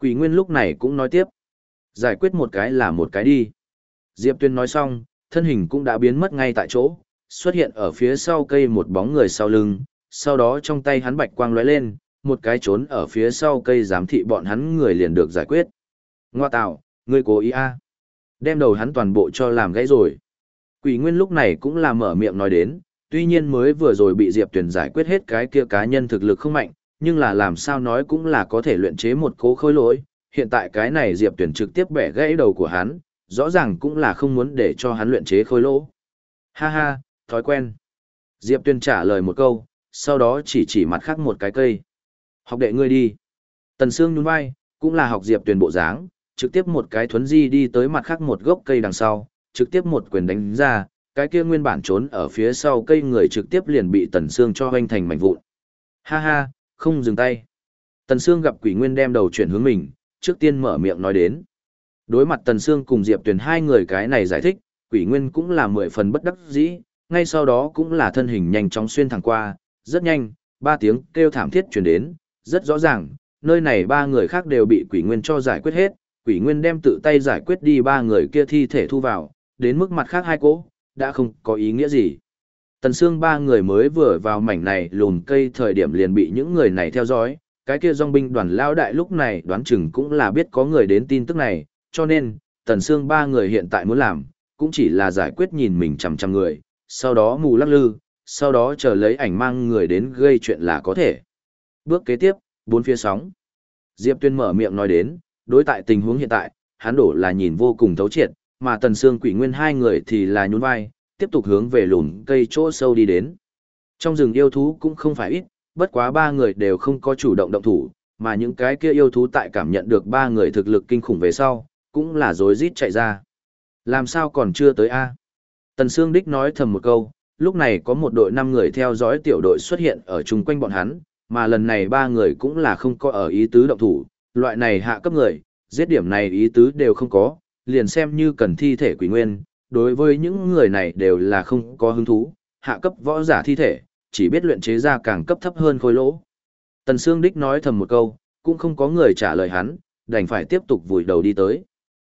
Quỷ Nguyên lúc này cũng nói tiếp. Giải quyết một cái là một cái đi. Diệp Tuyên nói xong, thân hình cũng đã biến mất ngay tại chỗ, xuất hiện ở phía sau cây một bóng người sau lưng, sau đó trong tay hắn bạch quang lóe lên, một cái trốn ở phía sau cây giám thị bọn hắn người liền được giải quyết. Ngoa tạo, ngươi cố ý a Đem đầu hắn toàn bộ cho làm gãy rồi. Quỷ Nguyên lúc này cũng là mở miệng nói đến, tuy nhiên mới vừa rồi bị Diệp Tuyển giải quyết hết cái kia cá nhân thực lực không mạnh, nhưng là làm sao nói cũng là có thể luyện chế một cố khối lỗi, hiện tại cái này Diệp Tuyển trực tiếp bẻ gãy đầu của hắn, rõ ràng cũng là không muốn để cho hắn luyện chế khối lỗ. Ha ha, thói quen. Diệp Tuyển trả lời một câu, sau đó chỉ chỉ mặt khác một cái cây. Học đệ ngươi đi. Tần Sương nhún vai, cũng là học Diệp Tuyển bộ dáng, trực tiếp một cái thuấn di đi tới mặt khác một gốc cây đằng sau, trực tiếp một quyền đánh ra, cái kia nguyên bản trốn ở phía sau cây người trực tiếp liền bị Tần Sương cho hoanh thành mảnh vụn. Ha ha, không dừng tay. Tần Sương gặp quỷ nguyên đem đầu chuyển hướng mình, trước tiên mở miệng nói đến. Đối mặt Tần Sương cùng Diệp Tuyền hai người cái này giải thích, quỷ nguyên cũng là mười phần bất đắc dĩ, ngay sau đó cũng là thân hình nhanh chóng xuyên thẳng qua, rất nhanh, ba tiếng kêu thảm thiết truyền đến, rất rõ ràng, nơi này ba người khác đều bị quỷ nguyên cho giải quyết hết, quỷ nguyên đem tự tay giải quyết đi ba người kia thi thể thu vào, đến mức mặt khác hai cỗ, đã không có ý nghĩa gì. Tần Sương ba người mới vừa vào mảnh này lùn cây thời điểm liền bị những người này theo dõi, cái kia dòng binh đoàn lao đại lúc này đoán chừng cũng là biết có người đến tin tức này, cho nên, Tần Sương ba người hiện tại muốn làm, cũng chỉ là giải quyết nhìn mình chằm chằm người, sau đó mù lắc lư, sau đó chờ lấy ảnh mang người đến gây chuyện là có thể. Bước kế tiếp, bốn phía sóng. Diệp Tuyên mở miệng nói đến, đối tại tình huống hiện tại, hắn đổ là nhìn vô cùng thấu triệt, mà Tần Sương Quỷ Nguyên hai người thì là nhún vai, tiếp tục hướng về lùn cây chỗ sâu đi đến. Trong rừng yêu thú cũng không phải ít, bất quá ba người đều không có chủ động động thủ, mà những cái kia yêu thú tại cảm nhận được ba người thực lực kinh khủng về sau, cũng là rối rít chạy ra. Làm sao còn chưa tới a? Tần Sương Đích nói thầm một câu, lúc này có một đội năm người theo dõi tiểu đội xuất hiện ở chung quanh bọn hắn, mà lần này ba người cũng là không có ở ý tứ động thủ, loại này hạ cấp người, giết điểm này ý tứ đều không có, liền xem như cần thi thể quỷ nguyên, đối với những người này đều là không có hứng thú, hạ cấp võ giả thi thể, chỉ biết luyện chế ra càng cấp thấp hơn khối lỗ. Tần Sương Đích nói thầm một câu, cũng không có người trả lời hắn, đành phải tiếp tục vùi đầu đi tới.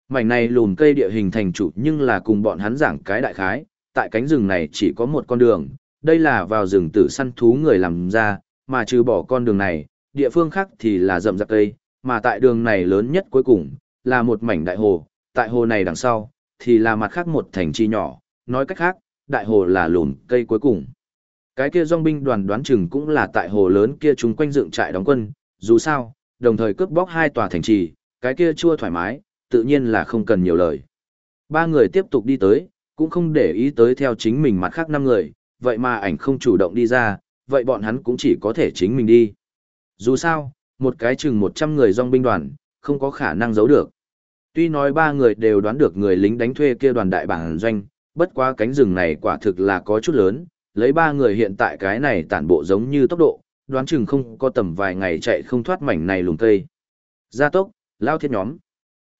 Mảnh này lùn cây địa hình thành chủ nhưng là cùng bọn hắn giảng cái đại khái, tại cánh rừng này chỉ có một con đường, đây là vào rừng tử săn thú người làm ra, mà trừ bỏ con đường này, địa phương khác thì là rậm rạp cây, mà tại đường này lớn nhất cuối cùng, là một mảnh đại hồ, tại hồ này đằng sau, thì là mặt khác một thành trì nhỏ, nói cách khác, đại hồ là lùn cây cuối cùng. Cái kia dòng binh đoàn đoán chừng cũng là tại hồ lớn kia chúng quanh dựng trại đóng quân, dù sao, đồng thời cướp bóc hai tòa thành trì, cái kia chua thoải mái, tự nhiên là không cần nhiều lời. Ba người tiếp tục đi tới, cũng không để ý tới theo chính mình mặt khác năm người, vậy mà ảnh không chủ động đi ra, vậy bọn hắn cũng chỉ có thể chính mình đi. Dù sao, một cái chừng 100 người dòng binh đoàn, không có khả năng giấu được. Tuy nói ba người đều đoán được người lính đánh thuê kia đoàn đại bản doanh, bất quá cánh rừng này quả thực là có chút lớn, lấy ba người hiện tại cái này tản bộ giống như tốc độ, đoán chừng không có tầm vài ngày chạy không thoát mảnh này lùng cây. Gia tốc, lao thiết nhóm.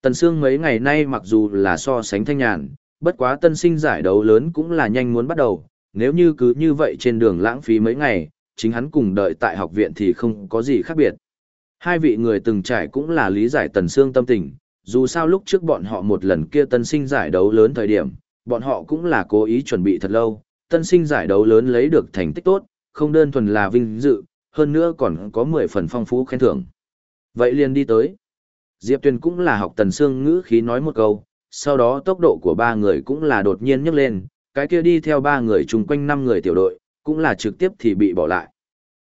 Tần Sương mấy ngày nay mặc dù là so sánh thanh nhàn, bất quá tân sinh giải đấu lớn cũng là nhanh muốn bắt đầu, nếu như cứ như vậy trên đường lãng phí mấy ngày, chính hắn cùng đợi tại học viện thì không có gì khác biệt. Hai vị người từng trải cũng là lý giải Tần Sương tâm tình, dù sao lúc trước bọn họ một lần kia tân sinh giải đấu lớn thời điểm, bọn họ cũng là cố ý chuẩn bị thật lâu, tân sinh giải đấu lớn lấy được thành tích tốt, không đơn thuần là vinh dự, hơn nữa còn có 10 phần phong phú khen thưởng. Vậy liền đi tới. Diệp Tuyền cũng là học tần xương ngữ khí nói một câu, sau đó tốc độ của ba người cũng là đột nhiên nhấc lên, cái kia đi theo ba người chung quanh năm người tiểu đội, cũng là trực tiếp thì bị bỏ lại.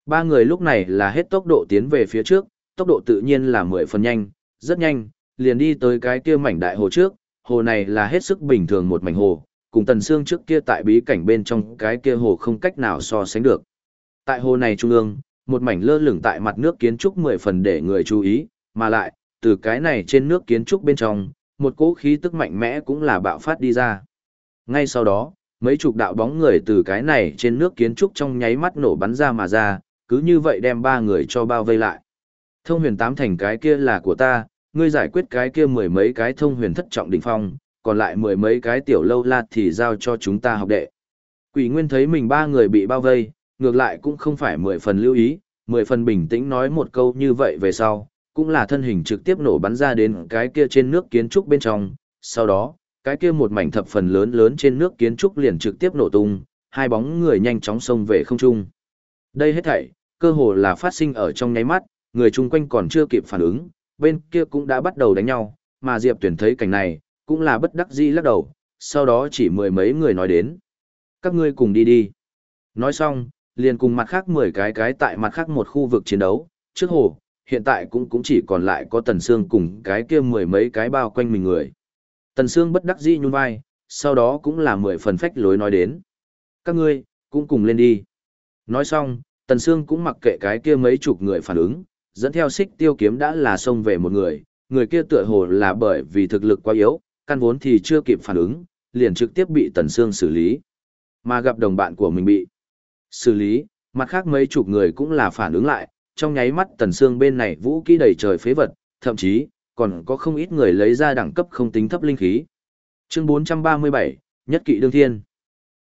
Ba người lúc này là hết tốc độ tiến về phía trước, tốc độ tự nhiên là 10 phần nhanh, rất nhanh, liền đi tới cái kia mảnh đại hồ trước, hồ này là hết sức bình thường một mảnh hồ, cùng tần xương trước kia tại bí cảnh bên trong cái kia hồ không cách nào so sánh được. Tại hồ này trung ương, một mảnh lơ lửng tại mặt nước kiến trúc mười phần để người chú ý, mà lại, từ cái này trên nước kiến trúc bên trong, một cỗ khí tức mạnh mẽ cũng là bạo phát đi ra. Ngay sau đó, mấy chục đạo bóng người từ cái này trên nước kiến trúc trong nháy mắt nổ bắn ra mà ra, cứ như vậy đem ba người cho bao vây lại. Thông huyền tám thành cái kia là của ta, ngươi giải quyết cái kia mười mấy cái thông huyền thất trọng đỉnh phong, còn lại mười mấy cái tiểu lâu la thì giao cho chúng ta học đệ. Quỷ Nguyên thấy mình ba người bị bao vây, ngược lại cũng không phải mười phần lưu ý, mười phần bình tĩnh nói một câu như vậy về sau, cũng là thân hình trực tiếp nổ bắn ra đến cái kia trên nước kiến trúc bên trong, sau đó, cái kia một mảnh thập phần lớn lớn trên nước kiến trúc liền trực tiếp nổ tung, hai bóng người nhanh chóng xông về không trung. Đây hết thảy, cơ hồ là phát sinh ở trong nháy mắt, người chung quanh còn chưa kịp phản ứng, bên kia cũng đã bắt đầu đánh nhau, mà Diệp Tuyển thấy cảnh này, cũng là bất đắc dĩ lắc đầu, sau đó chỉ mười mấy người nói đến. Các ngươi cùng đi đi. Nói xong, liền cùng mặt khác mười cái cái tại mặt khác một khu vực chiến đấu, trước hồ, hiện tại cũng cũng chỉ còn lại có Tần Sương cùng cái kia mười mấy cái bao quanh mình người. Tần Sương bất đắc dĩ nhún vai, sau đó cũng là mười phần phách lối nói đến. Các ngươi, cũng cùng lên đi. Nói xong, Tần Sương cũng mặc kệ cái kia mấy chục người phản ứng, dẫn theo xích tiêu kiếm đã là xông về một người, người kia tựa hồ là bởi vì thực lực quá yếu, căn vốn thì chưa kịp phản ứng, liền trực tiếp bị Tần Sương xử lý. Mà gặp đồng bạn của mình bị xử lý, mặt khác mấy chục người cũng là phản ứng lại, trong nháy mắt Tần Sương bên này vũ kỹ đầy trời phế vật, thậm chí, còn có không ít người lấy ra đẳng cấp không tính thấp linh khí. Chương 437, Nhất kỵ đương thiên.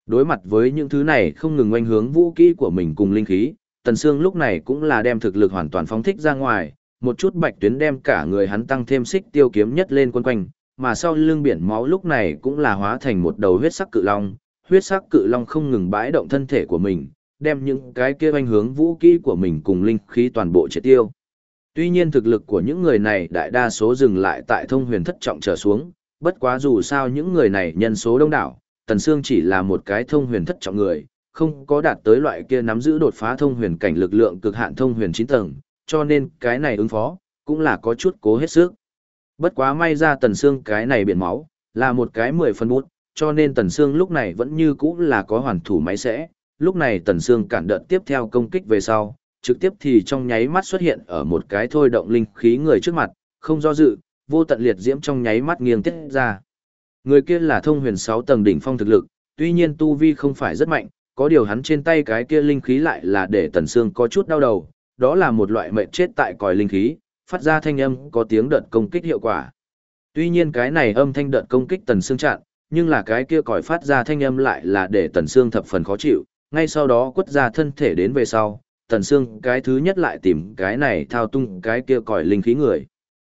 Đối mặt với những thứ này không ngừng oanh hướng vũ kỹ của mình cùng linh khí, Tần Sương lúc này cũng là đem thực lực hoàn toàn phóng thích ra ngoài, một chút bạch tuyến đem cả người hắn tăng thêm xích tiêu kiếm nhất lên quân quanh, mà sau lưng biển máu lúc này cũng là hóa thành một đầu huyết sắc cự long, huyết sắc cự long không ngừng bãi động thân thể của mình, đem những cái kia anh hướng vũ khí của mình cùng linh khí toàn bộ triệt tiêu. Tuy nhiên thực lực của những người này đại đa số dừng lại tại thông huyền thất trọng trở xuống, bất quá dù sao những người này nhân số đông đảo, Tần Sương chỉ là một cái thông huyền thất trọng người, không có đạt tới loại kia nắm giữ đột phá thông huyền cảnh lực lượng cực hạn thông huyền 9 tầng, cho nên cái này ứng phó, cũng là có chút cố hết sức. Bất quá may ra Tần xương cái này biển máu, là một cái 10 phân bút, cho nên Tần xương lúc này vẫn như cũ là có hoàn thủ máy sẽ, lúc này Tần xương cản đợt tiếp theo công kích về sau, trực tiếp thì trong nháy mắt xuất hiện ở một cái thôi động linh khí người trước mặt, không do dự, vô tận liệt diễm trong nháy mắt nghiêng tiết ra. Người kia là thông huyền 6 tầng đỉnh phong thực lực, tuy nhiên tu vi không phải rất mạnh, có điều hắn trên tay cái kia linh khí lại là để Tần Sương có chút đau đầu, đó là một loại mệnh chết tại còi linh khí, phát ra thanh âm có tiếng đợt công kích hiệu quả. Tuy nhiên cái này âm thanh đợt công kích Tần Sương chặn, nhưng là cái kia còi phát ra thanh âm lại là để Tần Sương thập phần khó chịu, ngay sau đó quất ra thân thể đến về sau, Tần Sương cái thứ nhất lại tìm cái này thao tung cái kia còi linh khí người.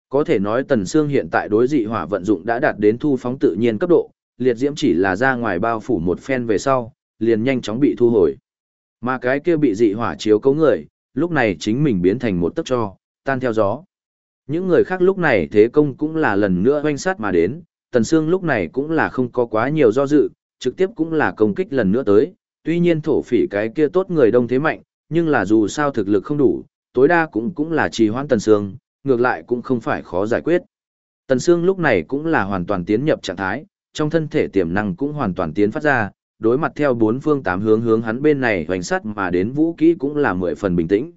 Có thể nói Tần Sương hiện tại đối dị hỏa vận dụng đã đạt đến thu phóng tự nhiên cấp độ, liệt diễm chỉ là ra ngoài bao phủ một phen về sau, liền nhanh chóng bị thu hồi. Mà cái kia bị dị hỏa chiếu cấu người, lúc này chính mình biến thành một tấc cho, tan theo gió. Những người khác lúc này thế công cũng là lần nữa oanh sát mà đến, Tần Sương lúc này cũng là không có quá nhiều do dự, trực tiếp cũng là công kích lần nữa tới, tuy nhiên thổ phỉ cái kia tốt người đông thế mạnh, nhưng là dù sao thực lực không đủ, tối đa cũng cũng là trì hoãn Tần Sương, ngược lại cũng không phải khó giải quyết. Tần Sương lúc này cũng là hoàn toàn tiến nhập trạng thái, trong thân thể tiềm năng cũng hoàn toàn tiến phát ra, đối mặt theo bốn phương tám hướng hướng hắn bên này hoành sắt mà đến vũ kỹ cũng là mười phần bình tĩnh.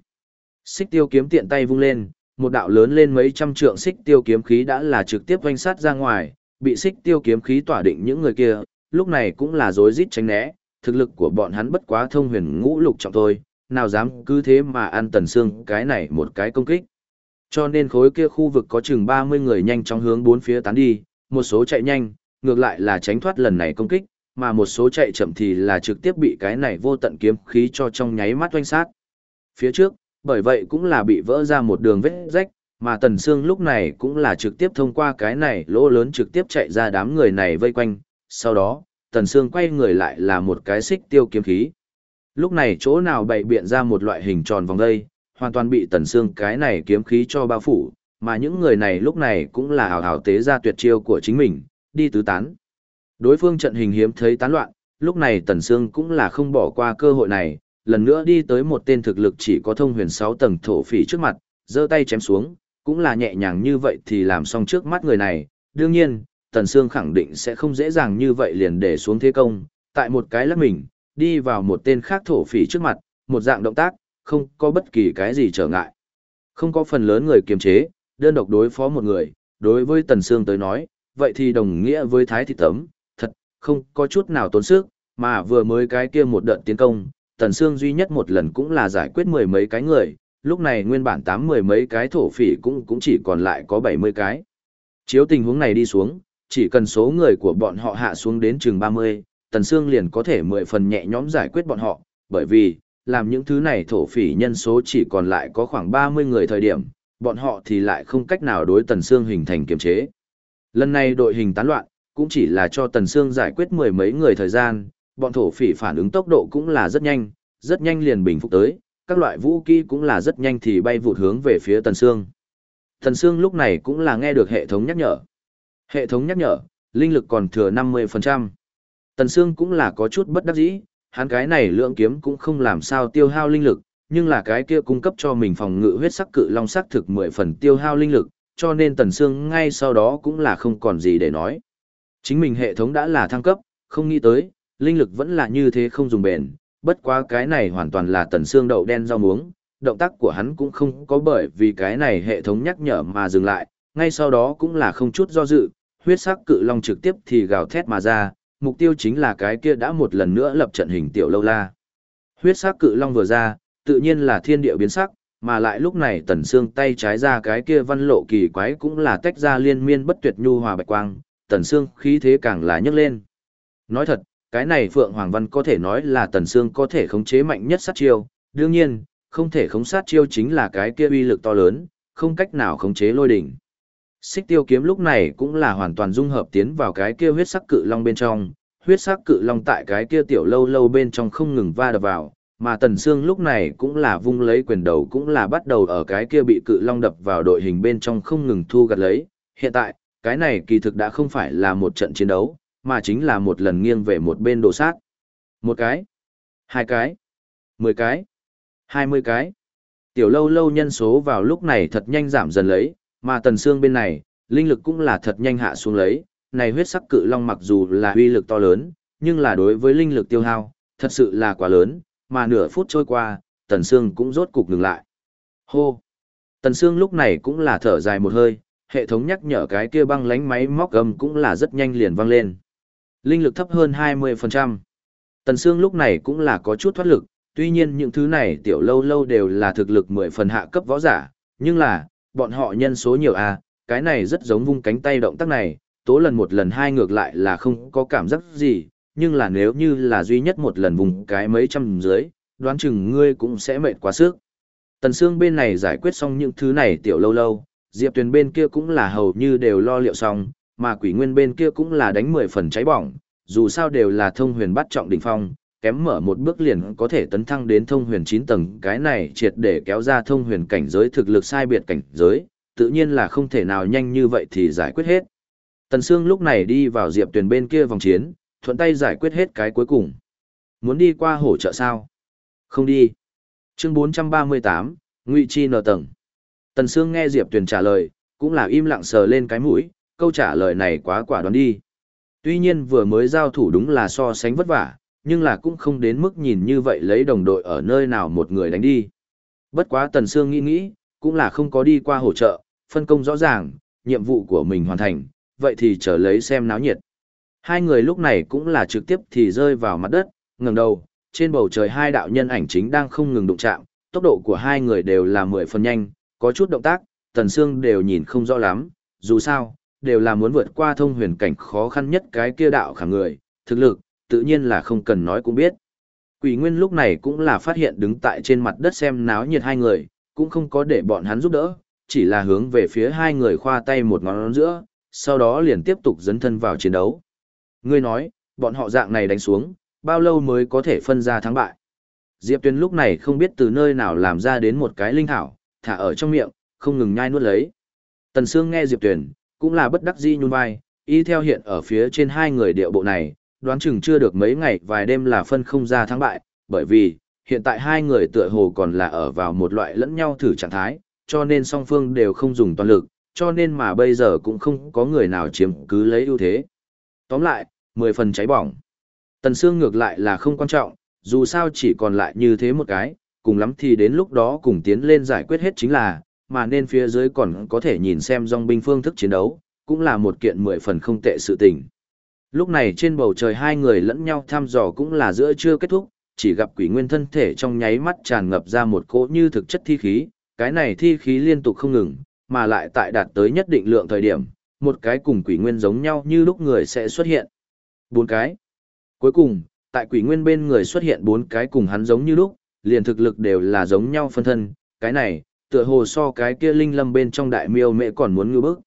Xích tiêu kiếm tiện tay vung lên, một đạo lớn lên mấy trăm trượng xích tiêu kiếm khí đã là trực tiếp hoành sắt ra ngoài, bị xích tiêu kiếm khí tỏa định những người kia, lúc này cũng là rối rít tránh né, thực lực của bọn hắn bất quá thông huyền ngũ lục trọng thôi, nào dám cứ thế mà ăn tần xương cái này một cái công kích. Cho nên khối kia khu vực có chừng 30 người nhanh chóng hướng bốn phía tán đi, một số chạy nhanh, ngược lại là tránh thoát lần này công kích, mà một số chạy chậm thì là trực tiếp bị cái này vô tận kiếm khí cho trong nháy mắt oanh sát. Phía trước, bởi vậy cũng là bị vỡ ra một đường vết rách, mà Tần Sương lúc này cũng là trực tiếp thông qua cái này lỗ lớn trực tiếp chạy ra đám người này vây quanh, sau đó, Tần Sương quay người lại là một cái xích tiêu kiếm khí. Lúc này chỗ nào bày biện ra một loại hình tròn vòng đây hoàn toàn bị Tần Sương cái này kiếm khí cho bao phủ, mà những người này lúc này cũng là hào hào tế ra tuyệt chiêu của chính mình, đi tứ tán. Đối phương trận hình hiếm thấy tán loạn, lúc này Tần Sương cũng là không bỏ qua cơ hội này, lần nữa đi tới một tên thực lực chỉ có thông huyền 6 tầng thổ phỉ trước mặt, giơ tay chém xuống, cũng là nhẹ nhàng như vậy thì làm xong trước mắt người này. Đương nhiên, Tần Sương khẳng định sẽ không dễ dàng như vậy liền để xuống thế công, tại một cái lắc mình, đi vào một tên khác thổ phỉ trước mặt, một dạng động tác, không có bất kỳ cái gì trở ngại. Không có phần lớn người kiềm chế, đơn độc đối phó một người, đối với Tần Sương tới nói, vậy thì đồng nghĩa với thái thị tấm, không có chút nào tốn sức, mà vừa mới cái kia một đợt tiến công, Tần Sương duy nhất một lần cũng là giải quyết mười mấy cái người, lúc này nguyên bản tám mười mấy cái thổ phỉ cũng cũng chỉ còn lại có bảy mươi cái. Chiếu tình huống này đi xuống, chỉ cần số người của bọn họ hạ xuống đến chừng mươi, Tần Sương liền có thể mười phần nhẹ nhõm giải quyết bọn họ, bởi vì, làm những thứ này thổ phỉ nhân số chỉ còn lại có khoảng ba mươi người thời điểm, bọn họ thì lại không cách nào đối Tần Sương hình thành kiềm chế. Lần này đội hình tán loạn, cũng chỉ là cho Tần Sương giải quyết mười mấy người thời gian, bọn thổ phỉ phản ứng tốc độ cũng là rất nhanh, rất nhanh liền bình phục tới, các loại vũ khí cũng là rất nhanh thì bay vụt hướng về phía Tần Sương. Tần Sương lúc này cũng là nghe được hệ thống nhắc nhở. Hệ thống nhắc nhở, linh lực còn thừa 50%. Tần Sương cũng là có chút bất đắc dĩ, hắn cái này lượng kiếm cũng không làm sao tiêu hao linh lực, nhưng là cái kia cung cấp cho mình phòng ngự huyết sắc cự long sắc thực 10 phần tiêu hao linh lực, cho nên Tần Sương ngay sau đó cũng là không còn gì để nói. Chính mình hệ thống đã là thăng cấp, không nghĩ tới, linh lực vẫn là như thế không dùng bền, bất quá cái này hoàn toàn là Tần xương đậu đen rau muống, động tác của hắn cũng không có bởi vì cái này hệ thống nhắc nhở mà dừng lại, ngay sau đó cũng là không chút do dự, huyết sắc cự long trực tiếp thì gào thét mà ra, mục tiêu chính là cái kia đã một lần nữa lập trận hình tiểu lâu la. Huyết sắc cự long vừa ra, tự nhiên là thiên địa biến sắc, mà lại lúc này tần xương tay trái ra cái kia văn lộ kỳ quái cũng là tách ra liên miên bất tuyệt nhu hòa bạch quang, tần Sương khí thế càng là nhấc lên. Nói thật, cái này Phượng Hoàng Văn có thể nói là tần Sương có thể khống chế mạnh nhất sát chiêu, đương nhiên, không thể khống sát chiêu chính là cái kia uy lực to lớn, không cách nào khống chế lôi đỉnh. Xích tiêu kiếm lúc này cũng là hoàn toàn dung hợp tiến vào cái kia huyết sắc cự long bên trong, huyết sắc cự long tại cái kia tiểu lâu lâu bên trong không ngừng va đập vào, mà Tần Sương lúc này cũng là vung lấy quyền đầu cũng là bắt đầu ở cái kia bị cự long đập vào đội hình bên trong không ngừng thu gặt lấy. Hiện tại, cái này kỳ thực đã không phải là một trận chiến đấu, mà chính là một lần nghiêng về một bên đồ sát. Một cái, hai cái, mười cái, hai mươi cái. Tiểu lâu lâu nhân số vào lúc này thật nhanh giảm dần lấy, mà Tần xương bên này, linh lực cũng là thật nhanh hạ xuống lấy. Này huyết sắc cự long mặc dù là uy lực to lớn, nhưng là đối với linh lực tiêu hao, thật sự là quá lớn, mà nửa phút trôi qua, Tần xương cũng rốt cục ngừng lại. Hô! Tần xương lúc này cũng là thở dài một hơi, hệ thống nhắc nhở cái kia băng lánh máy móc gầm cũng là rất nhanh liền vang lên. Linh lực thấp hơn 20%. Tần Sương lúc này cũng là có chút thoát lực, tuy nhiên những thứ này tiểu lâu lâu đều là thực lực 10 phần hạ cấp võ giả, nhưng là, bọn họ nhân số nhiều à, cái này rất giống vung cánh tay động tác này, tố lần một lần hai ngược lại là không có cảm giác gì, nhưng là nếu như là duy nhất một lần vùng cái mấy trăm dưới, đoán chừng ngươi cũng sẽ mệt quá sức. Tần Sương bên này giải quyết xong những thứ này tiểu lâu lâu, Diệp Tuyền bên kia cũng là hầu như đều lo liệu xong, mà quỷ nguyên bên kia cũng là đánh 10 phần cháy bỏng, dù sao đều là thông huyền bắt trọng đỉnh phong, kém mở một bước liền có thể tấn thăng đến thông huyền 9 tầng, cái này triệt để kéo ra thông huyền cảnh giới thực lực sai biệt cảnh giới, tự nhiên là không thể nào nhanh như vậy thì giải quyết hết. Tần Sương lúc này đi vào Diệp Tuyền bên kia vòng chiến, thuận tay giải quyết hết cái cuối cùng. Muốn đi qua hỗ trợ sao? Không đi. Chương 438, Ngụy Chi nở tầng. Tần Sương nghe Diệp Tuyền trả lời, cũng là im lặng sờ lên cái mũi, câu trả lời này quá quả đoán đi. Tuy nhiên vừa mới giao thủ đúng là so sánh vất vả, nhưng là cũng không đến mức nhìn như vậy lấy đồng đội ở nơi nào một người đánh đi. Bất quá Tần Sương nghĩ nghĩ, cũng là không có đi qua hỗ trợ, phân công rõ ràng, nhiệm vụ của mình hoàn thành, vậy thì chờ lấy xem náo nhiệt. Hai người lúc này cũng là trực tiếp thì rơi vào mặt đất, ngẩng đầu, trên bầu trời hai đạo nhân ảnh chính đang không ngừng đụng chạm, tốc độ của hai người đều là mười phần nhanh, có chút động tác, Tần Sương đều nhìn không rõ lắm, dù sao, đều là muốn vượt qua thông huyền cảnh khó khăn nhất cái kia đạo khả người, thực lực, tự nhiên là không cần nói cũng biết. Quỷ Nguyên lúc này cũng là phát hiện đứng tại trên mặt đất xem náo nhiệt hai người, cũng không có để bọn hắn giúp đỡ, chỉ là hướng về phía hai người khoa tay một ngón giữa, sau đó liền tiếp tục dấn thân vào chiến đấu. Ngươi nói, bọn họ dạng này đánh xuống, bao lâu mới có thể phân ra thắng bại. Diệp Tuyên lúc này không biết từ nơi nào làm ra đến một cái linh thảo, thả ở trong miệng, không ngừng nhai nuốt lấy. Tần Sương nghe Diệp Tuyền, cũng là bất đắc dĩ nhún vai, y theo hiện ở phía trên hai người điệu bộ này, đoán chừng chưa được mấy ngày vài đêm là phân không ra thắng bại, bởi vì, hiện tại hai người tựa hồ còn là ở vào một loại lẫn nhau thử trạng thái, cho nên song phương đều không dùng toàn lực, cho nên mà bây giờ cũng không có người nào chiếm cứ lấy ưu thế. Tóm lại, mười phần cháy bỏng. Tần Sương ngược lại là không quan trọng, dù sao chỉ còn lại như thế một cái, cùng lắm thì đến lúc đó cùng tiến lên giải quyết hết chính là, mà nên phía dưới còn có thể nhìn xem dòng binh phương thức chiến đấu, cũng là một kiện mười phần không tệ sự tình. Lúc này trên bầu trời hai người lẫn nhau thăm dò cũng là giữa chưa kết thúc, chỉ gặp quỷ nguyên thân thể trong nháy mắt tràn ngập ra một cỗ như thực chất thi khí, cái này thi khí liên tục không ngừng, mà lại tại đạt tới nhất định lượng thời điểm, một cái cùng quỷ nguyên giống nhau như lúc người sẽ xuất hiện. Bốn cái. Cuối cùng, tại quỷ nguyên bên người xuất hiện bốn cái cùng hắn giống như lúc, liền thực lực đều là giống nhau phân thân, cái này, tựa hồ so cái kia linh lâm bên trong đại miêu mẹ còn muốn ngư bức.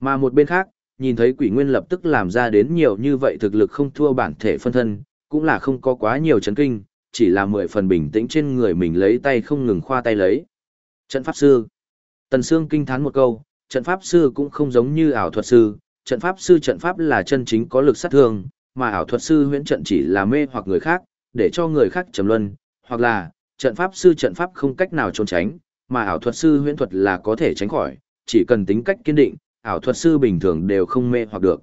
Mà một bên khác, nhìn thấy quỷ nguyên lập tức làm ra đến nhiều như vậy thực lực không thua bản thể phân thân, cũng là không có quá nhiều chấn kinh, chỉ là mười phần bình tĩnh trên người mình lấy tay không ngừng khoa tay lấy. Trận pháp sư. Tần Sương kinh thán một câu, trận pháp sư cũng không giống như ảo thuật sư, trận pháp sư trận pháp là chân chính có lực sát thương, mà ảo thuật sư huyễn trận chỉ là mê hoặc người khác, để cho người khác trầm luân, hoặc là trận pháp sư trận pháp không cách nào trốn tránh, mà ảo thuật sư huyễn thuật là có thể tránh khỏi, chỉ cần tính cách kiên định, ảo thuật sư bình thường đều không mê hoặc được.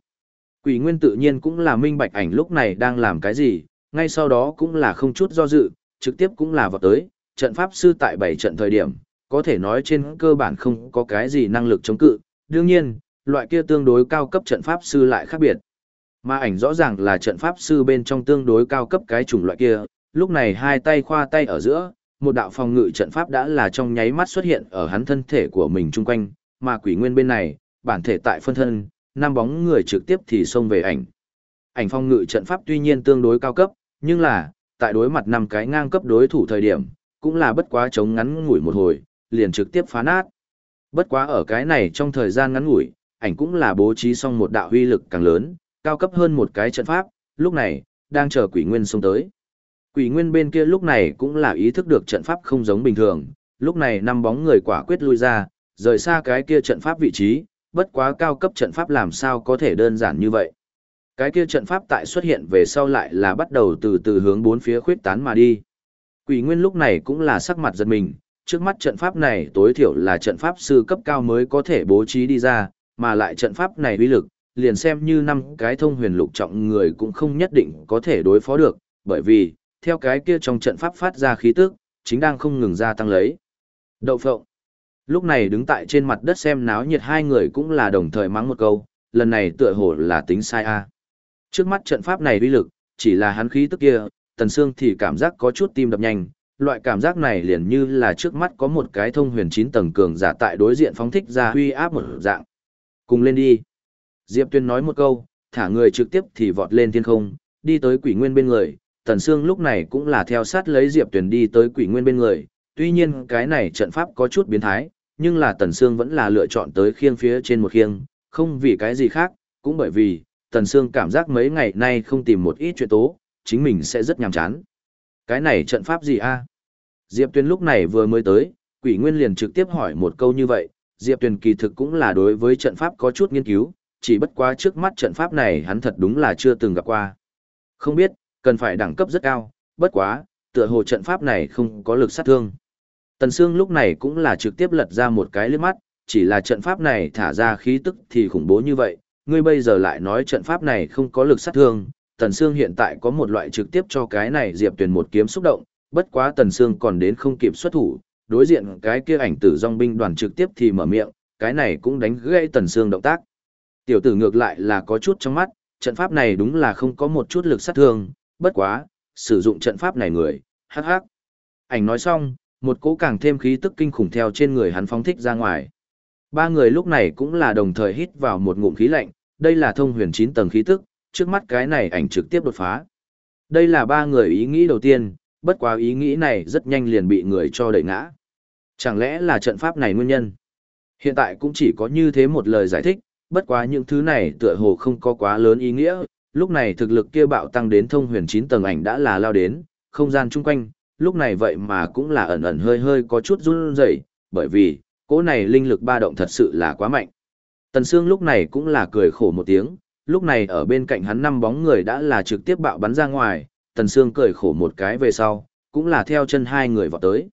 Quỷ Nguyên tự nhiên cũng là minh bạch ảnh lúc này đang làm cái gì, ngay sau đó cũng là không chút do dự, trực tiếp cũng là vào tới, trận pháp sư tại bảy trận thời điểm, có thể nói trên cơ bản không có cái gì năng lực chống cự, đương nhiên, loại kia tương đối cao cấp trận pháp sư lại khác biệt. Mà ảnh rõ ràng là trận pháp sư bên trong tương đối cao cấp cái chủng loại kia, lúc này hai tay khoa tay ở giữa, một đạo phòng ngự trận pháp đã là trong nháy mắt xuất hiện ở hắn thân thể của mình chung quanh, mà quỷ nguyên bên này, bản thể tại phân thân, năm bóng người trực tiếp thì xông về ảnh. Ảnh phòng ngự trận pháp tuy nhiên tương đối cao cấp, nhưng là, tại đối mặt năm cái ngang cấp đối thủ thời điểm, cũng là bất quá chống ngắn ngủi một hồi, liền trực tiếp phá nát. Bất quá ở cái này trong thời gian ngắn ngủi, ảnh cũng là bố trí xong một đạo huy lực càng lớn, cao cấp hơn một cái trận pháp, lúc này, đang chờ quỷ nguyên xông tới. Quỷ nguyên bên kia lúc này cũng là ý thức được trận pháp không giống bình thường, lúc này năm bóng người quả quyết lui ra, rời xa cái kia trận pháp vị trí, bất quá cao cấp trận pháp làm sao có thể đơn giản như vậy. Cái kia trận pháp tại xuất hiện về sau lại là bắt đầu từ từ hướng bốn phía khuyết tán mà đi. Quỷ nguyên lúc này cũng là sắc mặt giật mình, trước mắt trận pháp này tối thiểu là trận pháp sư cấp cao mới có thể bố trí đi ra, mà lại trận pháp này uy lực, liền xem như năm cái thông huyền lục trọng người cũng không nhất định có thể đối phó được, bởi vì, theo cái kia trong trận pháp phát ra khí tức, chính đang không ngừng gia tăng lấy. Đậu phộng. Lúc này đứng tại trên mặt đất xem náo nhiệt hai người cũng là đồng thời mắng một câu, lần này tựa hồ là tính sai a. Trước mắt trận pháp này uy lực, chỉ là hắn khí tức kia, Tần Sương thì cảm giác có chút tim đập nhanh, loại cảm giác này liền như là trước mắt có một cái thông huyền chín tầng cường giả tại đối diện phóng thích ra uy áp một dạng. Cùng lên đi. Diệp Tuyên nói một câu, thả người trực tiếp thì vọt lên thiên không, đi tới quỷ nguyên bên người. Tần Sương lúc này cũng là theo sát lấy Diệp Tuyền đi tới quỷ nguyên bên người. Tuy nhiên cái này trận pháp có chút biến thái, nhưng là Tần Sương vẫn là lựa chọn tới khiêng phía trên một khiêng, không vì cái gì khác, cũng bởi vì, Tần Sương cảm giác mấy ngày nay không tìm một ít chuyện tố, chính mình sẽ rất nhàm chán. Cái này trận pháp gì a? Diệp Tuyền lúc này vừa mới tới, Quỷ Nguyên liền trực tiếp hỏi một câu như vậy, Diệp Tuyền kỳ thực cũng là đối với trận pháp có chút nghiên cứu, chỉ bất quá trước mắt trận pháp này hắn thật đúng là chưa từng gặp qua. Không biết, cần phải đẳng cấp rất cao, bất quá, tựa hồ trận pháp này không có lực sát thương. Tần Sương lúc này cũng là trực tiếp lật ra một cái liếc mắt, chỉ là trận pháp này thả ra khí tức thì khủng bố như vậy, ngươi bây giờ lại nói trận pháp này không có lực sát thương, Tần Sương hiện tại có một loại trực tiếp cho cái này Diệp Tuyền một kiếm xúc động, bất quá Tần Sương còn đến không kịp xuất thủ, đối diện cái kia ảnh tử dòng binh đoàn trực tiếp thì mở miệng, cái này cũng đánh gãy Tần Sương động tác. Tiểu tử ngược lại là có chút trong mắt, trận pháp này đúng là không có một chút lực sát thương, bất quá, sử dụng trận pháp này người, hắc hắc. Ảnh nói xong, một cỗ càng thêm khí tức kinh khủng theo trên người hắn phóng thích ra ngoài. Ba người lúc này cũng là đồng thời hít vào một ngụm khí lạnh, đây là thông huyền 9 tầng khí tức, trước mắt cái này ảnh trực tiếp đột phá. Đây là ba người ý nghĩ đầu tiên, bất quá ý nghĩ này rất nhanh liền bị người cho đẩy ngã. Chẳng lẽ là trận pháp này nguyên nhân? Hiện tại cũng chỉ có như thế một lời giải thích, bất quá những thứ này tựa hồ không có quá lớn ý nghĩa, lúc này thực lực kia bạo tăng đến thông huyền 9 tầng ảnh đã là lao đến, không gian chung quanh, lúc này vậy mà cũng là ẩn ẩn hơi hơi có chút run rẩy, bởi vì, cỗ này linh lực ba động thật sự là quá mạnh. Tần Sương lúc này cũng là cười khổ một tiếng, lúc này ở bên cạnh hắn năm bóng người đã là trực tiếp bạo bắn ra ngoài, Tần Sương cười khổ một cái về sau, cũng là theo chân hai người vào tới.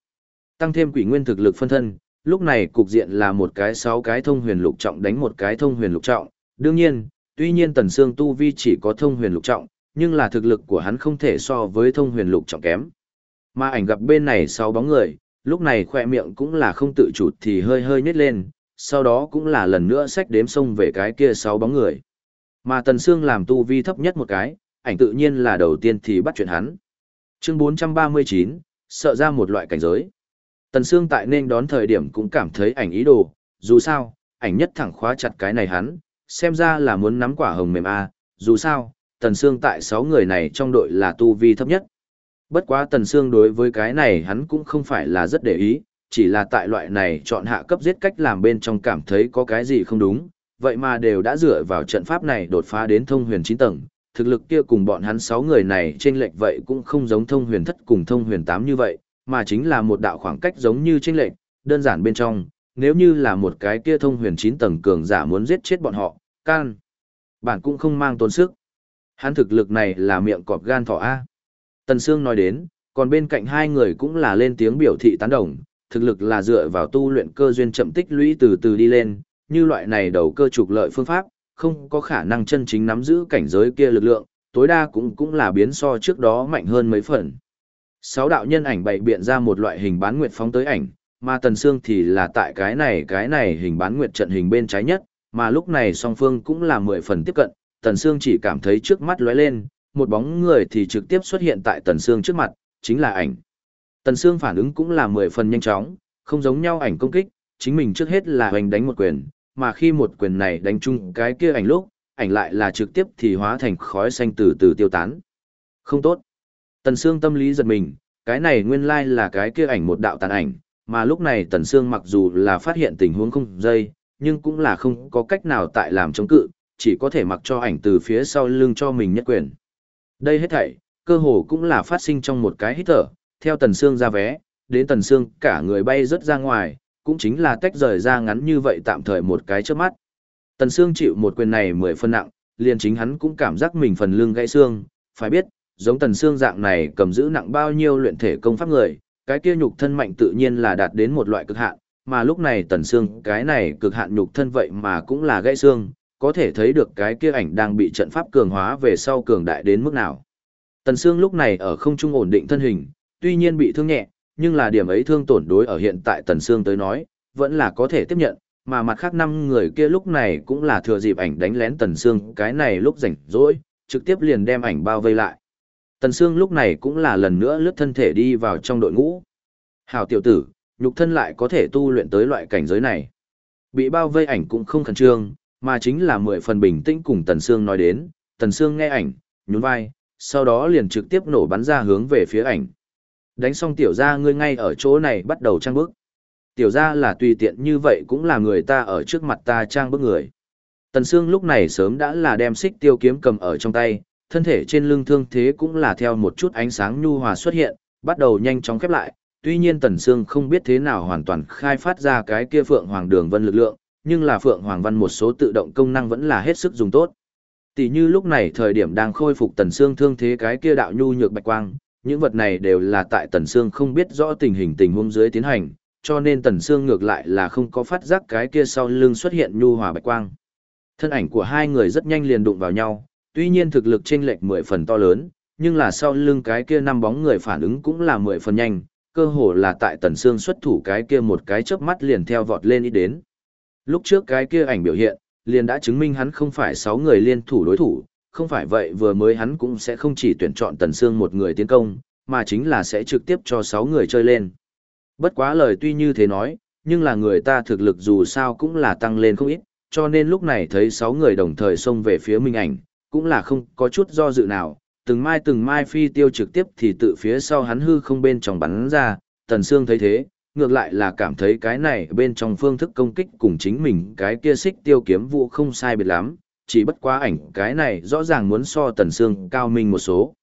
Tăng thêm quỷ nguyên thực lực phân thân, lúc này cục diện là một cái sáu cái thông huyền lục trọng đánh một cái thông huyền lục trọng. Đương nhiên, tuy nhiên Tần Sương tu vi chỉ có thông huyền lục trọng, nhưng là thực lực của hắn không thể so với thông huyền lục trọng kém. Mà ảnh gặp bên này sáu bóng người, lúc này khoe miệng cũng là không tự chủ thì hơi hơi nhếch lên, sau đó cũng là lần nữa xách đếm xông về cái kia sáu bóng người. Mà Tần Sương làm tu vi thấp nhất một cái, ảnh tự nhiên là đầu tiên thì bắt chuyện hắn. Chương 439, sợ ra một loại cảnh giới. Tần Sương tại nên đón thời điểm cũng cảm thấy ảnh ý đồ, dù sao, ảnh nhất thẳng khóa chặt cái này hắn, xem ra là muốn nắm quả hồng mềm A, dù sao, Tần Sương tại sáu người này trong đội là tu vi thấp nhất. Bất quá Tần Sương đối với cái này hắn cũng không phải là rất để ý, chỉ là tại loại này chọn hạ cấp giết cách làm bên trong cảm thấy có cái gì không đúng, vậy mà đều đã dựa vào trận pháp này đột phá đến thông huyền chín tầng, thực lực kia cùng bọn hắn sáu người này trên lệch vậy cũng không giống thông huyền thất cùng thông huyền tám như vậy, mà chính là một đạo khoảng cách giống như trên lệch, đơn giản bên trong, nếu như là một cái kia thông huyền chín tầng cường giả muốn giết chết bọn họ, can. Bản cũng không mang tốn sức. Hắn thực lực này là miệng cọp gan thỏ A. Tần Sương nói đến, còn bên cạnh hai người cũng là lên tiếng biểu thị tán đồng, thực lực là dựa vào tu luyện cơ duyên chậm tích lũy từ từ đi lên, như loại này đầu cơ trục lợi phương pháp, không có khả năng chân chính nắm giữ cảnh giới kia lực lượng, tối đa cũng cũng là biến so trước đó mạnh hơn mấy phần. Sáu đạo nhân ảnh bày biện ra một loại hình bán nguyệt phóng tới ảnh, mà Tần Sương thì là tại cái này cái này hình bán nguyệt trận hình bên trái nhất, mà lúc này song phương cũng là mười phần tiếp cận, Tần Sương chỉ cảm thấy trước mắt lóe lên, một bóng người thì trực tiếp xuất hiện tại Tần Sương trước mặt, chính là ảnh. Tần Sương phản ứng cũng là mười phần nhanh chóng, không giống nhau ảnh công kích, chính mình trước hết là hoành đánh một quyền, mà khi một quyền này đánh chung cái kia ảnh lúc, ảnh lại là trực tiếp thì hóa thành khói xanh từ từ tiêu tán. Không tốt. Tần Sương tâm lý giật mình, cái này nguyên lai là cái kia ảnh một đạo tàn ảnh, mà lúc này Tần Sương mặc dù là phát hiện tình huống không dây, nhưng cũng là không có cách nào tại làm chống cự, chỉ có thể mặc cho ảnh từ phía sau lưng cho mình nhất quyền. Đây hết thảy, cơ hồ cũng là phát sinh trong một cái hít thở, theo Tần xương ra vé, đến Tần xương cả người bay rất ra ngoài, cũng chính là tách rời ra ngắn như vậy tạm thời một cái chớp mắt. Tần xương chịu một quyền này mười phân nặng, liền chính hắn cũng cảm giác mình phần lưng gãy xương, phải biết, giống Tần xương dạng này cầm giữ nặng bao nhiêu luyện thể công pháp người, cái kia nhục thân mạnh tự nhiên là đạt đến một loại cực hạn, mà lúc này Tần xương cái này cực hạn nhục thân vậy mà cũng là gãy xương, có thể thấy được cái kia ảnh đang bị trận pháp cường hóa về sau cường đại đến mức nào. Tần xương lúc này ở không trung ổn định thân hình, tuy nhiên bị thương nhẹ, nhưng là điểm ấy thương tổn đối ở hiện tại Tần xương tới nói, vẫn là có thể tiếp nhận, mà mặt khác năm người kia lúc này cũng là thừa dịp ảnh đánh lén Tần xương cái này lúc rảnh rỗi, trực tiếp liền đem ảnh bao vây lại. Tần Sương lúc này cũng là lần nữa lướt thân thể đi vào trong đội ngũ. Hảo tiểu tử, nhục thân lại có thể tu luyện tới loại cảnh giới này. Bị bao vây ảnh cũng không khẩn trương, mà chính là mười phần bình tĩnh cùng Tần Sương nói đến, Tần Sương nghe ảnh, nhún vai, sau đó liền trực tiếp nổ bắn ra hướng về phía ảnh. Đánh xong tiểu gia ngươi ngay ở chỗ này bắt đầu trang bước. Tiểu gia là tùy tiện như vậy cũng là người ta ở trước mặt ta trang bước người. Tần Sương lúc này sớm đã là đem xích tiêu kiếm cầm ở trong tay, thân thể trên lưng thương thế cũng là theo một chút ánh sáng nhu hòa xuất hiện, bắt đầu nhanh chóng khép lại. Tuy nhiên Tần Sương không biết thế nào hoàn toàn khai phát ra cái kia Phượng Hoàng Đường Vân lực lượng, nhưng là Phượng Hoàng Văn một số tự động công năng vẫn là hết sức dùng tốt. Tỷ như lúc này thời điểm đang khôi phục Tần Sương thương thế cái kia đạo nhu nhược bạch quang, những vật này đều là tại Tần Sương không biết rõ tình hình tình huống dưới tiến hành, cho nên Tần Sương ngược lại là không có phát giác cái kia sau lưng xuất hiện nhu hòa bạch quang. Thân ảnh của hai người rất nhanh liền đụng vào nhau, tuy nhiên thực lực chênh lệch mười phần to lớn, nhưng là sau lưng cái kia năm bóng người phản ứng cũng là mười phần nhanh, cơ hồ là tại Tần Sương xuất thủ cái kia một cái chớp mắt liền theo vọt lên ít đến. Lúc trước cái kia ảnh biểu hiện, liền đã chứng minh hắn không phải sáu người liên thủ đối thủ, không phải vậy vừa mới hắn cũng sẽ không chỉ tuyển chọn Tần Sương một người tiến công, mà chính là sẽ trực tiếp cho sáu người chơi lên. Bất quá lời tuy như thế nói, nhưng là người ta thực lực dù sao cũng là tăng lên không ít, cho nên lúc này thấy sáu người đồng thời xông về phía Minh Ảnh, cũng là không có chút do dự nào, từng mai từng mai phi tiêu trực tiếp thì tự phía sau hắn hư không bên trong bắn ra, Tần Sương thấy thế, ngược lại là cảm thấy cái này bên trong phương thức công kích cùng chính mình cái kia xích tiêu kiếm vụ không sai biệt lắm, chỉ bất quá ảnh cái này rõ ràng muốn so Tần Sương cao minh một số.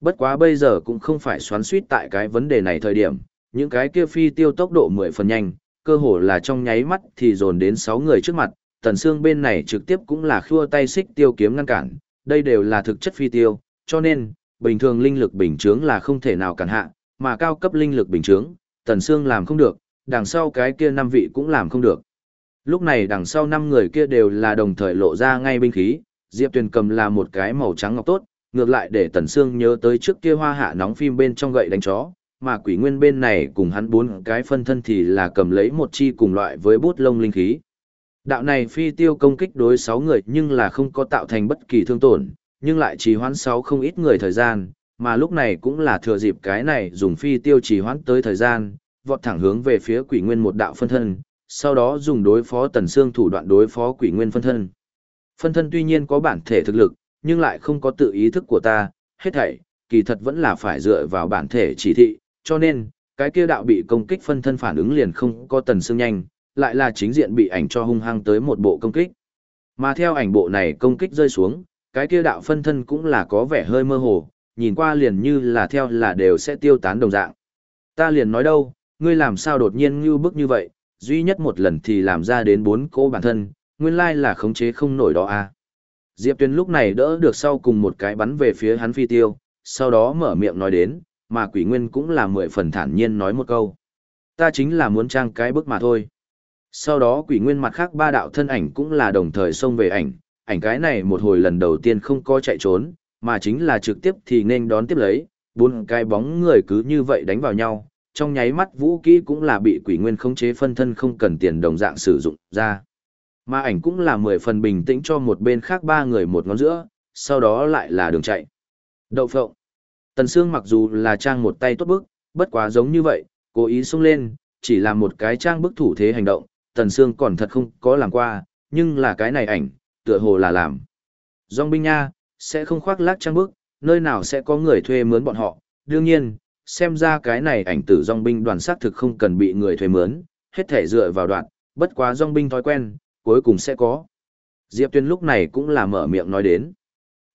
Bất quá bây giờ cũng không phải xoắn suýt tại cái vấn đề này thời điểm, những cái kia phi tiêu tốc độ mười phần nhanh, cơ hồ là trong nháy mắt thì dồn đến sáu người trước mặt, Tần Sương bên này trực tiếp cũng là khua tay xích tiêu kiếm ngăn cản, đây đều là thực chất phi tiêu, cho nên, bình thường linh lực bình chướng là không thể nào cản hạ, mà cao cấp linh lực bình chướng, Tần Sương làm không được, đằng sau cái kia năm vị cũng làm không được. Lúc này đằng sau năm người kia đều là đồng thời lộ ra ngay binh khí, Diệp Tuyền cầm là một cái màu trắng ngọc tốt, ngược lại để Tần Sương nhớ tới trước kia hoa hạ nóng phim bên trong gậy đánh chó, mà quỷ nguyên bên này cùng hắn bốn cái phân thân thì là cầm lấy một chi cùng loại với bút lông linh khí. Đạo này phi tiêu công kích đối 6 người nhưng là không có tạo thành bất kỳ thương tổn, nhưng lại trì hoãn sáu không ít người thời gian, mà lúc này cũng là thừa dịp cái này dùng phi tiêu trì hoãn tới thời gian, vọt thẳng hướng về phía quỷ nguyên một đạo phân thân, sau đó dùng đối phó tần xương thủ đoạn đối phó quỷ nguyên phân thân. Phân thân tuy nhiên có bản thể thực lực, nhưng lại không có tự ý thức của ta, hết thảy, kỳ thật vẫn là phải dựa vào bản thể chỉ thị, cho nên, cái kia đạo bị công kích phân thân phản ứng liền không có tần xương nhanh, lại là chính diện bị ảnh cho hung hăng tới một bộ công kích. Mà theo ảnh bộ này công kích rơi xuống, cái kia đạo phân thân cũng là có vẻ hơi mơ hồ, nhìn qua liền như là theo là đều sẽ tiêu tán đồng dạng. Ta liền nói đâu, ngươi làm sao đột nhiên như bức như vậy, duy nhất một lần thì làm ra đến bốn cô bản thân, nguyên lai là khống chế không nổi đó à. Diệp Tuyên lúc này đỡ được sau cùng một cái bắn về phía hắn phi tiêu, sau đó mở miệng nói đến, mà quỷ nguyên cũng là mười phần thản nhiên nói một câu. Ta chính là muốn trang cái bức mà thôi. Sau đó quỷ nguyên mặt khác ba đạo thân ảnh cũng là đồng thời xông về ảnh, ảnh cái này một hồi lần đầu tiên không có chạy trốn, mà chính là trực tiếp thì nên đón tiếp lấy, bốn cái bóng người cứ như vậy đánh vào nhau, trong nháy mắt vũ kỹ cũng là bị quỷ nguyên khống chế phân thân không cần tiền đồng dạng sử dụng ra. Mà ảnh cũng là mười phần bình tĩnh cho một bên khác ba người một ngón giữa, sau đó lại là đường chạy. Đậu phộng. Tần Sương mặc dù là trang một tay tốt bức, bất quá giống như vậy, cố ý xông lên, chỉ là một cái trang bức thủ thế hành động, Tần Sương còn thật không có làm qua, nhưng là cái này ảnh, tựa hồ là làm. Dòng binh nha, sẽ không khoác lác trang bức, nơi nào sẽ có người thuê mướn bọn họ, đương nhiên, xem ra cái này ảnh tử dòng binh đoàn xác thực không cần bị người thuê mướn, hết thể dựa vào đoạn, bất quá dòng binh thói quen, cuối cùng sẽ có. Diệp Tuyên lúc này cũng là mở miệng nói đến.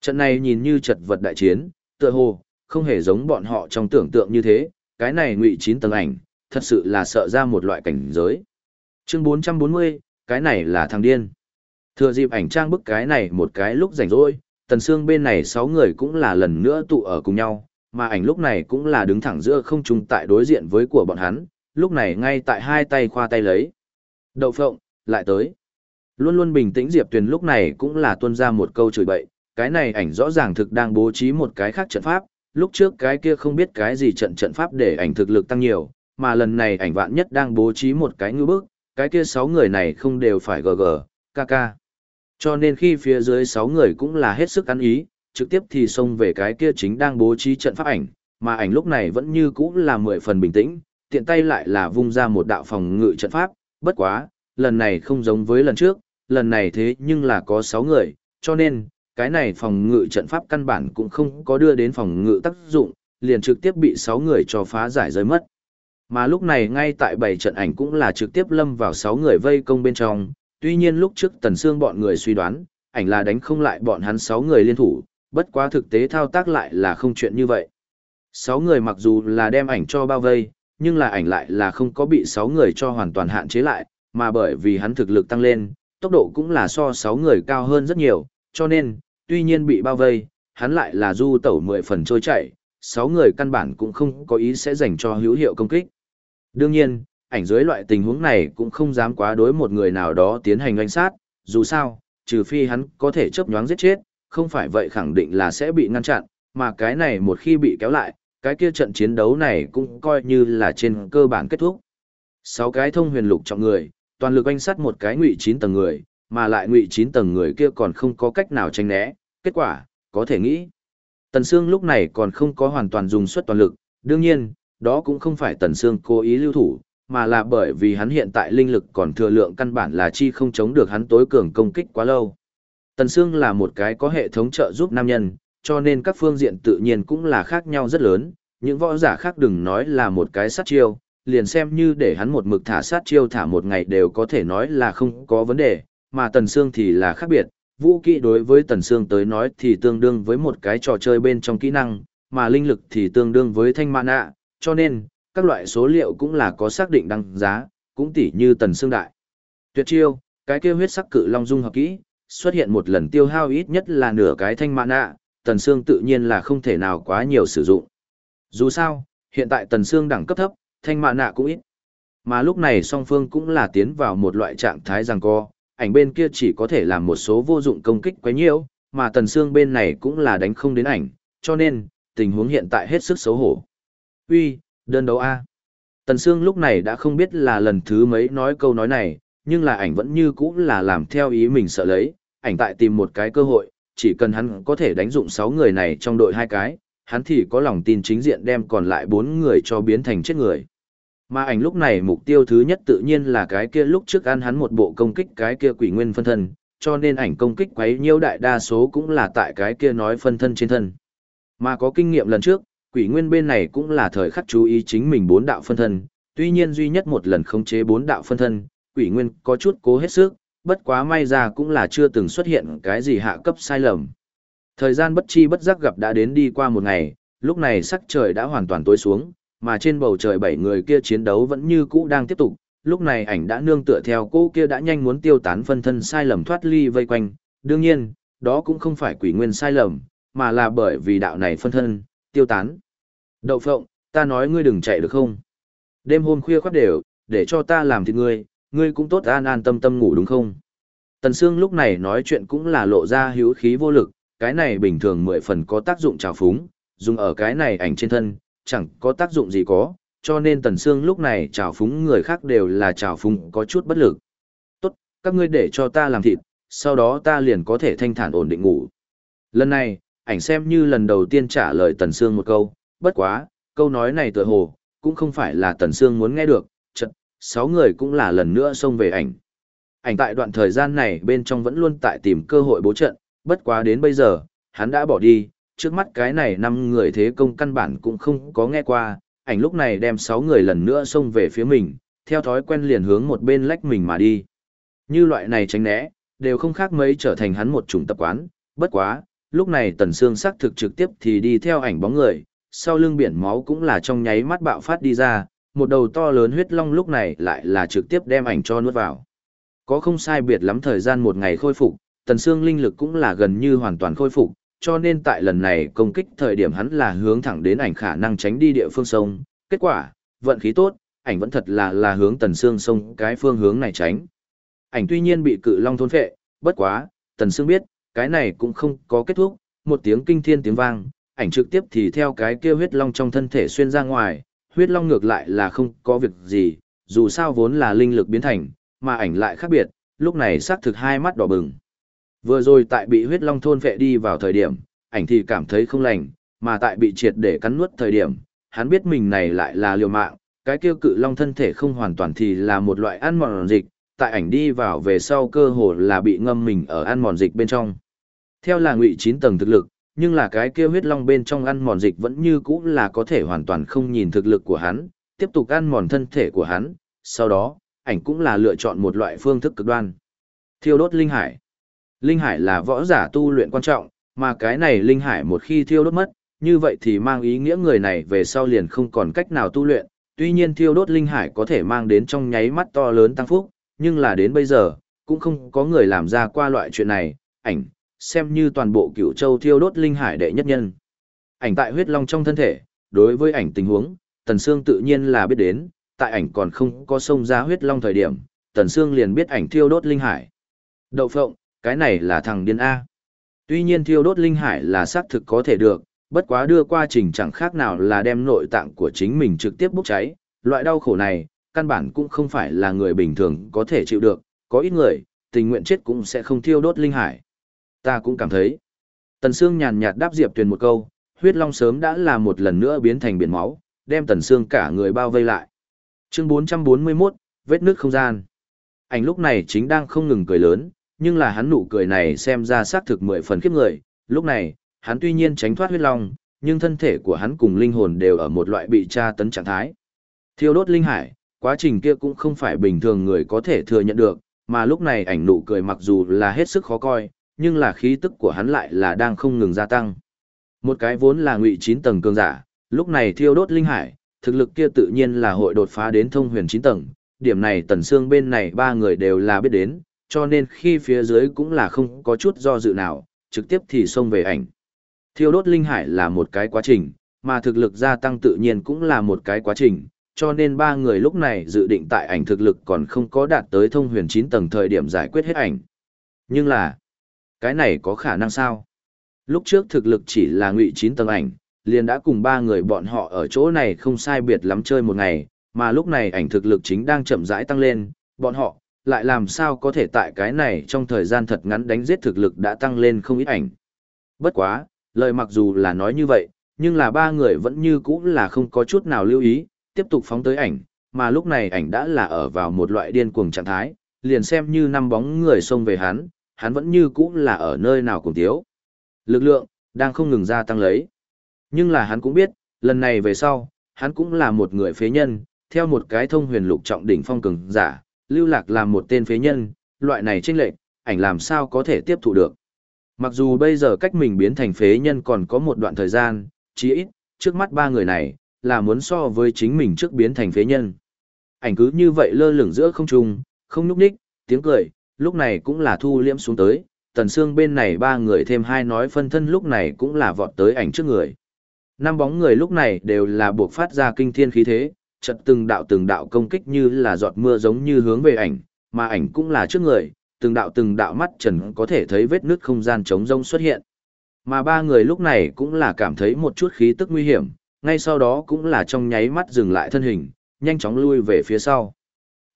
Trận này nhìn như trật vật đại chiến, tựa hồ, không hề giống bọn họ trong tưởng tượng như thế, cái này ngụy chín tầng ảnh, thật sự là sợ ra một loại cảnh giới. Chương 440, cái này là thằng điên. Thừa dịp ảnh trang bức cái này một cái lúc rảnh rỗi, tần xương bên này 6 người cũng là lần nữa tụ ở cùng nhau, mà ảnh lúc này cũng là đứng thẳng giữa không trung tại đối diện với của bọn hắn, lúc này ngay tại hai tay khoa tay lấy. Đậu phộng, lại tới. Luôn luôn bình tĩnh Diệp Tuyền lúc này cũng là tuôn ra một câu chửi bậy, cái này ảnh rõ ràng thực đang bố trí một cái khác trận pháp, lúc trước cái kia không biết cái gì trận trận pháp để ảnh thực lực tăng nhiều, mà lần này ảnh vạn nhất đang bố trí một cái ngư bức, cái kia sáu người này không đều phải gg, kk. Cho nên khi phía dưới sáu người cũng là hết sức ăn ý, trực tiếp thì xông về cái kia chính đang bố trí trận pháp ảnh, mà ảnh lúc này vẫn như cũ là mười phần bình tĩnh, tiện tay lại là vung ra một đạo phòng ngự trận pháp, bất quá, lần này không giống với lần trước, lần này thế nhưng là có sáu người, cho nên, cái này phòng ngự trận pháp căn bản cũng không có đưa đến phòng ngự tác dụng, liền trực tiếp bị 6 người cho phá giải rơi mất. Mà lúc này ngay tại bảy trận ảnh cũng là trực tiếp lâm vào 6 người vây công bên trong, tuy nhiên lúc trước tần xương bọn người suy đoán, ảnh là đánh không lại bọn hắn 6 người liên thủ, bất quá thực tế thao tác lại là không chuyện như vậy. 6 người mặc dù là đem ảnh cho bao vây, nhưng là ảnh lại là không có bị 6 người cho hoàn toàn hạn chế lại, mà bởi vì hắn thực lực tăng lên, tốc độ cũng là so 6 người cao hơn rất nhiều, cho nên, tuy nhiên bị bao vây, hắn lại là du tẩu mười phần trôi chảy, sáu người căn bản cũng không có ý sẽ dành cho hữu hiệu công kích. Đương nhiên, ảnh dưới loại tình huống này cũng không dám quá đối một người nào đó tiến hành oanh sát, dù sao, trừ phi hắn có thể chớp nhoáng giết chết, không phải vậy khẳng định là sẽ bị ngăn chặn, mà cái này một khi bị kéo lại, cái kia trận chiến đấu này cũng coi như là trên cơ bản kết thúc. Sáu cái thông huyền lục trọng người, toàn lực oanh sát một cái ngụy chín tầng người, mà lại ngụy chín tầng người kia còn không có cách nào tránh né, kết quả, có thể nghĩ. Tần Sương lúc này còn không có hoàn toàn dùng suất toàn lực, đương nhiên, đó cũng không phải Tần Sương cố ý lưu thủ, mà là bởi vì hắn hiện tại linh lực còn thừa lượng căn bản là chi không chống được hắn tối cường công kích quá lâu. Tần Sương là một cái có hệ thống trợ giúp nam nhân, cho nên các phương diện tự nhiên cũng là khác nhau rất lớn, những võ giả khác đừng nói là một cái sát chiêu, liền xem như để hắn một mực thả sát chiêu thả một ngày đều có thể nói là không có vấn đề, mà Tần Sương thì là khác biệt, vũ kỹ đối với Tần Sương tới nói thì tương đương với một cái trò chơi bên trong kỹ năng, mà linh lực thì tương đương với thanh mạn ạ, cho nên, các loại số liệu cũng là có xác định đăng giá, cũng tỉ như Tần xương Đại. Tuyệt chiêu, cái kia huyết sắc cự long dung hợp kỹ, xuất hiện một lần tiêu hao ít nhất là nửa cái thanh mạn nạ, Tần xương tự nhiên là không thể nào quá nhiều sử dụng. Dù sao, hiện tại Tần xương đẳng cấp thấp, thanh mạn nạ cũng ít. Mà lúc này song phương cũng là tiến vào một loại trạng thái giằng co, ảnh bên kia chỉ có thể làm một số vô dụng công kích quấy nhiễu, mà Tần xương bên này cũng là đánh không đến ảnh, cho nên, tình huống hiện tại hết sức xấu hổ. Uy, đơn đấu A. Tần Sương lúc này đã không biết là lần thứ mấy nói câu nói này, nhưng là ảnh vẫn như cũ là làm theo ý mình sợ lấy, ảnh tại tìm một cái cơ hội, chỉ cần hắn có thể đánh dụng 6 người này trong đội hai cái, hắn thì có lòng tin chính diện đem còn lại 4 người cho biến thành chết người. Mà ảnh lúc này mục tiêu thứ nhất tự nhiên là cái kia lúc trước ăn hắn một bộ công kích cái kia quỷ nguyên phân thân, cho nên ảnh công kích quấy nhiêu đại đa số cũng là tại cái kia nói phân thân trên thân. Mà có kinh nghiệm lần trước, quỷ nguyên bên này cũng là thời khắc chú ý chính mình bốn đạo phân thân, tuy nhiên duy nhất một lần khống chế bốn đạo phân thân, quỷ nguyên có chút cố hết sức, bất quá may ra cũng là chưa từng xuất hiện cái gì hạ cấp sai lầm. Thời gian bất chi bất giác gặp đã đến đi qua một ngày, lúc này sắc trời đã hoàn toàn tối xuống, mà trên bầu trời bảy người kia chiến đấu vẫn như cũ đang tiếp tục, lúc này ảnh đã nương tựa theo cô kia đã nhanh muốn tiêu tán phân thân sai lầm thoát ly vây quanh, đương nhiên, đó cũng không phải quỷ nguyên sai lầm, mà là bởi vì đạo này phân thân, tiêu tán. Đậu phộng, ta nói ngươi đừng chạy được không? Đêm hôm khuya khoát đều, để cho ta làm thịt ngươi, ngươi cũng tốt an an tâm tâm ngủ đúng không? Tần Sương lúc này nói chuyện cũng là lộ ra hữu khí vô lực, cái này bình thường mười phần có tác dụng trào phúng, dùng ở cái này ảnh trên thân, chẳng có tác dụng gì có, cho nên Tần Sương lúc này trào phúng người khác đều là trào phúng có chút bất lực. Tốt, các ngươi để cho ta làm thịt, sau đó ta liền có thể thanh thản ổn định ngủ. Lần này, ảnh xem như lần đầu tiên trả lời Tần Sương một câu, bất quá, câu nói này tựa hồ, cũng không phải là Tần Sương muốn nghe được, chật, sáu người cũng là lần nữa xông về ảnh. Ảnh tại đoạn thời gian này bên trong vẫn luôn tại tìm cơ hội bố trận, bất quá đến bây giờ, hắn đã bỏ đi, trước mắt cái này năm người thế công căn bản cũng không có nghe qua, ảnh lúc này đem sáu người lần nữa xông về phía mình, theo thói quen liền hướng một bên lách mình mà đi. Như loại này tránh né, đều không khác mấy trở thành hắn một chủng tập quán, bất quá, lúc này tần xương sắc thực trực tiếp thì đi theo ảnh bóng người, sau lưng biển máu cũng là trong nháy mắt bạo phát đi ra, một đầu to lớn huyết long lúc này lại là trực tiếp đem ảnh cho nuốt vào. Có không sai biệt lắm thời gian một ngày khôi phục, tần xương linh lực cũng là gần như hoàn toàn khôi phục, cho nên tại lần này công kích thời điểm hắn là hướng thẳng đến ảnh khả năng tránh đi địa phương sông. Kết quả, vận khí tốt, ảnh vẫn thật là là hướng tần xương sông cái phương hướng này tránh. Ảnh tuy nhiên bị cự long thôn phệ, bất quá, tần xương biết, cái này cũng không có kết thúc, một tiếng kinh thiên tiếng vang, ảnh trực tiếp thì theo cái kia huyết long trong thân thể xuyên ra ngoài, huyết long ngược lại là không có việc gì, dù sao vốn là linh lực biến thành, mà ảnh lại khác biệt, lúc này xác thực hai mắt đỏ bừng. Vừa rồi tại bị huyết long thôn vệ đi vào thời điểm, ảnh thì cảm thấy không lành, mà tại bị triệt để cắn nuốt thời điểm, hắn biết mình này lại là liều mạng, cái kia cự long thân thể không hoàn toàn thì là một loại ăn mòn dịch, tại ảnh đi vào về sau cơ hồ là bị ngâm mình ở ăn mòn dịch bên trong. Theo là ngụy 9 tầng thực lực, nhưng là cái kia huyết long bên trong ăn mòn dịch vẫn như cũ là có thể hoàn toàn không nhìn thực lực của hắn, tiếp tục ăn mòn thân thể của hắn, sau đó, ảnh cũng là lựa chọn một loại phương thức cực đoan. Thiêu đốt linh hải. Linh hải là võ giả tu luyện quan trọng, mà cái này linh hải một khi thiêu đốt mất, như vậy thì mang ý nghĩa người này về sau liền không còn cách nào tu luyện. Tuy nhiên thiêu đốt linh hải có thể mang đến trong nháy mắt to lớn tăng phúc, nhưng là đến bây giờ, cũng không có người làm ra qua loại chuyện này, ảnh, xem như toàn bộ cửu châu thiêu đốt linh hải đệ nhất nhân. Ảnh tại huyết long trong thân thể, đối với ảnh tình huống, Tần Sương tự nhiên là biết đến, tại ảnh còn không có sông ra huyết long thời điểm, Tần Sương liền biết ảnh thiêu đốt linh hải. Đậu phộng, cái này là thằng điên A. Tuy nhiên thiêu đốt linh hải là xác thực có thể được, bất quá đưa qua trình chẳng khác nào là đem nội tạng của chính mình trực tiếp bốc cháy, loại đau khổ này, căn bản cũng không phải là người bình thường có thể chịu được, có ít người, tình nguyện chết cũng sẽ không thiêu đốt linh hải. Ta cũng cảm thấy. Tần Sương nhàn nhạt đáp Diệp Tuyền một câu, huyết long sớm đã là một lần nữa biến thành biển máu, đem Tần Sương cả người bao vây lại. Chương 441, vết nước không gian. ảnh lúc này chính đang không ngừng cười lớn, nhưng là hắn nụ cười này xem ra xác thực mười phần khiếp người, lúc này, hắn tuy nhiên tránh thoát huyết long, nhưng thân thể của hắn cùng linh hồn đều ở một loại bị tra tấn trạng thái. Thiêu đốt linh hải, quá trình kia cũng không phải bình thường người có thể thừa nhận được, mà lúc này ảnh nụ cười mặc dù là hết sức khó coi, nhưng là khí tức của hắn lại là đang không ngừng gia tăng. Một cái vốn là ngụy 9 tầng cường giả, lúc này thiêu đốt linh hải, thực lực kia tự nhiên là hội đột phá đến thông huyền 9 tầng, điểm này tần xương bên này ba người đều là biết đến, cho nên khi phía dưới cũng là không có chút do dự nào, trực tiếp thì xông về ảnh. Thiêu đốt linh hải là một cái quá trình, mà thực lực gia tăng tự nhiên cũng là một cái quá trình, cho nên ba người lúc này dự định tại ảnh thực lực còn không có đạt tới thông huyền 9 tầng thời điểm giải quyết hết ảnh. Nhưng là, cái này có khả năng sao? Lúc trước thực lực chỉ là ngụy chín tầng ảnh, liền đã cùng ba người bọn họ ở chỗ này không sai biệt lắm chơi một ngày, mà lúc này ảnh thực lực chính đang chậm rãi tăng lên, bọn họ lại làm sao có thể tại cái này trong thời gian thật ngắn đánh giết thực lực đã tăng lên không ít ảnh. Bất quá, lời mặc dù là nói như vậy, nhưng là ba người vẫn như cũng là không có chút nào lưu ý, tiếp tục phóng tới ảnh, mà lúc này ảnh đã là ở vào một loại điên cuồng trạng thái, liền xem như năm bóng người xông về hắn, hắn vẫn như cũ là ở nơi nào cùng thiếu. Lực lượng, đang không ngừng gia tăng lấy. Nhưng là hắn cũng biết, Lần này về sau, hắn cũng là một người phế nhân, theo một cái thông huyền lục trọng đỉnh phong cường giả, lưu lạc làm một tên phế nhân, loại này chênh lệch, ảnh làm sao có thể tiếp thụ được. Mặc dù bây giờ cách mình biến thành phế nhân còn có một đoạn thời gian, chí ít, trước mắt ba người này, là muốn so với chính mình trước biến thành phế nhân. Ảnh cứ như vậy lơ lửng giữa không trung, không núp đích tiếng cười, lúc này cũng là thu liễm xuống tới, tần xương bên này ba người thêm hai nói phân thân lúc này cũng là vọt tới ảnh trước người. Năm bóng người lúc này đều là buộc phát ra kinh thiên khí thế, chật từng đạo từng đạo công kích như là giọt mưa giống như hướng về ảnh, mà ảnh cũng là trước người, từng đạo từng đạo mắt trần có thể thấy vết nứt không gian trống rông xuất hiện. Mà ba người lúc này cũng là cảm thấy một chút khí tức nguy hiểm, ngay sau đó cũng là trong nháy mắt dừng lại thân hình, nhanh chóng lui về phía sau.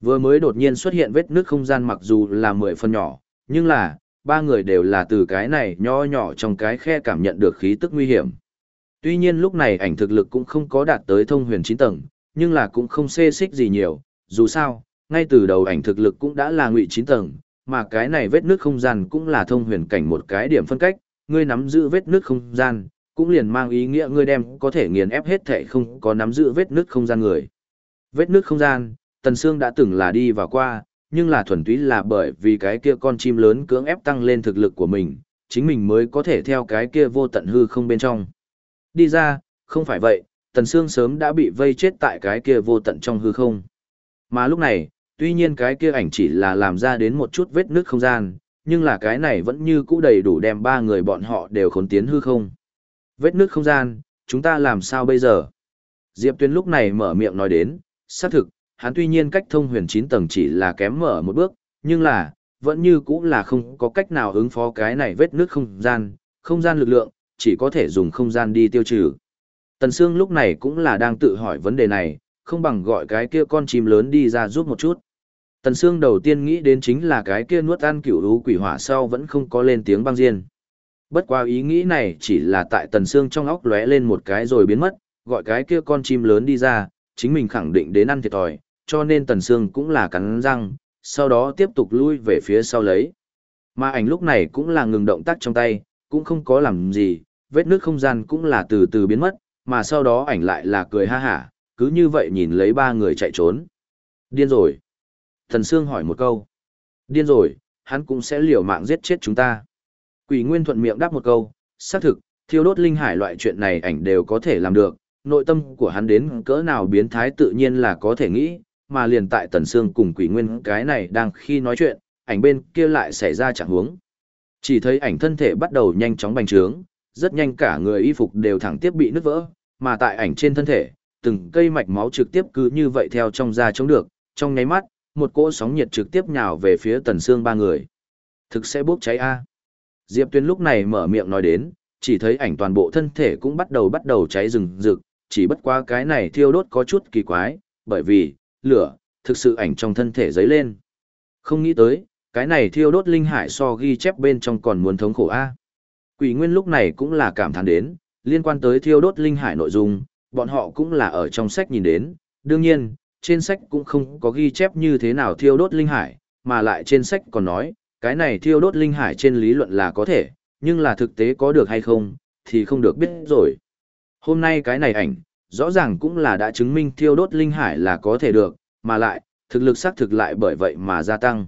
Vừa mới đột nhiên xuất hiện vết nước không gian mặc dù là mười phần nhỏ, nhưng là, ba người đều là từ cái này nho nhỏ trong cái khe cảm nhận được khí tức nguy hiểm. Tuy nhiên lúc này ảnh thực lực cũng không có đạt tới thông huyền 9 tầng, nhưng là cũng không xê xích gì nhiều, dù sao, ngay từ đầu ảnh thực lực cũng đã là ngụy 9 tầng, mà cái này vết nước không gian cũng là thông huyền cảnh một cái điểm phân cách, ngươi nắm giữ vết nước không gian, cũng liền mang ý nghĩa ngươi đem có thể nghiền ép hết thể không có nắm giữ vết nước không gian người. Vết nước không gian, Tần Sương đã từng là đi và qua, nhưng là thuần túy là bởi vì cái kia con chim lớn cưỡng ép tăng lên thực lực của mình, chính mình mới có thể theo cái kia vô tận hư không bên trong. Đi ra, không phải vậy, Tần Sương sớm đã bị vây chết tại cái kia vô tận trong hư không. Mà lúc này, tuy nhiên cái kia ảnh chỉ là làm ra đến một chút vết nứt không gian, nhưng là cái này vẫn như cũ đầy đủ đem ba người bọn họ đều khốn tiến hư không. Vết nứt không gian, chúng ta làm sao bây giờ? Diệp Tuyên lúc này mở miệng nói đến, xác thực, hắn tuy nhiên cách thông huyền 9 tầng chỉ là kém mở một bước, nhưng là, vẫn như cũ là không có cách nào ứng phó cái này vết nước không gian, không gian lực lượng, chỉ có thể dùng không gian đi tiêu trừ. Tần Sương lúc này cũng là đang tự hỏi vấn đề này, không bằng gọi cái kia con chim lớn đi ra giúp một chút. Tần Sương đầu tiên nghĩ đến chính là cái kia nuốt ăn cửu lũ quỷ hỏa sau vẫn không có lên tiếng băng diên. Bất qua ý nghĩ này chỉ là tại Tần Sương trong óc lóe lên một cái rồi biến mất, gọi cái kia con chim lớn đi ra, chính mình khẳng định đến ăn thiệt thòi, cho nên Tần Sương cũng là cắn răng, sau đó tiếp tục lui về phía sau lấy. Mà ảnh lúc này cũng là ngừng động tác trong tay, cũng không có làm gì, vết nước không gian cũng là từ từ biến mất, mà sau đó ảnh lại là cười ha hả, cứ như vậy nhìn lấy ba người chạy trốn. Điên rồi. Thần Sương hỏi một câu. Điên rồi, hắn cũng sẽ liều mạng giết chết chúng ta. Quỷ Nguyên thuận miệng đáp một câu, xác thực, thiêu đốt linh hải loại chuyện này ảnh đều có thể làm được, nội tâm của hắn đến cỡ nào biến thái tự nhiên là có thể nghĩ, mà liền tại Tần Sương cùng Quỷ Nguyên cái này đang khi nói chuyện, ảnh bên kia lại xảy ra trạng huống. Chỉ thấy ảnh thân thể bắt đầu nhanh chóng bành trướng, rất nhanh cả người y phục đều thẳng tiếp bị nứt vỡ, mà tại ảnh trên thân thể, từng cây mạch máu trực tiếp cứ như vậy theo trong da chống được, trong nháy mắt, một cỗ sóng nhiệt trực tiếp nhào về phía Tần Sương ba người. Thực sẽ bốc cháy a. Diệp Tuyên lúc này mở miệng nói đến, chỉ thấy ảnh toàn bộ thân thể cũng bắt đầu bắt đầu cháy rừng rực, chỉ bất quá cái này thiêu đốt có chút kỳ quái, bởi vì, lửa, thực sự ảnh trong thân thể dấy lên. Không nghĩ tới, cái này thiêu đốt linh hải so ghi chép bên trong còn muốn thống khổ a. Quỷ Nguyên lúc này cũng là cảm thán đến, liên quan tới thiêu đốt linh hải nội dung, bọn họ cũng là ở trong sách nhìn đến, đương nhiên, trên sách cũng không có ghi chép như thế nào thiêu đốt linh hải, mà lại trên sách còn nói, cái này thiêu đốt linh hải trên lý luận là có thể, nhưng là thực tế có được hay không, thì không được biết rồi. Hôm nay cái này ảnh, rõ ràng cũng là đã chứng minh thiêu đốt linh hải là có thể được, mà lại, thực lực xác thực lại bởi vậy mà gia tăng.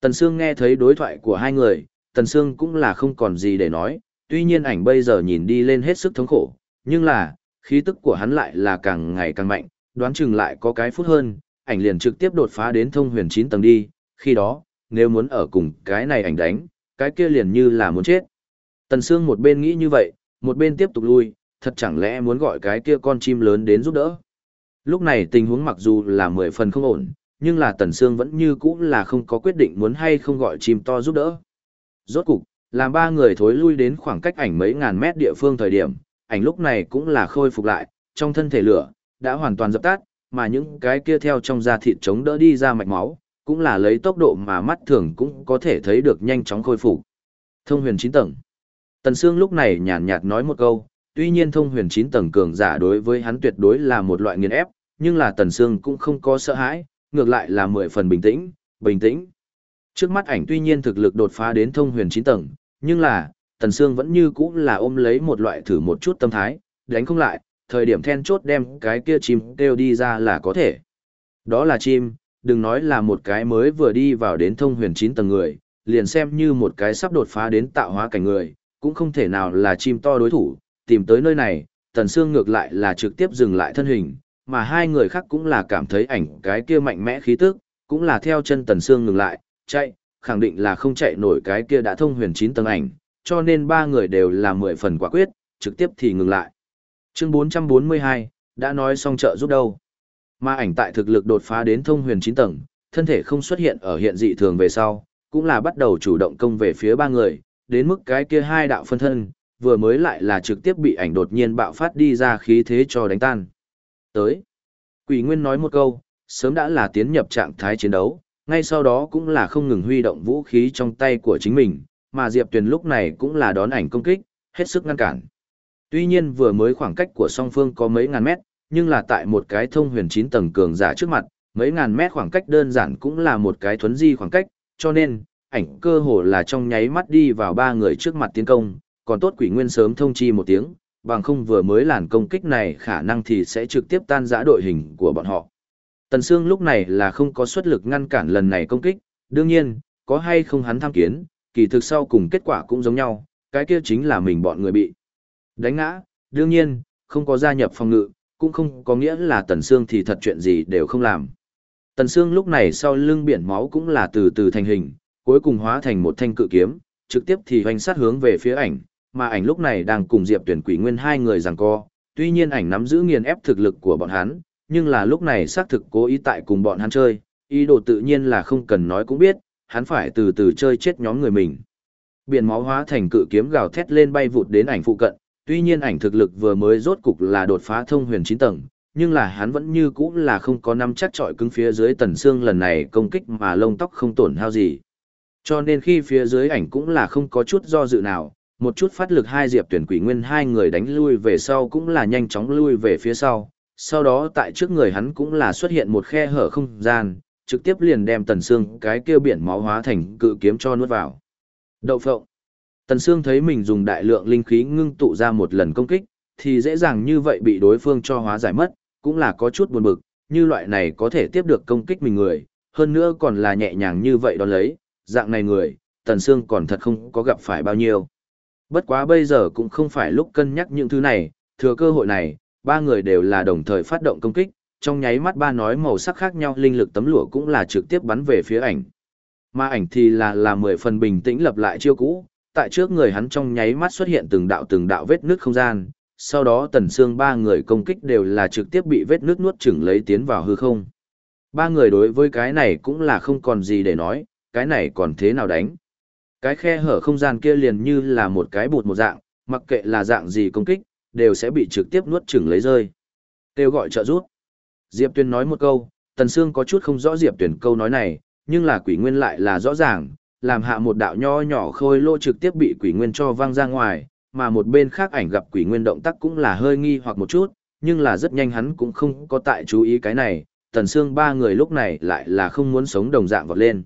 Tần Sương nghe thấy đối thoại của hai người, Tần Sương cũng là không còn gì để nói, tuy nhiên ảnh bây giờ nhìn đi lên hết sức thống khổ, nhưng là, khí tức của hắn lại là càng ngày càng mạnh, đoán chừng lại có cái phút hơn, ảnh liền trực tiếp đột phá đến thông huyền 9 tầng đi, khi đó, nếu muốn ở cùng cái này ảnh đánh, cái kia liền như là muốn chết. Tần Sương một bên nghĩ như vậy, một bên tiếp tục lui, thật chẳng lẽ muốn gọi cái kia con chim lớn đến giúp đỡ. Lúc này tình huống mặc dù là mười phần không ổn, nhưng là Tần Sương vẫn như cũ là không có quyết định muốn hay không gọi chim to giúp đỡ. Rốt cục, làm ba người thối lui đến khoảng cách ảnh mấy ngàn mét địa phương thời điểm, ảnh lúc này cũng là khôi phục lại, trong thân thể lửa, đã hoàn toàn dập tắt, mà những cái kia theo trong da thịt chống đỡ đi ra mạch máu, cũng là lấy tốc độ mà mắt thường cũng có thể thấy được nhanh chóng khôi phục. Thông huyền 9 tầng. Tần Sương lúc này nhàn nhạt nói một câu, tuy nhiên thông huyền chín tầng cường giả đối với hắn tuyệt đối là một loại nghiền ép, nhưng là Tần Sương cũng không có sợ hãi, ngược lại là mười phần bình tĩnh, bình tĩnh. Trước mắt ảnh tuy nhiên thực lực đột phá đến thông huyền chín tầng, nhưng là, Tần Sương vẫn như cũ là ôm lấy một loại thử một chút tâm thái, đánh không lại, thời điểm then chốt đem cái kia chim kêu đi ra là có thể. Đó là chim, đừng nói là một cái mới vừa đi vào đến thông huyền chín tầng người, liền xem như một cái sắp đột phá đến tạo hóa cảnh người, cũng không thể nào là chim to đối thủ, tìm tới nơi này, Tần Sương ngược lại là trực tiếp dừng lại thân hình, mà hai người khác cũng là cảm thấy ảnh cái kia mạnh mẽ khí tức, cũng là theo chân Tần Sương ngừng lại, chạy, khẳng định là không chạy nổi cái kia đã thông huyền 9 tầng ảnh, cho nên ba người đều là mười phần quả quyết, trực tiếp thì ngừng lại. Chương 442, đã nói xong trợ giúp đâu. Mà ảnh tại thực lực đột phá đến thông huyền 9 tầng, thân thể không xuất hiện ở hiện dị thường về sau, cũng là bắt đầu chủ động công về phía ba người, đến mức cái kia hai đạo phân thân, vừa mới lại là trực tiếp bị ảnh đột nhiên bạo phát đi ra khí thế cho đánh tan. Tới. Quỷ Nguyên nói một câu, sớm đã là tiến nhập trạng thái chiến đấu, ngay sau đó cũng là không ngừng huy động vũ khí trong tay của chính mình, mà Diệp Tuyền lúc này cũng là đón ảnh công kích, hết sức ngăn cản. Tuy nhiên vừa mới khoảng cách của song phương có mấy ngàn mét, nhưng là tại một cái thông huyền 9 tầng cường giả trước mặt, mấy ngàn mét khoảng cách đơn giản cũng là một cái thuấn di khoảng cách, cho nên, ảnh cơ hồ là trong nháy mắt đi vào ba người trước mặt tiến công, còn tốt quỷ nguyên sớm thông chi một tiếng, bằng không vừa mới làn công kích này khả năng thì sẽ trực tiếp tan rã đội hình của bọn họ. Tần Sương lúc này là không có xuất lực ngăn cản lần này công kích, đương nhiên, có hay không hắn tham kiến, kỳ thực sau cùng kết quả cũng giống nhau, cái kia chính là mình bọn người bị đánh ngã, đương nhiên, không có gia nhập phòng ngự, cũng không có nghĩa là Tần Sương thì thật chuyện gì đều không làm. Tần Sương lúc này sau lưng biển máu cũng là từ từ thành hình, cuối cùng hóa thành một thanh cự kiếm, trực tiếp thì hoành sát hướng về phía ảnh, mà ảnh lúc này đang cùng Diệp Tuyển Quỷ Nguyên hai người giằng co, tuy nhiên ảnh nắm giữ nghiền ép thực lực của bọn hắn, nhưng là lúc này xác thực cố ý tại cùng bọn hắn chơi, ý đồ tự nhiên là không cần nói cũng biết, hắn phải từ từ chơi chết nhóm người mình. Biển máu hóa thành cự kiếm gào thét lên bay vụt đến ảnh phụ cận, tuy nhiên ảnh thực lực vừa mới rốt cục là đột phá thông huyền 9 tầng, nhưng là hắn vẫn như cũ là không có năm chắc trọi cứng phía dưới tần xương lần này công kích mà lông tóc không tổn hao gì. Cho nên khi phía dưới ảnh cũng là không có chút do dự nào, một chút phát lực hai diệp tuyển quỷ nguyên hai người đánh lui về sau cũng là nhanh chóng lui về phía sau, sau đó tại trước người hắn cũng là xuất hiện một khe hở không gian, trực tiếp liền đem tần xương cái kia biển máu hóa thành cự kiếm cho nuốt vào. Đậu phộng. Tần xương thấy mình dùng đại lượng linh khí ngưng tụ ra một lần công kích, thì dễ dàng như vậy bị đối phương cho hóa giải mất, cũng là có chút buồn bực, như loại này có thể tiếp được công kích mình người, hơn nữa còn là nhẹ nhàng như vậy đó lấy, dạng này người, Tần Sương còn thật không có gặp phải bao nhiêu. Bất quá bây giờ cũng không phải lúc cân nhắc những thứ này, thừa cơ hội này, ba người đều là đồng thời phát động công kích, trong nháy mắt ba nói màu sắc khác nhau linh lực tấm lụa cũng là trực tiếp bắn về phía ảnh. Mà ảnh thì là là mười phần bình tĩnh lập lại chiêu cũ, tại trước người hắn trong nháy mắt xuất hiện từng đạo từng đạo vết nước không gian, sau đó tần xương ba người công kích đều là trực tiếp bị vết nước nuốt chửng lấy tiến vào hư không. Ba người đối với cái này cũng là không còn gì để nói, cái này còn thế nào đánh. Cái khe hở không gian kia liền như là một cái bụt một dạng, mặc kệ là dạng gì công kích, đều sẽ bị trực tiếp nuốt chửng lấy rơi. Kêu gọi trợ giúp. Diệp Tuyên nói một câu, Tần Sương có chút không rõ Diệp tuyên câu nói này, nhưng là quỷ nguyên lại là rõ ràng, làm hạ một đạo nho nhỏ khôi lô trực tiếp bị quỷ nguyên cho văng ra ngoài, mà một bên khác ảnh gặp quỷ nguyên động tác cũng là hơi nghi hoặc một chút, nhưng là rất nhanh hắn cũng không có tại chú ý cái này, Tần Sương ba người lúc này lại là không muốn sống đồng dạng vọt lên.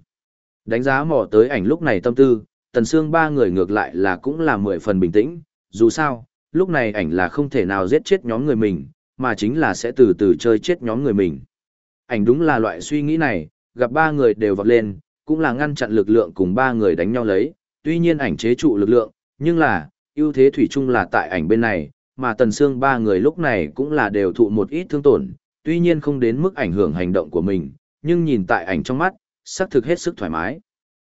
Đánh giá mò tới ảnh lúc này tâm tư, Tần Sương ba người ngược lại là cũng là mười phần bình tĩnh, dù sao, lúc này ảnh là không thể nào giết chết nhóm người mình, mà chính là sẽ từ từ chơi chết nhóm người mình. Ảnh đúng là loại suy nghĩ này, gặp ba người đều vọt lên, cũng là ngăn chặn lực lượng cùng ba người đánh nhau lấy, tuy nhiên ảnh chế trụ lực lượng, nhưng là, ưu thế thủy chung là tại ảnh bên này, mà Tần Sương ba người lúc này cũng là đều thụ một ít thương tổn, tuy nhiên không đến mức ảnh hưởng hành động của mình, nhưng nhìn tại ảnh trong mắt, xác thực hết sức thoải mái.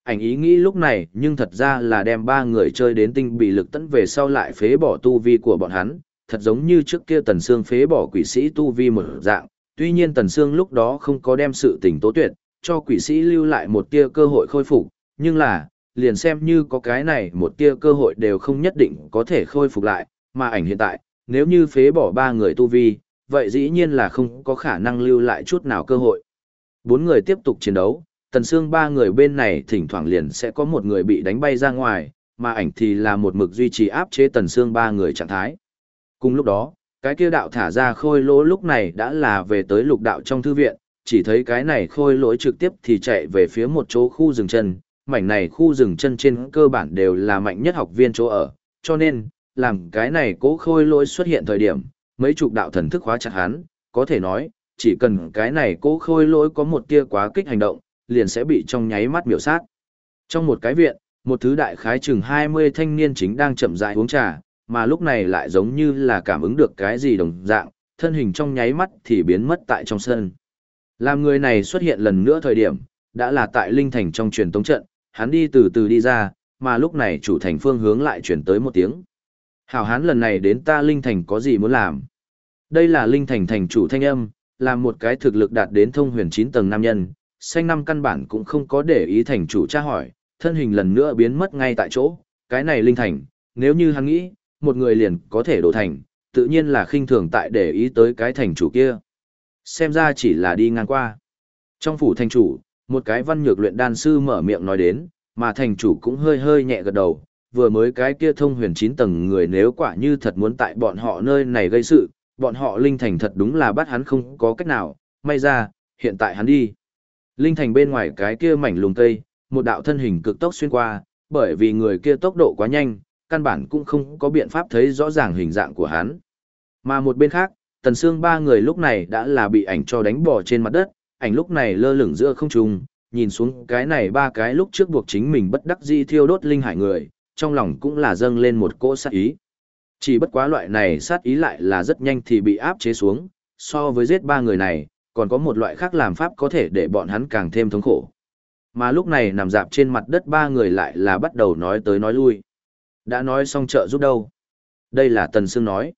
Ảnh ý nghĩ lúc này nhưng thật ra là đem ba người chơi đến tinh bị lực tấn về sau lại phế bỏ tu vi của bọn hắn, thật giống như trước kia Tần Sương phế bỏ quỷ sĩ tu vi một dạng, tuy nhiên Tần Sương lúc đó không có đem sự tình tố tuyệt, cho quỷ sĩ lưu lại một tia cơ hội khôi phục, nhưng là, liền xem như có cái này một tia cơ hội đều không nhất định có thể khôi phục lại, mà ảnh hiện tại, nếu như phế bỏ ba người tu vi, vậy dĩ nhiên là không có khả năng lưu lại chút nào cơ hội. Bốn người tiếp tục chiến đấu, tần xương ba người bên này thỉnh thoảng liền sẽ có một người bị đánh bay ra ngoài, mà ảnh thì là một mực duy trì áp chế tần xương ba người trạng thái. Cùng lúc đó, cái kia đạo thả ra khôi lỗ lúc này đã là về tới lục đạo trong thư viện, chỉ thấy cái này khôi lỗi trực tiếp thì chạy về phía một chỗ khu rừng chân, mảnh này khu rừng chân trên cơ bản đều là mạnh nhất học viên chỗ ở, cho nên, làm cái này cố khôi lỗi xuất hiện thời điểm, Mấy chục đạo thần thức khóa chặt hắn, có thể nói, chỉ cần cái này cố khôi lỗi có một tia quá kích hành động, liền sẽ bị trong nháy mắt miểu sát. Trong một cái viện, một thứ đại khái chừng 20 thanh niên chính đang chậm rãi uống trà, mà lúc này lại giống như là cảm ứng được cái gì đồng dạng, thân hình trong nháy mắt thì biến mất tại trong sân. Làm người này xuất hiện lần nữa thời điểm, đã là tại Linh Thành trong truyền tống trận, hắn đi từ từ đi ra, mà lúc này chủ thành phương hướng lại chuyển tới một tiếng. Hảo hán lần này đến ta Linh Thành có gì muốn làm? Đây là Linh Thành thành chủ thanh âm, là một cái thực lực đạt đến thông huyền 9 tầng nam nhân, xanh năm căn bản cũng không có để ý thành chủ tra hỏi, thân hình lần nữa biến mất ngay tại chỗ, cái này Linh Thành, nếu như hắn nghĩ, một người liền có thể đổ thành, tự nhiên là khinh thường tại để ý tới cái thành chủ kia. Xem ra chỉ là đi ngang qua. Trong phủ thành chủ, một cái văn nhược luyện đan sư mở miệng nói đến, mà thành chủ cũng hơi hơi nhẹ gật đầu, vừa mới cái kia thông huyền 9 tầng người nếu quả như thật muốn tại bọn họ nơi này gây sự, bọn họ Linh Thành thật đúng là bắt hắn không có cách nào, may ra, hiện tại hắn đi. Linh Thành bên ngoài cái kia mảnh lùng cây, một đạo thân hình cực tốc xuyên qua, bởi vì người kia tốc độ quá nhanh, căn bản cũng không có biện pháp thấy rõ ràng hình dạng của hắn. Mà một bên khác, Tần xương ba người lúc này đã là bị ảnh cho đánh bỏ trên mặt đất, ảnh lúc này lơ lửng giữa không trung, nhìn xuống cái này ba cái lúc trước buộc chính mình bất đắc dĩ thiêu đốt linh hải người, trong lòng cũng là dâng lên một cỗ sát ý. Chỉ bất quá loại này sát ý lại là rất nhanh thì bị áp chế xuống, so với giết ba người này, còn có một loại khác làm pháp có thể để bọn hắn càng thêm thống khổ. Mà lúc này nằm dạp trên mặt đất ba người lại là bắt đầu nói tới nói lui. Đã nói xong trợ giúp đâu? Đây là Tần Sương nói.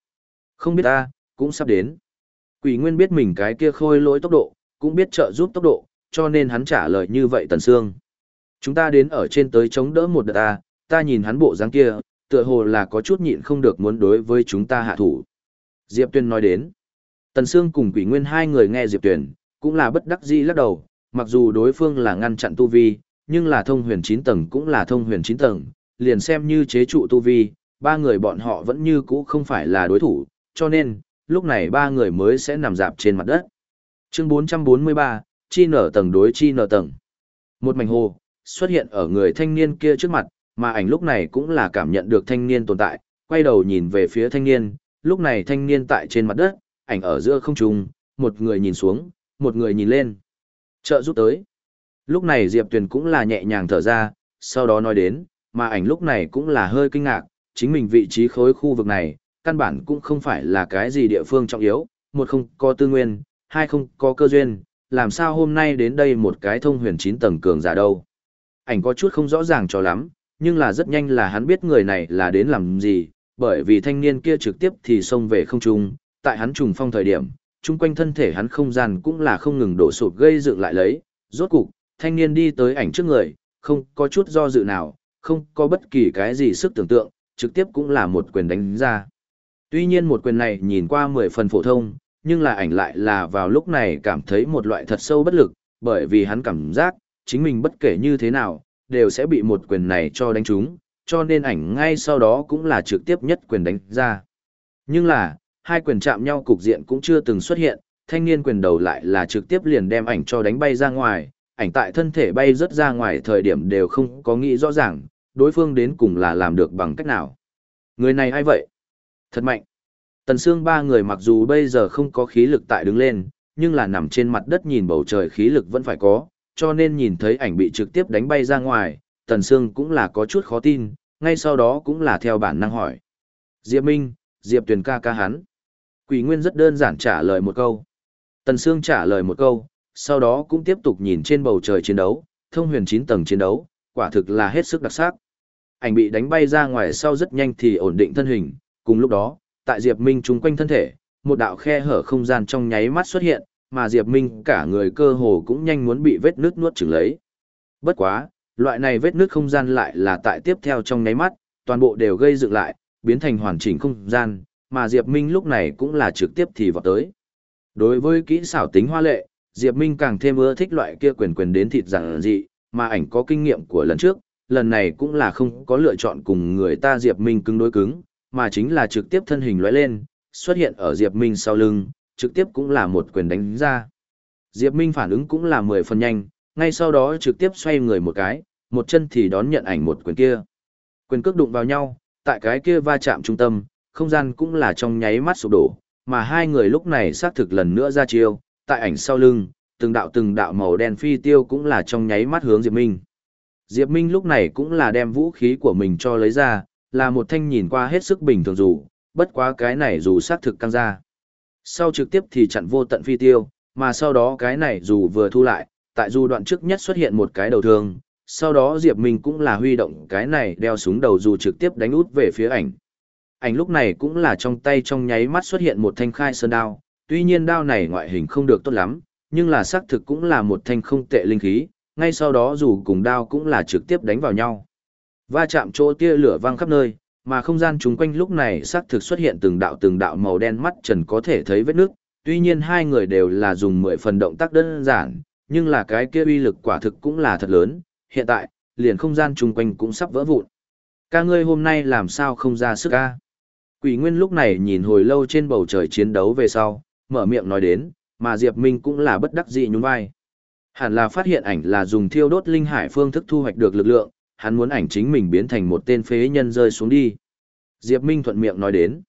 Không biết ta, cũng sắp đến. Quỷ Nguyên biết mình cái kia khôi lỗi tốc độ, cũng biết trợ giúp tốc độ, cho nên hắn trả lời như vậy Tần Sương. Chúng ta đến ở trên tới chống đỡ một đợt ta, ta nhìn hắn bộ dáng kia, tựa hồ là có chút nhịn không được muốn đối với chúng ta hạ thủ. Diệp Tuyên nói đến. Tần Sương cùng Quỷ Nguyên hai người nghe Diệp Tuyển, cũng là bất đắc dĩ lắc đầu, mặc dù đối phương là ngăn chặn tu vi, nhưng là thông huyền 9 tầng cũng là thông huyền 9 tầng, liền xem như chế trụ tu vi, ba người bọn họ vẫn như cũ không phải là đối thủ, cho nên, lúc này ba người mới sẽ nằm dạp trên mặt đất. Chương 443, chi nở tầng đối chi nở tầng. Một mảnh hồ, xuất hiện ở người thanh niên kia trước mặt, mà ảnh lúc này cũng là cảm nhận được thanh niên tồn tại, quay đầu nhìn về phía thanh niên, lúc này thanh niên tại trên mặt đất, ảnh ở giữa không trung, một người nhìn xuống, một người nhìn lên. Trợ giúp tới. Lúc này Diệp Tuyền cũng là nhẹ nhàng thở ra, sau đó nói đến, mà ảnh lúc này cũng là hơi kinh ngạc, chính mình vị trí khối khu vực này, căn bản cũng không phải là cái gì địa phương trọng yếu, một không có tư nguyên, hai không có cơ duyên, làm sao hôm nay đến đây một cái thông huyền 9 tầng cường giả đâu. Ảnh có chút không rõ ràng cho lắm, nhưng là rất nhanh là hắn biết người này là đến làm gì, bởi vì thanh niên kia trực tiếp thì xông về không trung, tại hắn trùng phong thời điểm, chung quanh thân thể hắn không gian cũng là không ngừng đổ sụp gây dựng lại lấy, rốt cục, thanh niên đi tới ảnh trước người, không có chút do dự nào, không có bất kỳ cái gì sức tưởng tượng, trực tiếp cũng là một quyền đánh ra. Tuy nhiên một quyền này nhìn qua mười phần phổ thông, nhưng là ảnh lại là vào lúc này cảm thấy một loại thật sâu bất lực, bởi vì hắn cảm giác, chính mình bất kể như thế nào, đều sẽ bị một quyền này cho đánh trúng, cho nên ảnh ngay sau đó cũng là trực tiếp nhất quyền đánh ra. Nhưng là, hai quyền chạm nhau cục diện cũng chưa từng xuất hiện, thanh niên quyền đầu lại là trực tiếp liền đem ảnh cho đánh bay ra ngoài, ảnh tại thân thể bay rất ra ngoài thời điểm đều không có nghĩ rõ ràng, đối phương đến cùng là làm được bằng cách nào. Người này ai vậy? Thật mạnh. Tần Sương ba người mặc dù bây giờ không có khí lực tại đứng lên, nhưng là nằm trên mặt đất nhìn bầu trời khí lực vẫn phải có, cho nên nhìn thấy ảnh bị trực tiếp đánh bay ra ngoài, Tần Sương cũng là có chút khó tin, ngay sau đó cũng là theo bản năng hỏi. Diệp Minh, Diệp Tuyền ca ca hắn. Quỷ Nguyên rất đơn giản trả lời một câu. Tần Sương trả lời một câu, sau đó cũng tiếp tục nhìn trên bầu trời chiến đấu, thông huyền 9 tầng chiến đấu, quả thực là hết sức đặc sắc. Ảnh bị đánh bay ra ngoài sau rất nhanh thì ổn định thân hình, cùng lúc đó, tại Diệp Minh trung quanh thân thể, một đạo khe hở không gian trong nháy mắt xuất hiện, mà Diệp Minh cả người cơ hồ cũng nhanh muốn bị vết nước nuốt chửng lấy. Bất quá, loại này vết nước không gian lại là tại tiếp theo trong nháy mắt, toàn bộ đều gây dựng lại, biến thành hoàn chỉnh không gian, mà Diệp Minh lúc này cũng là trực tiếp thì vào tới. Đối với kỹ xảo tính hoa lệ, Diệp Minh càng thêm ưa thích loại kia quyền quyền đến thịt rằng dị, mà ảnh có kinh nghiệm của lần trước, lần này cũng là không có lựa chọn cùng người ta Diệp Minh cứng đối cứng, mà chính là trực tiếp thân hình lóe lên, xuất hiện ở Diệp Minh sau lưng, trực tiếp cũng là một quyền đánh ra. Diệp Minh phản ứng cũng là mười phần nhanh, ngay sau đó trực tiếp xoay người một cái, một chân thì đón nhận ảnh một quyền kia. Quyền cước đụng vào nhau, tại cái kia va chạm trung tâm, không gian cũng là trong nháy mắt sụp đổ, mà hai người lúc này xác thực lần nữa ra chiêu, tại ảnh sau lưng, từng đạo từng đạo màu đen phi tiêu cũng là trong nháy mắt hướng Diệp Minh. Diệp Minh lúc này cũng là đem vũ khí của mình cho lấy ra, là một thanh nhìn qua hết sức bình thường dù, bất quá cái này dù xác thực căng ra. Sau trực tiếp thì chặn vô tận phi tiêu, mà sau đó cái này dù vừa thu lại, tại dù đoạn trước nhất xuất hiện một cái đầu thương, sau đó Diệp Minh cũng là huy động cái này đeo súng đầu dù trực tiếp đánh út về phía ảnh. Ảnh lúc này cũng là trong tay trong nháy mắt xuất hiện một thanh khai sơn đao, tuy nhiên đao này ngoại hình không được tốt lắm, nhưng là xác thực cũng là một thanh không tệ linh khí, ngay sau đó dù cùng đao cũng là trực tiếp đánh vào nhau. Va chạm chỗ tia lửa vang khắp nơi, mà không gian chung quanh lúc này xác thực xuất hiện từng đạo từng đạo màu đen mắt trần có thể thấy vết nước, tuy nhiên hai người đều là dùng mười phần động tác đơn giản, nhưng là cái kia uy lực quả thực cũng là thật lớn, hiện tại, liền không gian chung quanh cũng sắp vỡ vụn. Ca ngươi hôm nay làm sao không ra sức ca? Quỷ Nguyên lúc này nhìn hồi lâu trên bầu trời chiến đấu về sau, mở miệng nói đến, mà Diệp Minh cũng là bất đắc dĩ nhún vai. Hẳn là phát hiện ảnh là dùng thiêu đốt linh hải phương thức thu hoạch được lực lượng, hắn muốn ảnh chính mình biến thành một tên phế nhân rơi xuống đi. Diệp Minh thuận miệng nói đến.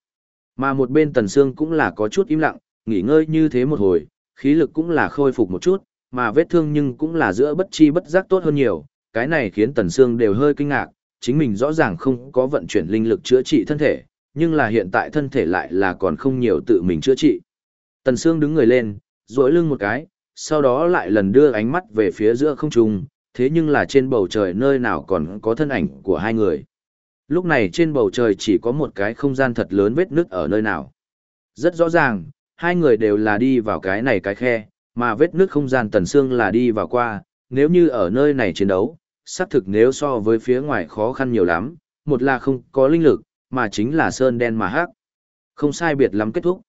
Mà một bên Tần Sương cũng là có chút im lặng, nghỉ ngơi như thế một hồi, khí lực cũng là khôi phục một chút, mà vết thương nhưng cũng là giữa bất chi bất giác tốt hơn nhiều, cái này khiến Tần Sương đều hơi kinh ngạc, chính mình rõ ràng không có vận chuyển linh lực chữa trị thân thể, nhưng là hiện tại thân thể lại là còn không nhiều tự mình chữa trị. Tần Sương đứng người lên, duỗi lưng một cái, sau đó lại lần đưa ánh mắt về phía giữa không trung, thế nhưng là trên bầu trời nơi nào còn có thân ảnh của hai người. Lúc này trên bầu trời chỉ có một cái không gian thật lớn vết nứt ở nơi nào. Rất rõ ràng, hai người đều là đi vào cái này cái khe, mà vết nứt không gian tần Sương là đi vào qua, nếu như ở nơi này chiến đấu, xác thực nếu so với phía ngoài khó khăn nhiều lắm, một là không có linh lực, mà chính là sơn đen mà hắc. Không sai biệt lắm kết thúc.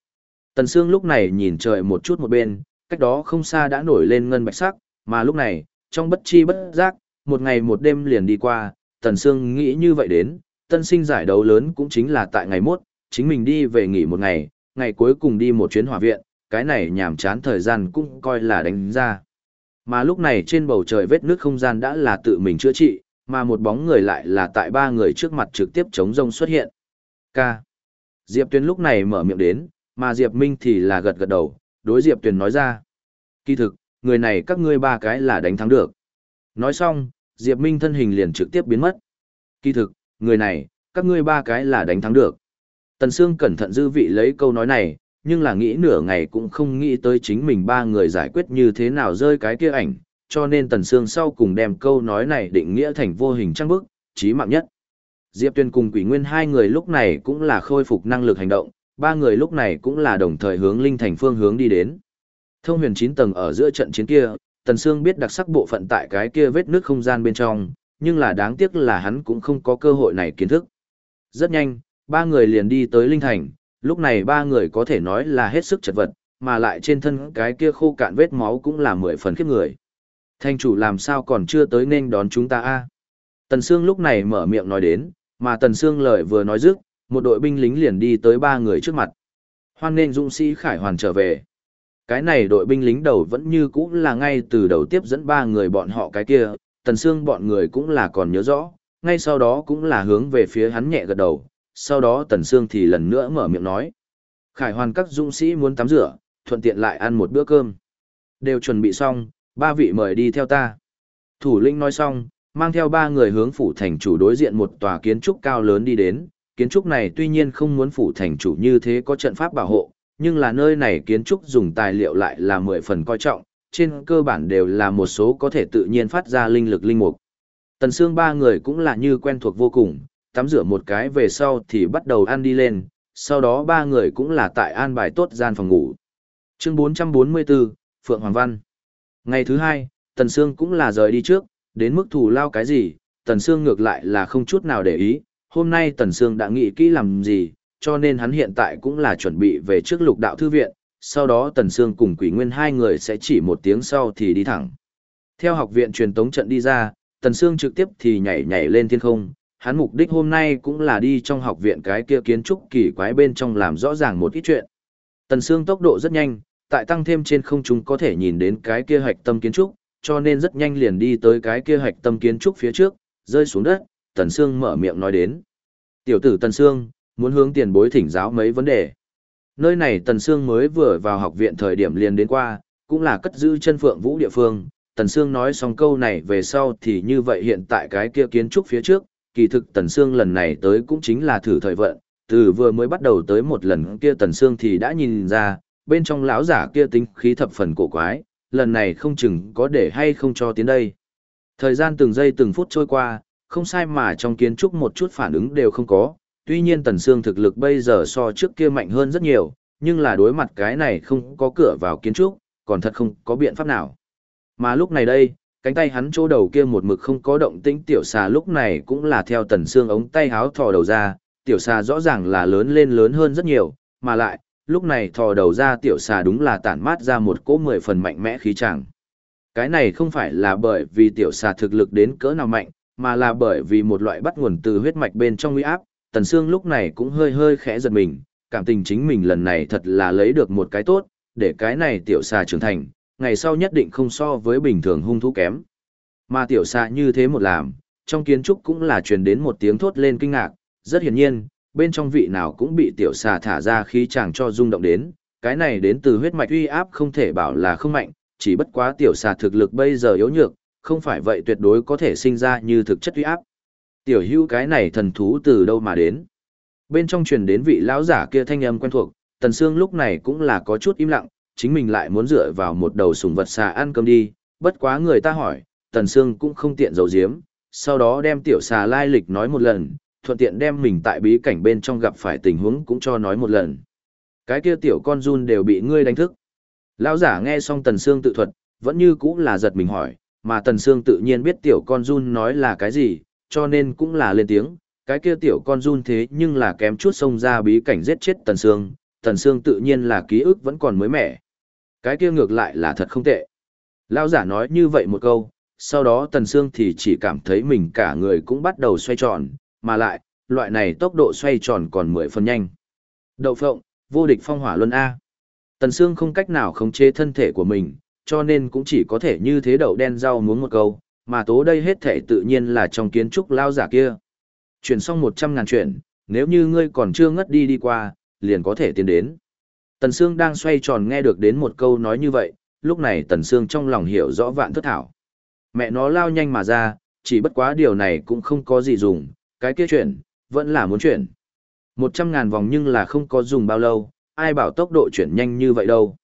Tần Sương lúc này nhìn trời một chút một bên, cách đó không xa đã nổi lên ngân bạch sắc, mà lúc này, trong bất chi bất giác, một ngày một đêm liền đi qua, Tần Sương nghĩ như vậy đến, tân sinh giải đấu lớn cũng chính là tại ngày mốt, chính mình đi về nghỉ một ngày, ngày cuối cùng đi một chuyến hỏa viện, cái này nhảm chán thời gian cũng coi là đánh ra. Mà lúc này trên bầu trời vết nước không gian đã là tự mình chữa trị, mà một bóng người lại là tại ba người trước mặt trực tiếp chống rông xuất hiện. K. Diệp Tuyền lúc này mở miệng đến, mà Diệp Minh thì là gật gật đầu, đối Diệp Tuyền nói ra. Kỳ thực, người này các ngươi ba cái là đánh thắng được. Nói xong, Diệp Minh thân hình liền trực tiếp biến mất. Kỳ thực, người này, các ngươi ba cái là đánh thắng được. Tần Sương cẩn thận dư vị lấy câu nói này, nhưng là nghĩ nửa ngày cũng không nghĩ tới chính mình ba người giải quyết như thế nào rơi cái kia ảnh, cho nên Tần Sương sau cùng đem câu nói này định nghĩa thành vô hình trăng bức, chí mạng nhất. Diệp Tuyên cùng Quỷ Nguyên hai người lúc này cũng là khôi phục năng lực hành động, ba người lúc này cũng là đồng thời hướng linh thành phương hướng đi đến. Thông huyền 9 tầng ở giữa trận chiến kia, Tần Sương biết đặc sắc bộ phận tại cái kia vết nước không gian bên trong, nhưng là đáng tiếc là hắn cũng không có cơ hội này kiến thức. Rất nhanh, ba người liền đi tới linh thành, lúc này ba người có thể nói là hết sức chật vật, mà lại trên thân cái kia khô cạn vết máu cũng là mười phần khiếp người. Thanh chủ làm sao còn chưa tới nên đón chúng ta a? Tần Sương lúc này mở miệng nói đến, mà Tần Sương lời vừa nói dứt, một đội binh lính liền đi tới ba người trước mặt. Hoan nên dũng sĩ Khải Hoàn trở về. Cái này đội binh lính đầu vẫn như cũ là ngay từ đầu tiếp dẫn ba người bọn họ cái kia, tần Sương bọn người cũng là còn nhớ rõ, ngay sau đó cũng là hướng về phía hắn nhẹ gật đầu, sau đó tần Sương thì lần nữa mở miệng nói. Khải Hoàn các dũng sĩ muốn tắm rửa, thuận tiện lại ăn một bữa cơm. Đều chuẩn bị xong, ba vị mời đi theo ta. Thủ lĩnh nói xong, mang theo ba người hướng phủ thành chủ đối diện một tòa kiến trúc cao lớn đi đến, kiến trúc này tuy nhiên không muốn phủ thành chủ như thế có trận pháp bảo hộ, nhưng là nơi này kiến trúc dùng tài liệu lại là mười phần coi trọng, trên cơ bản đều là một số có thể tự nhiên phát ra linh lực linh mục. Tần xương ba người cũng là như quen thuộc vô cùng, tắm rửa một cái về sau thì bắt đầu ăn đi lên, sau đó ba người cũng là tại an bài tốt gian phòng ngủ. Chương 444, Phượng Hoàng Văn Ngày thứ hai, Tần Sương cũng là rời đi trước, đến mức thù lao cái gì, Tần Sương ngược lại là không chút nào để ý, hôm nay Tần Sương đã nghĩ kỹ làm gì, cho nên hắn hiện tại cũng là chuẩn bị về trước lục đạo thư viện, sau đó Tần Sương cùng Quỷ Nguyên hai người sẽ chỉ một tiếng sau thì đi thẳng. Theo học viện truyền tống trận đi ra, Tần Sương trực tiếp thì nhảy nhảy lên thiên không, hắn mục đích hôm nay cũng là đi trong học viện cái kia kiến trúc kỳ quái bên trong làm rõ ràng một ít chuyện. Tần Sương tốc độ rất nhanh, tại tăng thêm trên không trung có thể nhìn đến cái kia hạch tâm kiến trúc, cho nên rất nhanh liền đi tới cái kia hạch tâm kiến trúc phía trước, rơi xuống đất, Tần Sương mở miệng nói đến. Tiểu tử Tần Sương, muốn hướng tiền bối thỉnh giáo mấy vấn đề. Nơi này Tần Sương mới vừa vào học viện thời điểm liền đến qua, cũng là cất giữ chân phượng vũ địa phương. Tần Sương nói xong câu này về sau thì như vậy hiện tại cái kia kiến trúc phía trước, kỳ thực Tần Sương lần này tới cũng chính là thử thời vận, từ vừa mới bắt đầu tới một lần kia Tần Sương thì đã nhìn ra, bên trong lão giả kia tính khí thập phần cổ quái, lần này không chừng có để hay không cho tiến đây. Thời gian từng giây từng phút trôi qua, không sai mà trong kiến trúc một chút phản ứng đều không có, tuy nhiên Tần Sương thực lực bây giờ so trước kia mạnh hơn rất nhiều, nhưng là đối mặt cái này không có cửa vào kiến trúc, còn thật không có biện pháp nào. Mà lúc này đây, cánh tay hắn chỗ đầu kia một mực không có động tĩnh tiểu xà lúc này cũng là theo Tần Sương ống tay háo thò đầu ra, tiểu xà rõ ràng là lớn lên lớn hơn rất nhiều, mà lại, lúc này thò đầu ra tiểu xà đúng là tản mát ra một cỗ mười phần mạnh mẽ khí tràng. Cái này không phải là bởi vì tiểu xà thực lực đến cỡ nào mạnh, mà là bởi vì một loại bắt nguồn từ huyết mạch bên trong uy áp, Tần Sương lúc này cũng hơi hơi khẽ giật mình, cảm tình chính mình lần này thật là lấy được một cái tốt, để cái này tiểu xà trưởng thành, ngày sau nhất định không so với bình thường hung thú kém. Mà tiểu xà như thế một làm, trong kiến trúc cũng là truyền đến một tiếng thốt lên kinh ngạc, rất hiển nhiên, bên trong vị nào cũng bị tiểu xà thả ra khí chàng cho rung động đến, cái này đến từ huyết mạch uy áp không thể bảo là không mạnh, chỉ bất quá tiểu xà thực lực bây giờ yếu nhược, không phải vậy tuyệt đối có thể sinh ra như thực chất uy áp. Tiểu hưu cái này thần thú từ đâu mà đến? Bên trong truyền đến vị lão giả kia thanh âm quen thuộc, Tần Sương lúc này cũng là có chút im lặng, chính mình lại muốn dựa vào một đầu sùng vật xà ăn cơm đi, bất quá người ta hỏi, Tần Sương cũng không tiện dầu diếm, sau đó đem tiểu xà lai lịch nói một lần, thuận tiện đem mình tại bí cảnh bên trong gặp phải tình huống cũng cho nói một lần. Cái kia tiểu con run đều bị ngươi đánh thức. Lão giả nghe xong Tần Sương tự thuật, vẫn như cũng là giật mình hỏi, mà Tần Sương tự nhiên biết tiểu con run nói là cái gì, cho nên cũng là lên tiếng, cái kia tiểu con run thế nhưng là kém chút xông ra bí cảnh giết chết Tần Sương, Tần Sương tự nhiên là ký ức vẫn còn mới mẻ. Cái kia ngược lại là thật không tệ. Lão giả nói như vậy một câu, sau đó Tần Sương thì chỉ cảm thấy mình cả người cũng bắt đầu xoay tròn, mà lại, loại này tốc độ xoay tròn còn mười phần nhanh. Đậu phộng, vô địch phong hỏa luân A. Tần Sương không cách nào khống chế thân thể của mình, cho nên cũng chỉ có thể như thế đậu đen rau muốn một câu, mà tố đây hết thể tự nhiên là trong kiến trúc lao giả kia. Chuyển xong một trăm ngàn chuyển, nếu như ngươi còn chưa ngất đi đi qua, liền có thể tiến đến. Tần Sương đang xoay tròn nghe được đến một câu nói như vậy, lúc này Tần Sương trong lòng hiểu rõ vạn thất thảo. Mẹ nó lao nhanh mà ra, chỉ bất quá điều này cũng không có gì dùng, cái kia chuyển, vẫn là muốn chuyển. Một trăm ngàn vòng nhưng là không có dùng bao lâu, ai bảo tốc độ chuyển nhanh như vậy đâu.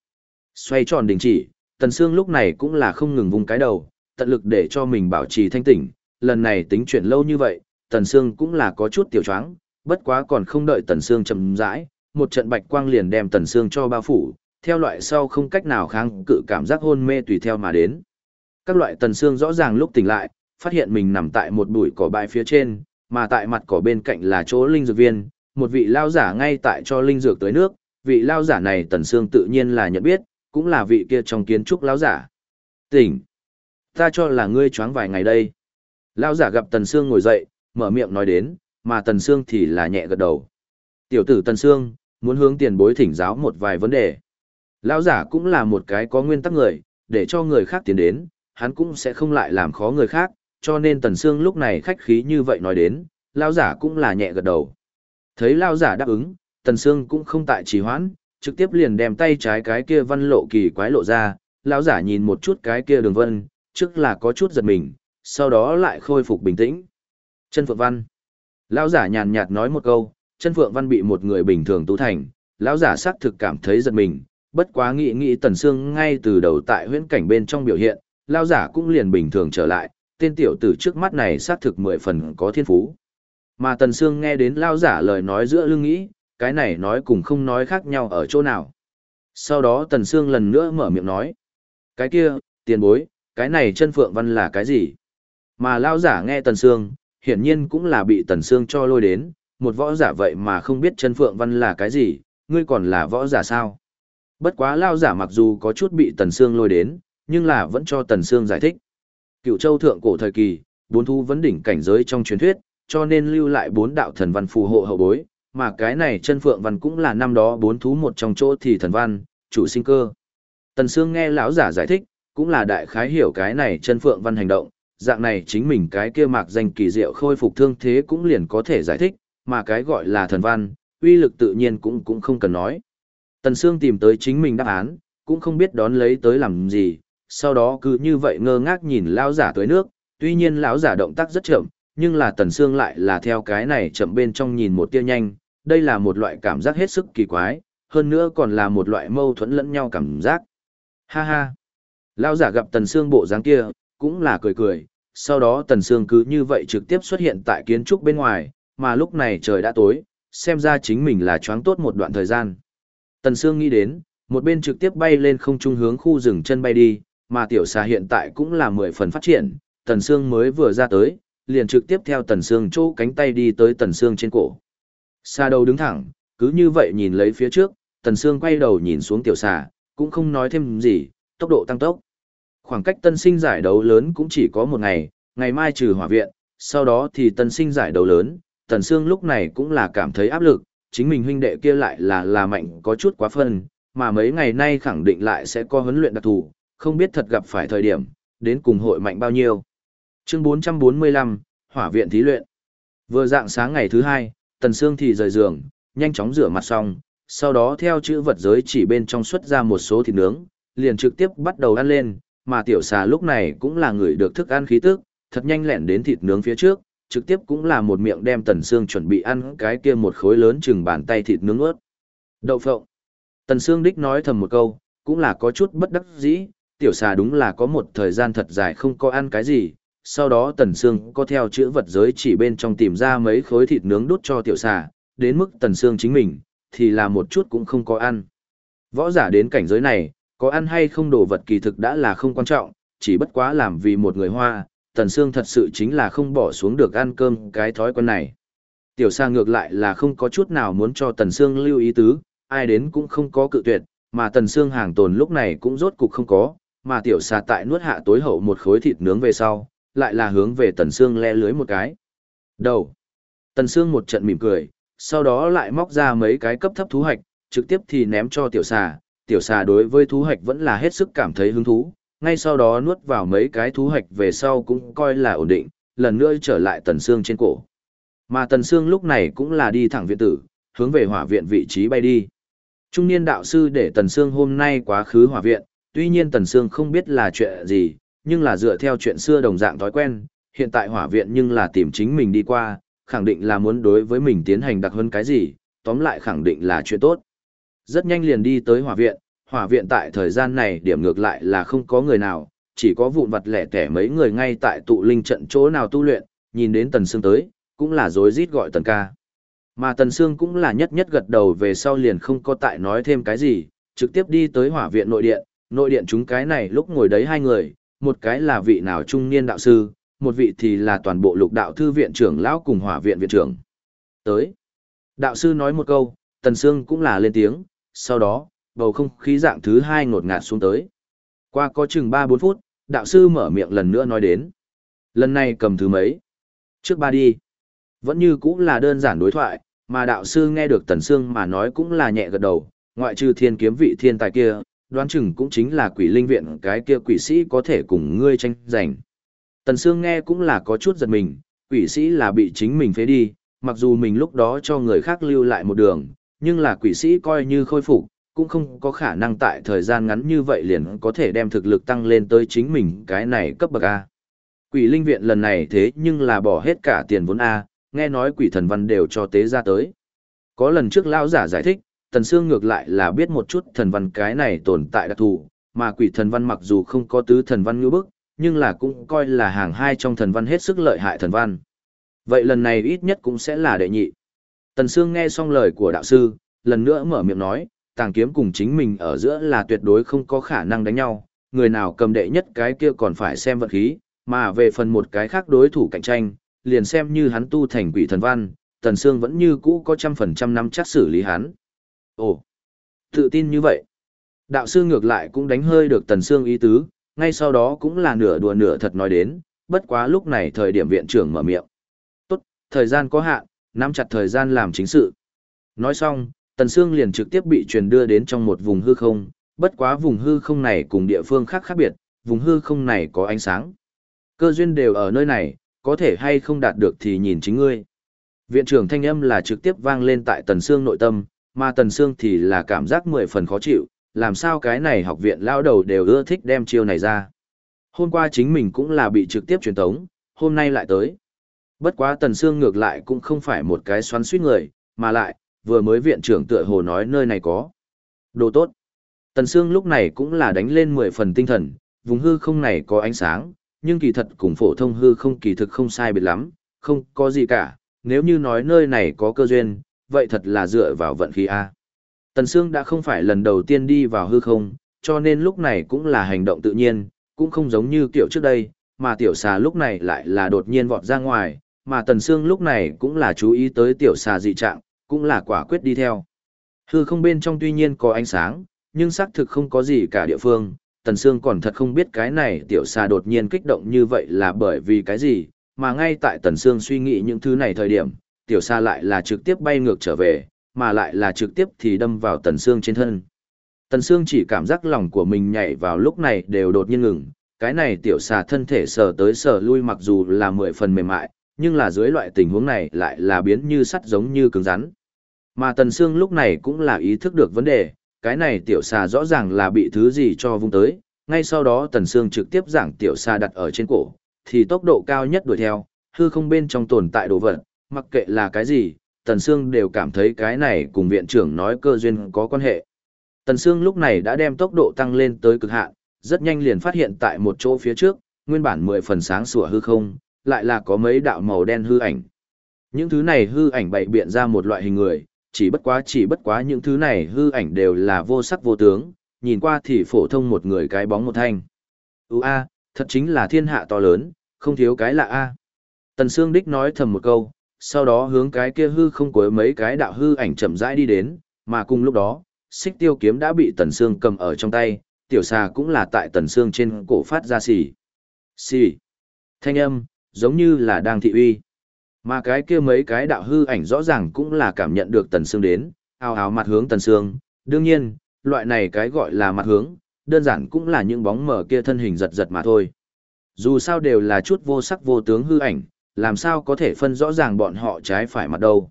Xoay tròn đình chỉ, Tần Sương lúc này cũng là không ngừng vùng cái đầu, tận lực để cho mình bảo trì thanh tỉnh, lần này tính chuyển lâu như vậy, Tần Sương cũng là có chút tiểu choáng, bất quá còn không đợi Tần Sương chậm rãi, một trận bạch quang liền đem Tần Sương cho bao phủ, theo loại sau không cách nào kháng cự cảm giác hôn mê tùy theo mà đến. Các loại Tần Sương rõ ràng lúc tỉnh lại, phát hiện mình nằm tại một bụi cỏ bãi phía trên, mà tại mặt cỏ bên cạnh là chỗ linh dược viên, một vị lao giả ngay tại cho linh dược tới nước, vị lao giả này Tần Sương tự nhiên là nhận biết, cũng là vị kia trong kiến trúc lao giả. Tỉnh! Ta cho là ngươi choáng vài ngày đây. Lao giả gặp Tần Sương ngồi dậy, mở miệng nói đến, mà Tần Sương thì là nhẹ gật đầu. Tiểu tử Tần Sương, muốn hướng tiền bối thỉnh giáo một vài vấn đề. Lão giả cũng là một cái có nguyên tắc người, để cho người khác tiến đến, hắn cũng sẽ không lại làm khó người khác, cho nên Tần Sương lúc này khách khí như vậy nói đến, lão giả cũng là nhẹ gật đầu. Thấy lão giả đáp ứng, Tần Sương cũng không tại trì hoãn, trực tiếp liền đem tay trái cái kia văn lộ kỳ quái lộ ra, lão giả nhìn một chút cái kia đường vân, trước là có chút giật mình, sau đó lại khôi phục bình tĩnh. Chân Phượng Văn. Lão giả nhàn nhạt nói một câu, chân Phượng Văn bị một người bình thường tu thành, lão giả xác thực cảm thấy giật mình, bất quá nghĩ nghĩ Tần Sương ngay từ đầu tại huyễn cảnh bên trong biểu hiện, lão giả cũng liền bình thường trở lại, tên tiểu tử trước mắt này xác thực mười phần có thiên phú. Mà Tần Sương nghe đến lão giả lời nói giữa lưng nghĩ, cái này nói cùng không nói khác nhau ở chỗ nào. Sau đó Tần Sương lần nữa mở miệng nói, cái kia, tiền bối, cái này chân Phượng Văn là cái gì? Mà lão giả nghe Tần Sương, hiển nhiên cũng là bị Tần Sương cho lôi đến, một võ giả vậy mà không biết chân phượng văn là cái gì, ngươi còn là võ giả sao? Bất quá lao giả mặc dù có chút bị Tần Sương lôi đến, nhưng là vẫn cho Tần Sương giải thích. Cựu châu thượng cổ thời kỳ, bốn thú vấn đỉnh cảnh giới trong truyền thuyết, cho nên lưu lại bốn đạo thần văn phù hộ hậu bối, mà cái này chân phượng văn cũng là năm đó bốn thú một trong chỗ thì thần văn, chủ sinh cơ. Tần Sương nghe lão giả giải thích, cũng là đại khái hiểu cái này chân phượng văn hành động, dạng này chính mình cái kia mạc danh kỳ diệu khôi phục thương thế cũng liền có thể giải thích, mà cái gọi là thần văn, uy lực tự nhiên cũng cũng không cần nói. Tần Sương tìm tới chính mình đáp án, cũng không biết đón lấy tới làm gì, sau đó cứ như vậy ngơ ngác nhìn lão giả tới nước, tuy nhiên lão giả động tác rất chậm, nhưng là Tần Sương lại là theo cái này chậm bên trong nhìn một tia nhanh, đây là một loại cảm giác hết sức kỳ quái, hơn nữa còn là một loại mâu thuẫn lẫn nhau cảm giác. Ha ha. Lão giả gặp Tần Sương bộ dáng kia, cũng là cười cười, sau đó Tần Sương cứ như vậy trực tiếp xuất hiện tại kiến trúc bên ngoài, mà lúc này trời đã tối, xem ra chính mình là choáng tốt một đoạn thời gian. Tần Sương nghĩ đến, một bên trực tiếp bay lên không trung hướng khu rừng chân bay đi, mà tiểu xà hiện tại cũng là mười phần phát triển, Tần Sương mới vừa ra tới, liền trực tiếp theo Tần Sương chỗ cánh tay đi tới Tần Sương trên cổ. Xa đầu đứng thẳng, cứ như vậy nhìn lấy phía trước, Tần Sương quay đầu nhìn xuống tiểu xà, cũng không nói thêm gì, tốc độ tăng tốc. Khoảng cách tân sinh giải đấu lớn cũng chỉ có một ngày, ngày mai trừ hỏa viện, sau đó thì tân sinh giải đấu lớn, Tần Sương lúc này cũng là cảm thấy áp lực, chính mình huynh đệ kia lại là là mạnh có chút quá phân, mà mấy ngày nay khẳng định lại sẽ có huấn luyện đặc thù, không biết thật gặp phải thời điểm, đến cùng hội mạnh bao nhiêu. Chương 445, Hỏa viện thí luyện. Vừa dạng sáng ngày thứ hai, Tần Sương thì rời giường, nhanh chóng rửa mặt xong, sau đó theo chữ vật giới chỉ bên trong xuất ra một số thịt nướng, liền trực tiếp bắt đầu ăn lên, mà tiểu xà lúc này cũng là người được thức ăn khí tức, thật nhanh lẹn đến thịt nướng phía trước, trực tiếp cũng là một miệng đem Tần Sương chuẩn bị ăn cái kia một khối lớn chừng bàn tay thịt nướng ướt. Đậu phộng. Tần Sương đích nói thầm một câu, cũng là có chút bất đắc dĩ, tiểu xà đúng là có một thời gian thật dài không có ăn cái gì, sau đó Tần Sương có theo chữ vật giới chỉ bên trong tìm ra mấy khối thịt nướng đút cho tiểu xà, đến mức Tần Sương chính mình, thì là một chút cũng không có ăn. Võ giả đến cảnh giới này, có ăn hay không đồ vật kỳ thực đã là không quan trọng, chỉ bất quá làm vì một người hoa, Tần Sương thật sự chính là không bỏ xuống được ăn cơm cái thói quen này. Tiểu Sa ngược lại là không có chút nào muốn cho Tần Sương lưu ý tứ, ai đến cũng không có cự tuyệt, mà Tần Sương hàng tồn lúc này cũng rốt cục không có, mà Tiểu xà tại nuốt hạ tối hậu một khối thịt nướng về sau, lại là hướng về Tần xương le lưới một cái. Đầu. Tần xương một trận mỉm cười, sau đó lại móc ra mấy cái cấp thấp thú hạch, trực tiếp thì ném cho Tiểu xà. Tiểu xà đối với thú hạch vẫn là hết sức cảm thấy hứng thú, ngay sau đó nuốt vào mấy cái thú hạch về sau cũng coi là ổn định, lần nữa trở lại Tần xương trên cổ. Mà Tần xương lúc này cũng là đi thẳng viện tử, hướng về hỏa viện vị trí bay đi. Trung niên đạo sư để Tần xương hôm nay quá khứ hỏa viện, tuy nhiên Tần Sương không biết là chuyện gì, nhưng là dựa theo chuyện xưa đồng dạng thói quen, hiện tại hỏa viện nhưng là tìm chính mình đi qua, khẳng định là muốn đối với mình tiến hành đặc hơn cái gì, tóm lại khẳng định là chuyện tốt. Rất nhanh liền đi tới hỏa viện, hỏa viện tại thời gian này điểm ngược lại là không có người nào, chỉ có vụn vặt lẻ tẻ mấy người ngay tại tụ linh trận chỗ nào tu luyện, nhìn đến Tần Sương tới, cũng là rối rít gọi Tần ca. Mà Tần Sương cũng là nhất nhất gật đầu về sau liền không có tại nói thêm cái gì, trực tiếp đi tới hỏa viện nội điện, nội điện chúng cái này lúc ngồi đấy hai người, một cái là vị nào trung niên đạo sư, một vị thì là toàn bộ lục đạo thư viện trưởng lão cùng hỏa viện viện trưởng. Tới. Đạo sư nói một câu, Tần Sương cũng là lên tiếng, sau đó, bầu không khí dạng thứ hai ngột ngạt xuống tới. Qua có chừng 3-4 phút, đạo sư mở miệng lần nữa nói đến. Lần này cầm thứ mấy? Trước ba đi. Vẫn như cũng là đơn giản đối thoại, mà đạo sư nghe được Tần Sương mà nói cũng là nhẹ gật đầu, ngoại trừ thiên kiếm vị thiên tài kia, đoán chừng cũng chính là quỷ linh viện cái kia quỷ sĩ có thể cùng ngươi tranh giành. Tần Sương nghe cũng là có chút giật mình, quỷ sĩ là bị chính mình phế đi, mặc dù mình lúc đó cho người khác lưu lại một đường, nhưng là quỷ sĩ coi như khôi phục, cũng không có khả năng tại thời gian ngắn như vậy liền có thể đem thực lực tăng lên tới chính mình cái này cấp bậc A. Quỷ linh viện lần này thế nhưng là bỏ hết cả tiền vốn A, nghe nói quỷ thần văn đều cho tế ra tới. Có lần trước lão giả giải thích, Tần Sương ngược lại là biết một chút thần văn cái này tồn tại đặc thù, mà quỷ thần văn mặc dù không có tứ thần văn như bức, nhưng là cũng coi là hàng hai trong thần văn hết sức lợi hại thần văn. Vậy lần này ít nhất cũng sẽ là đệ nhị. Tần Sương nghe xong lời của đạo sư, lần nữa mở miệng nói, tàng kiếm cùng chính mình ở giữa là tuyệt đối không có khả năng đánh nhau, người nào cầm đệ nhất cái kia còn phải xem vận khí, mà về phần một cái khác đối thủ cạnh tranh, liền xem như hắn tu thành quỷ thần văn, Tần Sương vẫn như cũ có trăm phần trăm năm chắc xử lý hắn. Ồ, tự tin như vậy. Đạo sư ngược lại cũng đánh hơi được Tần Sương ý tứ, ngay sau đó cũng là nửa đùa nửa thật nói đến, bất quá lúc này thời điểm viện trưởng mở miệng. Tốt, thời gian có hạn, nắm chặt thời gian làm chính sự. Nói xong, Tần Sương liền trực tiếp bị truyền đưa đến trong một vùng hư không, bất quá vùng hư không này cùng địa phương khác khác biệt, vùng hư không này có ánh sáng. Cơ duyên đều ở nơi này, có thể hay không đạt được thì nhìn chính ngươi. Viện trưởng thanh âm là trực tiếp vang lên tại Tần Sương nội tâm, mà Tần Sương thì là cảm giác mười phần khó chịu, làm sao cái này học viện lao đầu đều ưa thích đem chiêu này ra. Hôm qua chính mình cũng là bị trực tiếp truyền tống, hôm nay lại tới. Bất quá Tần Sương ngược lại cũng không phải một cái xoắn suýt người, mà lại, vừa mới viện trưởng tựa hồ nói nơi này có. Đồ tốt. Tần Sương lúc này cũng là đánh lên 10 phần tinh thần, vùng hư không này có ánh sáng, nhưng kỳ thật cùng phổ thông hư không kỳ thực không sai biệt lắm, không có gì cả, nếu như nói nơi này có cơ duyên, vậy thật là dựa vào vận khí A. Tần Sương đã không phải lần đầu tiên đi vào hư không, cho nên lúc này cũng là hành động tự nhiên, cũng không giống như kiểu trước đây, mà tiểu xà lúc này lại là đột nhiên vọt ra ngoài, mà Tần Sương lúc này cũng là chú ý tới tiểu xà dị trạng, cũng là quả quyết đi theo. Hư không bên trong tuy nhiên có ánh sáng, nhưng xác thực không có gì cả địa phương, Tần Sương còn thật không biết cái này tiểu xà đột nhiên kích động như vậy là bởi vì cái gì, mà ngay tại Tần Sương suy nghĩ những thứ này thời điểm, tiểu xa lại là trực tiếp bay ngược trở về, mà lại là trực tiếp thì đâm vào Tần xương trên thân. Tần xương chỉ cảm giác lòng của mình nhảy vào lúc này đều đột nhiên ngừng, cái này tiểu xà thân thể sờ tới sờ lui mặc dù là mười phần mềm mại, nhưng là dưới loại tình huống này lại là biến như sắt giống như cứng rắn. Mà Tần Sương lúc này cũng là ý thức được vấn đề, cái này tiểu xà rõ ràng là bị thứ gì cho vung tới, ngay sau đó Tần Sương trực tiếp giảng tiểu xà đặt ở trên cổ, thì tốc độ cao nhất đuổi theo, hư không bên trong tồn tại đồ vật, mặc kệ là cái gì, Tần Sương đều cảm thấy cái này cùng viện trưởng nói cơ duyên có quan hệ. Tần Sương lúc này đã đem tốc độ tăng lên tới cực hạn, rất nhanh liền phát hiện tại một chỗ phía trước, nguyên bản mười phần sáng sủa hư không, lại là có mấy đạo màu đen hư ảnh. Những thứ này hư ảnh bày biện ra một loại hình người, chỉ bất quá chỉ bất quá những thứ này hư ảnh đều là vô sắc vô tướng, nhìn qua thì phổ thông một người cái bóng một thanh. Ú a, thật chính là thiên hạ to lớn, không thiếu cái lạ a. Tần Sương Đích nói thầm một câu, sau đó hướng cái kia hư không cuối mấy cái đạo hư ảnh chậm rãi đi đến, mà cùng lúc đó, xích tiêu kiếm đã bị Tần Sương cầm ở trong tay, tiểu xà cũng là tại Tần Sương trên cổ phát ra xì. Xì. Thanh âm, giống như là đang thị uy. Mà cái kia mấy cái đạo hư ảnh rõ ràng cũng là cảm nhận được Tần Sương đến, ào ào mặt hướng Tần Sương. Đương nhiên, loại này cái gọi là mặt hướng, đơn giản cũng là những bóng mờ kia thân hình giật giật mà thôi. Dù sao đều là chút vô sắc vô tướng hư ảnh, làm sao có thể phân rõ ràng bọn họ trái phải mặt đâu.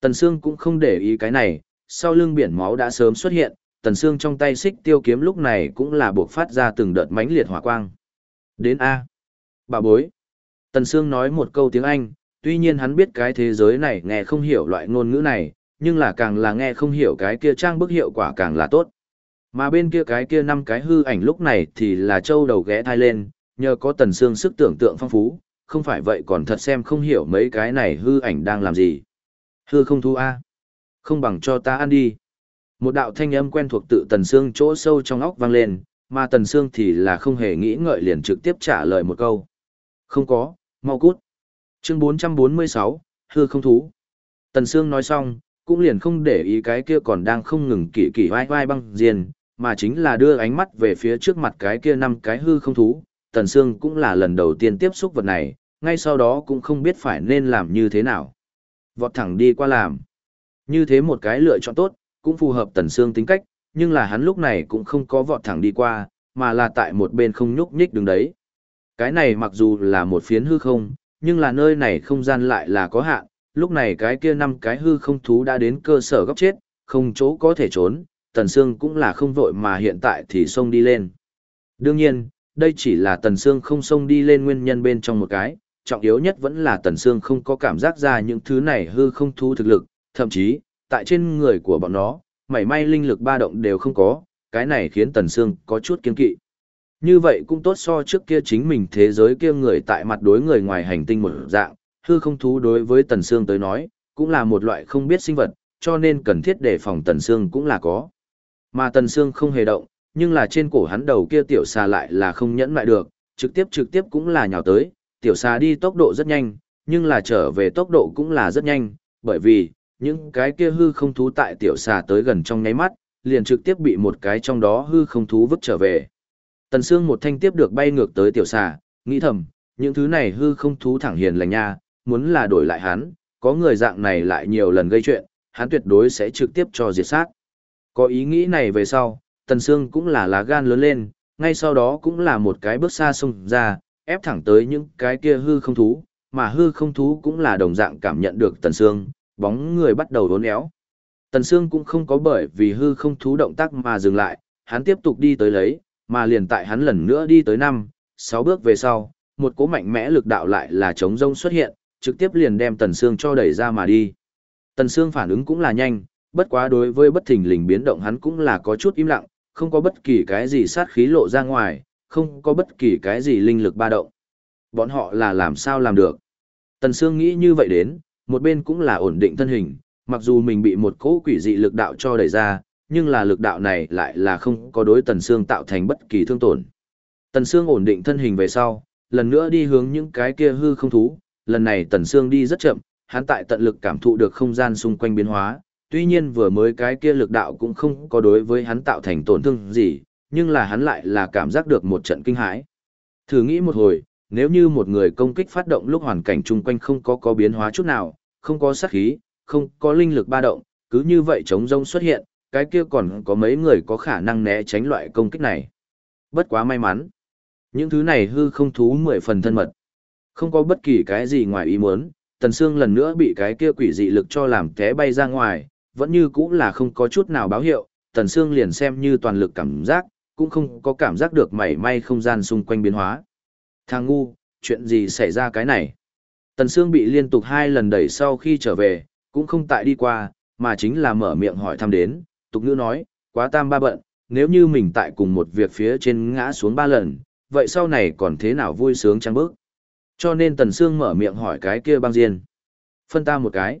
Tần Sương cũng không để ý cái này, sau lưng biển máu đã sớm xuất hiện, Tần Sương trong tay xích tiêu kiếm lúc này cũng là buộc phát ra từng đợt mãnh liệt hỏa quang. Đến A. Bà bối. Tần Sương nói một câu tiếng Anh, tuy nhiên hắn biết cái thế giới này nghe không hiểu loại ngôn ngữ này, nhưng là càng là nghe không hiểu cái kia trang bức hiệu quả càng là tốt. Mà bên kia cái kia năm cái hư ảnh lúc này thì là châu đầu ghé thai lên, nhờ có Tần Sương sức tưởng tượng phong phú, không phải vậy còn thật xem không hiểu mấy cái này hư ảnh đang làm gì. Hư không thu A. Không bằng cho ta ăn đi. Một đạo thanh âm quen thuộc tự Tần Sương chỗ sâu trong óc vang lên, mà Tần Sương thì là không hề nghĩ ngợi liền trực tiếp trả lời một câu. Không có, mau cút. Chương 446, hư không thú. Tần Sương nói xong, cũng liền không để ý cái kia còn đang không ngừng kỳ kỳ vai vai băng diền, mà chính là đưa ánh mắt về phía trước mặt cái kia năm cái hư không thú. Tần Sương cũng là lần đầu tiên tiếp xúc vật này, ngay sau đó cũng không biết phải nên làm như thế nào. Vọt thẳng đi qua làm. Như thế một cái lựa chọn tốt, cũng phù hợp Tần Sương tính cách, nhưng là hắn lúc này cũng không có vọt thẳng đi qua, mà là tại một bên không nhúc nhích đứng đấy. Cái này mặc dù là một phiến hư không, nhưng là nơi này không gian lại là có hạn, lúc này cái kia năm cái hư không thú đã đến cơ sở góc chết, không chỗ có thể trốn, Tần Sương cũng là không vội mà hiện tại thì xông đi lên. Đương nhiên, đây chỉ là Tần Sương không xông đi lên nguyên nhân bên trong một cái, trọng yếu nhất vẫn là Tần Sương không có cảm giác ra những thứ này hư không thu thực lực, thậm chí, tại trên người của bọn nó, mảy may linh lực ba động đều không có, cái này khiến Tần Sương có chút kiên kỵ. Như vậy cũng tốt so trước kia chính mình thế giới kia người tại mặt đối người ngoài hành tinh một dạng, hư không thú đối với Tần Sương tới nói, cũng là một loại không biết sinh vật, cho nên cần thiết đề phòng Tần Sương cũng là có. Mà Tần Sương không hề động, nhưng là trên cổ hắn đầu kia tiểu xà lại là không nhẫn lại được, trực tiếp trực tiếp cũng là nhào tới, tiểu xà đi tốc độ rất nhanh, nhưng là trở về tốc độ cũng là rất nhanh, bởi vì, những cái kia hư không thú tại tiểu xà tới gần trong nháy mắt, liền trực tiếp bị một cái trong đó hư không thú vứt trở về. Tần Sương một thanh tiếp được bay ngược tới tiểu xà, nghĩ thầm, những thứ này hư không thú thẳng hiền lành nha, muốn là đổi lại hắn, có người dạng này lại nhiều lần gây chuyện, hắn tuyệt đối sẽ trực tiếp cho diệt sát. Có ý nghĩ này về sau, Tần Sương cũng là lá gan lớn lên, ngay sau đó cũng là một cái bước xa xông ra, ép thẳng tới những cái kia hư không thú, mà hư không thú cũng là đồng dạng cảm nhận được Tần Sương, bóng người bắt đầu đốn éo. Tần Sương cũng không có bởi vì hư không thú động tác mà dừng lại, hắn tiếp tục đi tới lấy, mà liền tại hắn lần nữa đi tới năm, sáu bước về sau, một cỗ mạnh mẽ lực đạo lại là chống rông xuất hiện, trực tiếp liền đem Tần Sương cho đẩy ra mà đi. Tần Sương phản ứng cũng là nhanh, bất quá đối với bất thình lình biến động hắn cũng là có chút im lặng, không có bất kỳ cái gì sát khí lộ ra ngoài, không có bất kỳ cái gì linh lực ba động. Bọn họ là làm sao làm được? Tần Sương nghĩ như vậy đến, một bên cũng là ổn định thân hình, mặc dù mình bị một cỗ quỷ dị lực đạo cho đẩy ra, nhưng là lực đạo này lại là không có đối Tần Sương tạo thành bất kỳ thương tổn. Tần Sương ổn định thân hình về sau, lần nữa đi hướng những cái kia hư không thú, lần này Tần Sương đi rất chậm, hắn tại tận lực cảm thụ được không gian xung quanh biến hóa, tuy nhiên vừa mới cái kia lực đạo cũng không có đối với hắn tạo thành tổn thương gì, nhưng là hắn lại là cảm giác được một trận kinh hãi. Thử nghĩ một hồi, nếu như một người công kích phát động lúc hoàn cảnh chung quanh không có có biến hóa chút nào, không có sát khí, không có linh lực ba động, cứ như vậy chống rông xuất hiện, cái kia còn có mấy người có khả năng né tránh loại công kích này. Bất quá may mắn. Những thứ này hư không thú mười phần thân mật. Không có bất kỳ cái gì ngoài ý muốn, Tần Sương lần nữa bị cái kia quỷ dị lực cho làm té bay ra ngoài, vẫn như cũng là không có chút nào báo hiệu, Tần Sương liền xem như toàn lực cảm giác, cũng không có cảm giác được mảy may không gian xung quanh biến hóa. Thằng ngu, chuyện gì xảy ra cái này? Tần Sương bị liên tục hai lần đẩy sau khi trở về, cũng không tại đi qua, mà chính là mở miệng hỏi thăm đến, tục ngữ nói, quá tam ba bận, nếu như mình tại cùng một việc phía trên ngã xuống ba lần, vậy sau này còn thế nào vui sướng trăng bước. Cho nên Tần Sương mở miệng hỏi cái kia băng diên. Phân ta một cái.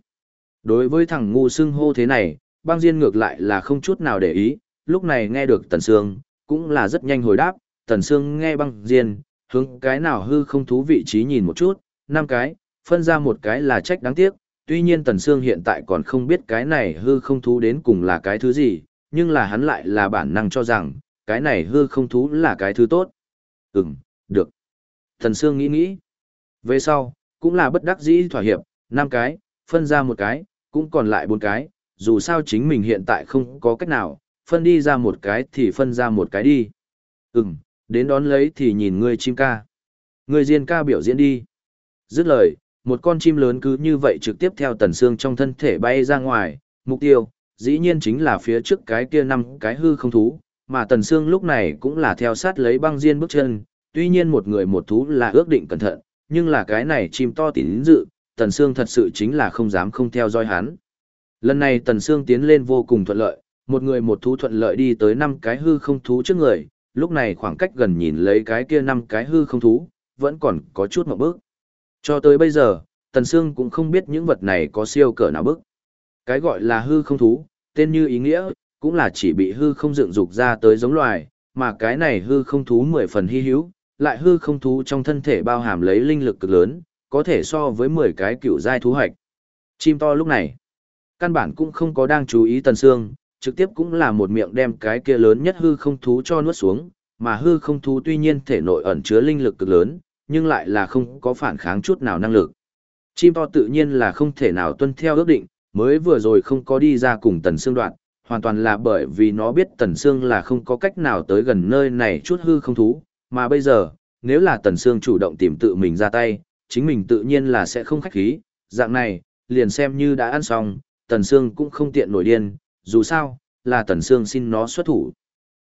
Đối với thằng ngu xưng hô thế này, băng diên ngược lại là không chút nào để ý, lúc này nghe được Tần Sương, cũng là rất nhanh hồi đáp, Tần Sương nghe băng diên, hướng cái nào hư không thú vị trí nhìn một chút, năm cái, phân ra một cái là trách đáng tiếc, tuy nhiên Tần Sương hiện tại còn không biết cái này hư không thú đến cùng là cái thứ gì, nhưng là hắn lại là bản năng cho rằng, cái này hư không thú là cái thứ tốt. Ừm, được. Tần Sương nghĩ nghĩ. Về sau, cũng là bất đắc dĩ thỏa hiệp, năm cái, phân ra một cái, cũng còn lại bốn cái, dù sao chính mình hiện tại không có cách nào, phân đi ra một cái thì phân ra một cái đi. Ừm, đến đón lấy thì nhìn ngươi chim ca. Ngươi diên ca biểu diễn đi. Dứt lời, một con chim lớn cứ như vậy trực tiếp theo tần xương trong thân thể bay ra ngoài, mục tiêu, dĩ nhiên chính là phía trước cái kia năm cái hư không thú, mà tần xương lúc này cũng là theo sát lấy băng diên bước chân, tuy nhiên một người một thú là ước định cẩn thận, nhưng là cái này chim to tín dự, tần Sương thật sự chính là không dám không theo dõi hắn. Lần này tần Sương tiến lên vô cùng thuận lợi, một người một thú thuận lợi đi tới năm cái hư không thú trước người, lúc này khoảng cách gần nhìn lấy cái kia năm cái hư không thú, vẫn còn có chút một bước. Cho tới bây giờ, Tần Sương cũng không biết những vật này có siêu cỡ nào bức. Cái gọi là hư không thú, tên như ý nghĩa, cũng là chỉ bị hư không dựng dục ra tới giống loài, mà cái này hư không thú mười phần hy hữu, lại hư không thú trong thân thể bao hàm lấy linh lực cực lớn, có thể so với 10 cái cựu giai thú hoạch. Chim to lúc này, căn bản cũng không có đang chú ý Tần Sương, trực tiếp cũng là một miệng đem cái kia lớn nhất hư không thú cho nuốt xuống, mà hư không thú tuy nhiên thể nội ẩn chứa linh lực cực lớn, nhưng lại là không có phản kháng chút nào năng lực. Chim to tự nhiên là không thể nào tuân theo ước định, mới vừa rồi không có đi ra cùng Tần Sương đoạn, hoàn toàn là bởi vì nó biết Tần Sương là không có cách nào tới gần nơi này chút hư không thú, mà bây giờ, nếu là Tần Sương chủ động tìm tự mình ra tay, chính mình tự nhiên là sẽ không khách khí, dạng này, liền xem như đã ăn xong, Tần Sương cũng không tiện nổi điên, dù sao, là Tần Sương xin nó xuất thủ.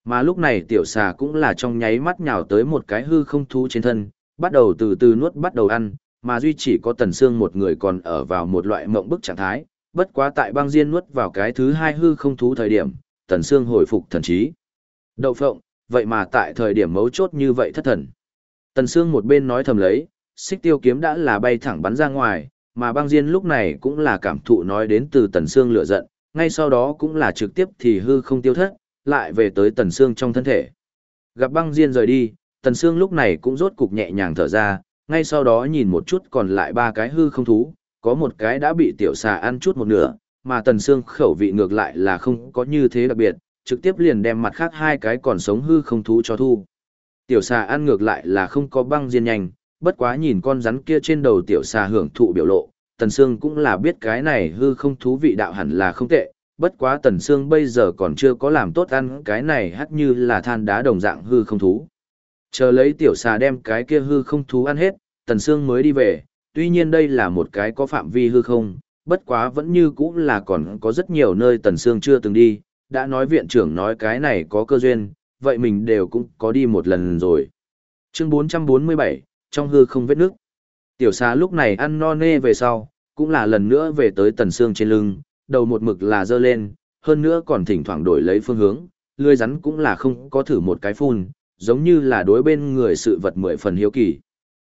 Mà lúc này tiểu xà cũng là trong nháy mắt nhào tới một cái hư không thú trên thân, bắt đầu từ từ nuốt bắt đầu ăn, mà duy chỉ có Tần Sương một người còn ở vào một loại mộng bức trạng thái, bất quá tại băng diên nuốt vào cái thứ hai hư không thú thời điểm, Tần Sương hồi phục thần trí. Đậu phộng, vậy mà tại thời điểm mấu chốt như vậy thất thần. Tần Sương một bên nói thầm lấy, xích tiêu kiếm đã là bay thẳng bắn ra ngoài, mà băng diên lúc này cũng là cảm thụ nói đến từ Tần xương lửa giận, ngay sau đó cũng là trực tiếp thì hư không tiêu thất, lại về tới Tần xương trong thân thể. Gặp băng diên rời đi, Tần xương lúc này cũng rốt cục nhẹ nhàng thở ra, ngay sau đó nhìn một chút còn lại ba cái hư không thú, có một cái đã bị tiểu xà ăn chút một nửa, mà Tần xương khẩu vị ngược lại là không có như thế đặc biệt, trực tiếp liền đem mặt khác hai cái còn sống hư không thú cho thu. Tiểu xà ăn ngược lại là không có băng diên nhanh, bất quá nhìn con rắn kia trên đầu tiểu xà hưởng thụ biểu lộ, Tần Sương cũng là biết cái này hư không thú vị đạo hẳn là không tệ, bất quá Tần Sương bây giờ còn chưa có làm tốt ăn cái này hắt như là than đá đồng dạng hư không thú. Chờ lấy tiểu xà đem cái kia hư không thú ăn hết, Tần Sương mới đi về, tuy nhiên đây là một cái có phạm vi hư không, bất quá vẫn như cũ là còn có rất nhiều nơi Tần Sương chưa từng đi, đã nói viện trưởng nói cái này có cơ duyên, vậy mình đều cũng có đi một lần rồi. Chương 447, trong hư không vết nước. Tiểu xà lúc này ăn no nê về sau, cũng là lần nữa về tới Tần xương trên lưng, đầu một mực là dơ lên, hơn nữa còn thỉnh thoảng đổi lấy phương hướng, lươi rắn cũng là không có thử một cái phun, giống như là đối bên người sự vật mười phần hiếu kỳ.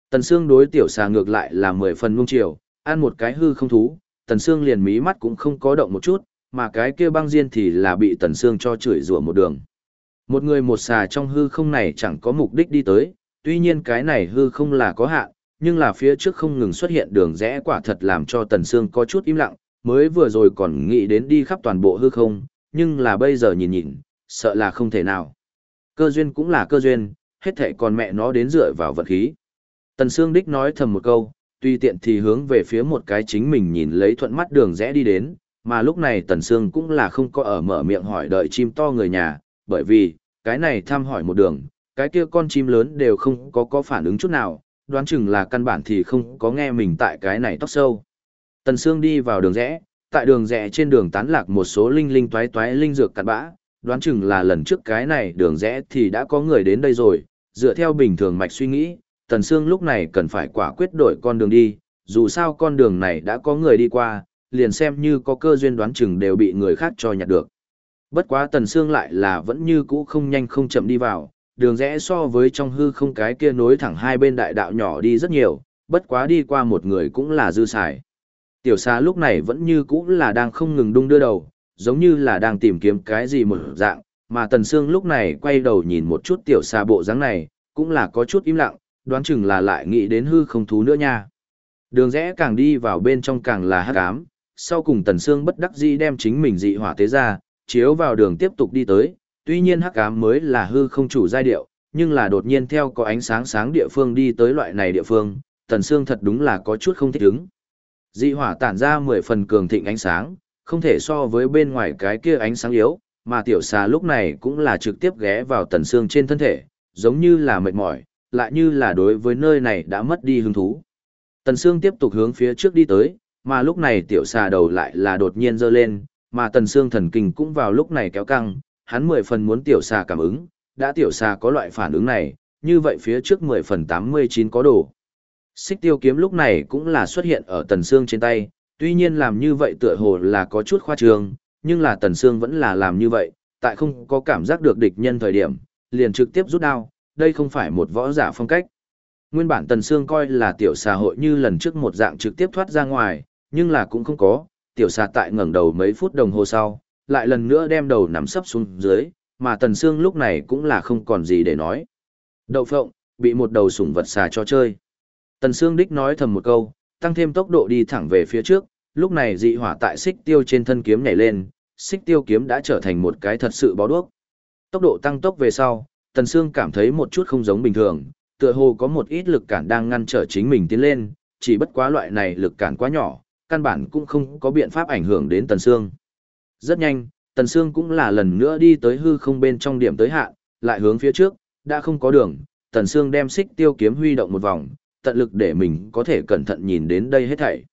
Tần xương đối tiểu xà ngược lại là mười phần nung chiều, ăn một cái hư không thú, Tần xương liền mí mắt cũng không có động một chút, mà cái kia băng diên thì là bị Tần xương cho chửi rủa một đường. Một người một xà trong hư không này chẳng có mục đích đi tới, tuy nhiên cái này hư không là có hạn, nhưng là phía trước không ngừng xuất hiện đường rẽ quả thật làm cho Tần Sương có chút im lặng, mới vừa rồi còn nghĩ đến đi khắp toàn bộ hư không, nhưng là bây giờ nhìn nhìn, sợ là không thể nào. Cơ duyên cũng là cơ duyên, hết thệ còn mẹ nó đến dựa vào vật khí. Tần Sương Đích nói thầm một câu, tuy tiện thì hướng về phía một cái chính mình nhìn lấy thuận mắt đường rẽ đi đến, mà lúc này Tần Sương cũng là không có ở mở miệng hỏi đợi chim to người nhà, bởi vì, cái này thăm hỏi một đường, cái kia con chim lớn đều không có có phản ứng chút nào, đoán chừng là căn bản thì không có nghe mình tại cái này tóc sâu. Tần Sương đi vào đường rẽ, tại đường rẽ trên đường tán lạc một số linh linh toái toái linh dược cặn bã, đoán chừng là lần trước cái này đường rẽ thì đã có người đến đây rồi, dựa theo bình thường mạch suy nghĩ, Tần Sương lúc này cần phải quả quyết đổi con đường đi, dù sao con đường này đã có người đi qua, liền xem như có cơ duyên đoán chừng đều bị người khác cho nhặt được. Bất quá Tần Sương lại là vẫn như cũ không nhanh không chậm đi vào, đường rẽ so với trong hư không cái kia nối thẳng hai bên đại đạo nhỏ đi rất nhiều, bất quá đi qua một người cũng là dư xài. Tiểu xa lúc này vẫn như cũ là đang không ngừng đung đưa đầu, giống như là đang tìm kiếm cái gì một dạng, mà Tần Sương lúc này quay đầu nhìn một chút tiểu xa bộ dáng này, cũng là có chút im lặng, đoán chừng là lại nghĩ đến hư không thú nữa nha. Đường rẽ càng đi vào bên trong càng là hắc ám, sau cùng Tần Sương bất đắc dĩ đem chính mình dị hỏa tế ra, chiếu vào đường tiếp tục đi tới, tuy nhiên hắc ám mới là hư không chủ giai điệu, nhưng là đột nhiên theo có ánh sáng sáng địa phương đi tới loại này địa phương, Tần Sương thật đúng là có chút không thích ứng. Dị hỏa tản ra 10 phần cường thịnh ánh sáng, không thể so với bên ngoài cái kia ánh sáng yếu, mà tiểu xà lúc này cũng là trực tiếp ghé vào Tần Sương trên thân thể, giống như là mệt mỏi, lại như là đối với nơi này đã mất đi hứng thú. Tần Sương tiếp tục hướng phía trước đi tới, mà lúc này tiểu xà đầu lại là đột nhiên dơ lên, mà Tần Sương thần kinh cũng vào lúc này kéo căng, hắn 10 phần muốn tiểu xà cảm ứng, đã tiểu xà có loại phản ứng này, như vậy phía trước 10 phần 89 có đồ. Xích tiêu kiếm lúc này cũng là xuất hiện ở Tần xương trên tay, tuy nhiên làm như vậy tựa hồ là có chút khoa trương, nhưng là Tần xương vẫn là làm như vậy, tại không có cảm giác được địch nhân thời điểm, liền trực tiếp rút đao, đây không phải một võ giả phong cách. Nguyên bản Tần xương coi là tiểu xà hội như lần trước một dạng trực tiếp thoát ra ngoài, nhưng là cũng không có, tiểu xà tại ngẩng đầu mấy phút đồng hồ sau, lại lần nữa đem đầu nằm sấp xuống dưới, mà Tần Sương lúc này cũng là không còn gì để nói. Đậu phộng, bị một đầu sủng vật xà cho chơi. Tần Sương đích nói thầm một câu, tăng thêm tốc độ đi thẳng về phía trước, lúc này dị hỏa tại xích tiêu trên thân kiếm nhảy lên, xích tiêu kiếm đã trở thành một cái thật sự bó đuốc. Tốc độ tăng tốc về sau, Tần Sương cảm thấy một chút không giống bình thường, tựa hồ có một ít lực cản đang ngăn trở chính mình tiến lên, chỉ bất quá loại này lực cản quá nhỏ, căn bản cũng không có biện pháp ảnh hưởng đến Tần Sương. Rất nhanh, Tần Sương cũng là lần nữa đi tới hư không bên trong điểm tới hạn, lại hướng phía trước, đã không có đường, Tần Sương đem xích tiêu kiếm huy động một vòng, tận lực để mình có thể cẩn thận nhìn đến đây hết thảy.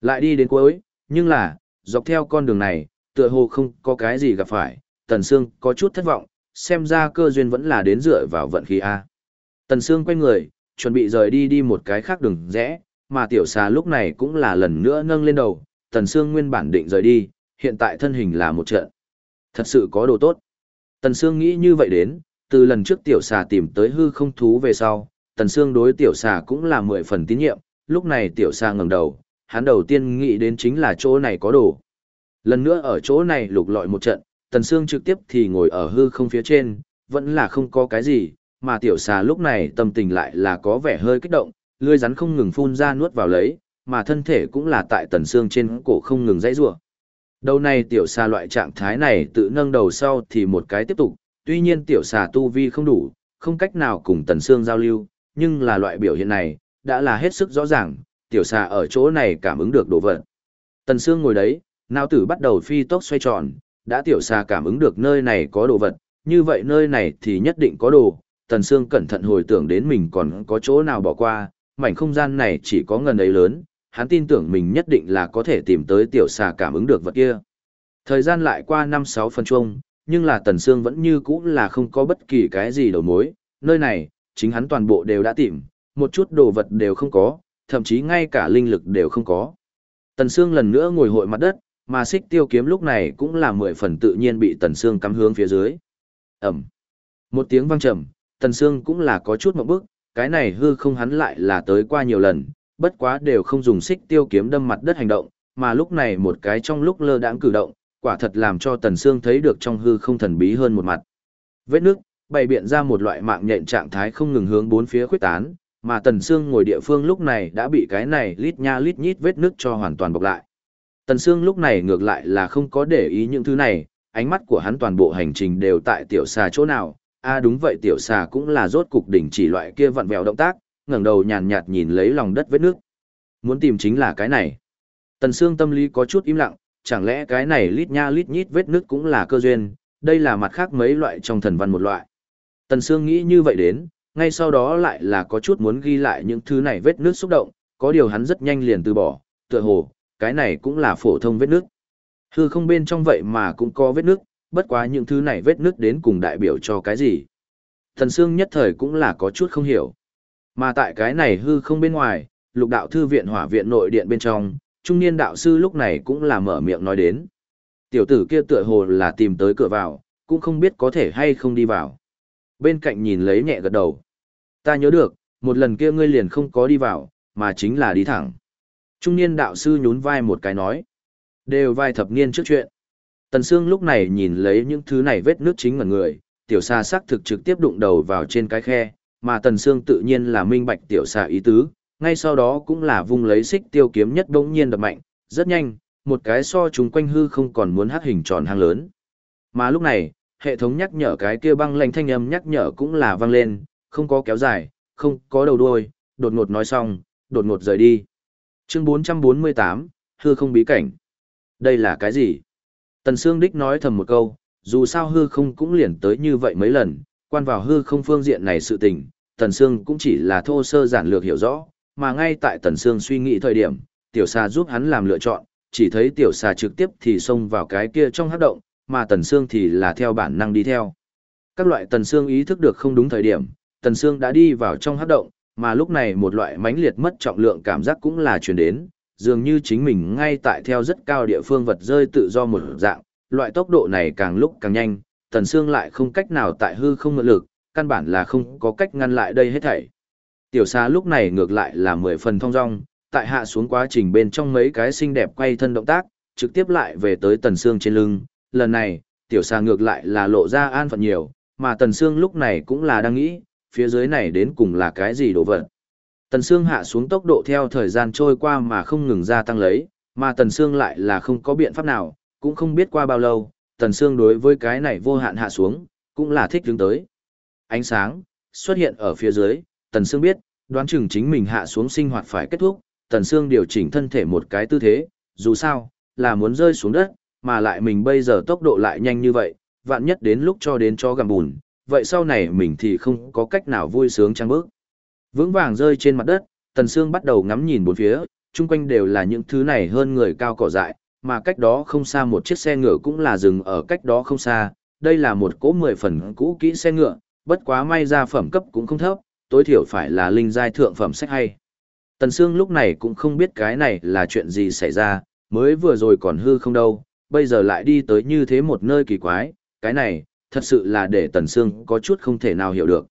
Lại đi đến cuối, nhưng là, dọc theo con đường này, tựa hồ không có cái gì gặp phải, Tần Sương có chút thất vọng, xem ra cơ duyên vẫn là đến dựa vào vận khí A. Tần Sương quay người, chuẩn bị rời đi đi một cái khác đường rẽ, mà tiểu xà lúc này cũng là lần nữa nâng lên đầu, Tần Sương nguyên bản định rời đi, hiện tại thân hình là một trận. Thật sự có đồ tốt. Tần Sương nghĩ như vậy đến, từ lần trước tiểu xà tìm tới hư không thú về sau, Tần Sương đối tiểu xà cũng là mười phần tín nhiệm, lúc này tiểu xà ngẩng đầu, hắn đầu tiên nghĩ đến chính là chỗ này có đồ. Lần nữa ở chỗ này lục lọi một trận, Tần Sương trực tiếp thì ngồi ở hư không phía trên, vẫn là không có cái gì, mà tiểu xà lúc này tâm tình lại là có vẻ hơi kích động, lưỡi rắn không ngừng phun ra nuốt vào lấy, mà thân thể cũng là tại Tần Sương trên cổ không ngừng dãy rủa. Đầu này tiểu xà loại trạng thái này tự nâng đầu sau thì một cái tiếp tục, tuy nhiên tiểu xà tu vi không đủ, không cách nào cùng Tần xương giao lưu, nhưng là loại biểu hiện này, đã là hết sức rõ ràng, tiểu xà ở chỗ này cảm ứng được đồ vật. Tần xương ngồi đấy, não tử bắt đầu phi tốc xoay tròn, đã tiểu xà cảm ứng được nơi này có đồ vật, như vậy nơi này thì nhất định có đồ. Tần xương cẩn thận hồi tưởng đến mình còn có chỗ nào bỏ qua, mảnh không gian này chỉ có ngần ấy lớn, hắn tin tưởng mình nhất định là có thể tìm tới tiểu xà cảm ứng được vật kia. Thời gian lại qua 5-6 phần chung, nhưng là Tần Sương vẫn như cũ là không có bất kỳ cái gì đầu mối, nơi này, chính hắn toàn bộ đều đã tìm, một chút đồ vật đều không có, thậm chí ngay cả linh lực đều không có. Tần Sương lần nữa ngồi hội mặt đất, mà xích tiêu kiếm lúc này cũng là mười phần tự nhiên bị Tần Sương cắm hướng phía dưới. Ẩm. Một tiếng vang trầm, Tần Sương cũng là có chút một bước, cái này hư không hắn lại là tới qua nhiều lần, bất quá đều không dùng xích tiêu kiếm đâm mặt đất hành động, mà lúc này một cái trong lúc lơ đãng cử động, quả thật làm cho Tần Sương thấy được trong hư không thần bí hơn một mặt. Vết nước, bày biện ra một loại mạng nhện trạng thái không ngừng hướng bốn phía khuếch tán, mà Tần Sương ngồi địa phương lúc này đã bị cái này lít nha lít nhít vết nước cho hoàn toàn bọc lại. Tần Sương lúc này ngược lại là không có để ý những thứ này, ánh mắt của hắn toàn bộ hành trình đều tại tiểu xà chỗ nào. A à đúng vậy tiểu xà cũng là rốt cục đỉnh chỉ loại kia vặn vẹo động tác, ngẩng đầu nhàn nhạt nhìn lấy lòng đất vết nước. Muốn tìm chính là cái này. Tần Sương tâm lý có chút im lặng, chẳng lẽ cái này lít nha lít nhít vết nước cũng là cơ duyên, đây là mặt khác mấy loại trong thần văn một loại. Tần Sương nghĩ như vậy đến, ngay sau đó lại là có chút muốn ghi lại những thứ này vết nước xúc động, có điều hắn rất nhanh liền từ bỏ, tựa hồ, cái này cũng là phổ thông vết nước. Hư không bên trong vậy mà cũng có vết nước, bất quá những thứ này vết nước đến cùng đại biểu cho cái gì. Thần Sương nhất thời cũng là có chút không hiểu. Mà tại cái này hư không bên ngoài, lục đạo thư viện hỏa viện nội điện bên trong, trung niên đạo sư lúc này cũng là mở miệng nói đến. Tiểu tử kia tựa hồ là tìm tới cửa vào, cũng không biết có thể hay không đi vào. Bên cạnh nhìn lấy nhẹ gật đầu. Ta nhớ được, một lần kia ngươi liền không có đi vào, mà chính là đi thẳng. Trung niên đạo sư nhún vai một cái nói. Đều vai thập niên trước chuyện. Tần Sương lúc này nhìn lấy những thứ này vết nước chính ngần người, tiểu xa sắc thực trực tiếp đụng đầu vào trên cái khe, mà Tần Sương tự nhiên là minh bạch tiểu xà ý tứ, ngay sau đó cũng là vung lấy xích tiêu kiếm nhất bỗng nhiên đập mạnh, rất nhanh, một cái so chúng quanh hư không còn muốn hát hình tròn hang lớn. Mà lúc này, hệ thống nhắc nhở cái kia băng lạnh thanh âm nhắc nhở cũng là vang lên, không có kéo dài, không có đầu đuôi, đột ngột nói xong, đột ngột rời đi. Chương 448, hư không bí cảnh. Đây là cái gì? Tần Sương Đích nói thầm một câu, dù sao hư không cũng liền tới như vậy mấy lần, quan vào hư không phương diện này sự tình, Tần Sương cũng chỉ là thô sơ giản lược hiểu rõ, mà ngay tại Tần Sương suy nghĩ thời điểm, tiểu xà giúp hắn làm lựa chọn, chỉ thấy tiểu xà trực tiếp thì xông vào cái kia trong hắc động, mà Tần Sương thì là theo bản năng đi theo. Các loại Tần Sương ý thức được không đúng thời điểm, Tần Sương đã đi vào trong hắc động, mà lúc này một loại mãnh liệt mất trọng lượng cảm giác cũng là truyền đến, dường như chính mình ngay tại theo rất cao địa phương vật rơi tự do một dạng, loại tốc độ này càng lúc càng nhanh, Tần Sương lại không cách nào tại hư không ngự lực, căn bản là không có cách ngăn lại đây hết thảy. Tiểu xà lúc này ngược lại là mười phần thong dong, tại hạ xuống quá trình bên trong mấy cái xinh đẹp quay thân động tác, trực tiếp lại về tới Tần Sương trên lưng, lần này, tiểu xà ngược lại là lộ ra an phận nhiều, mà Tần Sương lúc này cũng là đang nghĩ, phía dưới này đến cùng là cái gì đồ vật. Tần Sương hạ xuống tốc độ theo thời gian trôi qua mà không ngừng gia tăng lấy, mà Tần Sương lại là không có biện pháp nào, cũng không biết qua bao lâu, Tần Sương đối với cái này vô hạn hạ xuống, cũng là thích đứng tới. Ánh sáng, xuất hiện ở phía dưới, Tần Sương biết, đoán chừng chính mình hạ xuống sinh hoạt phải kết thúc, Tần Sương điều chỉnh thân thể một cái tư thế, dù sao, là muốn rơi xuống đất, mà lại mình bây giờ tốc độ lại nhanh như vậy, vạn nhất đến lúc cho đến cho gặm bùn, vậy sau này mình thì không có cách nào vui sướng trăng bước. Vững vàng rơi trên mặt đất, Tần Sương bắt đầu ngắm nhìn bốn phía, chung quanh đều là những thứ này hơn người cao cỏ dại, mà cách đó không xa một chiếc xe ngựa cũng là dừng ở cách đó không xa, đây là một cỗ mười phần cũ kỹ xe ngựa, bất quá may ra phẩm cấp cũng không thấp, tối thiểu phải là linh giai thượng phẩm sách hay. Tần Sương lúc này cũng không biết cái này là chuyện gì xảy ra, mới vừa rồi còn hư không đâu, bây giờ lại đi tới như thế một nơi kỳ quái, cái này, thật sự là để Tần Sương có chút không thể nào hiểu được.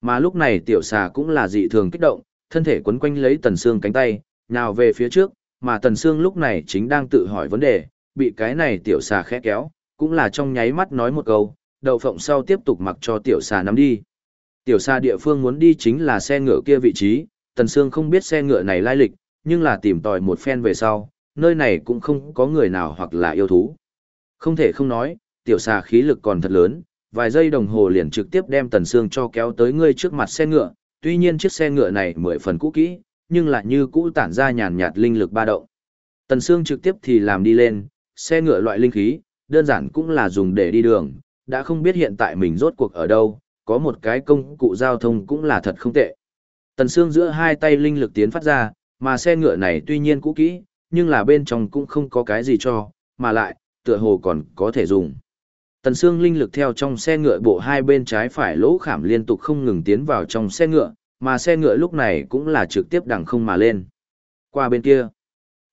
Mà lúc này tiểu xà cũng là dị thường kích động, thân thể quấn quanh lấy Tần Sương cánh tay, nào về phía trước, mà Tần Sương lúc này chính đang tự hỏi vấn đề, bị cái này tiểu xà khẽ kéo, cũng là trong nháy mắt nói một câu, đậu phộng sau tiếp tục mặc cho tiểu xà nắm đi. Tiểu xà địa phương muốn đi chính là xe ngựa kia vị trí, Tần Sương không biết xe ngựa này lai lịch, nhưng là tìm tòi một phen về sau, nơi này cũng không có người nào hoặc là yêu thú. Không thể không nói, tiểu xà khí lực còn thật lớn, vài giây đồng hồ liền trực tiếp đem Tần Sương cho kéo tới ngươi trước mặt xe ngựa, tuy nhiên chiếc xe ngựa này mười phần cũ kỹ, nhưng lại như cũ tản ra nhàn nhạt linh lực ba động. Tần Sương trực tiếp thì làm đi lên, xe ngựa loại linh khí, đơn giản cũng là dùng để đi đường, đã không biết hiện tại mình rốt cuộc ở đâu, có một cái công cụ giao thông cũng là thật không tệ. Tần Sương giữa hai tay linh lực tiến phát ra, Mà xe ngựa này tuy nhiên cũ kỹ, nhưng là bên trong cũng không có cái gì cho, mà lại, tựa hồ còn có thể dùng. Tần Sương linh lực theo trong xe ngựa bộ hai bên trái phải lỗ khảm liên tục không ngừng tiến vào trong xe ngựa, mà xe ngựa lúc này cũng là trực tiếp đằng không mà lên. Qua bên kia,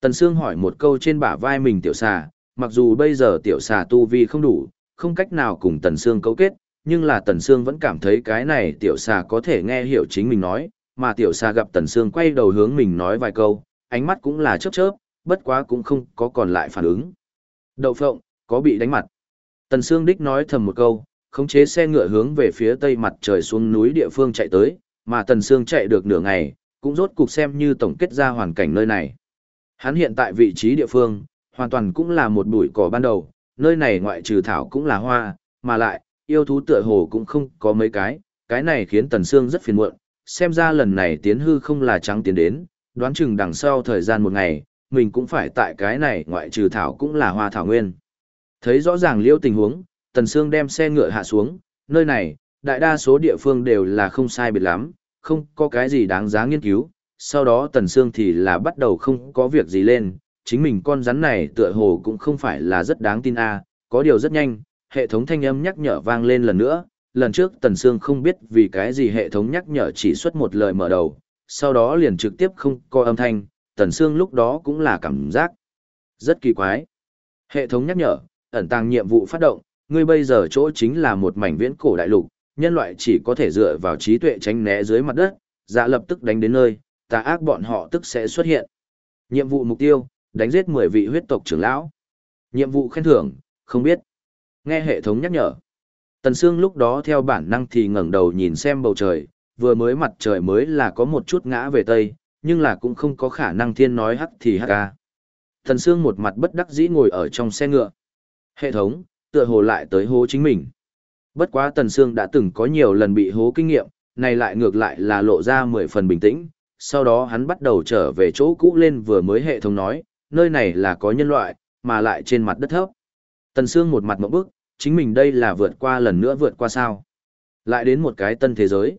Tần Sương hỏi một câu trên bả vai mình tiểu xà, mặc dù bây giờ tiểu xà tu vi không đủ, không cách nào cùng Tần Sương cấu kết, nhưng là Tần Sương vẫn cảm thấy cái này tiểu xà có thể nghe hiểu chính mình nói, mà tiểu xà gặp Tần Sương quay đầu hướng mình nói vài câu, ánh mắt cũng là chớp chớp, bất quá cũng không có còn lại phản ứng. Đậu phộng, có bị đánh mặt. Tần Sương Đích nói thầm một câu, khống chế xe ngựa hướng về phía tây mặt trời xuống núi địa phương chạy tới, mà Tần Sương chạy được nửa ngày, cũng rốt cục xem như tổng kết ra hoàn cảnh nơi này. Hắn hiện tại vị trí địa phương, hoàn toàn cũng là một bụi cỏ ban đầu, nơi này ngoại trừ thảo cũng là hoa, mà lại, yêu thú tựa hồ cũng không có mấy cái, cái này khiến Tần Sương rất phiền muộn, xem ra lần này tiến hư không là trắng tiến đến, đoán chừng đằng sau thời gian một ngày, mình cũng phải tại cái này ngoại trừ thảo cũng là hoa thảo nguyên. Thấy rõ ràng liêu tình huống, Tần Sương đem xe ngựa hạ xuống, nơi này, đại đa số địa phương đều là không sai biệt lắm, không có cái gì đáng giá nghiên cứu. Sau đó Tần Sương thì là bắt đầu không có việc gì lên, chính mình con rắn này tựa hồ cũng không phải là rất đáng tin a. Có điều rất nhanh, hệ thống thanh âm nhắc nhở vang lên lần nữa, lần trước Tần Sương không biết vì cái gì hệ thống nhắc nhở chỉ xuất một lời mở đầu, sau đó liền trực tiếp không có âm thanh, Tần Sương lúc đó cũng là cảm giác rất kỳ quái. Hệ thống nhắc nhở, ẩn tàng nhiệm vụ phát động, ngươi bây giờ chỗ chính là một mảnh viễn cổ đại lục, nhân loại chỉ có thể dựa vào trí tuệ tránh né dưới mặt đất, dạ lập tức đánh đến nơi, tà ác bọn họ tức sẽ xuất hiện. Nhiệm vụ mục tiêu, đánh giết 10 vị huyết tộc trưởng lão. Nhiệm vụ khen thưởng, không biết. Nghe hệ thống nhắc nhở. Tần Sương lúc đó theo bản năng thì ngẩng đầu nhìn xem bầu trời, vừa mới mặt trời mới là có một chút ngã về tây, nhưng là cũng không có khả năng thiên nói hắc thì hắc ca. Tần Sương một mặt bất đắc dĩ ngồi ở trong xe ngựa. Hệ thống, tựa hồ lại tới hố chính mình. Bất quá Tần Sương đã từng có nhiều lần bị hố kinh nghiệm, này lại ngược lại là lộ ra mười phần bình tĩnh. Sau đó hắn bắt đầu trở về chỗ cũ lên vừa mới hệ thống nói, nơi này là có nhân loại, mà lại trên mặt đất thấp. Tần Sương một mặt mộng bức, chính mình đây là vượt qua lần nữa vượt qua sao. Lại đến một cái tân thế giới.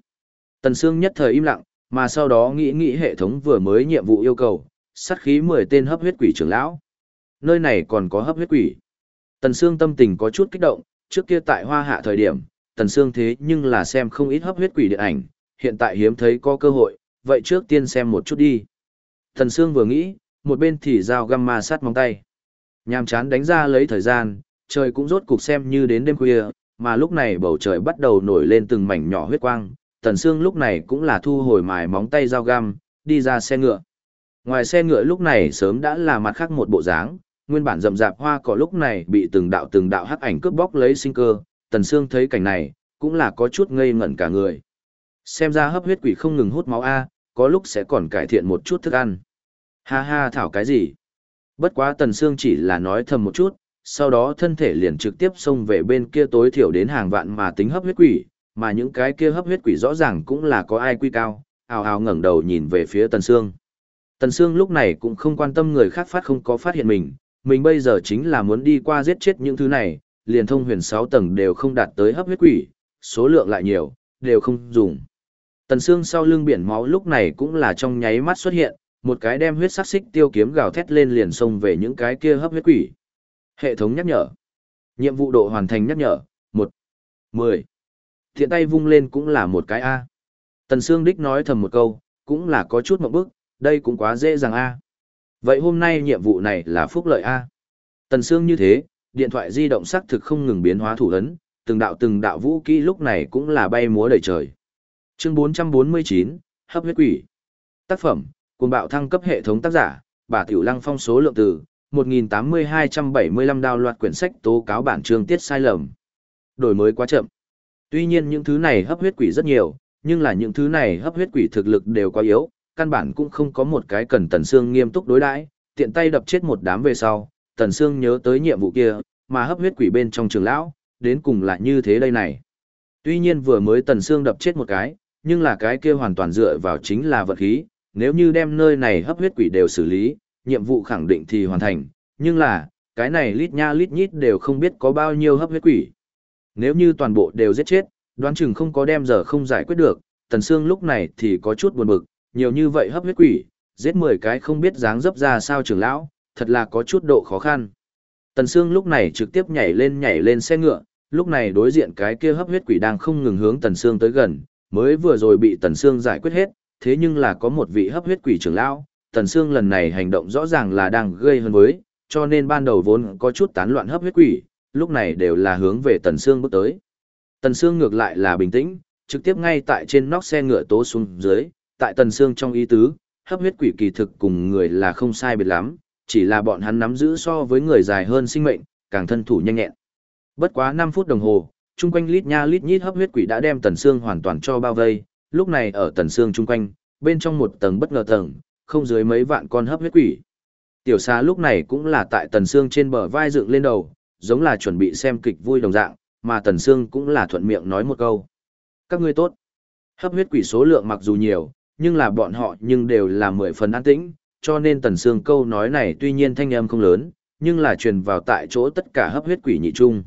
Tần Sương nhất thời im lặng, mà sau đó nghĩ nghĩ hệ thống vừa mới nhiệm vụ yêu cầu, sát khí 10 tên hấp huyết quỷ trưởng lão. Nơi này còn có hấp huyết quỷ. Tần Sương tâm tình có chút kích động, trước kia tại hoa hạ thời điểm, Tần Sương thế nhưng là xem không ít hấp huyết quỷ điện ảnh, hiện tại hiếm thấy có cơ hội, vậy trước tiên xem một chút đi. Tần Sương vừa nghĩ, một bên thì dao găm ma sát móng tay. Nhàm chán đánh ra lấy thời gian, trời cũng rốt cục xem như đến đêm khuya, mà lúc này bầu trời bắt đầu nổi lên từng mảnh nhỏ huyết quang, Tần Sương lúc này cũng là thu hồi mài móng tay dao găm, đi ra xe ngựa. Ngoài xe ngựa lúc này sớm đã là mặt khác một bộ dáng, nguyên bản rậm rạp hoa cỏ lúc này bị từng đạo từng đạo hắc ảnh cướp bóc lấy sinh cơ, Tần Sương thấy cảnh này, cũng là có chút ngây ngẩn cả người. Xem ra hấp huyết quỷ không ngừng hút máu A, có lúc sẽ còn cải thiện một chút thức ăn. Ha ha thảo cái gì? Bất quá Tần Sương chỉ là nói thầm một chút, sau đó thân thể liền trực tiếp xông về bên kia tối thiểu đến hàng vạn mà tính hấp huyết quỷ, mà những cái kia hấp huyết quỷ rõ ràng cũng là có ai quy cao, ào ào ngẩng đầu nhìn về phía Tần Sương. Tần Sương lúc này cũng không quan tâm người khác phát không có phát hiện mình, mình bây giờ chính là muốn đi qua giết chết những thứ này, liền thông huyền 6 tầng đều không đạt tới hấp huyết quỷ, số lượng lại nhiều, đều không dùng. Tần xương sau lưng biển máu lúc này cũng là trong nháy mắt xuất hiện, một cái đem huyết sắc xích tiêu kiếm gào thét lên liền xông về những cái kia hấp huyết quỷ. Hệ thống nhắc nhở. Nhiệm vụ độ hoàn thành nhắc nhở, 1. 10. Thiện tay vung lên cũng là một cái A. Tần xương đích nói thầm một câu, cũng là có chút một bước, đây cũng quá dễ dàng A. Vậy hôm nay nhiệm vụ này là phúc lợi A. Tần Sương như thế, điện thoại di động xác thực không ngừng biến hóa thủ ấn, từng đạo từng đạo vũ kỹ lúc này cũng là bay múa đầy trời. Chương 449, Hấp huyết quỷ. Tác phẩm, cuồng bạo thăng cấp hệ thống tác giả, bà Tiểu Lăng phong số lượng từ, 1.8275 đào loạt quyển sách tố cáo bản chương tiết sai lầm. Đổi mới quá chậm. Tuy nhiên những thứ này hấp huyết quỷ rất nhiều, nhưng là những thứ này hấp huyết quỷ thực lực đều quá yếu, căn bản cũng không có một cái cần Tần Sương nghiêm túc đối đãi, tiện tay đập chết một đám về sau, Tần Sương nhớ tới nhiệm vụ kia, mà hấp huyết quỷ bên trong trường lão, đến cùng là như thế đây này. Tuy nhiên vừa mới Tần Sương đập chết một cái, nhưng là cái kia hoàn toàn dựa vào chính là vật khí, nếu như đem nơi này hấp huyết quỷ đều xử lý, nhiệm vụ khẳng định thì hoàn thành, nhưng là, cái này lít nha lít nhít đều không biết có bao nhiêu hấp huyết quỷ. Nếu như toàn bộ đều giết chết, đoán chừng không có đem giờ không giải quyết được, Tần Sương lúc này thì có chút buồn bực, nhiều như vậy hấp huyết quỷ, giết 10 cái không biết dáng dấp ra sao trưởng lão, thật là có chút độ khó khăn. Tần Sương lúc này trực tiếp nhảy lên nhảy lên xe ngựa, lúc này đối diện cái kia hấp huyết quỷ đang không ngừng hướng Tần Sương tới gần, mới vừa rồi bị Tần Sương giải quyết hết, thế nhưng là có một vị hấp huyết quỷ trưởng lão, Tần Sương lần này hành động rõ ràng là đang gây hơn với, cho nên ban đầu vốn có chút tán loạn hấp huyết quỷ, lúc này đều là hướng về Tần Sương bước tới. Tần Sương ngược lại là bình tĩnh, trực tiếp ngay tại trên nóc xe ngựa tố xuống dưới, tại Tần xương trong ý tứ, hấp huyết quỷ kỳ thực cùng người là không sai biệt lắm, chỉ là bọn hắn nắm giữ so với người dài hơn sinh mệnh, càng thân thủ nhanh nhẹn. Bất quá 5 phút đồng hồ, chung quanh lít nha lít nhít hấp huyết quỷ đã đem Tần xương hoàn toàn cho bao vây, lúc này ở Tần xương chung quanh, bên trong một tầng bất ngờ tầng, không dưới mấy vạn con hấp huyết quỷ. Tiểu xa lúc này cũng là tại Tần xương trên bờ vai dựng lên đầu, giống là chuẩn bị xem kịch vui đồng dạng, mà Tần xương cũng là thuận miệng nói một câu. Các ngươi tốt. Hấp huyết quỷ số lượng mặc dù nhiều, nhưng là bọn họ nhưng đều là mười phần an tĩnh, cho nên Tần Sương câu nói này tuy nhiên thanh âm không lớn, nhưng là truyền vào tại chỗ tất cả hấp huyết quỷ nhị trung.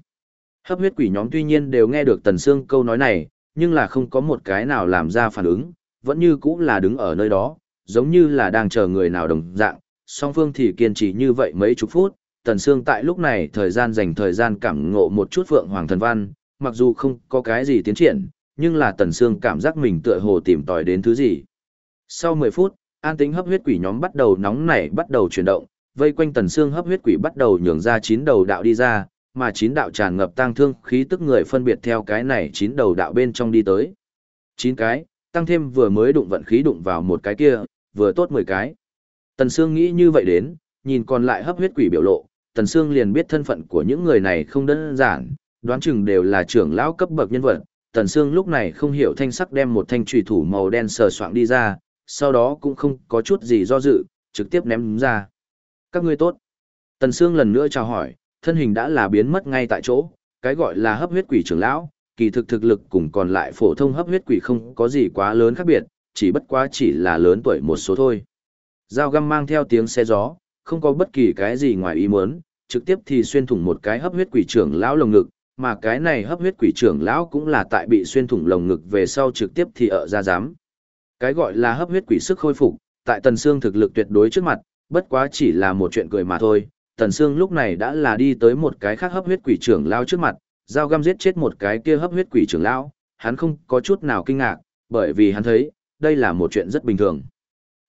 Hấp huyết quỷ nhóm tuy nhiên đều nghe được Tần Sương câu nói này, nhưng là không có một cái nào làm ra phản ứng, vẫn như cũ là đứng ở nơi đó, giống như là đang chờ người nào đồng dạng, song phương thì kiên trì như vậy mấy chục phút, Tần Sương tại lúc này thời gian dành thời gian cảm ngộ một chút Phượng Hoàng Thần Văn, mặc dù không có cái gì tiến triển, nhưng là Tần Sương cảm giác mình tựa hồ tìm tòi đến thứ gì. Sau 10 phút, an tính hấp huyết quỷ nhóm bắt đầu nóng nảy bắt đầu chuyển động, vây quanh Tần xương hấp huyết quỷ bắt đầu nhường ra chín đầu đạo đi ra, mà chín đạo tràn ngập tăng thương khí tức người phân biệt theo cái này chín đầu đạo bên trong đi tới. Chín cái, tăng thêm vừa mới đụng vận khí đụng vào một cái kia, vừa tốt 10 cái. Tần Sương nghĩ như vậy đến, nhìn còn lại hấp huyết quỷ biểu lộ, Tần Sương liền biết thân phận của những người này không đơn giản, đoán chừng đều là trưởng lão cấp bậc nhân vật. Tần Sương lúc này không hiểu thanh sắc đem một thanh trùy thủ màu đen sờ soạng đi ra, sau đó cũng không có chút gì do dự, trực tiếp ném ra. Các ngươi tốt. Tần Sương lần nữa chào hỏi, thân hình đã là biến mất ngay tại chỗ, cái gọi là hấp huyết quỷ trưởng lão, kỳ thực thực lực cùng còn lại phổ thông hấp huyết quỷ không có gì quá lớn khác biệt, chỉ bất quá chỉ là lớn tuổi một số thôi. Dao găm mang theo tiếng xe gió, không có bất kỳ cái gì ngoài ý muốn, trực tiếp thì xuyên thủng một cái hấp huyết quỷ trưởng lão lồng ngực, mà cái này hấp huyết quỷ trưởng lão cũng là tại bị xuyên thủng lồng ngực về sau trực tiếp thì ở ra giám. Cái gọi là hấp huyết quỷ sức khôi phục, tại Tần Sương thực lực tuyệt đối trước mặt, bất quá chỉ là một chuyện cười mà thôi. Tần Sương lúc này đã là đi tới một cái khác hấp huyết quỷ trưởng lão trước mặt, dao găm giết chết một cái kia hấp huyết quỷ trưởng lão, hắn không có chút nào kinh ngạc, bởi vì hắn thấy, đây là một chuyện rất bình thường.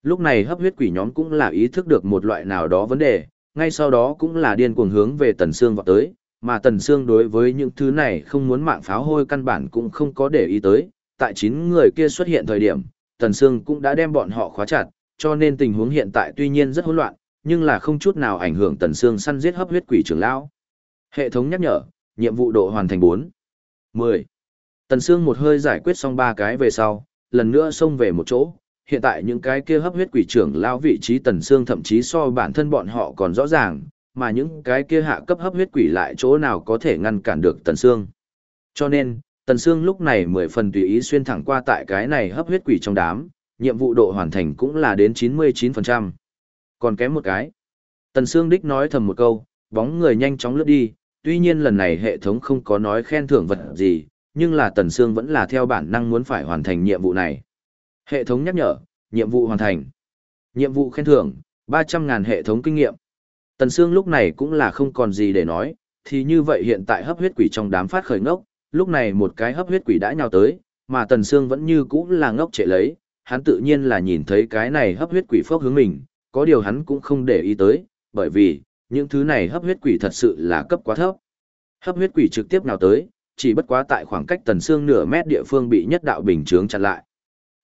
Lúc này hấp huyết quỷ nhóm cũng là ý thức được một loại nào đó vấn đề, ngay sau đó cũng là điên cuồng hướng về Tần Sương vọt tới, mà Tần Sương đối với những thứ này không muốn mạng pháo hôi căn bản cũng không có để ý tới, tại chín người kia xuất hiện thời điểm, Tần Sương cũng đã đem bọn họ khóa chặt, cho nên tình huống hiện tại tuy nhiên rất hỗn loạn, nhưng là không chút nào ảnh hưởng Tần Sương săn giết hấp huyết quỷ trưởng lão. Hệ thống nhắc nhở, nhiệm vụ độ hoàn thành 4. 10. Tần Sương một hơi giải quyết xong ba cái về sau, lần nữa xông về một chỗ, hiện tại những cái kia hấp huyết quỷ trưởng lão vị trí Tần Sương thậm chí so bản thân bọn họ còn rõ ràng, mà những cái kia hạ cấp hấp huyết quỷ lại chỗ nào có thể ngăn cản được Tần Sương. Cho nên, Tần Sương lúc này mười phần tùy ý xuyên thẳng qua tại cái này hấp huyết quỷ trong đám, nhiệm vụ độ hoàn thành cũng là đến 99%. Còn kém một cái. Tần Sương đích nói thầm một câu, bóng người nhanh chóng lướt đi, tuy nhiên lần này hệ thống không có nói khen thưởng vật gì, nhưng là Tần Sương vẫn là theo bản năng muốn phải hoàn thành nhiệm vụ này. Hệ thống nhắc nhở, nhiệm vụ hoàn thành. Nhiệm vụ khen thưởng, 300.000 hệ thống kinh nghiệm. Tần Sương lúc này cũng là không còn gì để nói, thì như vậy hiện tại hấp huyết quỷ trong đám phát khởi ngốc, lúc này một cái hấp huyết quỷ đã nhào tới, mà Tần Sương vẫn như cũ là ngốc trệ lấy, hắn tự nhiên là nhìn thấy cái này hấp huyết quỷ phốc hướng mình, có điều hắn cũng không để ý tới, bởi vì, những thứ này hấp huyết quỷ thật sự là cấp quá thấp. Hấp huyết quỷ trực tiếp nhào tới, chỉ bất quá tại khoảng cách Tần Sương nửa mét địa phương bị nhất đạo bình chướng chặn lại.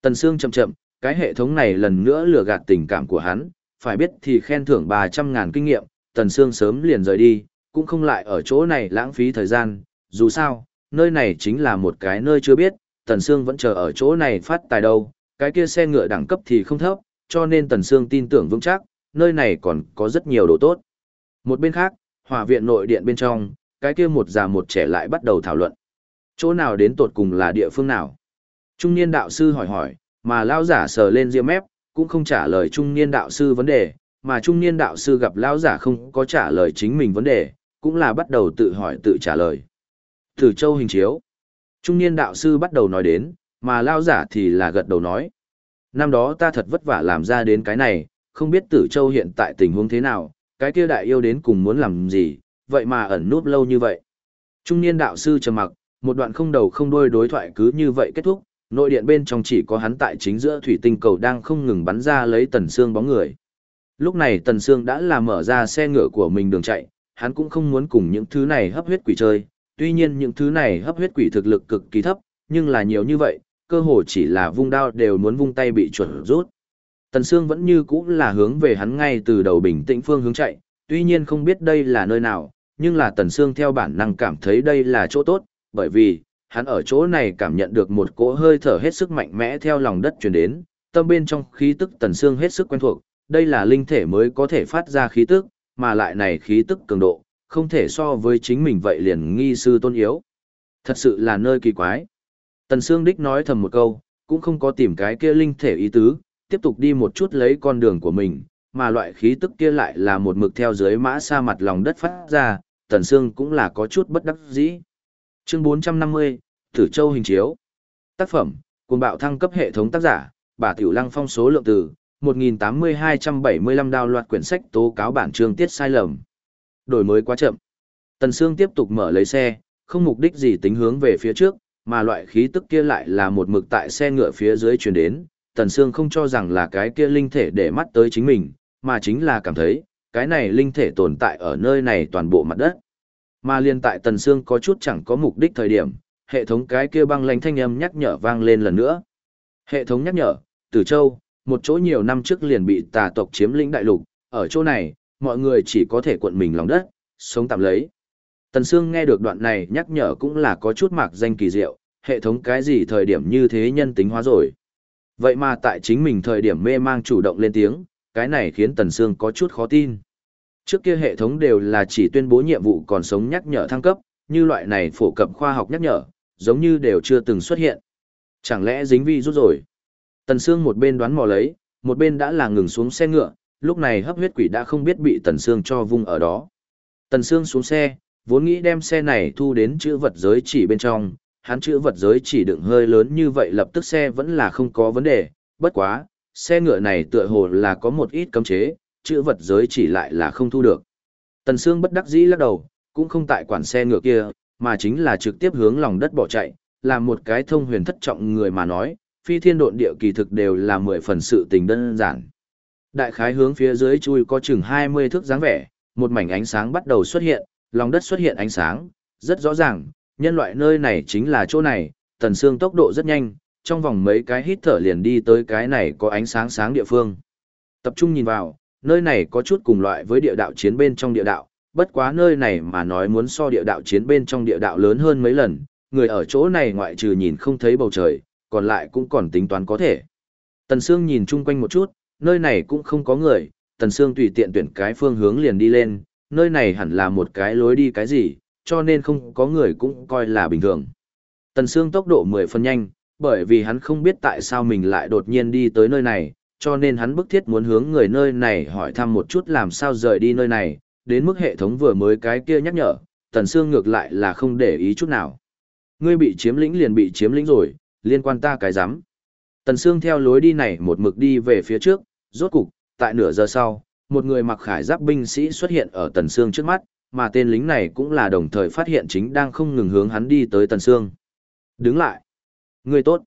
Tần Sương chậm chậm, cái hệ thống này lần nữa lừa gạt tình cảm của hắn, phải biết thì khen thưởng 300.000 kinh nghiệm, Tần Sương sớm liền rời đi, cũng không lại ở chỗ này lãng phí thời gian, dù sao, nơi này chính là một cái nơi chưa biết, Tần Sương vẫn chờ ở chỗ này phát tài đâu, cái kia xe ngựa đẳng cấp thì không thấp, cho nên Tần Sương tin tưởng vững chắc, nơi này còn có rất nhiều đồ tốt. Một bên khác, hỏa viện nội điện bên trong, cái kia một già một trẻ lại bắt đầu thảo luận. Chỗ nào đến tột cùng là địa phương nào? Trung niên đạo sư hỏi hỏi, mà lão giả sờ lên ria mép, cũng không trả lời trung niên đạo sư vấn đề, mà trung niên đạo sư gặp lão giả không có trả lời chính mình vấn đề, cũng là bắt đầu tự hỏi tự trả lời. Thử châu hình chiếu. Trung niên đạo sư bắt đầu nói đến, mà lao giả thì là gật đầu nói. Năm đó ta thật vất vả làm ra đến cái này, không biết Tử Châu hiện tại tình huống thế nào, cái kia đại yêu đến cùng muốn làm gì, vậy mà ẩn núp lâu như vậy. Trung niên đạo sư trầm mặc, một đoạn không đầu không đuôi đối thoại cứ như vậy kết thúc, nội điện bên trong chỉ có hắn tại chính giữa thủy tinh cầu đang không ngừng bắn ra lấy tần xương bóng người. Lúc này tần xương đã làm mở ra xe ngựa của mình đường chạy, hắn cũng không muốn cùng những thứ này hấp huyết quỷ chơi, tuy nhiên những thứ này hấp huyết quỷ thực lực cực kỳ thấp, nhưng là nhiều như vậy, cơ hồ chỉ là vung đao đều muốn vung tay bị chuẩn rút. Tần Sương vẫn như cũ là hướng về hắn ngay từ đầu bình tĩnh phương hướng chạy, tuy nhiên không biết đây là nơi nào, nhưng là Tần Sương theo bản năng cảm thấy đây là chỗ tốt, bởi vì, hắn ở chỗ này cảm nhận được một cỗ hơi thở hết sức mạnh mẽ theo lòng đất truyền đến, tâm bên trong khí tức Tần Sương hết sức quen thuộc, đây là linh thể mới có thể phát ra khí tức, mà lại này khí tức cường độ, không thể so với chính mình vậy liền nghi sư tôn yếu. Thật sự là nơi kỳ quái. Tần Sương Đích nói thầm một câu, cũng không có tìm cái kia linh thể ý tứ, tiếp tục đi một chút lấy con đường của mình, mà loại khí tức kia lại là một mực theo dưới mã xa mặt lòng đất phát ra, Tần Sương cũng là có chút bất đắc dĩ. Chương 450, Tử Châu hình chiếu. Tác phẩm, cùng bạo thăng cấp hệ thống tác giả, bà Tiểu Lăng phong số lượng từ, 1.8275 đào loạt quyển sách tố cáo bản chương tiết sai lầm. Đổi mới quá chậm. Tần Sương tiếp tục mở lấy xe, không mục đích gì tính hướng về phía trước, mà loại khí tức kia lại là một mực tại xe ngựa phía dưới truyền đến, Tần Sương không cho rằng là cái kia linh thể để mắt tới chính mình, mà chính là cảm thấy, cái này linh thể tồn tại ở nơi này toàn bộ mặt đất. Mà liên tại Tần Sương có chút chẳng có mục đích thời điểm, hệ thống cái kia băng lãnh thanh âm nhắc nhở vang lên lần nữa. Hệ thống nhắc nhở, Tử Châu, một chỗ nhiều năm trước liền bị tà tộc chiếm lĩnh đại lục, ở chỗ này, mọi người chỉ có thể cuộn mình lòng đất, sống tạm lấy. Tần Sương nghe được đoạn này nhắc nhở cũng là có chút mạc danh kỳ diệu, hệ thống cái gì thời điểm như thế nhân tính hóa rồi. Vậy mà tại chính mình thời điểm mê mang chủ động lên tiếng, cái này khiến Tần Sương có chút khó tin. Trước kia hệ thống đều là chỉ tuyên bố nhiệm vụ còn sống nhắc nhở thăng cấp, như loại này phổ cập khoa học nhắc nhở, giống như đều chưa từng xuất hiện. Chẳng lẽ dính vi rút rồi? Tần Sương một bên đoán mò lấy, một bên đã là ngừng xuống xe ngựa, lúc này hấp huyết quỷ đã không biết bị Tần Sương cho vung ở đó. Tần Sương xuống xe, vốn nghĩ đem xe này thu đến chữ vật giới chỉ bên trong, hắn chữ vật giới chỉ đựng hơi lớn như vậy lập tức xe vẫn là không có vấn đề, bất quá, xe ngựa này tựa hồ là có một ít cấm chế, chữ vật giới chỉ lại là không thu được. Tần Sương bất đắc dĩ lắc đầu, cũng không tại quản xe ngựa kia, mà chính là trực tiếp hướng lòng đất bỏ chạy, làm một cái thông huyền thất trọng người mà nói, phi thiên độn địa kỳ thực đều là mười phần sự tình đơn giản. Đại khái hướng phía dưới chui có chừng 20 thước dáng vẻ, một mảnh ánh sáng bắt đầu xuất hiện, lòng đất xuất hiện ánh sáng, rất rõ ràng, nhân loại nơi này chính là chỗ này, tần xương tốc độ rất nhanh, trong vòng mấy cái hít thở liền đi tới cái này có ánh sáng sáng địa phương. Tập trung nhìn vào, nơi này có chút cùng loại với địa đạo chiến bên trong địa đạo, bất quá nơi này mà nói muốn so địa đạo chiến bên trong địa đạo lớn hơn mấy lần, người ở chỗ này ngoại trừ nhìn không thấy bầu trời, còn lại cũng còn tính toán có thể. Tần Sương nhìn chung quanh một chút, nơi này cũng không có người, Tần Sương tùy tiện tuyển cái phương hướng liền đi lên, nơi này hẳn là một cái lối đi cái gì, cho nên không có người cũng coi là bình thường. Tần Sương tốc độ 10 phần nhanh, bởi vì hắn không biết tại sao mình lại đột nhiên đi tới nơi này, cho nên hắn bức thiết muốn hướng người nơi này hỏi thăm một chút làm sao rời đi nơi này, đến mức hệ thống vừa mới cái kia nhắc nhở, Tần Sương ngược lại là không để ý chút nào. Ngươi bị chiếm lĩnh liền bị chiếm lĩnh rồi, liên quan ta cái rắm Tần Sương theo lối đi này một mực đi về phía trước, rốt cục, tại nửa giờ sau, một người mặc khải giáp binh sĩ xuất hiện ở Tần Sương trước mắt, mà tên lính này cũng là đồng thời phát hiện chính đang không ngừng hướng hắn đi tới Tần Sương. Đứng lại. Người tốt.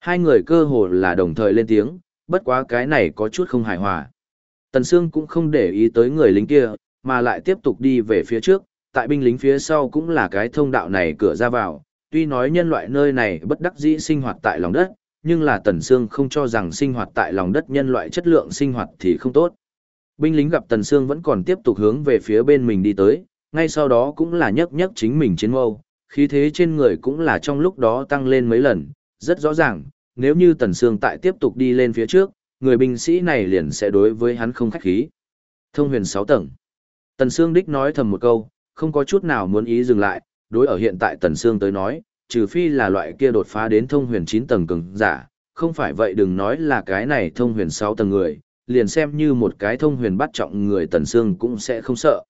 Hai người cơ hồ là đồng thời lên tiếng, bất quá cái này có chút không hài hòa. Tần Sương cũng không để ý tới người lính kia, mà lại tiếp tục đi về phía trước, tại binh lính phía sau cũng là cái thông đạo này cửa ra vào, tuy nói nhân loại nơi này bất đắc dĩ sinh hoạt tại lòng đất, nhưng là Tần Sương không cho rằng sinh hoạt tại lòng đất nhân loại chất lượng sinh hoạt thì không tốt. Binh lính gặp Tần Sương vẫn còn tiếp tục hướng về phía bên mình đi tới, ngay sau đó cũng là nhấc nhấc chính mình chiến mâu, khí thế trên người cũng là trong lúc đó tăng lên mấy lần, rất rõ ràng, nếu như Tần Sương tại tiếp tục đi lên phía trước, người binh sĩ này liền sẽ đối với hắn không khách khí. Thông huyền 6 tầng. Tần Sương đích nói thầm một câu, không có chút nào muốn ý dừng lại, đối ở hiện tại Tần Sương tới nói, trừ phi là loại kia đột phá đến thông huyền 9 tầng cường giả, không phải vậy đừng nói là cái này thông huyền 6 tầng người, liền xem như một cái thông huyền bắt trọng người Tần Sương cũng sẽ không sợ.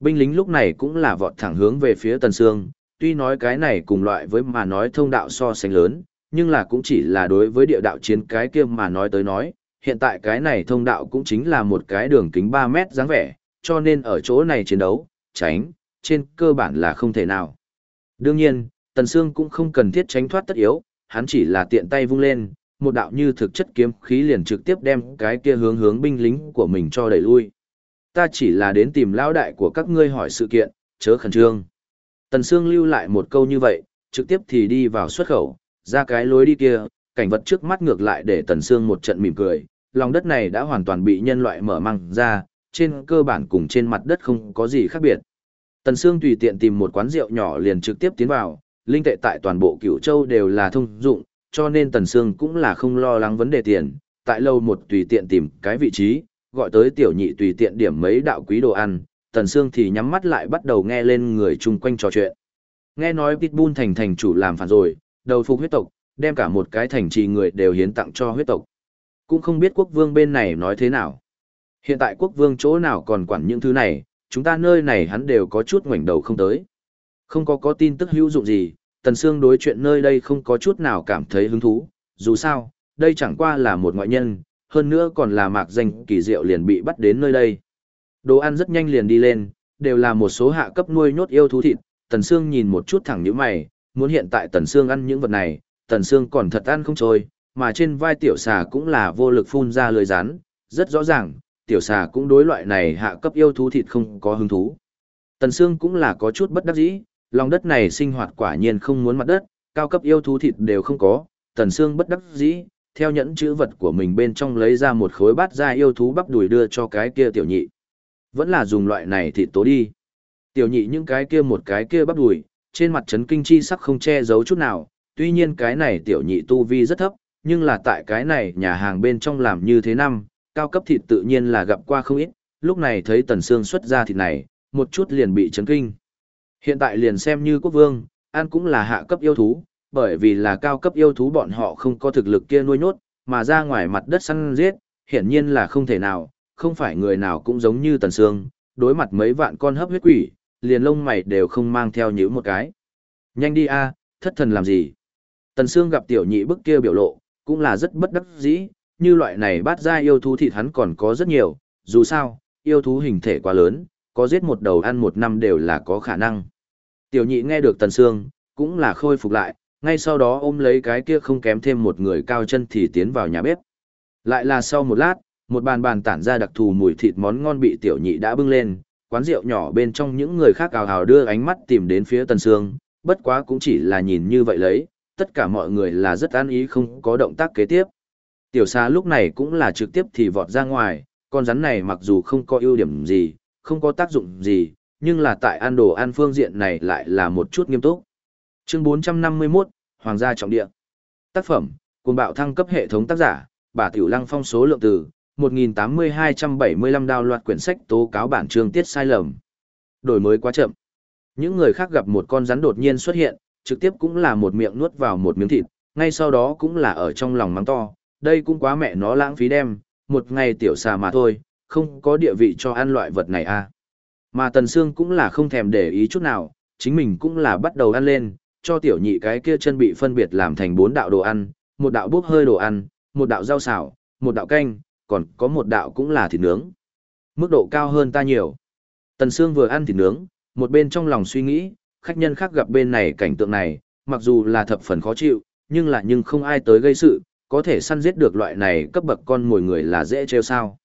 Binh lính lúc này cũng là vọt thẳng hướng về phía Tần Sương, tuy nói cái này cùng loại với mà nói thông đạo so sánh lớn, nhưng là cũng chỉ là đối với địa đạo chiến cái kia mà nói tới nói, hiện tại cái này thông đạo cũng chính là một cái đường kính 3 mét dáng vẻ, cho nên ở chỗ này chiến đấu, tránh, trên cơ bản là không thể nào. Đương nhiên, Tần Sương cũng không cần thiết tránh thoát tất yếu, hắn chỉ là tiện tay vung lên, một đạo như thực chất kiếm khí liền trực tiếp đem cái kia hướng hướng binh lính của mình cho đẩy lui. Ta chỉ là đến tìm lão đại của các ngươi hỏi sự kiện, chớ khẩn trương. Tần Sương lưu lại một câu như vậy, trực tiếp thì đi vào xuất khẩu, ra cái lối đi kia, cảnh vật trước mắt ngược lại để Tần Sương một trận mỉm cười, lòng đất này đã hoàn toàn bị nhân loại mở mang ra, trên cơ bản cùng trên mặt đất không có gì khác biệt. Tần Sương tùy tiện tìm một quán rượu nhỏ liền trực tiếp tiến vào, linh tệ tại toàn bộ cửu châu đều là thông dụng, cho nên Tần Sương cũng là không lo lắng vấn đề tiền, tại lâu một tùy tiện tìm cái vị trí, gọi tới tiểu nhị tùy tiện điểm mấy đạo quý đồ ăn, Tần Sương thì nhắm mắt lại bắt đầu nghe lên người chung quanh trò chuyện. Nghe nói Pitbull thành thành chủ làm phản rồi, đầu phục huyết tộc, đem cả một cái thành trì người đều hiến tặng cho huyết tộc. Cũng không biết quốc vương bên này nói thế nào. Hiện tại quốc vương chỗ nào còn quản những thứ này, chúng ta nơi này hắn đều có chút ngoảnh đầu không tới. Không có có tin tức hữu dụng gì, Tần Sương đối chuyện nơi đây không có chút nào cảm thấy hứng thú, dù sao, đây chẳng qua là một ngoại nhân, hơn nữa còn là mạc danh kỳ diệu liền bị bắt đến nơi đây. Đồ ăn rất nhanh liền đi lên, đều là một số hạ cấp nuôi nhốt yêu thú thịt, Tần Sương nhìn một chút thẳng nhíu mày, muốn hiện tại Tần Sương ăn những vật này, Tần Sương còn thật ăn không trôi, mà trên vai tiểu xà cũng là vô lực phun ra lưỡi rắn, rất rõ ràng, tiểu xà cũng đối loại này hạ cấp yêu thú thịt không có hứng thú. Tần Sương cũng là có chút bất đắc dĩ, lòng đất này sinh hoạt quả nhiên không muốn mặt đất, cao cấp yêu thú thịt đều không có, Tần Sương bất đắc dĩ, theo nhẫn chữ vật của mình bên trong lấy ra một khối bát da yêu thú bắp đùi đưa cho cái kia tiểu nhị. Vẫn là dùng loại này thịt tố đi. Tiểu nhị những cái kia một cái kia bắp đùi, trên mặt chấn kinh chi sắc không che giấu chút nào, tuy nhiên cái này tiểu nhị tu vi rất thấp, nhưng là tại cái này nhà hàng bên trong làm như thế năm, cao cấp thịt tự nhiên là gặp qua không ít, lúc này thấy Tần Sương xuất ra thịt này, một chút liền bị chấn kinh. Hiện tại liền xem như quốc vương, ăn cũng là hạ cấp yêu thú, bởi vì là cao cấp yêu thú bọn họ không có thực lực kia nuôi nhốt, mà ra ngoài mặt đất săn giết, hiển nhiên là không thể nào, không phải người nào cũng giống như Tần Sương, đối mặt mấy vạn con hấp huyết quỷ, liền lông mày đều không mang theo nhíu một cái. Nhanh đi a, thất thần làm gì? Tần Sương gặp tiểu nhị bức kia biểu lộ, cũng là rất bất đắc dĩ, như loại này bát ra yêu thú thịt hắn còn có rất nhiều, dù sao, yêu thú hình thể quá lớn, có giết một đầu ăn một năm đều là có khả năng. Tiểu nhị nghe được Tần Sương, cũng là khôi phục lại, ngay sau đó ôm lấy cái kia không kém thêm một người cao chân thì tiến vào nhà bếp. Lại là sau một lát, một bàn bàn tản ra đặc thù mùi thịt món ngon bị tiểu nhị đã bưng lên, quán rượu nhỏ bên trong những người khác ào ào đưa ánh mắt tìm đến phía Tần Sương, bất quá cũng chỉ là nhìn như vậy lấy, tất cả mọi người là rất an ý không có động tác kế tiếp. Tiểu xa lúc này cũng là trực tiếp thì vọt ra ngoài, con rắn này mặc dù không có ưu điểm gì, không có tác dụng gì, nhưng là tại ăn đồ ăn phương diện này lại là một chút nghiêm túc. Chương 451, Hoàng gia trọng địa. Tác phẩm, cùng bạo thăng cấp hệ thống tác giả, bà Tiểu Lăng phong số lượng từ, 1.8275 đào loạt quyển sách tố cáo bản chương tiết sai lầm. Đổi mới quá chậm. Những người khác gặp một con rắn đột nhiên xuất hiện, trực tiếp cũng là một miệng nuốt vào một miếng thịt, ngay sau đó cũng là ở trong lòng mắng to, đây cũng quá mẹ nó lãng phí đem, một ngày tiểu xà mà thôi, không có địa vị cho ăn loại vật này à. Mà Tần Sương cũng là không thèm để ý chút nào, chính mình cũng là bắt đầu ăn lên, cho tiểu nhị cái kia chân bị phân biệt làm thành bốn đạo đồ ăn, một đạo bốc hơi đồ ăn, một đạo rau xào, một đạo canh, còn có một đạo cũng là thịt nướng. Mức độ cao hơn ta nhiều. Tần Sương vừa ăn thịt nướng, một bên trong lòng suy nghĩ, khách nhân khác gặp bên này cảnh tượng này, mặc dù là thập phần khó chịu, nhưng là nhưng không ai tới gây sự, có thể săn giết được loại này cấp bậc con mồi người là dễ trêu sao.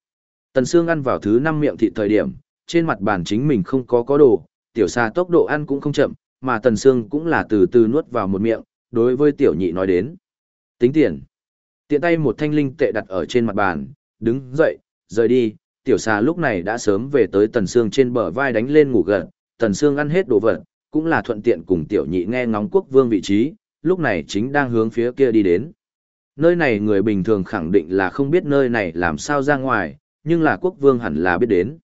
Tần Sương ăn vào thứ năm miệng thịt thời điểm, trên mặt bàn chính mình không có có đồ, tiểu xa tốc độ ăn cũng không chậm, mà Tần Sương cũng là từ từ nuốt vào một miệng, đối với tiểu nhị nói đến. Tính tiền. Tiện tay một thanh linh tệ đặt ở trên mặt bàn, đứng dậy, rời đi, tiểu xa lúc này đã sớm về tới Tần Sương trên bờ vai đánh lên ngủ gần, Tần Sương ăn hết đồ vật, cũng là thuận tiện cùng tiểu nhị nghe ngóng quốc vương vị trí, lúc này chính đang hướng phía kia đi đến. Nơi này người bình thường khẳng định là không biết nơi này làm sao ra ngoài, nhưng là quốc vương hẳn là biết đến.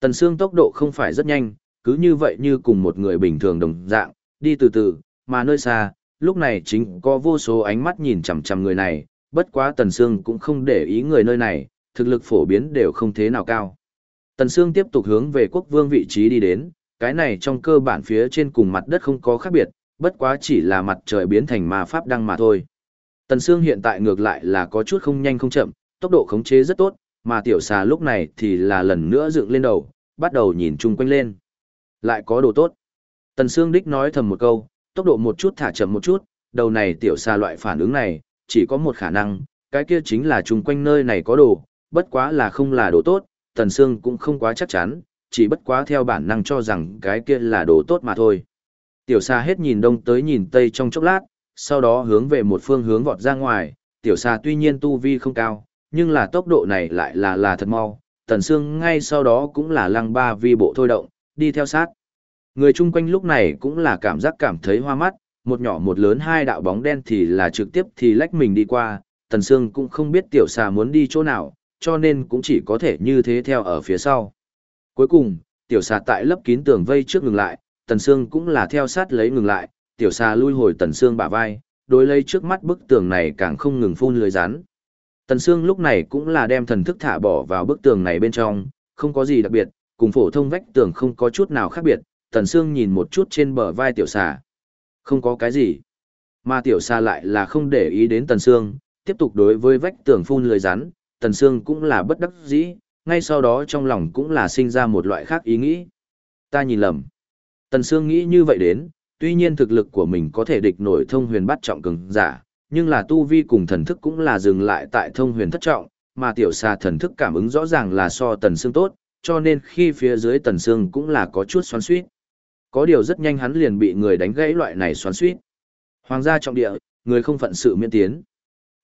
Tần Sương tốc độ không phải rất nhanh, cứ như vậy như cùng một người bình thường đồng dạng, đi từ từ, mà nơi xa, lúc này chính có vô số ánh mắt nhìn chằm chằm người này, bất quá Tần Sương cũng không để ý người nơi này, thực lực phổ biến đều không thế nào cao. Tần Sương tiếp tục hướng về quốc vương vị trí đi đến, cái này trong cơ bản phía trên cùng mặt đất không có khác biệt, bất quá chỉ là mặt trời biến thành ma pháp đăng mà thôi. Tần Sương hiện tại ngược lại là có chút không nhanh không chậm, tốc độ khống chế rất tốt, mà tiểu xà lúc này thì là lần nữa dựng lên đầu, bắt đầu nhìn chung quanh lên. Lại có đồ tốt. Tần Sương đích nói thầm một câu, tốc độ một chút thả chậm một chút, đầu này tiểu xà loại phản ứng này, chỉ có một khả năng, cái kia chính là chung quanh nơi này có đồ, bất quá là không là đồ tốt, Tần Sương cũng không quá chắc chắn, chỉ bất quá theo bản năng cho rằng cái kia là đồ tốt mà thôi. Tiểu xà hết nhìn đông tới nhìn tây trong chốc lát, sau đó hướng về một phương hướng vọt ra ngoài, tiểu xà tuy nhiên tu vi không cao, nhưng là tốc độ này lại là là thật mau, Tần Sương ngay sau đó cũng là lăng ba vi bộ thôi động, đi theo sát. Người chung quanh lúc này cũng là cảm giác cảm thấy hoa mắt, một nhỏ một lớn hai đạo bóng đen thì là trực tiếp thì lách mình đi qua, Tần Sương cũng không biết tiểu xà muốn đi chỗ nào, cho nên cũng chỉ có thể như thế theo ở phía sau. Cuối cùng, tiểu xà tại lấp kín tường vây trước ngừng lại, Tần Sương cũng là theo sát lấy ngừng lại, tiểu xà lui hồi Tần Sương bả vai, đối lấy trước mắt bức tường này càng không ngừng phun lưới rắn. Tần Sương lúc này cũng là đem thần thức thả bỏ vào bức tường này bên trong, không có gì đặc biệt, cùng phổ thông vách tường không có chút nào khác biệt, Tần Sương nhìn một chút trên bờ vai tiểu xà. Không có cái gì. Mà tiểu xà lại là không để ý đến Tần Sương, tiếp tục đối với vách tường phun lười rắn, Tần Sương cũng là bất đắc dĩ, ngay sau đó trong lòng cũng là sinh ra một loại khác ý nghĩ. Ta nhìn lầm. Tần Sương nghĩ như vậy đến, tuy nhiên thực lực của mình có thể địch nổi thông huyền bắt trọng cường giả, nhưng là tu vi cùng thần thức cũng là dừng lại tại thông huyền thất trọng, mà tiểu xà thần thức cảm ứng rõ ràng là so Tần xương tốt, cho nên khi phía dưới Tần xương cũng là có chút xoắn xuýt. Có điều rất nhanh hắn liền bị người đánh gãy loại này xoắn xuýt. Hoàng gia trọng địa, người không phận sự miễn tiến.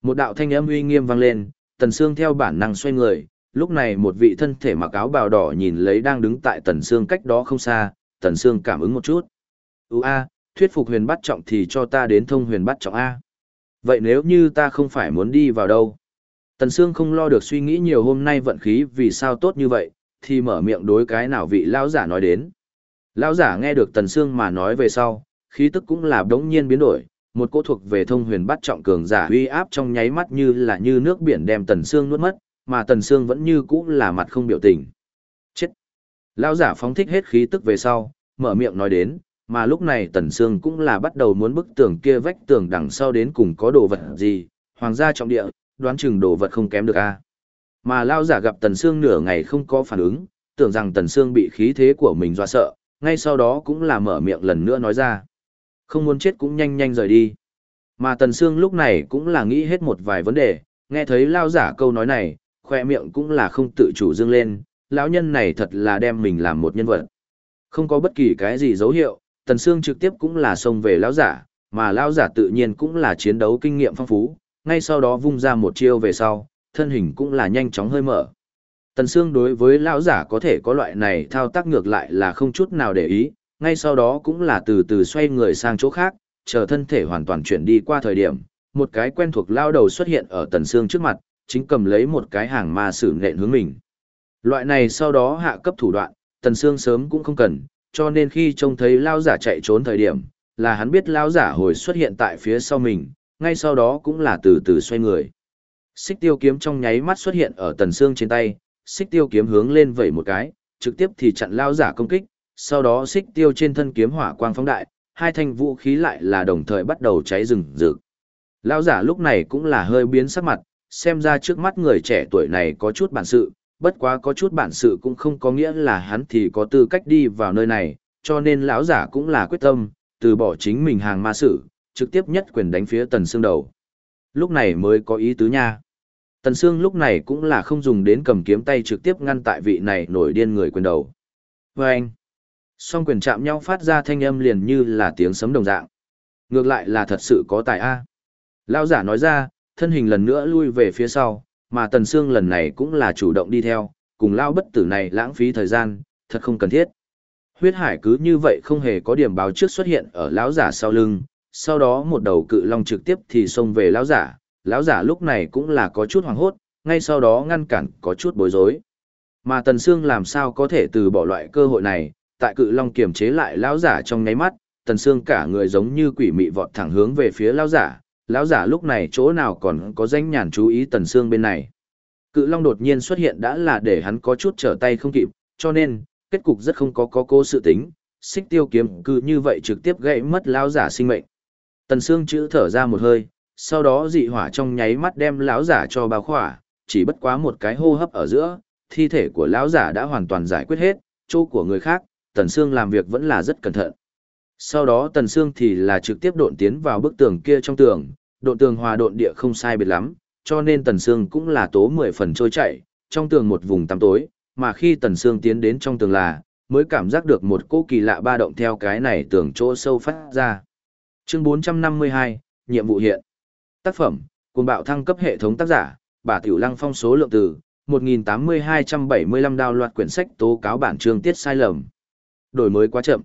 Một đạo thanh âm uy nghiêm vang lên, Tần xương theo bản năng xoay người, lúc này một vị thân thể mặc áo bào đỏ nhìn lấy đang đứng tại Tần xương cách đó không xa, Tần xương cảm ứng một chút. "Ú a, thuyết phục huyền bắt trọng thì cho ta đến thông huyền bắt trọng a." Vậy nếu như ta không phải muốn đi vào đâu? Tần Sương không lo được suy nghĩ nhiều hôm nay vận khí vì sao tốt như vậy, thì mở miệng đối cái nào vị lão giả nói đến. Lão giả nghe được Tần Sương mà nói về sau, khí tức cũng là đống nhiên biến đổi, một cỗ thuộc về thông huyền bắt trọng cường giả uy áp trong nháy mắt như là như nước biển đem Tần Sương nuốt mất, mà Tần Sương vẫn như cũ là mặt không biểu tình. Chết! Lão giả phóng thích hết khí tức về sau, mở miệng nói đến, mà lúc này Tần Sương cũng là bắt đầu muốn bức tường kia vách tường đằng sau đến cùng có đồ vật gì, hoàng gia trọng địa, đoán chừng đồ vật không kém được a. Mà lão giả gặp Tần Sương nửa ngày không có phản ứng, tưởng rằng Tần Sương bị khí thế của mình dọa sợ, ngay sau đó cũng là mở miệng lần nữa nói ra. Không muốn chết cũng nhanh nhanh rời đi. Mà Tần Sương lúc này cũng là nghĩ hết một vài vấn đề, nghe thấy lao giả câu nói này, khoe miệng cũng là không tự chủ dương lên, lão nhân này thật là đem mình làm một nhân vật. Không có bất kỳ cái gì dấu hiệu, Tần Sương trực tiếp cũng là xông về lão giả, mà lão giả tự nhiên cũng là chiến đấu kinh nghiệm phong phú, ngay sau đó vung ra một chiêu về sau, thân hình cũng là nhanh chóng hơi mở. Tần Sương đối với lão giả có thể có loại này thao tác ngược lại là không chút nào để ý, ngay sau đó cũng là từ từ xoay người sang chỗ khác, chờ thân thể hoàn toàn chuyển đi qua thời điểm, một cái quen thuộc lao đầu xuất hiện ở Tần Sương trước mặt, chính cầm lấy một cái hàng ma sử nện hướng mình. Loại này sau đó hạ cấp thủ đoạn, Tần Sương sớm cũng không cần, cho nên khi trông thấy lao giả chạy trốn thời điểm, là hắn biết lao giả hồi xuất hiện tại phía sau mình, ngay sau đó cũng là từ từ xoay người. Xích tiêu kiếm trong nháy mắt xuất hiện ở Tần xương trên tay, xích tiêu kiếm hướng lên vẩy một cái, trực tiếp thì chặn lao giả công kích, sau đó xích tiêu trên thân kiếm hỏa quang phóng đại, hai thanh vũ khí lại là đồng thời bắt đầu cháy rừng rực. Lao giả lúc này cũng là hơi biến sắc mặt, xem ra trước mắt người trẻ tuổi này có chút bản sự, bất quá có chút bản sự cũng không có nghĩa là hắn thì có tư cách đi vào nơi này, cho nên lão giả cũng là quyết tâm, từ bỏ chính mình hàng ma sự, trực tiếp nhất quyền đánh phía tần xương đầu. Lúc này mới có ý tứ nha. Tần Sương lúc này cũng là không dùng đến cầm kiếm tay trực tiếp ngăn tại vị này nổi điên người quyền đầu. Vâng! anh, song quyền chạm nhau phát ra thanh âm liền như là tiếng sấm đồng dạng. Ngược lại là thật sự có tài A. Lão giả nói ra, thân hình lần nữa lui về phía sau, mà Tần Sương lần này cũng là chủ động đi theo, cùng Lão bất tử này lãng phí thời gian, thật không cần thiết. Huyết hải cứ như vậy không hề có điểm báo trước xuất hiện ở lão giả sau lưng, sau đó một đầu cự long trực tiếp thì xông về lão giả, lão giả lúc này cũng là có chút hoảng hốt, ngay sau đó ngăn cản có chút bối rối. Mà Tần Sương làm sao có thể từ bỏ loại cơ hội này, tại cự long kiềm chế lại lão giả trong nháy mắt, Tần Sương cả người giống như quỷ mị vọt thẳng hướng về phía lão giả, lão giả lúc này chỗ nào còn có danh nhàn chú ý Tần xương bên này. Cự long đột nhiên xuất hiện đã là để hắn có chút trở tay không kịp, cho nên, kết cục rất không có có cố sự tính, xích tiêu kiếm cứ như vậy trực tiếp gãy mất lão giả sinh mệnh. Tần xương chữ thở ra một hơi, sau đó dị hỏa trong nháy mắt đem lão giả cho bao khỏa, chỉ bất quá một cái hô hấp ở giữa, thi thể của lão giả đã hoàn toàn giải quyết hết, chỗ của người khác, Tần Sương làm việc vẫn là rất cẩn thận. Sau đó Tần Sương thì là trực tiếp độn tiến vào bức tường kia trong tường, độn tường hòa độn địa không sai biệt lắm, cho nên Tần Sương cũng là tố 10 phần trôi chảy, trong tường một vùng tăm tối, mà khi Tần Sương tiến đến trong tường là, mới cảm giác được một cỗ kỳ lạ ba động theo cái này tường chỗ sâu phát ra. Chương 452, nhiệm vụ hiện. Tác phẩm, cuồng bạo thăng cấp hệ thống tác giả, bà Tiểu Lăng phong số lượng từ, 1.8275 đào loạt quyển sách tố cáo bản chương tiết sai lầm. Đổi mới quá chậm.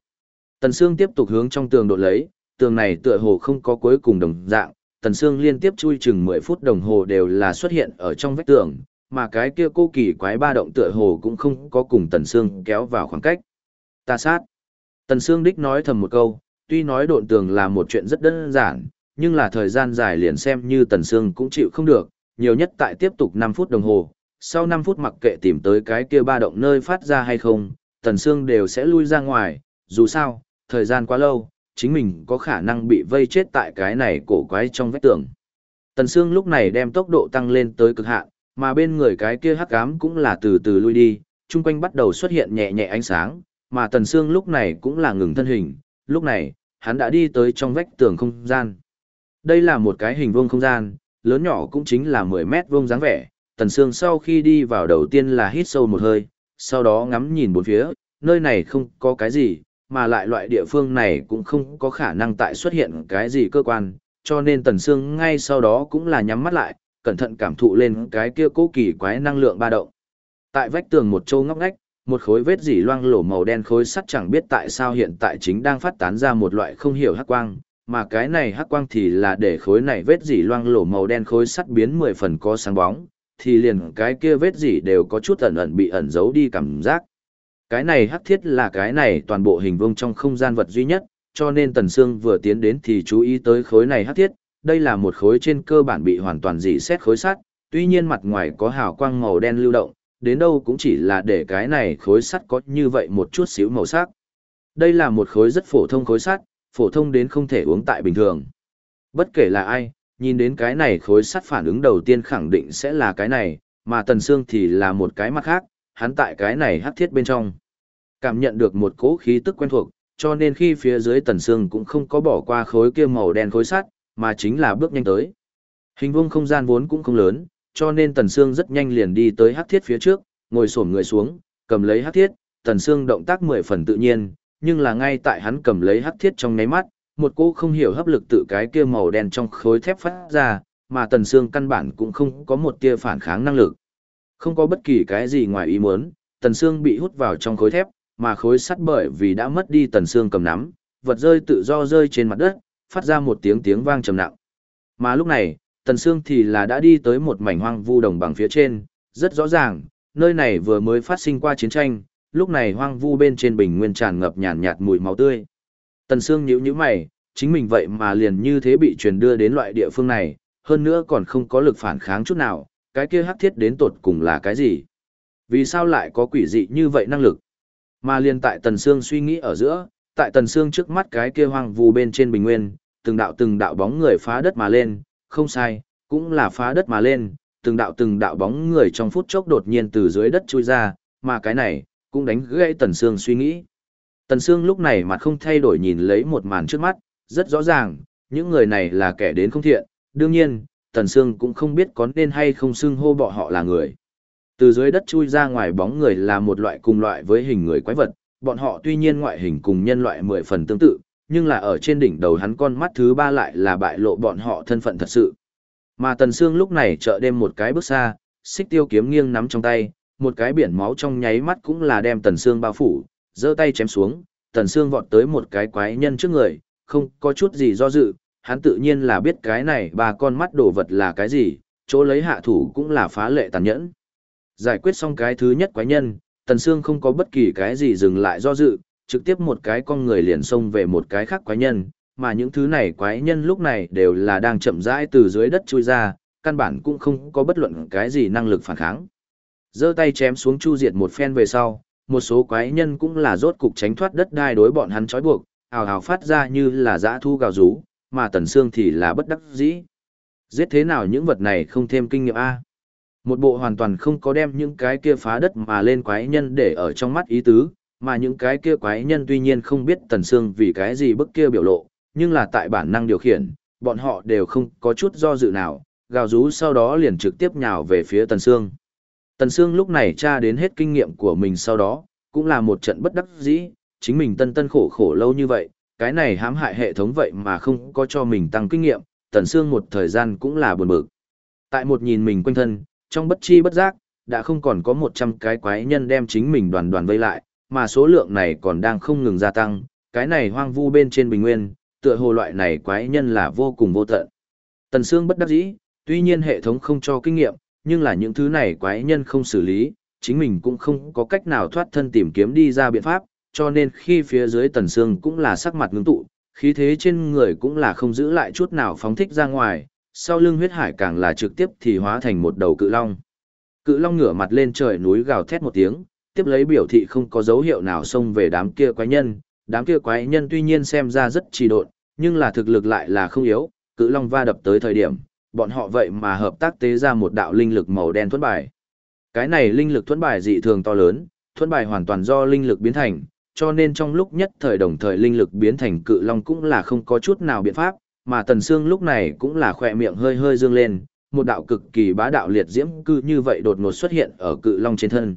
Tần Sương tiếp tục hướng trong tường độ lấy, tường này tựa hồ không có cuối cùng đồng dạng, Tần Sương liên tiếp chui chừng 10 phút đồng hồ đều là xuất hiện ở trong vách tường, mà cái kia cô kỳ quái ba động tựa hồ cũng không có cùng Tần Sương kéo vào khoảng cách. Ta sát. Tần Sương đích nói thầm một câu, tuy nói độn tường là một chuyện rất đơn giản, nhưng là thời gian dài liền xem như Tần Sương cũng chịu không được, nhiều nhất tại tiếp tục 5 phút đồng hồ, sau 5 phút mặc kệ tìm tới cái kia ba động nơi phát ra hay không, Tần Sương đều sẽ lui ra ngoài, dù sao, thời gian quá lâu, chính mình có khả năng bị vây chết tại cái này cổ quái trong vách tường. Tần Sương lúc này đem tốc độ tăng lên tới cực hạn, mà bên người cái kia hắc ám cũng là từ từ lui đi, chung quanh bắt đầu xuất hiện nhẹ nhẹ ánh sáng, mà Tần Sương lúc này cũng là ngừng thân hình, lúc này, hắn đã đi tới trong vách tường không gian. Đây là một cái hình vuông không gian, lớn nhỏ cũng chính là 10 mét vuông dáng vẻ, Tần Sương sau khi đi vào đầu tiên là hít sâu một hơi, sau đó ngắm nhìn bốn phía, nơi này không có cái gì, mà lại loại địa phương này cũng không có khả năng tại xuất hiện cái gì cơ quan, cho nên Tần Sương ngay sau đó cũng là nhắm mắt lại, cẩn thận cảm thụ lên cái kia cố kỳ quái năng lượng ba động. Tại vách tường một chỗ ngóc ngách, một khối vết dỉ loang lổ màu đen khối sắt chẳng biết tại sao hiện tại chính đang phát tán ra một loại không hiểu hắc quang, mà cái này hắc quang thì là để khối này vết dỉ loang lổ màu đen khối sắt biến 10 phần có sáng bóng, thì liền cái kia vết dỉ đều có chút ẩn ẩn bị ẩn giấu đi cảm giác. Cái này hắc thiết là cái này toàn bộ hình vuông trong không gian vật duy nhất, cho nên Tần Sương vừa tiến đến thì chú ý tới khối này hắc thiết, đây là một khối trên cơ bản bị hoàn toàn dỉ xét khối sắt, tuy nhiên mặt ngoài có hào quang màu đen lưu động, đến đâu cũng chỉ là để cái này khối sắt có như vậy một chút xíu màu sắc. Đây là một khối rất phổ thông khối sắt, phổ thông đến không thể uống tại bình thường. Bất kể là ai, nhìn đến cái này khối sắt phản ứng đầu tiên khẳng định sẽ là cái này, mà Tần Sương thì là một cái mặt khác, hắn tại cái này hắc thiết bên trong. Cảm nhận được một cỗ khí tức quen thuộc, cho nên khi phía dưới Tần Sương cũng không có bỏ qua khối kia màu đen khối sắt, mà chính là bước nhanh tới. Hình vuông không gian vốn cũng không lớn, cho nên Tần Sương rất nhanh liền đi tới hắc thiết phía trước, ngồi xổm người xuống, cầm lấy hắc thiết, Tần Sương động tác mười phần tự nhiên, nhưng là ngay tại hắn cầm lấy hắc thiết trong ngáy mắt, một cỗ không hiểu hấp lực tự cái kia màu đen trong khối thép phát ra, mà Tần Sương căn bản cũng không có một tia phản kháng năng lực. Không có bất kỳ cái gì ngoài ý muốn, Tần Sương bị hút vào trong khối thép, mà khối sắt bởi vì đã mất đi Tần xương cầm nắm, vật rơi tự do rơi trên mặt đất, phát ra một tiếng tiếng vang trầm nặng. Mà lúc này, Tần xương thì là đã đi tới một mảnh hoang vu đồng bằng phía trên, rất rõ ràng, nơi này vừa mới phát sinh qua chiến tranh, lúc này hoang vu bên trên bình nguyên tràn ngập nhàn nhạt mùi máu tươi. Tần xương nhíu nhíu mày, chính mình vậy mà liền như thế bị truyền đưa đến loại địa phương này, hơn nữa còn không có lực phản kháng chút nào, cái kia hắc thiết đến tột cùng là cái gì? Vì sao lại có quỷ dị như vậy năng lực? Mà liền tại Tần Sương suy nghĩ ở giữa, tại Tần Sương trước mắt cái kia hoang vu bên trên bình nguyên, từng đạo từng đạo bóng người phá đất mà lên, không sai, cũng là phá đất mà lên, từng đạo từng đạo bóng người trong phút chốc đột nhiên từ dưới đất chui ra, mà cái này, cũng đánh gãy Tần Sương suy nghĩ. Tần Sương lúc này mặt không thay đổi nhìn lấy một màn trước mắt, rất rõ ràng, những người này là kẻ đến không thiện, đương nhiên, Tần Sương cũng không biết có nên hay không xưng hô bọn họ là người. Từ dưới đất chui ra ngoài bóng người là một loại cùng loại với hình người quái vật, bọn họ tuy nhiên ngoại hình cùng nhân loại mười phần tương tự, nhưng là ở trên đỉnh đầu hắn con mắt thứ ba lại là bại lộ bọn họ thân phận thật sự. Mà Tần Sương lúc này chợ đêm một cái bước xa, xích tiêu kiếm nghiêng nắm trong tay, một cái biển máu trong nháy mắt cũng là đem Tần Sương bao phủ, giơ tay chém xuống, Tần Sương vọt tới một cái quái nhân trước người, không có chút gì do dự, hắn tự nhiên là biết cái này ba con mắt đồ vật là cái gì, chỗ lấy hạ thủ cũng là phá lệ tàn nhẫn. Giải quyết xong cái thứ nhất quái nhân, Tần Sương không có bất kỳ cái gì dừng lại do dự, trực tiếp một cái con người liền xông về một cái khác quái nhân, mà những thứ này quái nhân lúc này đều là đang chậm rãi từ dưới đất chui ra, căn bản cũng không có bất luận cái gì năng lực phản kháng. giơ tay chém xuống chu diệt một phen về sau, một số quái nhân cũng là rốt cục tránh thoát đất đai đối bọn hắn trói buộc, ào ào phát ra như là dã thu gào rú, mà Tần Sương thì là bất đắc dĩ. Giết thế nào những vật này không thêm kinh nghiệm A. Một bộ hoàn toàn không có đem những cái kia phá đất mà lên quái nhân để ở trong mắt ý tứ, mà những cái kia quái nhân tuy nhiên không biết Tần Sương vì cái gì bức kia biểu lộ, nhưng là tại bản năng điều khiển, bọn họ đều không có chút do dự nào, gào rú sau đó liền trực tiếp nhào về phía Tần Sương. Tần Sương lúc này tra đến hết kinh nghiệm của mình sau đó, cũng là một trận bất đắc dĩ, chính mình tân tân khổ khổ lâu như vậy, cái này hãm hại hệ thống vậy mà không có cho mình tăng kinh nghiệm, Tần Sương một thời gian cũng là buồn bực. Tại một nhìn mình quanh thân, trong bất chi bất giác, đã không còn có 100 cái quái nhân đem chính mình đoàn đoàn vây lại, mà số lượng này còn đang không ngừng gia tăng, cái này hoang vu bên trên bình nguyên, tựa hồ loại này quái nhân là vô cùng vô tận. Tần Sương bất đắc dĩ, tuy nhiên hệ thống không cho kinh nghiệm, nhưng là những thứ này quái nhân không xử lý, chính mình cũng không có cách nào thoát thân tìm kiếm đi ra biện pháp, cho nên khi phía dưới Tần Sương cũng là sắc mặt ngưng tụ, khí thế trên người cũng là không giữ lại chút nào phóng thích ra ngoài, sau lưng huyết hải càng là trực tiếp thì hóa thành một đầu cự long. Cự long ngửa mặt lên trời núi gào thét một tiếng, tiếp lấy biểu thị không có dấu hiệu nào xông về đám kia quái nhân, đám kia quái nhân tuy nhiên xem ra rất trì độn, nhưng là thực lực lại là không yếu, cự long va đập tới thời điểm, bọn họ vậy mà hợp tác tế ra một đạo linh lực màu đen thuẫn bài. Cái này linh lực thuẫn bài dị thường to lớn, thuẫn bài hoàn toàn do linh lực biến thành, cho nên trong lúc nhất thời đồng thời linh lực biến thành cự long cũng là không có chút nào biện pháp, mà Tần Sương lúc này cũng là khỏe miệng hơi hơi dương lên, một đạo cực kỳ bá đạo liệt diễm cư như vậy đột ngột xuất hiện ở cự long trên thân.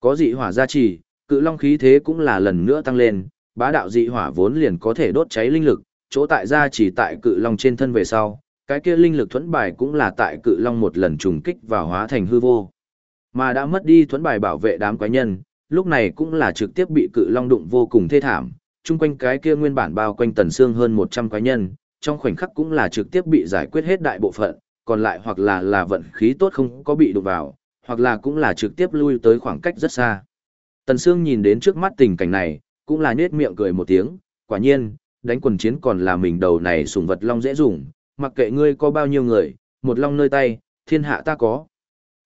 Có dị hỏa gia trì, cự long khí thế cũng là lần nữa tăng lên, bá đạo dị hỏa vốn liền có thể đốt cháy linh lực, chỗ tại gia trì tại cự long trên thân về sau, cái kia linh lực thuẫn bài cũng là tại cự long một lần trùng kích và hóa thành hư vô. Mà đã mất đi thuẫn bài bảo vệ đám quái nhân, lúc này cũng là trực tiếp bị cự long đụng vô cùng thê thảm, chung quanh cái kia nguyên bản bao quanh tần xương hơn 100 quái nhân, trong khoảnh khắc cũng là trực tiếp bị giải quyết hết đại bộ phận, còn lại hoặc là là vận khí tốt không có bị đụng vào, hoặc là cũng là trực tiếp lui tới khoảng cách rất xa. Tần Sương nhìn đến trước mắt tình cảnh này, cũng là nhếch miệng cười một tiếng, quả nhiên, đánh quần chiến còn là mình đầu này sủng vật long dễ dùng, mặc kệ ngươi có bao nhiêu người, một long nơi tay, thiên hạ ta có.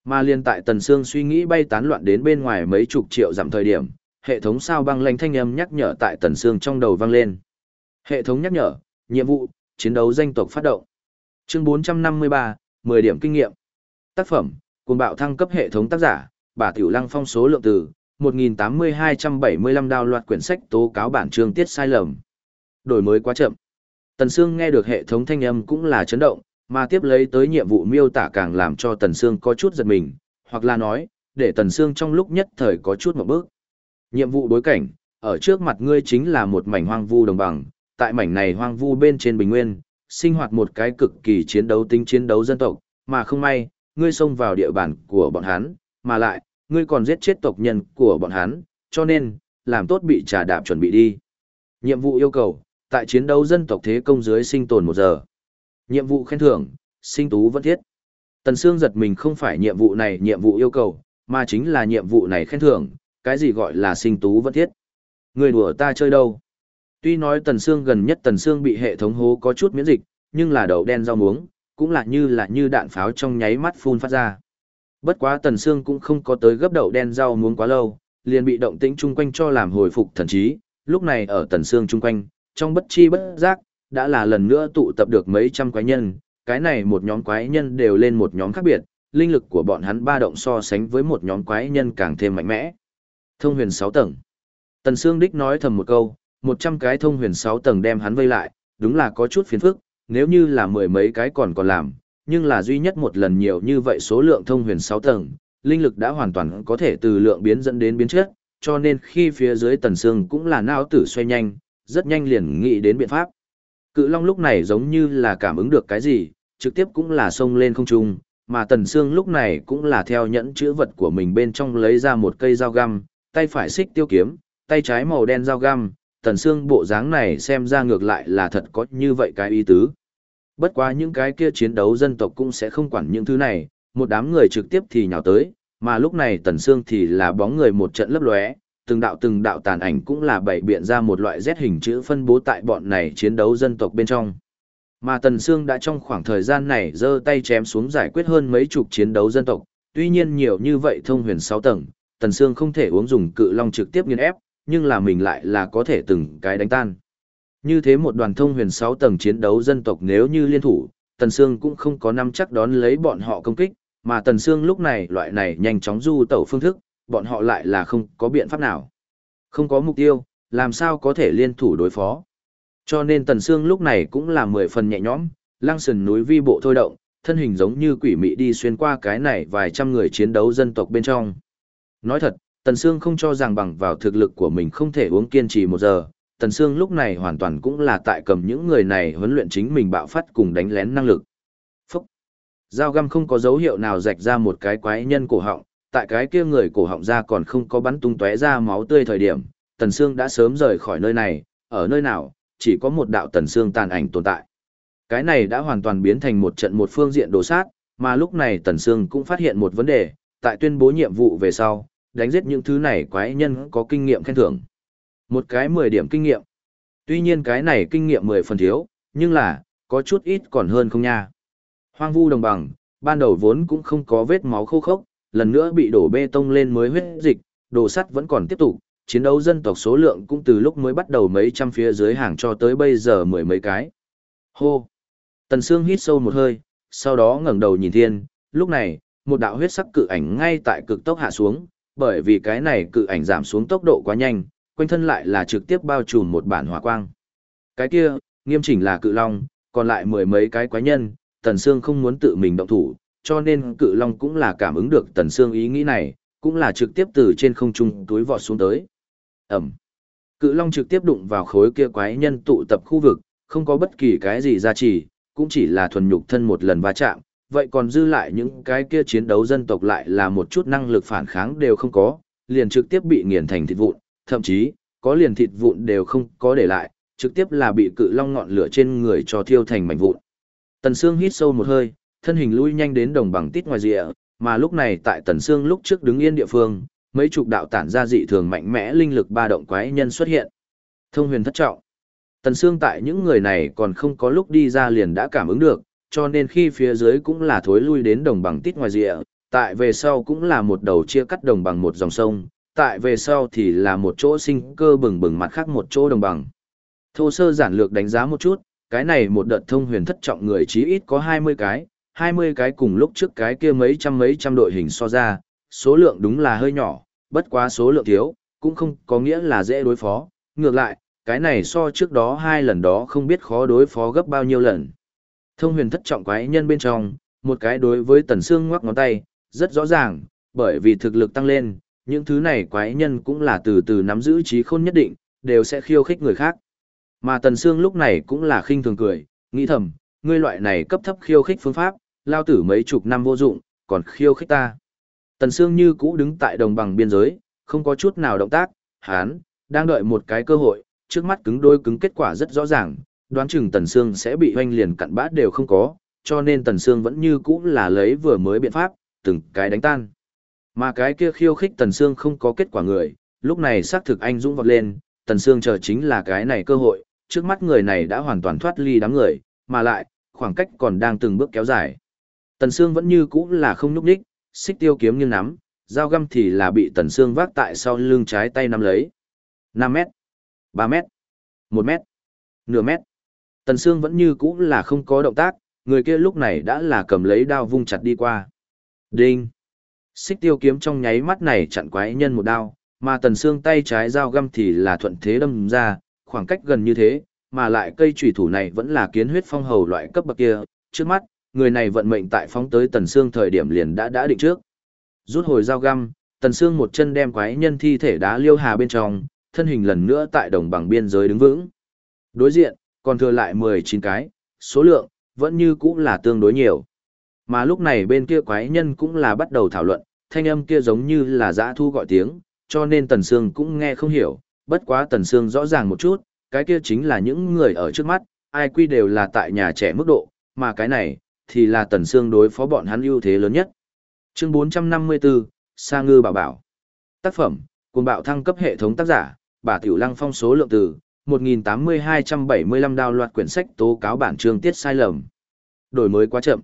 Mà liên tại Tần Sương suy nghĩ bay tán loạn đến bên ngoài mấy chục triệu giảm thời điểm, hệ thống sao băng lanh thanh âm nhắc nhở tại Tần Sương trong đầu vang lên. Hệ thống nhắc nhở, nhiệm vụ, chiến đấu danh tộc phát động. Chương 453, 10 điểm kinh nghiệm. Tác phẩm, cùng bạo thăng cấp hệ thống tác giả, bà Tiểu Lăng phong số lượng từ, 1.8275 đào loạt quyển sách tố cáo bản chương tiết sai lầm. Đổi mới quá chậm. Tần Sương nghe được hệ thống thanh âm cũng là chấn động, mà tiếp lấy tới nhiệm vụ miêu tả càng làm cho Tần Sương có chút giật mình, hoặc là nói, để Tần Sương trong lúc nhất thời có chút một bước. Nhiệm vụ đối cảnh, ở trước mặt ngươi chính là một mảnh hoang vu đồng bằng, tại mảnh này hoang vu bên trên bình nguyên, sinh hoạt một cái cực kỳ chiến đấu tính chiến đấu dân tộc, mà không may, ngươi xông vào địa bàn của bọn hắn, mà lại, ngươi còn giết chết tộc nhân của bọn hắn, cho nên, làm tốt bị trả đạp chuẩn bị đi. Nhiệm vụ yêu cầu, tại chiến đấu dân tộc thế công dưới sinh tồn một giờ. Nhiệm vụ khen thưởng, sinh tú vẫn thiết. Tần Sương giật mình không phải nhiệm vụ này nhiệm vụ yêu cầu, mà chính là nhiệm vụ này khen thưởng, cái gì gọi là sinh tú vẫn thiết. Người đùa ta chơi đâu? Tuy nói Tần Sương gần nhất Tần Sương bị hệ thống hố có chút miễn dịch, nhưng là đậu đen rau muống, cũng là như là như đạn pháo trong nháy mắt phun phát ra. Bất quá Tần Sương cũng không có tới gấp đậu đen rau muống quá lâu, liền bị động tĩnh chung quanh cho làm hồi phục thần trí, lúc này ở Tần Sương chung quanh, trong bất chi bất giác, đã là lần nữa tụ tập được mấy trăm quái nhân, cái này một nhóm quái nhân đều lên một nhóm khác biệt, linh lực của bọn hắn ba động so sánh với một nhóm quái nhân càng thêm mạnh mẽ. Thông huyền 6 tầng. Tần Sương Đích nói thầm một câu, 100 cái thông huyền 6 tầng đem hắn vây lại, đúng là có chút phiền phức, nếu như là mười mấy cái còn còn làm, nhưng là duy nhất một lần nhiều như vậy số lượng thông huyền 6 tầng, linh lực đã hoàn toàn có thể từ lượng biến dẫn đến biến chất, cho nên khi phía dưới tần xương cũng là não tử xoay nhanh, rất nhanh liền nghĩ đến biện pháp. Cự Long lúc này giống như là cảm ứng được cái gì, trực tiếp cũng là xông lên không trung, mà Tần Sương lúc này cũng là theo nhẫn chữ vật của mình bên trong lấy ra một cây dao găm, tay phải xích tiêu kiếm, tay trái màu đen dao găm, Tần Sương bộ dáng này xem ra ngược lại là thật có như vậy cái ý tứ. Bất quá những cái kia chiến đấu dân tộc cũng sẽ không quản những thứ này, một đám người trực tiếp thì nhào tới, mà lúc này Tần Sương thì là bóng người một trận lấp lóe, từng đạo từng đạo tàn ảnh cũng là bảy biện ra một loại Z hình chữ phân bố tại bọn này chiến đấu dân tộc bên trong. Mà Tần Sương đã trong khoảng thời gian này giơ tay chém xuống giải quyết hơn mấy chục chiến đấu dân tộc, tuy nhiên nhiều như vậy thông huyền 6 tầng, Tần Sương không thể uống dùng cự long trực tiếp nghiền ép, nhưng là mình lại là có thể từng cái đánh tan. Như thế một đoàn thông huyền 6 tầng chiến đấu dân tộc nếu như liên thủ, Tần Sương cũng không có nắm chắc đón lấy bọn họ công kích, mà Tần Sương lúc này loại này nhanh chóng du tẩu phương thức, bọn họ lại là không có biện pháp nào. Không có mục tiêu, làm sao có thể liên thủ đối phó. Cho nên Tần Sương lúc này cũng là mười phần nhẹ nhõm, lăng sần núi vi bộ thôi động, thân hình giống như quỷ mị đi xuyên qua cái này vài trăm người chiến đấu dân tộc bên trong. Nói thật, Tần Sương không cho rằng bằng vào thực lực của mình không thể uống kiên trì một giờ, Tần Sương lúc này hoàn toàn cũng là tại cầm những người này huấn luyện chính mình bạo phát cùng đánh lén năng lực. Phúc! Dao găm không có dấu hiệu nào rạch ra một cái quái nhân cổ họng, tại cái kia người cổ họng ra còn không có bắn tung tóe ra máu tươi thời điểm, Tần Sương đã sớm rời khỏi nơi này, ở nơi nào, chỉ có một đạo Tần Sương tàn ảnh tồn tại. Cái này đã hoàn toàn biến thành một trận một phương diện đồ sát, mà lúc này Tần Sương cũng phát hiện một vấn đề, tại tuyên bố nhiệm vụ về sau, đánh giết những thứ này quái nhân có kinh nghiệm khen thưởng. Một cái 10 điểm kinh nghiệm. Tuy nhiên cái này kinh nghiệm 10 phần thiếu, nhưng là, có chút ít còn hơn không nha. Hoang vu đồng bằng, ban đầu vốn cũng không có vết máu khô khốc, lần nữa bị đổ bê tông lên mới huyết dịch, đồ sắt vẫn còn tiếp tục, chiến đấu dân tộc số lượng cũng từ lúc mới bắt đầu mấy trăm phía dưới hàng cho tới bây giờ mười mấy cái. Hô! Tần Sương hít sâu một hơi, sau đó ngẩng đầu nhìn thiên, lúc này, một đạo huyết sắc cự ảnh ngay tại cực tốc hạ xuống, bởi vì cái này cự ảnh giảm xuống tốc độ quá nhanh, quanh thân lại là trực tiếp bao trùm một bản hỏa quang. Cái kia, nghiêm chỉnh là cự long, còn lại mười mấy cái quái nhân, Tần Sương không muốn tự mình động thủ, cho nên cự long cũng là cảm ứng được Tần Sương ý nghĩ này, cũng là trực tiếp từ trên không trung túi vọt xuống tới. Ẩm. Cự long trực tiếp đụng vào khối kia quái nhân tụ tập khu vực, không có bất kỳ cái gì ra chỉ, cũng chỉ là thuần nhục thân một lần va chạm, vậy còn dư lại những cái kia chiến đấu dân tộc lại là một chút năng lực phản kháng đều không có, liền trực tiếp bị nghiền thành thịt vụn, thậm chí, có liền thịt vụn đều không có để lại, trực tiếp là bị cự long ngọn lửa trên người cho thiêu thành mảnh vụn. Tần Sương hít sâu một hơi, thân hình lui nhanh đến đồng bằng tít ngoài rìa, mà lúc này tại Tần Sương lúc trước đứng yên địa phương, mấy chục đạo tản ra dị thường mạnh mẽ linh lực ba động quái nhân xuất hiện. Thông huyền thất trọng. Tần Sương tại những người này còn không có lúc đi ra liền đã cảm ứng được, cho nên khi phía dưới cũng là thối lui đến đồng bằng tít ngoài rìa, tại về sau cũng là một đầu chia cắt đồng bằng một dòng sông, tại về sau thì là một chỗ sinh cơ bừng bừng mặt khác một chỗ đồng bằng. Thô sơ giản lược đánh giá một chút, cái này một đợt thông huyền thất trọng người chí ít có 20 cái, 20 cái cùng lúc trước cái kia mấy trăm mấy trăm đội hình so ra, số lượng đúng là hơi nhỏ, bất quá số lượng thiếu, cũng không có nghĩa là dễ đối phó, ngược lại, cái này so trước đó hai lần đó không biết khó đối phó gấp bao nhiêu lần. Thông huyền thất trọng quái nhân bên trong, một cái đối với tần xương ngoắc ngón tay, rất rõ ràng, bởi vì thực lực tăng lên, những thứ này quái nhân cũng là từ từ nắm giữ trí khôn nhất định, đều sẽ khiêu khích người khác. Mà tần xương lúc này cũng là khinh thường cười, nghĩ thầm, ngươi loại này cấp thấp khiêu khích phương pháp, lao tử mấy chục năm vô dụng, còn khiêu khích ta. Tần xương như cũ đứng tại đồng bằng biên giới, không có chút nào động tác, hắn đang đợi một cái cơ hội, trước mắt cứng đôi cứng kết quả rất rõ ràng, đoán chừng Tần Sương sẽ bị hoanh liền cặn bát đều không có, cho nên Tần Sương vẫn như cũ là lấy vừa mới biện pháp, từng cái đánh tan. Mà cái kia khiêu khích Tần Sương không có kết quả người, lúc này xác thực anh dũng vọt lên, Tần Sương chờ chính là cái này cơ hội, trước mắt người này đã hoàn toàn thoát ly đám người, mà lại, khoảng cách còn đang từng bước kéo dài. Tần Sương vẫn như cũ là không núp đích, xích tiêu kiếm như nắm, dao găm thì là bị Tần Sương vác tại sau lưng trái tay nắm lấy. 5 mét, 3 mét, 1 mét, nửa mét. Tần Sương vẫn như cũ là không có động tác, người kia lúc này đã là cầm lấy đao vung chặt đi qua. Đinh! Xích tiêu kiếm trong nháy mắt này chặn quái nhân một đao, mà Tần Sương tay trái dao găm thì là thuận thế đâm ra, khoảng cách gần như thế, mà lại cây chủy thủ này vẫn là kiến huyết phong hầu loại cấp bậc kia, trước mắt, người này vận mệnh tại phóng tới Tần Sương thời điểm liền đã đã định trước. Rút hồi dao găm, Tần Sương một chân đem quái nhân thi thể đá liêu hà bên trong, thân hình lần nữa tại đồng bằng biên giới đứng vững. Đối diện, còn thừa lại 19 cái, số lượng, vẫn như cũ là tương đối nhiều. Mà lúc này bên kia quái nhân cũng là bắt đầu thảo luận, thanh âm kia giống như là dã thu gọi tiếng, cho nên Tần Sương cũng nghe không hiểu, bất quá Tần Sương rõ ràng một chút, cái kia chính là những người ở trước mắt, ai quy đều là tại nhà trẻ mức độ, mà cái này, thì là Tần Sương đối phó bọn hắn ưu thế lớn nhất. Chương 454, Sa Ngư Bảo Bảo Tác phẩm, cùng bạo thăng cấp hệ thống tác giả, bà Tiểu Lăng phong số lượng từ, 1.8275 đào loạt quyển sách tố cáo bản chương tiết sai lầm. Đổi mới quá chậm.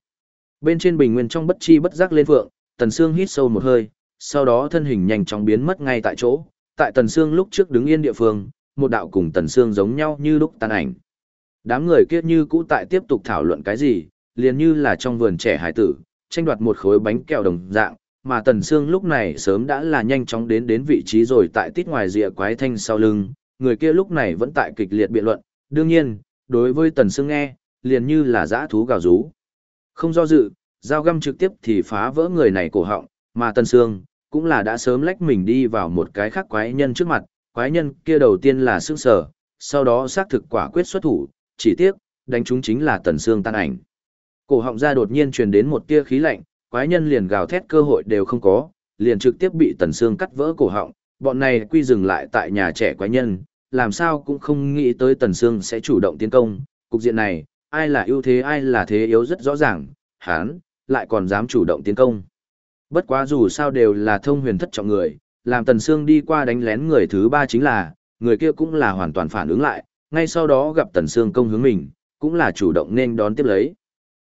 Bên trên bình nguyên trong bất chi bất giác lên vượng, Tần Sương hít sâu một hơi, sau đó thân hình nhanh chóng biến mất ngay tại chỗ. Tại Tần Sương lúc trước đứng yên địa phương, một đạo cùng Tần Sương giống nhau như lúc tan ảnh. Đám người kia như cũ tại tiếp tục thảo luận cái gì, liền như là trong vườn trẻ hải tử, tranh đoạt một khối bánh kẹo đồng dạng, mà Tần Sương lúc này sớm đã là nhanh chóng đến đến vị trí rồi tại tít ngoài rìa quái thanh sau lưng, người kia lúc này vẫn tại kịch liệt biện luận, đương nhiên, đối với Tần Sương nghe, liền như là dã thú gào rú. Không do dự, dao găm trực tiếp thì phá vỡ người này cổ họng, mà Tần Sương cũng là đã sớm lách mình đi vào một cái khác quái nhân trước mặt, quái nhân kia đầu tiên là sững sờ, sau đó xác thực quả quyết xuất thủ, chỉ tiếc, đánh chúng chính là Tần Sương tan ảnh. Cổ họng ra đột nhiên truyền đến một tia khí lạnh, quái nhân liền gào thét cơ hội đều không có, liền trực tiếp bị Tần Sương cắt vỡ cổ họng, bọn này quy dừng lại tại nhà trẻ quái nhân, làm sao cũng không nghĩ tới Tần Sương sẽ chủ động tiến công, cục diện này, ai là ưu thế ai là thế yếu rất rõ ràng, hắn lại còn dám chủ động tiến công. Bất quá dù sao đều là thông huyền thất trọng người, làm Tần Sương đi qua đánh lén người thứ ba chính là, người kia cũng là hoàn toàn phản ứng lại, ngay sau đó gặp Tần Sương công hướng mình, cũng là chủ động nên đón tiếp lấy.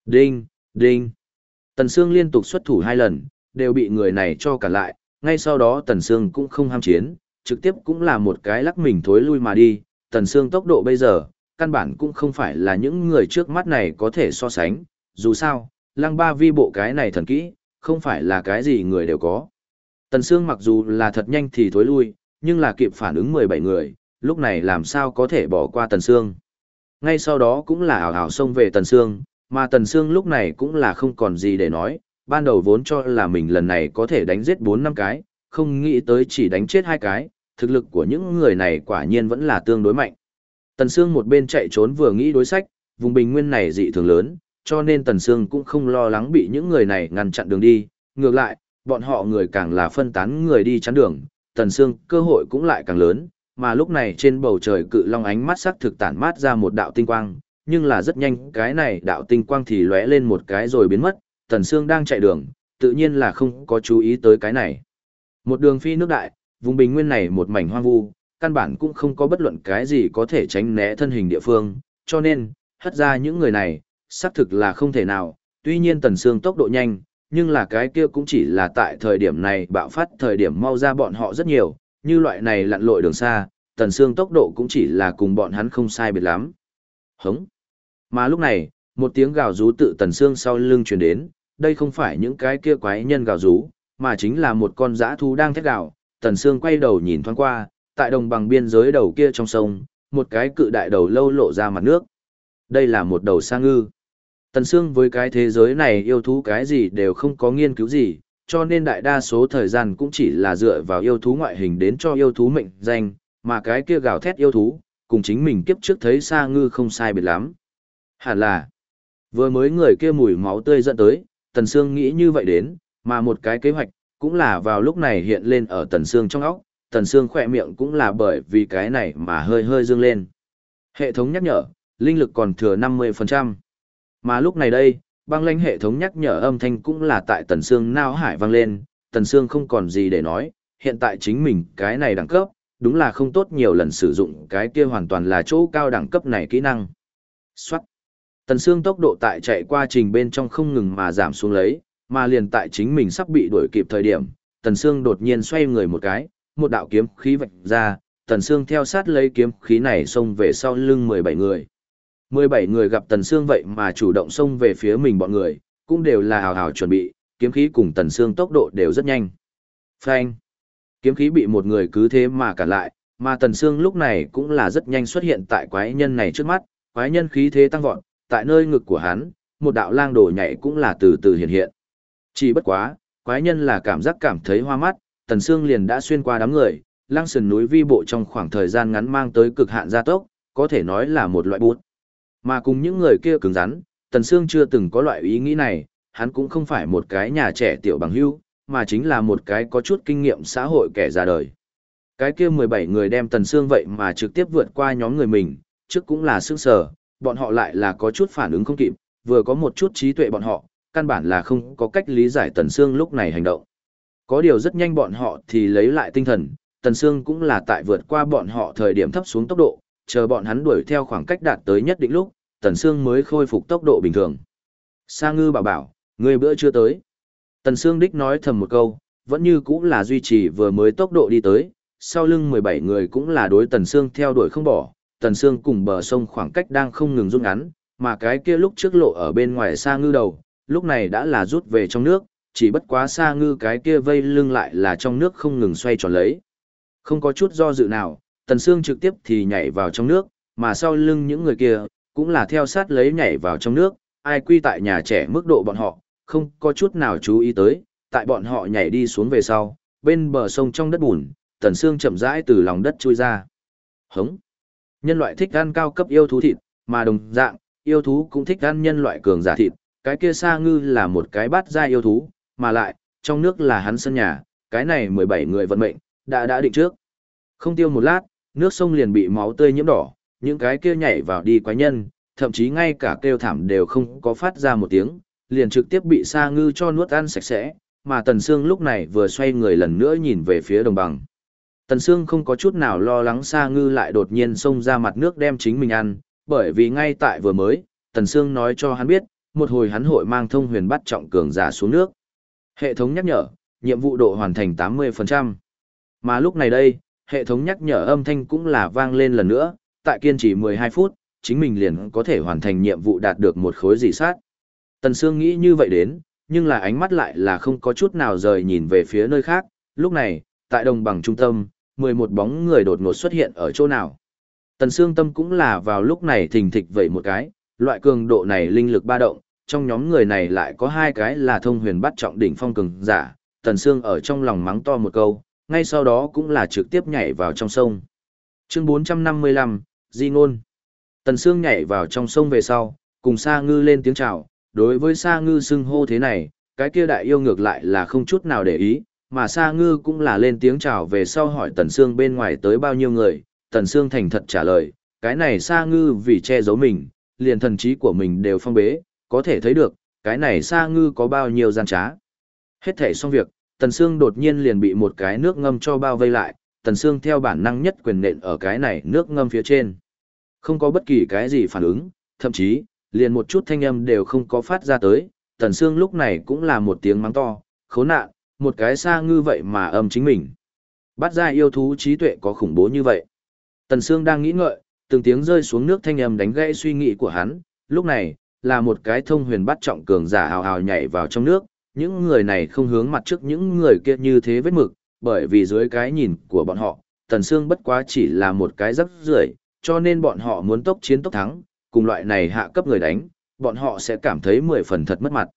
Đinh, đinh. Tần Sương liên tục xuất thủ hai lần, đều bị người này cho cả lại, ngay sau đó Tần Sương cũng không ham chiến, trực tiếp cũng là một cái lắc mình thối lui mà đi, Tần Sương tốc độ bây giờ, căn bản cũng không phải là những người trước mắt này có thể so sánh, dù sao, lăng ba vi bộ cái này thần kỹ, không phải là cái gì người đều có. Tần Sương mặc dù là thật nhanh thì thối lui, nhưng là kịp phản ứng 17 người, lúc này làm sao có thể bỏ qua Tần Sương. Ngay sau đó cũng là ảo ảo xông về Tần Sương, mà Tần Sương lúc này cũng là không còn gì để nói, ban đầu vốn cho là mình lần này có thể đánh giết 4 năm cái, không nghĩ tới chỉ đánh chết hai cái, thực lực của những người này quả nhiên vẫn là tương đối mạnh. Tần Sương một bên chạy trốn vừa nghĩ đối sách, vùng bình nguyên này dị thường lớn, cho nên Tần Sương cũng không lo lắng bị những người này ngăn chặn đường đi, ngược lại, bọn họ người càng là phân tán người đi chắn đường, Tần Sương cơ hội cũng lại càng lớn, mà lúc này trên bầu trời cự long ánh mắt sắc thực tản mát ra một đạo tinh quang, nhưng là rất nhanh cái này đạo tinh quang thì lóe lên một cái rồi biến mất, Tần Sương đang chạy đường, tự nhiên là không có chú ý tới cái này. Một đường phi nước đại, vùng bình nguyên này một mảnh hoang vu, căn bản cũng không có bất luận cái gì có thể tránh né thân hình địa phương, cho nên, hất ra những người này, xác thực là không thể nào, tuy nhiên Tần Sương tốc độ nhanh, nhưng là cái kia cũng chỉ là tại thời điểm này bạo phát thời điểm mau ra bọn họ rất nhiều, như loại này lặn lội đường xa, Tần Sương tốc độ cũng chỉ là cùng bọn hắn không sai biệt lắm. Hống! Mà lúc này, một tiếng gào rú tự Tần Sương sau lưng truyền đến, đây không phải những cái kia quái nhân gào rú, mà chính là một con dã thú đang thét gào. Tần Sương quay đầu nhìn thoáng qua, tại đồng bằng biên giới đầu kia trong sông, một cái cự đại đầu lâu lộ ra mặt nước. Đây là một đầu sa ngư. Tần Sương với cái thế giới này yêu thú cái gì đều không có nghiên cứu gì, cho nên đại đa số thời gian cũng chỉ là dựa vào yêu thú ngoại hình đến cho yêu thú mệnh danh, mà cái kia gào thét yêu thú, cùng chính mình kiếp trước thấy sa ngư không sai biệt lắm. Hẳn là, vừa mới người kia mùi máu tươi dẫn tới, Tần Sương nghĩ như vậy đến, mà một cái kế hoạch, cũng là vào lúc này hiện lên ở Tần Sương trong óc, Tần Sương khỏe miệng cũng là bởi vì cái này mà hơi hơi dương lên. Hệ thống nhắc nhở, linh lực còn thừa 50%. Mà lúc này đây, băng lãnh hệ thống nhắc nhở âm thanh cũng là tại Tần Sương nao hải vang lên, Tần Sương không còn gì để nói, hiện tại chính mình cái này đẳng cấp, đúng là không tốt nhiều lần sử dụng cái kia hoàn toàn là chỗ cao đẳng cấp này kỹ năng. Xoát. Tần Sương tốc độ tại chạy qua trình bên trong không ngừng mà giảm xuống lấy, mà liền tại chính mình sắp bị đuổi kịp thời điểm, Tần Sương đột nhiên xoay người một cái, một đạo kiếm khí vạch ra, Tần Sương theo sát lấy kiếm khí này xông về sau lưng 17 người. 17 người gặp Tần Sương vậy mà chủ động xông về phía mình bọn người, cũng đều là hào hào chuẩn bị, kiếm khí cùng Tần Sương tốc độ đều rất nhanh. Phanh! Kiếm khí bị một người cứ thế mà cản lại, mà Tần Sương lúc này cũng là rất nhanh xuất hiện tại quái nhân này trước mắt, quái nhân khí thế tăng vọt, tại nơi ngực của hắn, một đạo lang đổ nhảy cũng là từ từ hiện hiện. Chỉ bất quá, quái nhân là cảm giác cảm thấy hoa mắt, Tần Sương liền đã xuyên qua đám người, lăng sườn núi vi bộ trong khoảng thời gian ngắn mang tới cực hạn gia tốc, có thể nói là một loại bút. Mà cùng những người kia cứng rắn, Tần Sương chưa từng có loại ý nghĩ này, hắn cũng không phải một cái nhà trẻ tiểu bằng hưu, mà chính là một cái có chút kinh nghiệm xã hội kẻ ra đời. Cái kia 17 người đem Tần Sương vậy mà trực tiếp vượt qua nhóm người mình, trước cũng là sương sở, bọn họ lại là có chút phản ứng không kịp, vừa có một chút trí tuệ bọn họ, căn bản là không có cách lý giải Tần Sương lúc này hành động. Có điều rất nhanh bọn họ thì lấy lại tinh thần, Tần Sương cũng là tại vượt qua bọn họ thời điểm thấp xuống tốc độ, chờ bọn hắn đuổi theo khoảng cách đạt tới nhất định lúc, Tần Sương mới khôi phục tốc độ bình thường. Sa ngư bảo bảo, người bữa chưa tới. Tần Sương đích nói thầm một câu, vẫn như cũng là duy trì vừa mới tốc độ đi tới, sau lưng 17 người cũng là đối Tần Sương theo đuổi không bỏ. Tần Sương cùng bờ sông khoảng cách đang không ngừng rút ngắn, mà cái kia lúc trước lộ ở bên ngoài xa ngư đầu, lúc này đã là rút về trong nước, chỉ bất quá xa ngư cái kia vây lưng lại là trong nước không ngừng xoay tròn lấy. Không có chút do dự nào, Tần Sương trực tiếp thì nhảy vào trong nước, mà sau lưng những người kia, cũng là theo sát lấy nhảy vào trong nước, ai quy tại nhà trẻ mức độ bọn họ, không có chút nào chú ý tới, tại bọn họ nhảy đi xuống về sau, bên bờ sông trong đất bùn, Tần Sương chậm rãi từ lòng đất chui ra. Hống! Nhân loại thích ăn cao cấp yêu thú thịt, mà đồng dạng, yêu thú cũng thích ăn nhân loại cường giả thịt, cái kia sa ngư là một cái bát gia yêu thú, mà lại, trong nước là hắn sân nhà, cái này 17 người vận mệnh, đã đã định trước. Không tiêu một lát, nước sông liền bị máu tươi nhiễm đỏ, những cái kia nhảy vào đi quái nhân, thậm chí ngay cả kêu thảm đều không có phát ra một tiếng, liền trực tiếp bị sa ngư cho nuốt ăn sạch sẽ, mà Tần Sương lúc này vừa xoay người lần nữa nhìn về phía đồng bằng. Tần Sương không có chút nào lo lắng sa ngư lại đột nhiên xông ra mặt nước đem chính mình ăn, bởi vì ngay tại vừa mới, Tần Sương nói cho hắn biết, một hồi hắn hội mang thông huyền bắt trọng cường giả xuống nước. Hệ thống nhắc nhở, nhiệm vụ độ hoàn thành 80%. Mà lúc này đây, hệ thống nhắc nhở âm thanh cũng là vang lên lần nữa, tại kiên trì 12 phút, chính mình liền có thể hoàn thành nhiệm vụ đạt được một khối dị sát. Tần Sương nghĩ như vậy đến, nhưng là ánh mắt lại là không có chút nào rời nhìn về phía nơi khác, lúc này, tại đồng bằng trung tâm, 11 bóng người đột ngột xuất hiện ở chỗ nào. Tần Sương tâm cũng là vào lúc này thình thịch vậy một cái, loại cường độ này linh lực ba động, trong nhóm người này lại có hai cái là thông huyền bắt trọng đỉnh phong cường giả, Tần Sương ở trong lòng mắng to một câu, ngay sau đó cũng là trực tiếp nhảy vào trong sông. Chương 455, Di Ngôn Tần Sương nhảy vào trong sông về sau, cùng Sa Ngư lên tiếng chào, đối với Sa Ngư xưng hô thế này, cái kia đại yêu ngược lại là không chút nào để ý, mà Sa Ngư cũng là lên tiếng chào về sau hỏi Tần Sương bên ngoài tới bao nhiêu người, Tần Sương thành thật trả lời, cái này Sa Ngư vì che giấu mình, liền thần trí của mình đều phong bế, có thể thấy được, cái này Sa Ngư có bao nhiêu gian trá. Hết thể xong việc, Tần Sương đột nhiên liền bị một cái nước ngâm cho bao vây lại, Tần Sương theo bản năng nhất quyền nện ở cái này nước ngâm phía trên. Không có bất kỳ cái gì phản ứng, thậm chí, liền một chút thanh âm đều không có phát ra tới, Tần Sương lúc này cũng là một tiếng mắng to, khốn nạn, một cái Sa Ngư vậy mà âm chính mình. Bắt ra yêu thú trí tuệ có khủng bố như vậy. Tần Sương đang nghĩ ngợi, từng tiếng rơi xuống nước thanh âm đánh gãy suy nghĩ của hắn, lúc này, là một cái thông huyền bắt trọng cường giả hào hào nhảy vào trong nước, những người này không hướng mặt trước những người kia như thế vết mực, bởi vì dưới cái nhìn của bọn họ, Tần Sương bất quá chỉ là một cái rắc rưởi, cho nên bọn họ muốn tốc chiến tốc thắng, cùng loại này hạ cấp người đánh, bọn họ sẽ cảm thấy mười phần thật mất mặt.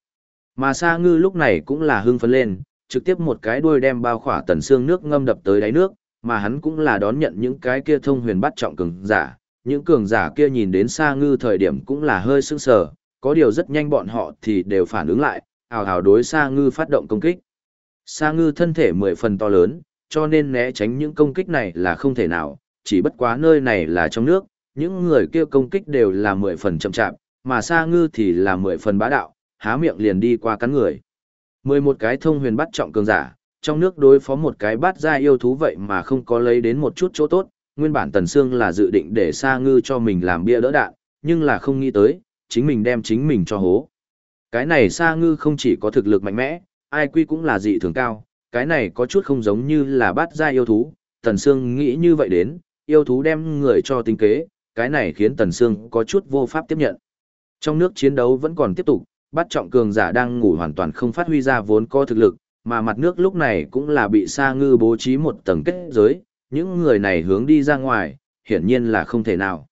Mà Sa Ngư lúc này cũng là hưng phấn lên, trực tiếp một cái đuôi đem bao khỏa Tần Sương nước ngâm đập tới đáy nước, mà hắn cũng là đón nhận những cái kia thông huyền bắt trọng cường giả, những cường giả kia nhìn đến Sa Ngư thời điểm cũng là hơi sững sờ, có điều rất nhanh bọn họ thì đều phản ứng lại, ào ào đối Sa Ngư phát động công kích. Sa Ngư thân thể mười phần to lớn, cho nên né tránh những công kích này là không thể nào, chỉ bất quá nơi này là trong nước, những người kia công kích đều là mười phần chậm chạp, mà Sa Ngư thì là mười phần bá đạo, há miệng liền đi qua cắn người. Mười một cái thông huyền bắt trọng cường giả, trong nước đối phó một cái bát gia yêu thú vậy mà không có lấy đến một chút chỗ tốt, nguyên bản Tần Sương là dự định để Sa Ngư cho mình làm bia đỡ đạn, nhưng là không nghĩ tới, chính mình đem chính mình cho hố. Cái này Sa Ngư không chỉ có thực lực mạnh mẽ, ai quy cũng là dị thường cao, cái này có chút không giống như là bát gia yêu thú, Tần Sương nghĩ như vậy đến, yêu thú đem người cho tính kế, cái này khiến Tần Sương có chút vô pháp tiếp nhận. Trong nước chiến đấu vẫn còn tiếp tục, bắt trọng cường giả đang ngủ hoàn toàn không phát huy ra vốn có thực lực, mà mặt nước lúc này cũng là bị sa ngư bố trí một tầng kết giới, những người này hướng đi ra ngoài, hiển nhiên là không thể nào.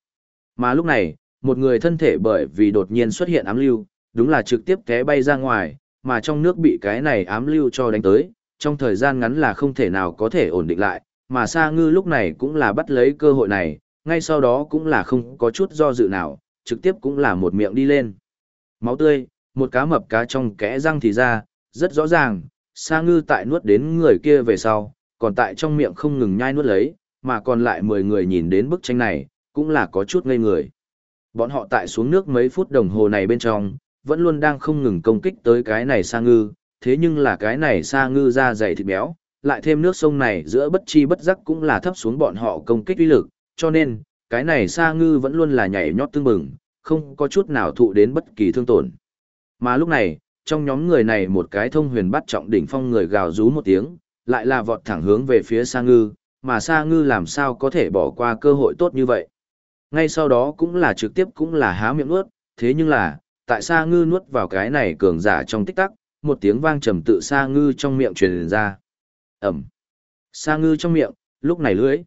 Mà lúc này, một người thân thể bởi vì đột nhiên xuất hiện ám lưu, đúng là trực tiếp té bay ra ngoài, mà trong nước bị cái này ám lưu cho đánh tới, trong thời gian ngắn là không thể nào có thể ổn định lại, mà Sa Ngư lúc này cũng là bắt lấy cơ hội này, ngay sau đó cũng là không có chút do dự nào, trực tiếp cũng là một miệng đi lên. Máu tươi, một cá mập cá trong kẽ răng thì ra, rất rõ ràng, Sa Ngư tại nuốt đến người kia về sau, còn tại trong miệng không ngừng nhai nuốt lấy, mà còn lại 10 người nhìn đến bức tranh này, cũng là có chút ngây người. Bọn họ tại xuống nước mấy phút đồng hồ này bên trong, vẫn luôn đang không ngừng công kích tới cái này Sa Ngư, thế nhưng là cái này Sa Ngư da dày thịt béo, lại thêm nước sông này giữa bất chi bất giác cũng là thấp xuống bọn họ công kích uy lực, cho nên, cái này sa ngư vẫn luôn là nhảy nhót tương bừng, không có chút nào thụ đến bất kỳ thương tổn. Mà lúc này, trong nhóm người này một cái thông huyền bắt trọng đỉnh phong người gào rú một tiếng, lại là vọt thẳng hướng về phía sa ngư, mà sa ngư làm sao có thể bỏ qua cơ hội tốt như vậy. Ngay sau đó cũng là trực tiếp cũng là há miệng ướt, thế nhưng là, tại Sa Ngư nuốt vào cái này cường giả trong tích tắc, một tiếng vang trầm tự Sa Ngư trong miệng truyền ra. Ẩm. Sa Ngư trong miệng, lúc này lưỡi.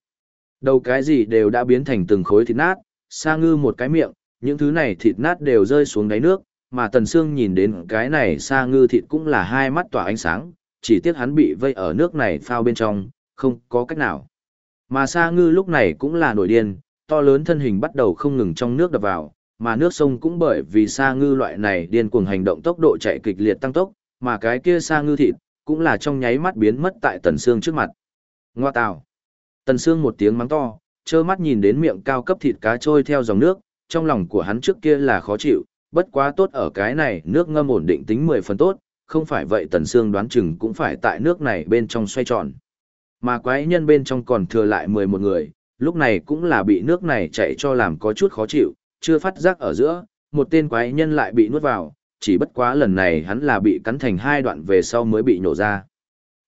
Đầu cái gì đều đã biến thành từng khối thịt nát, Sa Ngư một cái miệng, những thứ này thịt nát đều rơi xuống đáy nước, mà Tần Sương nhìn đến cái này Sa Ngư thịt cũng là hai mắt tỏa ánh sáng, chỉ tiếc hắn bị vây ở nước này phao bên trong, không có cách nào. Mà Sa Ngư lúc này cũng là nổi điên, to lớn thân hình bắt đầu không ngừng trong nước đập vào, mà nước sông cũng bởi vì Sa Ngư loại này điên cuồng hành động tốc độ chạy kịch liệt tăng tốc, mà cái kia Sa Ngư thịt cũng là trong nháy mắt biến mất tại Tần Sương trước mặt. Ngoa tào. Tần Sương một tiếng mắng to, trơ mắt nhìn đến miệng cao cấp thịt cá trôi theo dòng nước, trong lòng của hắn trước kia là khó chịu, bất quá tốt ở cái này nước ngâm ổn định tính 10 phần tốt, không phải vậy Tần Sương đoán chừng cũng phải tại nước này bên trong xoay tròn. Mà quái nhân bên trong còn thừa lại 11 người, lúc này cũng là bị nước này chạy cho làm có chút khó chịu, chưa phát giác ở giữa, một tên quái nhân lại bị nuốt vào, chỉ bất quá lần này hắn là bị cắn thành hai đoạn về sau mới bị nhổ ra.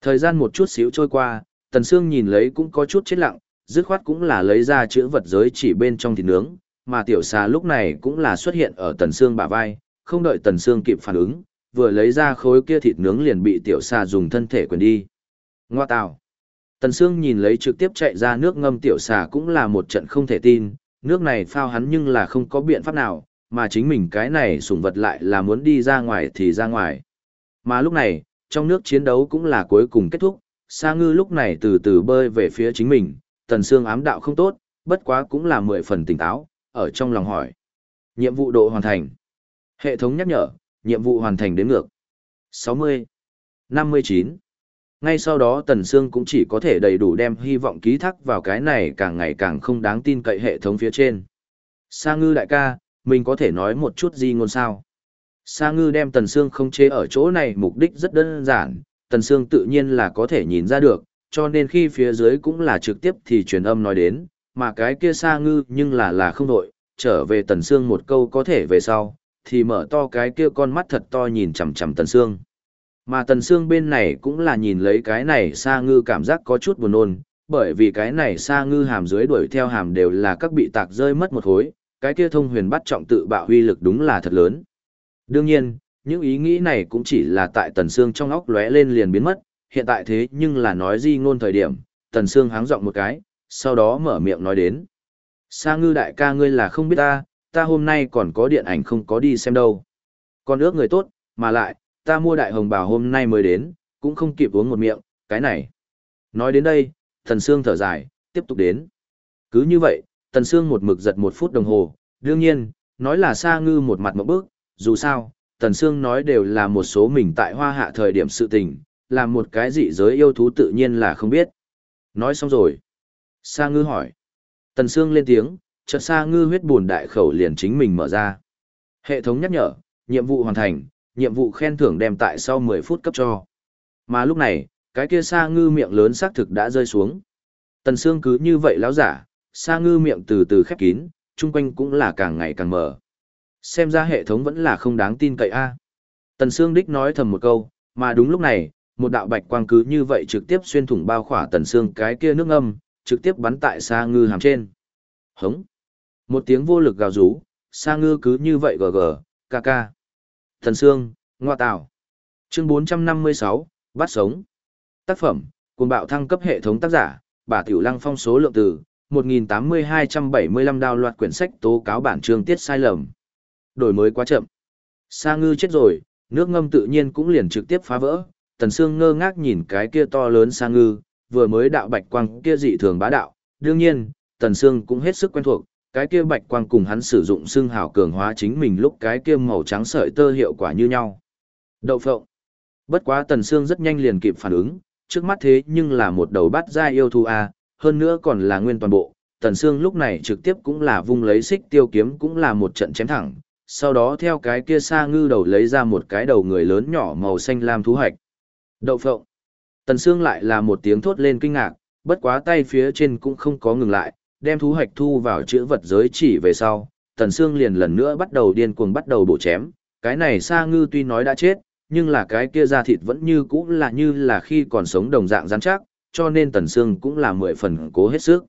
Thời gian một chút xíu trôi qua, Tần Sương nhìn lấy cũng có chút chết lặng, dứt khoát cũng là lấy ra chữ vật giới chỉ bên trong thịt nướng, mà tiểu xà lúc này cũng là xuất hiện ở Tần Sương bả vai, không đợi Tần Sương kịp phản ứng, vừa lấy ra khối kia thịt nướng liền bị tiểu xà dùng thân thể quyền đi. Ngoa tào. Tần Sương nhìn lấy trực tiếp chạy ra nước ngâm tiểu xà cũng là một trận không thể tin, nước này phao hắn nhưng là không có biện pháp nào, mà chính mình cái này sủng vật lại là muốn đi ra ngoài thì ra ngoài. Mà lúc này, trong nước chiến đấu cũng là cuối cùng kết thúc, Sa Ngư lúc này từ từ bơi về phía chính mình, Tần Sương ám đạo không tốt, bất quá cũng là mười phần tỉnh táo, ở trong lòng hỏi. Nhiệm vụ độ hoàn thành. Hệ thống nhắc nhở, nhiệm vụ hoàn thành đến ngược. 60. 59. Ngay sau đó Tần Sương cũng chỉ có thể đầy đủ đem hy vọng ký thác vào cái này càng ngày càng không đáng tin cậy hệ thống phía trên. Sa ngư đại ca, mình có thể nói một chút gì ngôn sao? Sa ngư đem Tần Sương không chế ở chỗ này mục đích rất đơn giản, Tần Sương tự nhiên là có thể nhìn ra được, cho nên khi phía dưới cũng là trực tiếp thì truyền âm nói đến, mà cái kia Sa ngư nhưng là là không đội, trở về Tần Sương một câu có thể về sau, thì mở to cái kia con mắt thật to nhìn chằm chằm Tần Sương. Mà Tần Sương bên này cũng là nhìn lấy cái này Sa Ngư cảm giác có chút buồn nôn, bởi vì cái này Sa Ngư hàm dưới đuổi theo hàm đều là các bị tạc rơi mất một hối, cái kia thông huyền bắt trọng tự bạo huy lực đúng là thật lớn. Đương nhiên, những ý nghĩ này cũng chỉ là tại Tần Sương trong óc lóe lên liền biến mất, hiện tại thế nhưng là nói di ngôn thời điểm, Tần Sương háng giọng một cái, sau đó mở miệng nói đến. Sa Ngư đại ca ngươi là không biết ta, ta hôm nay còn có điện ảnh không có đi xem đâu. Còn ước người tốt, mà lại, ta mua đại hồng bào hôm nay mới đến, cũng không kịp uống một miệng, cái này. Nói đến đây, thần sương thở dài, tiếp tục đến. Cứ như vậy, thần sương một mực giật một phút đồng hồ, đương nhiên, nói là sa ngư một mặt một bước, dù sao, thần sương nói đều là một số mình tại hoa hạ thời điểm sự tình, làm một cái dị giới yêu thú tự nhiên là không biết. Nói xong rồi. Sa ngư hỏi. Tần Sương lên tiếng, chợt Sa ngư huyết buồn đại khẩu liền chính mình mở ra. Hệ thống nhắc nhở, nhiệm vụ hoàn thành, nhiệm vụ khen thưởng đem tại sau 10 phút cấp cho. Mà lúc này, cái kia sa ngư miệng lớn xác thực đã rơi xuống. Tần xương cứ như vậy lão giả, sa ngư miệng từ từ khép kín, chung quanh cũng là càng ngày càng mở. Xem ra hệ thống vẫn là không đáng tin cậy a. Tần xương đích nói thầm một câu, mà đúng lúc này, một đạo bạch quang cứ như vậy trực tiếp xuyên thủng bao khỏa Tần xương cái kia nước âm, trực tiếp bắn tại sa ngư hàm trên. Hống. Một tiếng vô lực gào rú, sa ngư cứ như vậy gờ gờ, ca ca. Thần Sương, Ngoa Tạo. Chương 456, Bắt Sống. Tác phẩm, cùng bạo thăng cấp hệ thống tác giả, bà Tiểu Lăng phong số lượng từ, 1.8275 đào loạt quyển sách tố cáo bản chương tiết sai lầm. Đổi mới quá chậm. Sa ngư chết rồi, nước ngâm tự nhiên cũng liền trực tiếp phá vỡ. Tần Sương ngơ ngác nhìn cái kia to lớn sa ngư, vừa mới đạo bạch quang kia dị thường bá đạo. Đương nhiên, Tần Sương cũng hết sức quen thuộc, cái kia bạch quang cùng hắn sử dụng xương hào cường hóa chính mình lúc cái kia màu trắng sợi tơ hiệu quả như nhau. Đậu phộng. Bất quá tần xương rất nhanh liền kịp phản ứng, trước mắt thế nhưng là một đầu bát giai yêu thú a, hơn nữa còn là nguyên toàn bộ. Tần xương lúc này trực tiếp cũng là vung lấy xích tiêu kiếm cũng là một trận chém thẳng, sau đó theo cái kia sa ngư đầu lấy ra một cái đầu người lớn nhỏ màu xanh lam thú hạch. Đậu phộng. Tần xương lại là một tiếng thốt lên kinh ngạc, bất quá tay phía trên cũng không có ngừng lại, đem thú hạch thu vào chữ vật giới chỉ về sau, Tần Sương liền lần nữa bắt đầu điên cuồng bắt đầu bổ chém, cái này Sa Ngư tuy nói đã chết, nhưng là cái kia da thịt vẫn như cũ là như là khi còn sống đồng dạng rắn chắc, cho nên Tần Sương cũng là mười phần cố hết sức.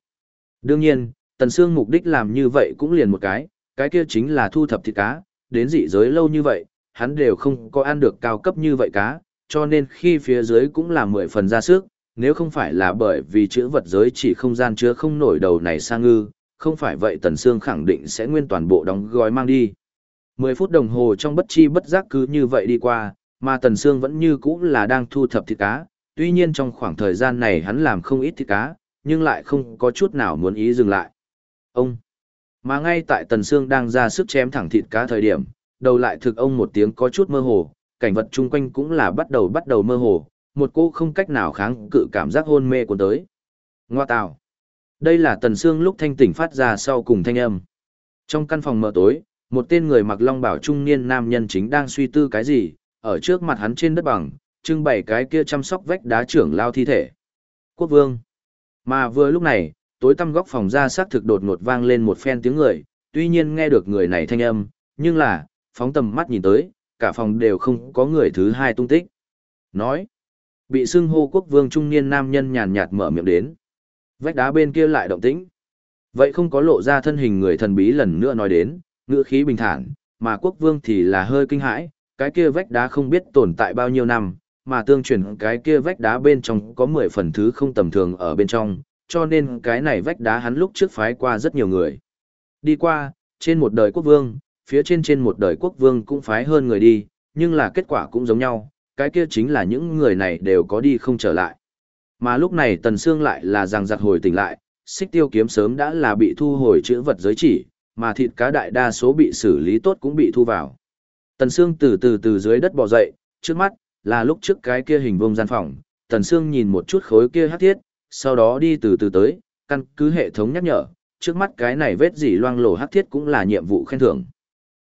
Đương nhiên, Tần Sương mục đích làm như vậy cũng liền một cái, cái kia chính là thu thập thịt cá, đến dị giới lâu như vậy, hắn đều không có ăn được cao cấp như vậy cá, cho nên khi phía dưới cũng là mười phần ra sức, nếu không phải là bởi vì chữ vật giới chỉ không gian chứa không nổi đầu này sang ngư, không phải vậy Tần Sương khẳng định sẽ nguyên toàn bộ đóng gói mang đi. 10 phút đồng hồ trong bất chi bất giác cứ như vậy đi qua, mà Tần Sương vẫn như cũ là đang thu thập thịt cá, tuy nhiên trong khoảng thời gian này hắn làm không ít thịt cá, nhưng lại không có chút nào muốn ý dừng lại. Ông! Mà ngay tại Tần Sương đang ra sức chém thẳng thịt cá thời điểm, đầu lại thực ông một tiếng có chút mơ hồ, cảnh vật chung quanh cũng là bắt đầu bắt đầu mơ hồ, một cô không cách nào kháng cự cảm giác hôn mê của tới. Ngoa tào! Đây là Tần Sương lúc thanh tỉnh phát ra sau cùng thanh âm. Trong căn phòng mờ tối, một tên người mặc long bảo trung niên nam nhân chính đang suy tư cái gì, ở trước mặt hắn trên đất bằng, trưng bày cái kia chăm sóc vách đá trưởng lao thi thể. Quốc vương. Mà vừa lúc này, tối tăm góc phòng ra xác thực đột ngột vang lên một phen tiếng người, tuy nhiên nghe được người này thanh âm, nhưng là, phóng tầm mắt nhìn tới, cả phòng đều không có người thứ hai tung tích. Nói, bị xưng hô quốc vương trung niên nam nhân nhàn nhạt mở miệng đến. Vách đá bên kia lại động tĩnh. Vậy không có lộ ra thân hình người thần bí lần nữa nói đến, ngữ khí bình thản, mà quốc vương thì là hơi kinh hãi, cái kia vách đá không biết tồn tại bao nhiêu năm, mà tương truyền cái kia vách đá bên trong có 10 phần thứ không tầm thường ở bên trong, cho nên cái này vách đá hắn lúc trước phái qua rất nhiều người. Đi qua, trên một đời quốc vương, phía trên trên một đời quốc vương cũng phái hơn người đi, nhưng là kết quả cũng giống nhau, cái kia chính là những người này đều có đi không trở lại. Mà lúc này Tần Sương lại là rằng giặc hồi tỉnh lại, xích tiêu kiếm sớm đã là bị thu hồi chữ vật giới chỉ, mà thịt cá đại đa số bị xử lý tốt cũng bị thu vào. Tần Sương từ từ từ dưới đất bò dậy, trước mắt, là lúc trước cái kia hình vuông gian phòng, Tần Sương nhìn một chút khối kia hắc thiết, sau đó đi từ từ tới, căn cứ hệ thống nhắc nhở, trước mắt cái này vết dỉ loang lổ hắc thiết cũng là nhiệm vụ khen thưởng.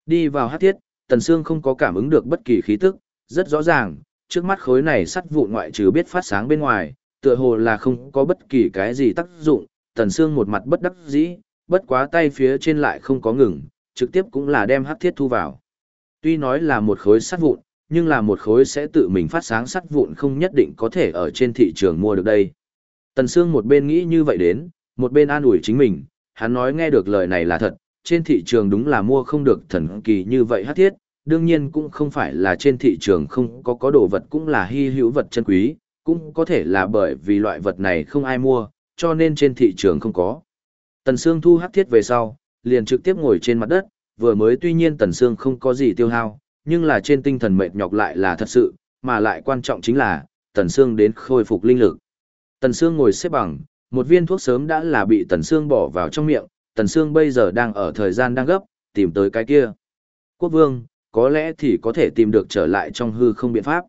Đi vào hắc thiết, Tần Sương không có cảm ứng được bất kỳ khí tức, rất rõ ràng, trước mắt khối này sắt vụn ngoại trừ biết phát sáng bên ngoài, tựa hồ là không có bất kỳ cái gì tác dụng, Tần Sương một mặt bất đắc dĩ, bất quá tay phía trên lại không có ngừng, trực tiếp cũng là đem hắc thiết thu vào. Tuy nói là một khối sắt vụn, nhưng là một khối sẽ tự mình phát sáng sắt vụn không nhất định có thể ở trên thị trường mua được đây. Tần Sương một bên nghĩ như vậy đến, một bên an ủi chính mình, hắn nói nghe được lời này là thật, trên thị trường đúng là mua không được thần kỳ như vậy hắc thiết, đương nhiên cũng không phải là trên thị trường không có có đồ vật cũng là hy hữu vật chân quý, cũng có thể là bởi vì loại vật này không ai mua, cho nên trên thị trường không có. Tần Sương thu hắc thiết về sau, liền trực tiếp ngồi trên mặt đất, vừa mới tuy nhiên Tần Sương không có gì tiêu hao, nhưng là trên tinh thần mệt nhọc lại là thật sự, mà lại quan trọng chính là, Tần Sương đến khôi phục linh lực. Tần Sương ngồi xếp bằng, một viên thuốc sớm đã là bị Tần Sương bỏ vào trong miệng, Tần Sương bây giờ đang ở thời gian đang gấp, tìm tới cái kia. Quốc vương, có lẽ thì có thể tìm được trở lại trong hư không biện pháp.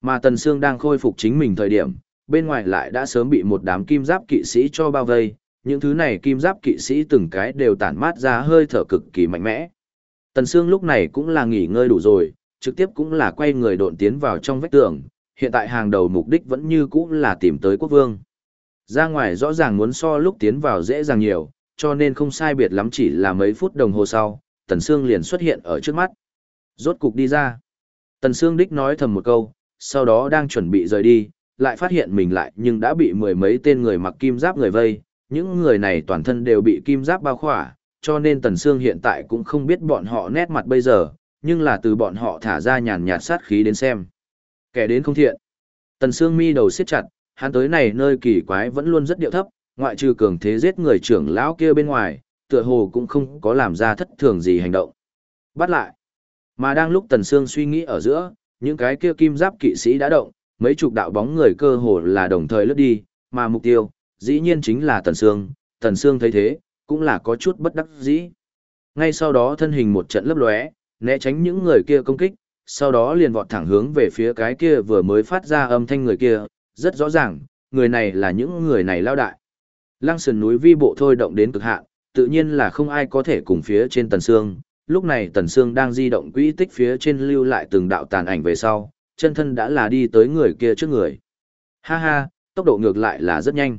Mà Tần Sương đang khôi phục chính mình thời điểm, bên ngoài lại đã sớm bị một đám kim giáp kỵ sĩ cho bao vây, những thứ này kim giáp kỵ sĩ từng cái đều tản mát ra hơi thở cực kỳ mạnh mẽ. Tần Sương lúc này cũng là nghỉ ngơi đủ rồi, trực tiếp cũng là quay người độn tiến vào trong vách tường, hiện tại hàng đầu mục đích vẫn như cũ là tìm tới quốc vương. Ra ngoài rõ ràng muốn so lúc tiến vào dễ dàng nhiều, cho nên không sai biệt lắm chỉ là mấy phút đồng hồ sau, Tần Sương liền xuất hiện ở trước mắt. Rốt cục đi ra. Tần Sương đích nói thầm một câu, sau đó đang chuẩn bị rời đi, lại phát hiện mình lại nhưng đã bị mười mấy tên người mặc kim giáp người vây, những người này toàn thân đều bị kim giáp bao khỏa, cho nên Tần Sương hiện tại cũng không biết bọn họ nét mặt bây giờ, nhưng là từ bọn họ thả ra nhàn nhạt sát khí đến xem. Kẻ đến không thiện. Tần Sương mi đầu siết chặt, hắn tới này nơi kỳ quái vẫn luôn rất điệu thấp, ngoại trừ cường thế giết người trưởng lão kia bên ngoài, tựa hồ cũng không có làm ra thất thường gì hành động. Bắt lại. Mà đang lúc Tần Sương suy nghĩ ở giữa, những cái kia kim giáp kỵ sĩ đã động, mấy chục đạo bóng người cơ hồ là đồng thời lướt đi, mà mục tiêu, dĩ nhiên chính là Tần Sương. Tần Sương thấy thế, cũng là có chút bất đắc dĩ. Ngay sau đó thân hình một trận lấp lóe, né tránh những người kia công kích, sau đó liền vọt thẳng hướng về phía cái kia vừa mới phát ra âm thanh người kia, rất rõ ràng, người này là những người này lao đại. Lăng sườn núi vi bộ thôi động đến cực hạn, tự nhiên là không ai có thể cùng phía trên tần xương. Lúc này tần xương đang di động quỹ tích phía trên lưu lại từng đạo tàn ảnh về sau, chân thân đã là đi tới người kia trước người. Ha ha, tốc độ ngược lại là rất nhanh.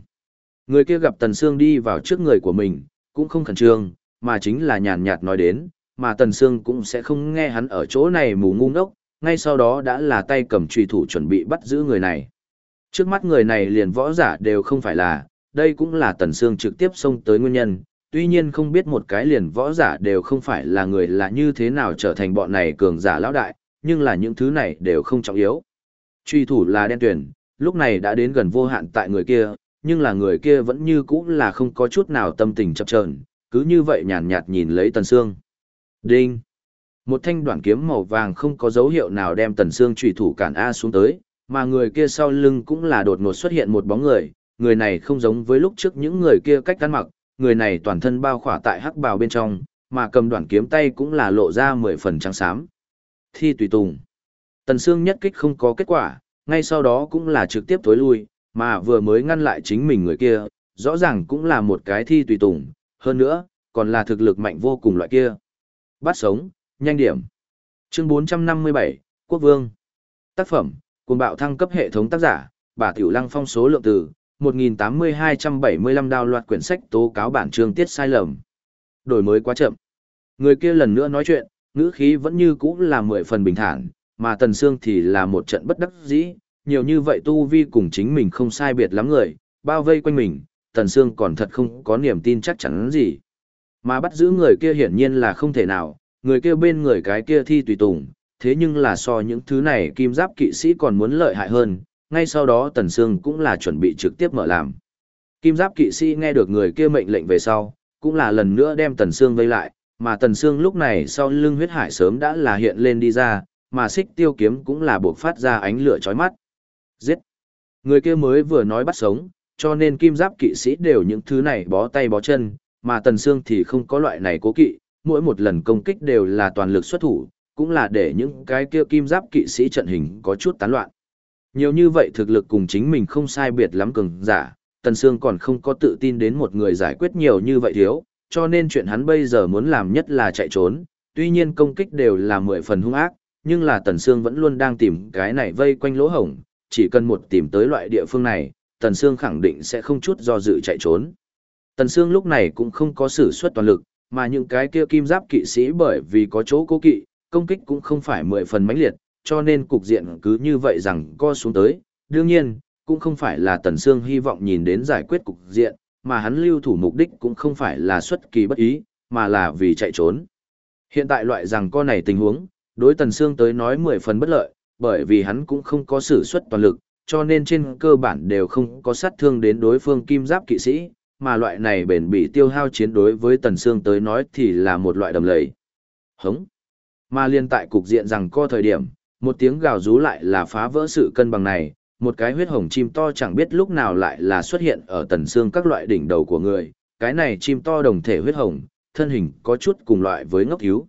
Người kia gặp tần xương đi vào trước người của mình, cũng không khẩn trương, mà chính là nhàn nhạt nói đến, mà Tần Sương cũng sẽ không nghe hắn ở chỗ này mù ngu ngốc, ngay sau đó đã là tay cầm trùy thủ chuẩn bị bắt giữ người này. Trước mắt người này liền võ giả đều không phải là, đây cũng là Tần Sương trực tiếp xông tới nguyên nhân, tuy nhiên không biết một cái liền võ giả đều không phải là người là như thế nào trở thành bọn này cường giả lão đại, nhưng là những thứ này đều không trọng yếu. Truy thủ là đen tuyển, lúc này đã đến gần vô hạn tại người kia, nhưng là người kia vẫn như cũ là không có chút nào tâm tình chập chờn, cứ như vậy nhàn nhạt nhìn lấy Tần Sương. Đinh! Một thanh đoạn kiếm màu vàng không có dấu hiệu nào đem Tần Sương truy thủ cản A xuống tới, mà người kia sau lưng cũng là đột ngột xuất hiện một bóng người, người này không giống với lúc trước những người kia cách ăn mặc, người này toàn thân bao khỏa tại hắc bào bên trong, mà cầm đoạn kiếm tay cũng là lộ ra mười phần trắng xám. Thi tùy tùng. Tần Sương nhất kích không có kết quả, ngay sau đó cũng là trực tiếp tối lui, mà vừa mới ngăn lại chính mình người kia, rõ ràng cũng là một cái thi tùy tùng, hơn nữa, còn là thực lực mạnh vô cùng loại kia. Bắt sống, nhanh điểm. Chương 457, Quốc Vương. Tác phẩm, cùng bạo thăng cấp hệ thống tác giả, bà Tiểu Lăng phong số lượng từ, 1.8275 đào loạt quyển sách tố cáo bản chương tiết sai lầm. Đổi mới quá chậm. Người kia lần nữa nói chuyện, ngữ khí vẫn như cũ là mười phần bình thản, mà Tần Sương thì là một trận bất đắc dĩ, nhiều như vậy tu vi cùng chính mình không sai biệt lắm người, bao vây quanh mình, Tần Sương còn thật không có niềm tin chắc chắn gì. Mà bắt giữ người kia hiển nhiên là không thể nào, người kia bên người cái kia thi tùy tùng, thế nhưng là so những thứ này kim giáp kỵ sĩ còn muốn lợi hại hơn, ngay sau đó Tần Sương cũng là chuẩn bị trực tiếp mở làm. Kim giáp kỵ sĩ nghe được người kia mệnh lệnh về sau, cũng là lần nữa đem Tần Sương vây lại, mà Tần Sương lúc này sau lưng huyết hải sớm đã là hiện lên đi ra, mà xích tiêu kiếm cũng là buộc phát ra ánh lửa chói mắt. Giết! Người kia mới vừa nói bắt sống, cho nên kim giáp kỵ sĩ đều những thứ này bó tay bó chân, mà Tần Sương thì không có loại này cố kỵ, mỗi một lần công kích đều là toàn lực xuất thủ, cũng là để những cái kia kim giáp kỵ sĩ trận hình có chút tán loạn. Nhiều như vậy thực lực cùng chính mình không sai biệt lắm cường giả, Tần Sương còn không có tự tin đến một người giải quyết nhiều như vậy thiếu, cho nên chuyện hắn bây giờ muốn làm nhất là chạy trốn, tuy nhiên công kích đều là mười phần hung ác, nhưng là Tần Sương vẫn luôn đang tìm cái này vây quanh lỗ hổng, chỉ cần một tìm tới loại địa phương này, Tần Sương khẳng định sẽ không chút do dự chạy trốn. Tần Sương lúc này cũng không có sử xuất toàn lực, mà những cái kia kim giáp kỵ sĩ bởi vì có chỗ cố kỵ, công kích cũng không phải mười phần mãnh liệt, cho nên cục diện cứ như vậy rằng co xuống tới. Đương nhiên, cũng không phải là Tần Sương hy vọng nhìn đến giải quyết cục diện, mà hắn lưu thủ mục đích cũng không phải là xuất kỳ bất ý, mà là vì chạy trốn. Hiện tại loại rằng co này tình huống, đối Tần Sương tới nói mười phần bất lợi, bởi vì hắn cũng không có sử xuất toàn lực, cho nên trên cơ bản đều không có sát thương đến đối phương kim giáp kỵ sĩ, mà loại này bền bị tiêu hao chiến đối với Tần Sương tới nói thì là một loại đầm lầy. Hống. Mà liên tại cục diện rằng co thời điểm, một tiếng gào rú lại là phá vỡ sự cân bằng này, một cái huyết hồng chim to chẳng biết lúc nào lại là xuất hiện ở Tần xương các loại đỉnh đầu của người, cái này chim to đồng thể huyết hồng, thân hình có chút cùng loại với ngốc thiếu.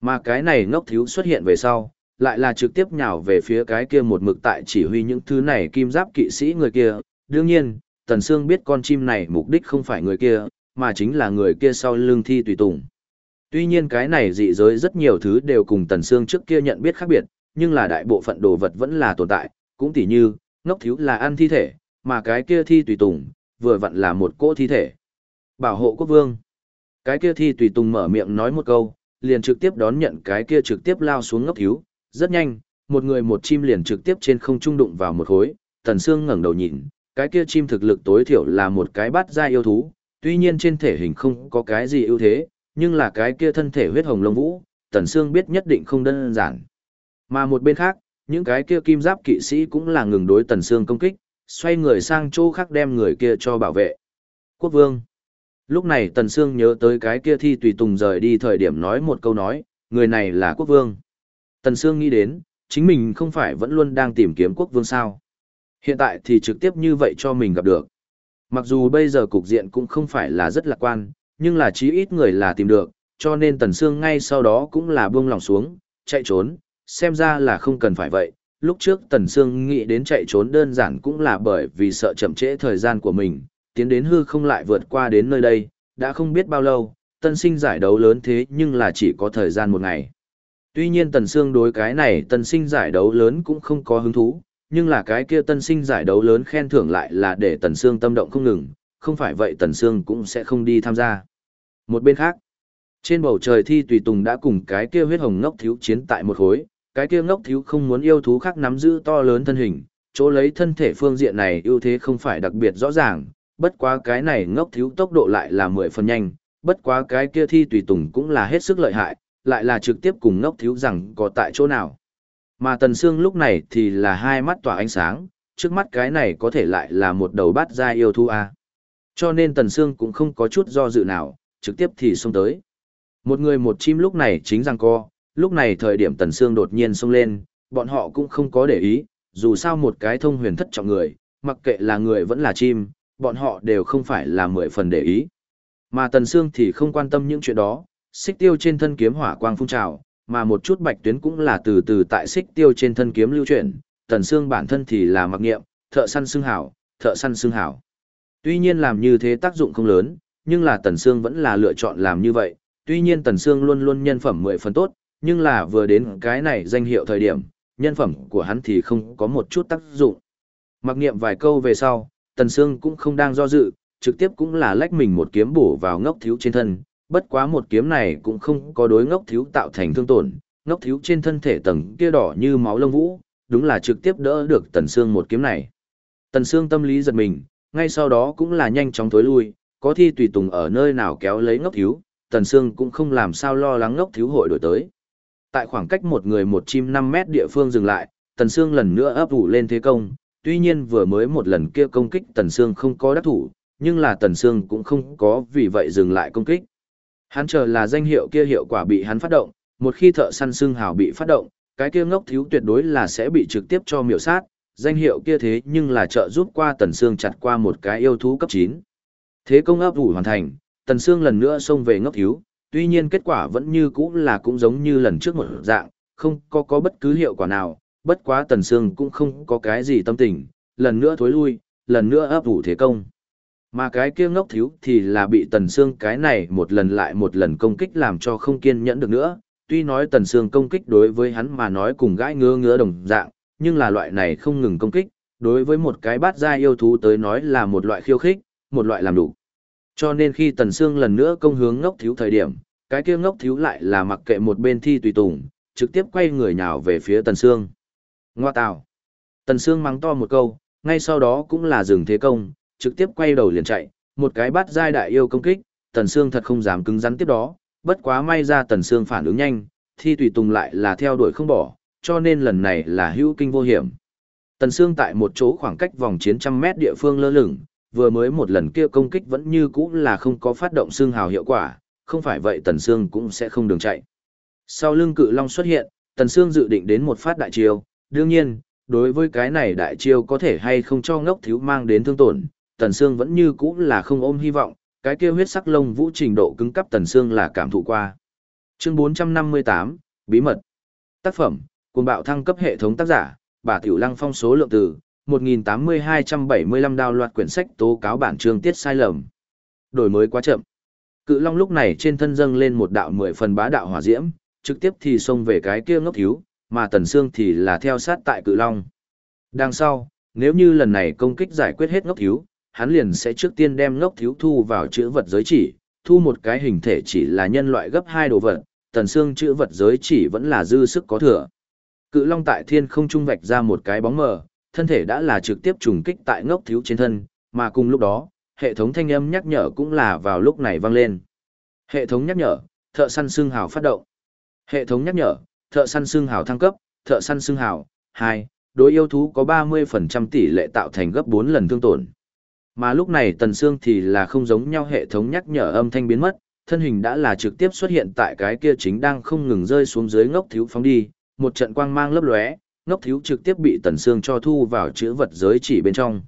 Mà cái này ngốc thiếu xuất hiện về sau, lại là trực tiếp nhào về phía cái kia một mực tại chỉ huy những thứ này kim giáp kỵ sĩ người kia. Đương nhiên, Tần Sương biết con chim này mục đích không phải người kia, mà chính là người kia sau lưng thi tùy tùng. Tuy nhiên cái này dị giới rất nhiều thứ đều cùng Tần Sương trước kia nhận biết khác biệt, nhưng là đại bộ phận đồ vật vẫn là tồn tại, cũng tỉ như, ngốc thiếu là ăn thi thể, mà cái kia thi tùy tùng, vừa vặn là một cỗ thi thể. Bảo hộ quốc vương. Cái kia thi tùy tùng mở miệng nói một câu, liền trực tiếp đón nhận cái kia trực tiếp lao xuống ngốc thiếu, rất nhanh, một người một chim liền trực tiếp trên không trung đụng vào một khối, Tần Sương ngẩng đầu nhìn, cái kia chim thực lực tối thiểu là một cái bát gia yêu thú, tuy nhiên trên thể hình không có cái gì ưu thế, nhưng là cái kia thân thể huyết hồng lông vũ, Tần Sương biết nhất định không đơn giản. Mà một bên khác, những cái kia kim giáp kỵ sĩ cũng là ngừng đối Tần xương công kích, xoay người sang chỗ khác đem người kia cho bảo vệ. Quốc vương. Lúc này Tần xương nhớ tới cái kia thi tùy tùng rời đi thời điểm nói một câu nói, người này là quốc vương. Tần xương nghĩ đến, chính mình không phải vẫn luôn đang tìm kiếm quốc vương sao. Hiện tại thì trực tiếp như vậy cho mình gặp được. Mặc dù bây giờ cục diện cũng không phải là rất lạc quan, nhưng là chí ít người là tìm được, cho nên Tần Sương ngay sau đó cũng là buông lòng xuống, chạy trốn, xem ra là không cần phải vậy. Lúc trước Tần Sương nghĩ đến chạy trốn đơn giản cũng là bởi vì sợ chậm trễ thời gian của mình, tiến đến hư không lại vượt qua đến nơi đây, đã không biết bao lâu, tân sinh giải đấu lớn thế nhưng là chỉ có thời gian một ngày. Tuy nhiên Tần Sương đối cái này tân sinh giải đấu lớn cũng không có hứng thú, nhưng là cái kia tân sinh giải đấu lớn khen thưởng lại là để Tần Sương tâm động không ngừng, không phải vậy Tần Sương cũng sẽ không đi tham gia. Một bên khác, trên bầu trời thi tùy tùng đã cùng cái kia huyết hồng ngốc thiếu chiến tại một khối, cái kia ngốc thiếu không muốn yêu thú khác nắm giữ to lớn thân hình, chỗ lấy thân thể phương diện này ưu thế không phải đặc biệt rõ ràng, bất quá cái này ngốc thiếu tốc độ lại là mười phần nhanh, bất quá cái kia thi tùy tùng cũng là hết sức lợi hại, lại là trực tiếp cùng ngốc thiếu rằng có tại chỗ nào. Mà Tần Sương lúc này thì là hai mắt tỏa ánh sáng, trước mắt cái này có thể lại là một đầu bát gia yêu thú a. Cho nên Tần Sương cũng không có chút do dự nào, trực tiếp thì xông tới. Một người một chim lúc này chính rằng co, lúc này thời điểm Tần Sương đột nhiên xông lên, bọn họ cũng không có để ý, dù sao một cái thông huyền thất trọng người, mặc kệ là người vẫn là chim, bọn họ đều không phải là mười phần để ý. Mà Tần Sương thì không quan tâm những chuyện đó, xích tiêu trên thân kiếm hỏa quang phun trào, mà một chút bạch tuyến cũng là từ từ tại xích tiêu trên thân kiếm lưu chuyển, Tần Sương bản thân thì là mặc nghiệm, thợ săn xương hảo, thợ săn xương hảo. Tuy nhiên làm như thế tác dụng không lớn, nhưng là Tần Sương vẫn là lựa chọn làm như vậy, tuy nhiên Tần Sương luôn luôn nhân phẩm mười phần tốt, nhưng là vừa đến cái này danh hiệu thời điểm, nhân phẩm của hắn thì không có một chút tác dụng. Mặc niệm vài câu về sau, Tần Sương cũng không đang do dự, trực tiếp cũng là lách mình một kiếm bổ vào ngốc thiếu trên thân, bất quá một kiếm này cũng không có đối ngốc thiếu tạo thành thương tổn, ngốc thiếu trên thân thể tầng kia đỏ như máu lông vũ, đúng là trực tiếp đỡ được Tần Sương một kiếm này. Tần Sương tâm lý giật mình, ngay sau đó cũng là nhanh chóng thối lui, có thi tùy tùng ở nơi nào kéo lấy ngốc thiếu, Tần Sương cũng không làm sao lo lắng ngốc thiếu hội đổi tới. Tại khoảng cách một người một chim 5 mét địa phương dừng lại, Tần Sương lần nữa ấp ủ lên thế công, tuy nhiên vừa mới một lần kia công kích Tần Sương không có đắc thủ, nhưng là Tần Sương cũng không có vì vậy dừng lại công kích. Hắn chờ là danh hiệu kia hiệu quả bị hắn phát động, một khi thợ săn xương hào bị phát động, cái kia ngốc thiếu tuyệt đối là sẽ bị trực tiếp cho miểu sát, danh hiệu kia thế nhưng là trợ giúp qua Tần Sương chặt qua một cái yêu thú cấp 9. Thế công ấp ủ hoàn thành, Tần Sương lần nữa xông về ngốc thiếu, tuy nhiên kết quả vẫn như cũ là cũng giống như lần trước một dạng, không có có bất cứ hiệu quả nào, bất quá Tần Sương cũng không có cái gì tâm tình, lần nữa thối lui, lần nữa ấp ủ thế công. Mà cái kia ngốc thiếu thì là bị Tần Sương cái này một lần lại một lần công kích làm cho không kiên nhẫn được nữa, tuy nói Tần Sương công kích đối với hắn mà nói cùng gãi ngứa ngứa đồng dạng, nhưng là loại này không ngừng công kích, đối với một cái bát gia yêu thú tới nói là một loại khiêu khích, một loại làm đủ. Cho nên khi Tần Sương lần nữa công hướng ngốc thiếu thời điểm, cái kia ngốc thiếu lại là mặc kệ một bên thi tùy tùng, trực tiếp quay người nhào về phía Tần Sương. Ngoa tào. Tần Sương mắng to một câu, ngay sau đó cũng là dừng thế công, trực tiếp quay đầu liền chạy, một cái bắt giai đại yêu công kích, Tần Sương thật không dám cứng rắn tiếp đó, bất quá may ra Tần Sương phản ứng nhanh, thi tùy tùng lại là theo đuổi không bỏ, cho nên lần này là hữu kinh vô hiểm. Tần Sương tại một chỗ khoảng cách vòng chiến trăm mét địa phương lơ lửng, vừa mới một lần kia công kích vẫn như cũ là không có phát động xương hào hiệu quả, không phải vậy Tần Sương cũng sẽ không đường chạy. Sau lưng cự long xuất hiện, Tần Sương dự định đến một phát đại chiêu, đương nhiên, đối với cái này đại chiêu có thể hay không cho ngốc thiếu mang đến thương tổn, Tần Sương vẫn như cũ là không ôm hy vọng, cái kia huyết sắc lông vũ trình độ cứng cấp Tần Sương là cảm thụ qua. Chương 458, Bí mật. Tác phẩm, cùng bạo thăng cấp hệ thống tác giả, bà Tiểu Lăng phong số lượng từ, 1.8275 đào loạt quyển sách tố cáo bản chương tiết sai lầm. Đổi mới quá chậm. Cự Long lúc này trên thân dâng lên một đạo mười phần bá đạo hỏa diễm, trực tiếp thì xông về cái kia ngốc thiếu, mà Tần Sương thì là theo sát tại Cự Long. Đằng sau, nếu như lần này công kích giải quyết hết ngốc thiếu, hắn liền sẽ trước tiên đem ngốc thiếu thu vào chữ vật giới chỉ, thu một cái hình thể chỉ là nhân loại gấp hai đồ vật, Tần Sương chữ vật giới chỉ vẫn là dư sức có thừa. Cự Long tại thiên không trung vạch ra một cái bóng mờ, thân thể đã là trực tiếp trùng kích tại ngốc thiếu trên thân, mà cùng lúc đó, hệ thống thanh âm nhắc nhở cũng là vào lúc này vang lên. Hệ thống nhắc nhở, thợ săn xương hào phát động. Hệ thống nhắc nhở, thợ săn xương hào thăng cấp, thợ săn xương hào, 2, đối yêu thú có 30% tỷ lệ tạo thành gấp 4 lần thương tổn. Mà lúc này tần xương thì là không giống nhau hệ thống nhắc nhở âm thanh biến mất, thân hình đã là trực tiếp xuất hiện tại cái kia chính đang không ngừng rơi xuống dưới ngốc thiếu phóng đi, một trận quang mang lấp lóe, ngốc thiếu trực tiếp bị tần xương cho thu vào chữ vật giới chỉ bên trong.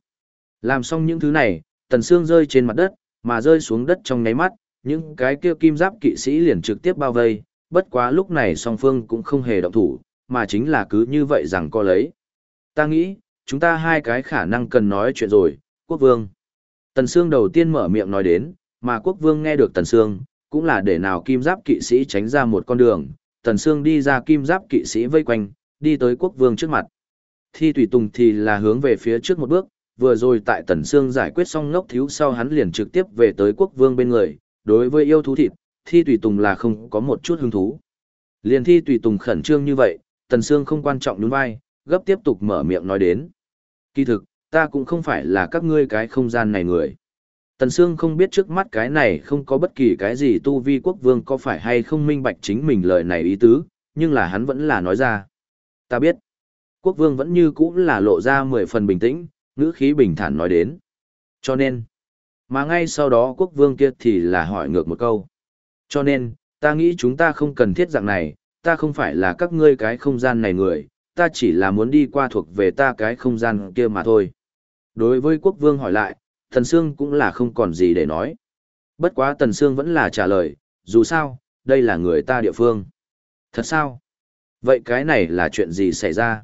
Làm xong những thứ này, tần xương rơi trên mặt đất, mà rơi xuống đất trong nháy mắt, những cái kia kim giáp kỵ sĩ liền trực tiếp bao vây, bất quá lúc này song phương cũng không hề động thủ, mà chính là cứ như vậy rằng co lấy. Ta nghĩ, chúng ta hai cái khả năng cần nói chuyện rồi, quốc vương. Tần Sương đầu tiên mở miệng nói đến, mà quốc vương nghe được Tần Sương, cũng là để nào kim giáp kỵ sĩ tránh ra một con đường, Tần Sương đi ra kim giáp kỵ sĩ vây quanh, đi tới quốc vương trước mặt. Thi tùy tùng thì là hướng về phía trước một bước, vừa rồi tại Tần Sương giải quyết xong ngốc thiếu sau hắn liền trực tiếp về tới quốc vương bên người, đối với yêu thú thịt, thi tùy tùng là không có một chút hứng thú. Liền thi tùy tùng khẩn trương như vậy, Tần Sương không quan trọng đúng vai, gấp tiếp tục mở miệng nói đến. Kỳ thực, ta cũng không phải là các ngươi cái không gian này người. Tần Sương không biết trước mắt cái này không có bất kỳ cái gì tu vi quốc vương có phải hay không minh bạch chính mình lời này ý tứ, nhưng là hắn vẫn là nói ra. Ta biết. Quốc vương vẫn như cũ là lộ ra mười phần bình tĩnh, ngữ khí bình thản nói đến. Cho nên, mà ngay sau đó quốc vương kia thì là hỏi ngược một câu. Cho nên, ta nghĩ chúng ta không cần thiết dạng này, ta không phải là các ngươi cái không gian này người, ta chỉ là muốn đi qua thuộc về ta cái không gian kia mà thôi. Đối với quốc vương hỏi lại, Tần Sương cũng là không còn gì để nói. Bất quá Tần Sương vẫn là trả lời, dù sao, đây là người ta địa phương. Thật sao? Vậy cái này là chuyện gì xảy ra?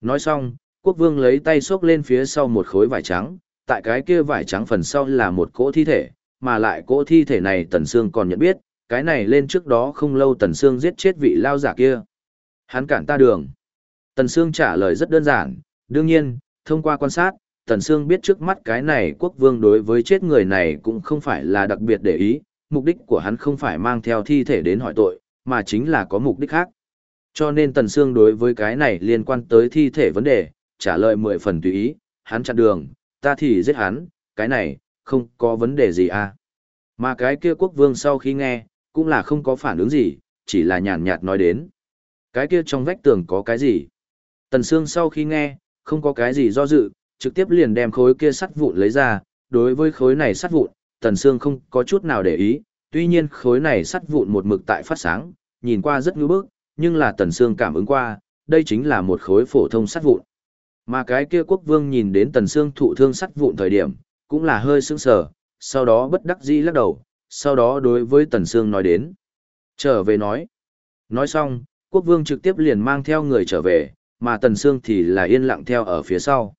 Nói xong, quốc vương lấy tay xốc lên phía sau một khối vải trắng, tại cái kia vải trắng phần sau là một cỗ thi thể, mà lại cỗ thi thể này Tần Sương còn nhận biết, cái này lên trước đó không lâu Tần Sương giết chết vị lao giả kia. Hắn cản ta đường. Tần Sương trả lời rất đơn giản, đương nhiên, thông qua quan sát, Tần Sương biết trước mắt cái này quốc vương đối với chết người này cũng không phải là đặc biệt để ý, mục đích của hắn không phải mang theo thi thể đến hỏi tội, mà chính là có mục đích khác. Cho nên Tần Sương đối với cái này liên quan tới thi thể vấn đề, trả lời mười phần tùy ý, hắn chặn đường, ta thì giết hắn, cái này, không có vấn đề gì à. Mà cái kia quốc vương sau khi nghe, cũng là không có phản ứng gì, chỉ là nhàn nhạt nói đến. Cái kia trong vách tường có cái gì? Tần Sương sau khi nghe, không có cái gì do dự, trực tiếp liền đem khối kia sắt vụn lấy ra, đối với khối này sắt vụn, Tần Sương không có chút nào để ý, tuy nhiên khối này sắt vụn một mực tại phát sáng, nhìn qua rất ngư bức, nhưng là Tần Sương cảm ứng qua, đây chính là một khối phổ thông sắt vụn. Mà cái kia quốc vương nhìn đến Tần Sương thụ thương sắt vụn thời điểm, cũng là hơi sững sờ, sau đó bất đắc dĩ lắc đầu, sau đó đối với Tần Sương nói đến. Trở về nói. Nói xong, quốc vương trực tiếp liền mang theo người trở về, mà Tần Sương thì là yên lặng theo ở phía sau.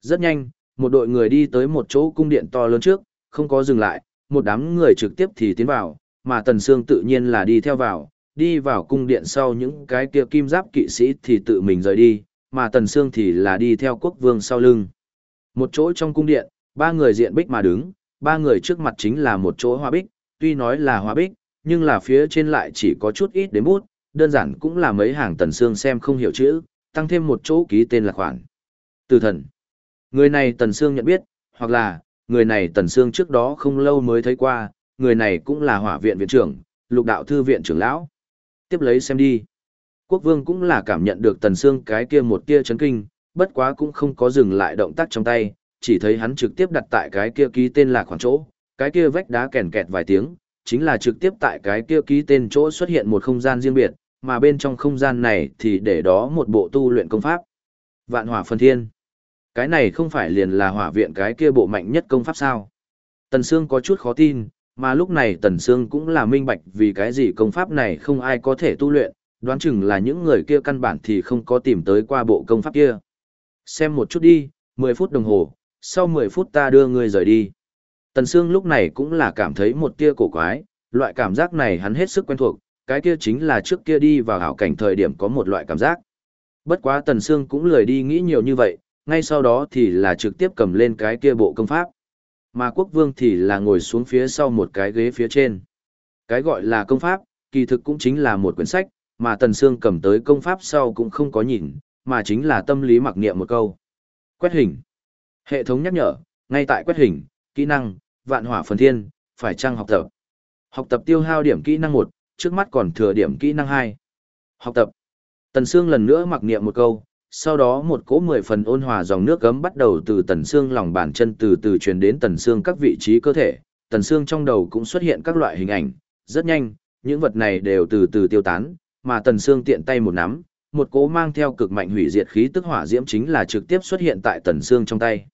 Rất nhanh, một đội người đi tới một chỗ cung điện to lớn trước, không có dừng lại, một đám người trực tiếp thì tiến vào, mà Tần Sương tự nhiên là đi theo vào, đi vào cung điện sau những cái kia kim giáp kỵ sĩ thì tự mình rời đi, mà Tần Sương thì là đi theo quốc vương sau lưng. Một chỗ trong cung điện, ba người diện bích mà đứng, ba người trước mặt chính là một chỗ hoa bích, tuy nói là hoa bích, nhưng là phía trên lại chỉ có chút ít đến bút, đơn giản cũng là mấy hàng Tần Sương xem không hiểu chữ, tăng thêm một chỗ ký tên là khoản. Từ thần. Người này Tần Sương nhận biết, hoặc là, người này Tần Sương trước đó không lâu mới thấy qua, người này cũng là hỏa viện viện trưởng, lục đạo thư viện trưởng lão. Tiếp lấy xem đi. Quốc vương cũng là cảm nhận được Tần xương cái kia một tia chấn kinh, bất quá cũng không có dừng lại động tác trong tay, chỉ thấy hắn trực tiếp đặt tại cái kia ký tên là khoảng chỗ, cái kia vách đá kèn kẹt vài tiếng, chính là trực tiếp tại cái kia ký tên chỗ xuất hiện một không gian riêng biệt, mà bên trong không gian này thì để đó một bộ tu luyện công pháp. Vạn hỏa phân thiên. Cái này không phải liền là hỏa viện cái kia bộ mạnh nhất công pháp sao? Tần Sương có chút khó tin, mà lúc này Tần Sương cũng là minh bạch vì cái gì công pháp này không ai có thể tu luyện, đoán chừng là những người kia căn bản thì không có tìm tới qua bộ công pháp kia. Xem một chút đi, 10 phút đồng hồ, sau 10 phút ta đưa ngươi rời đi. Tần Sương lúc này cũng là cảm thấy một tia cổ quái, loại cảm giác này hắn hết sức quen thuộc, cái kia chính là trước kia đi vào hảo cảnh thời điểm có một loại cảm giác. Bất quá Tần Sương cũng lười đi nghĩ nhiều như vậy, ngay sau đó thì là trực tiếp cầm lên cái kia bộ công pháp. Mà quốc vương thì là ngồi xuống phía sau một cái ghế phía trên. Cái gọi là công pháp, kỳ thực cũng chính là một quyển sách, mà Tần Sương cầm tới công pháp sau cũng không có nhìn, mà chính là tâm lý mặc niệm một câu. Quét hình. Hệ thống nhắc nhở, ngay tại quét hình, kỹ năng, vạn hỏa phần thiên, phải trang học tập. Học tập tiêu hao điểm kỹ năng 1, trước mắt còn thừa điểm kỹ năng 2. Học tập. Tần Sương lần nữa mặc niệm một câu, sau đó một cỗ mười phần ôn hòa dòng nước gấm bắt đầu từ tần xương lòng bàn chân từ từ truyền đến tần xương các vị trí cơ thể, tần xương trong đầu cũng xuất hiện các loại hình ảnh, rất nhanh, những vật này đều từ từ tiêu tán, mà tần xương tiện tay một nắm, một cỗ mang theo cực mạnh hủy diệt khí tức hỏa diễm chính là trực tiếp xuất hiện tại tần xương trong tay.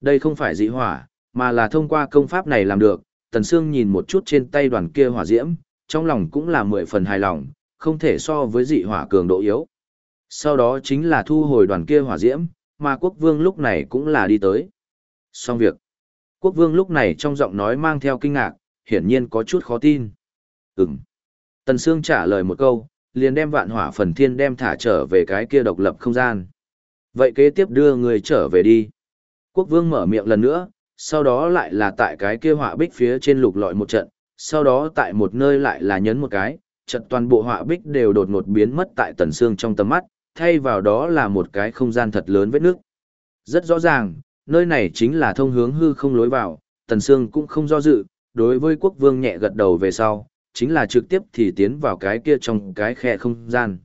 Đây không phải dị hỏa, mà là thông qua công pháp này làm được, tần xương nhìn một chút trên tay đoàn kia hỏa diễm, trong lòng cũng là mười phần hài lòng, không thể so với dị hỏa cường độ yếu, sau đó chính là thu hồi đoàn kia hỏa diễm, mà quốc vương lúc này cũng là đi tới. Xong việc. Quốc vương lúc này trong giọng nói mang theo kinh ngạc, hiển nhiên có chút khó tin. Ừm. Tần Sương trả lời một câu, liền đem vạn hỏa phần thiên đem thả trở về cái kia độc lập không gian. Vậy kế tiếp đưa người trở về đi. Quốc vương mở miệng lần nữa, sau đó lại là tại cái kia họa bích phía trên lục lọi một trận, sau đó tại một nơi lại là nhấn một cái, trận toàn bộ họa bích đều đột ngột biến mất tại tần xương trong tầm mắt, thay vào đó là một cái không gian thật lớn vết nước. Rất rõ ràng, nơi này chính là thông hướng hư không lối vào, Tần Sương cũng không do dự, đối với quốc vương nhẹ gật đầu về sau, chính là trực tiếp thì tiến vào cái kia trong cái khe không gian.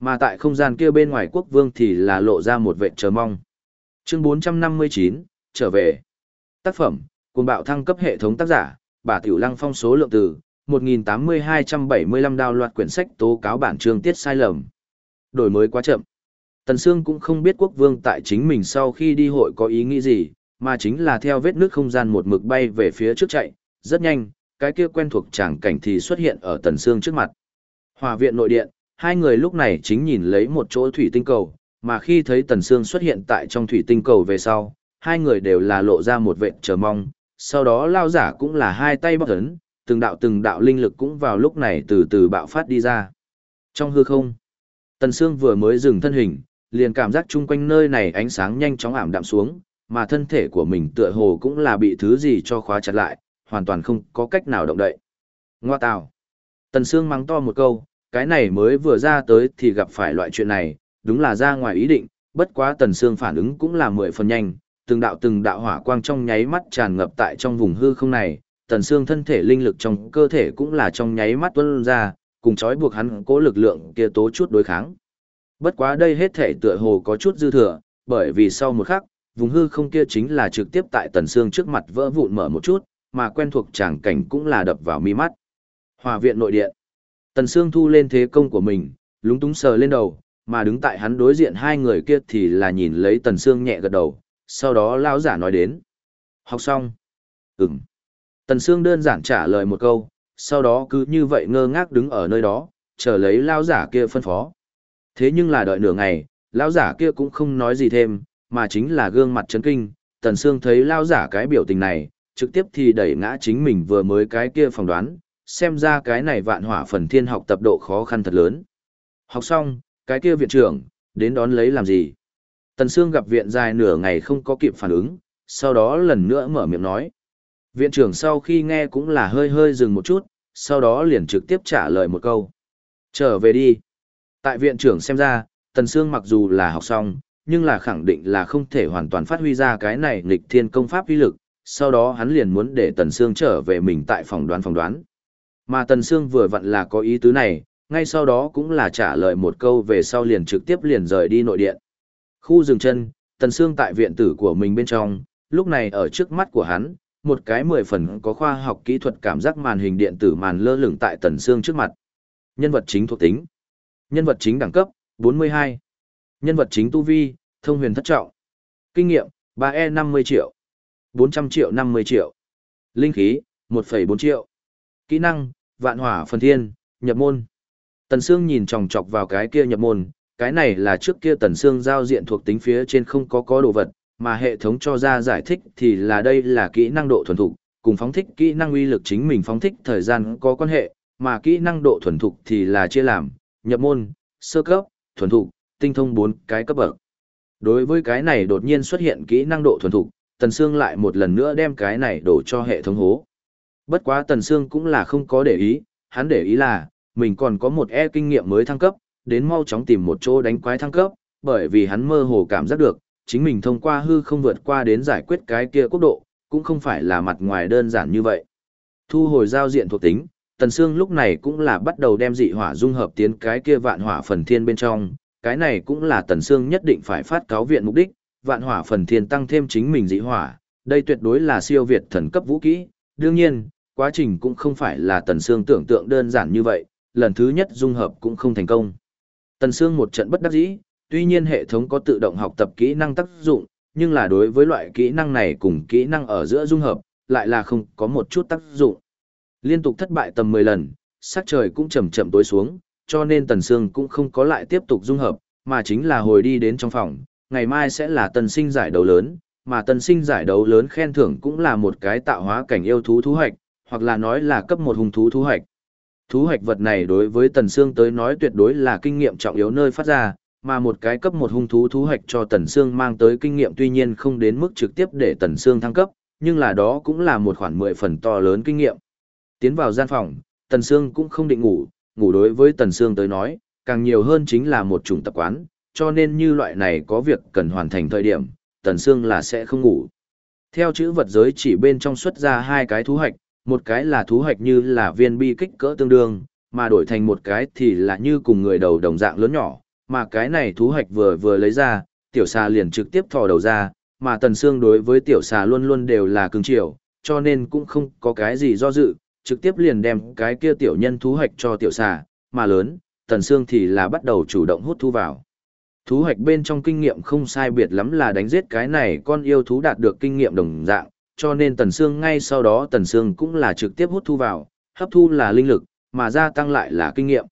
Mà tại không gian kia bên ngoài quốc vương thì là lộ ra một vệ chờ mong. Chương 459, trở về. Tác phẩm, cùng bạo thăng cấp hệ thống tác giả, bà Tiểu Lăng phong số lượng từ, 1.8275 đào loạt quyển sách tố cáo bản chương tiết sai lầm. Đổi mới quá chậm. Tần Sương cũng không biết quốc vương tại chính mình sau khi đi hội có ý nghĩ gì, mà chính là theo vết nước không gian một mực bay về phía trước chạy, rất nhanh, cái kia quen thuộc tràng cảnh thì xuất hiện ở Tần Sương trước mặt. Hòa viện nội điện, hai người lúc này chính nhìn lấy một chỗ thủy tinh cầu, mà khi thấy Tần Sương xuất hiện tại trong thủy tinh cầu về sau, hai người đều là lộ ra một vệ chờ mong, sau đó lao giả cũng là hai tay bắt ấn, từng đạo từng đạo linh lực cũng vào lúc này từ từ bạo phát đi ra. Trong hư không, Tần Sương vừa mới dừng thân hình, liền cảm giác chung quanh nơi này ánh sáng nhanh chóng ảm đạm xuống, mà thân thể của mình tựa hồ cũng là bị thứ gì cho khóa chặt lại, hoàn toàn không có cách nào động đậy. Ngoa tào. Tần Sương mắng to một câu, cái này mới vừa ra tới thì gặp phải loại chuyện này, đúng là ra ngoài ý định, bất quá Tần Sương phản ứng cũng là mười phần nhanh, từng đạo từng đạo hỏa quang trong nháy mắt tràn ngập tại trong vùng hư không này, Tần Sương thân thể linh lực trong cơ thể cũng là trong nháy mắt tuôn ra, cùng trói buộc hắn cố lực lượng kia tố chút đối kháng. Bất quá đây hết thể tựa hồ có chút dư thừa, bởi vì sau một khắc, vùng hư không kia chính là trực tiếp tại Tần xương trước mặt vỡ vụn mở một chút, mà quen thuộc tràng cảnh cũng là đập vào mi mắt. Hòa viện nội điện. Tần xương thu lên thế công của mình, lúng túng sờ lên đầu, mà đứng tại hắn đối diện hai người kia thì là nhìn lấy Tần xương nhẹ gật đầu, sau đó lão giả nói đến. Học xong. Ừm. Tần xương đơn giản trả lời một câu, sau đó cứ như vậy ngơ ngác đứng ở nơi đó, chờ lấy lão giả kia phân phó. Thế nhưng là đợi nửa ngày, lão giả kia cũng không nói gì thêm, mà chính là gương mặt chấn kinh, Tần Sương thấy lão giả cái biểu tình này, trực tiếp thì đẩy ngã chính mình vừa mới cái kia phỏng đoán, xem ra cái này vạn hỏa phần thiên học tập độ khó khăn thật lớn. Học xong, cái kia viện trưởng, đến đón lấy làm gì? Tần Sương gặp viện dài nửa ngày không có kịp phản ứng, sau đó lần nữa mở miệng nói. Viện trưởng sau khi nghe cũng là hơi hơi dừng một chút, sau đó liền trực tiếp trả lời một câu. Trở về đi. Tại viện trưởng xem ra, Tần Sương mặc dù là học xong, nhưng là khẳng định là không thể hoàn toàn phát huy ra cái này nghịch thiên công pháp uy lực, sau đó hắn liền muốn để Tần Sương trở về mình tại phòng đoán phòng đoán. Mà Tần Sương vừa vặn là có ý tứ này, ngay sau đó cũng là trả lời một câu về sau liền trực tiếp liền rời đi nội điện. Khu dừng chân, Tần Sương tại viện tử của mình bên trong, lúc này ở trước mắt của hắn, một cái mười phần có khoa học kỹ thuật cảm giác màn hình điện tử màn lơ lửng tại Tần xương trước mặt. Nhân vật chính thuộc tính. Nhân vật chính đẳng cấp, 42. Nhân vật chính tu vi, thông huyền thất trọng. Kinh nghiệm, 3E 50 triệu. 400 triệu 50 triệu. Linh khí, 1,4 triệu. Kỹ năng, vạn hỏa phần thiên, nhập môn. Tần Sương nhìn chòng chọc vào cái kia nhập môn, cái này là trước kia Tần Sương giao diện thuộc tính phía trên không có có đồ vật, mà hệ thống cho ra giải thích thì là đây là kỹ năng độ thuần thục, cùng phóng thích kỹ năng uy lực chính mình phóng thích thời gian có quan hệ, mà kỹ năng độ thuần thục thì là chia làm, nhập môn, sơ cấp, thuần thục, tinh thông bốn cái cấp bậc. Đối với cái này đột nhiên xuất hiện kỹ năng độ thuần thục, Tần Sương lại một lần nữa đem cái này đổ cho hệ thống hố. Bất quá Tần Sương cũng là không có để ý, hắn để ý là, mình còn có một e kinh nghiệm mới thăng cấp, đến mau chóng tìm một chỗ đánh quái thăng cấp, bởi vì hắn mơ hồ cảm giác được, chính mình thông qua hư không vượt qua đến giải quyết cái kia quốc độ, cũng không phải là mặt ngoài đơn giản như vậy. Thu hồi giao diện thuộc tính, Tần Sương lúc này cũng là bắt đầu đem dị hỏa dung hợp tiến cái kia vạn hỏa phần thiên bên trong, cái này cũng là Tần Sương nhất định phải phát cáo viện mục đích, vạn hỏa phần thiên tăng thêm chính mình dị hỏa, đây tuyệt đối là siêu việt thần cấp vũ kỹ, đương nhiên, quá trình cũng không phải là Tần Sương tưởng tượng đơn giản như vậy, lần thứ nhất dung hợp cũng không thành công. Tần Sương một trận bất đắc dĩ, tuy nhiên hệ thống có tự động học tập kỹ năng tác dụng, nhưng là đối với loại kỹ năng này cùng kỹ năng ở giữa dung hợp, lại là không có một chút tác dụng. Liên tục thất bại tầm 10 lần, sắc trời cũng chậm chậm tối xuống, cho nên Tần Sương cũng không có lại tiếp tục dung hợp, mà chính là hồi đi đến trong phòng, ngày mai sẽ là tần sinh giải đấu lớn, mà tần sinh giải đấu lớn khen thưởng cũng là một cái tạo hóa cảnh yêu thú thú hoạch, hoặc là nói là cấp một hung thú thú hoạch. Thú hoạch vật này đối với Tần Sương tới nói tuyệt đối là kinh nghiệm trọng yếu nơi phát ra, mà một cái cấp một hung thú thú hoạch cho Tần Sương mang tới kinh nghiệm tuy nhiên không đến mức trực tiếp để Tần Sương thăng cấp, nhưng là đó cũng là một khoản mười phần to lớn kinh nghiệm. Tiến vào gian phòng, Tần Sương cũng không định ngủ, ngủ đối với Tần Sương tới nói, càng nhiều hơn chính là một chủng tập quán, cho nên như loại này có việc cần hoàn thành thời điểm, Tần Sương là sẽ không ngủ. Theo chữ vật giới chỉ bên trong xuất ra hai cái thú hạch, một cái là thú hạch như là viên bi kích cỡ tương đương, mà đổi thành một cái thì là như cùng người đầu đồng dạng lớn nhỏ, mà cái này thú hạch vừa vừa lấy ra, tiểu xà liền trực tiếp thò đầu ra, mà tần xương đối với tiểu xà luôn luôn đều là cứng chiều, cho nên cũng không có cái gì do dự, trực tiếp liền đem cái kia tiểu nhân thú hạch cho tiểu xà, mà lớn, tần xương thì là bắt đầu chủ động hút thu vào. Thú hạch bên trong kinh nghiệm không sai biệt lắm là đánh giết cái này con yêu thú đạt được kinh nghiệm đồng dạng, cho nên tần xương ngay sau đó tần xương cũng là trực tiếp hút thu vào, hấp thu là linh lực, mà gia tăng lại là kinh nghiệm.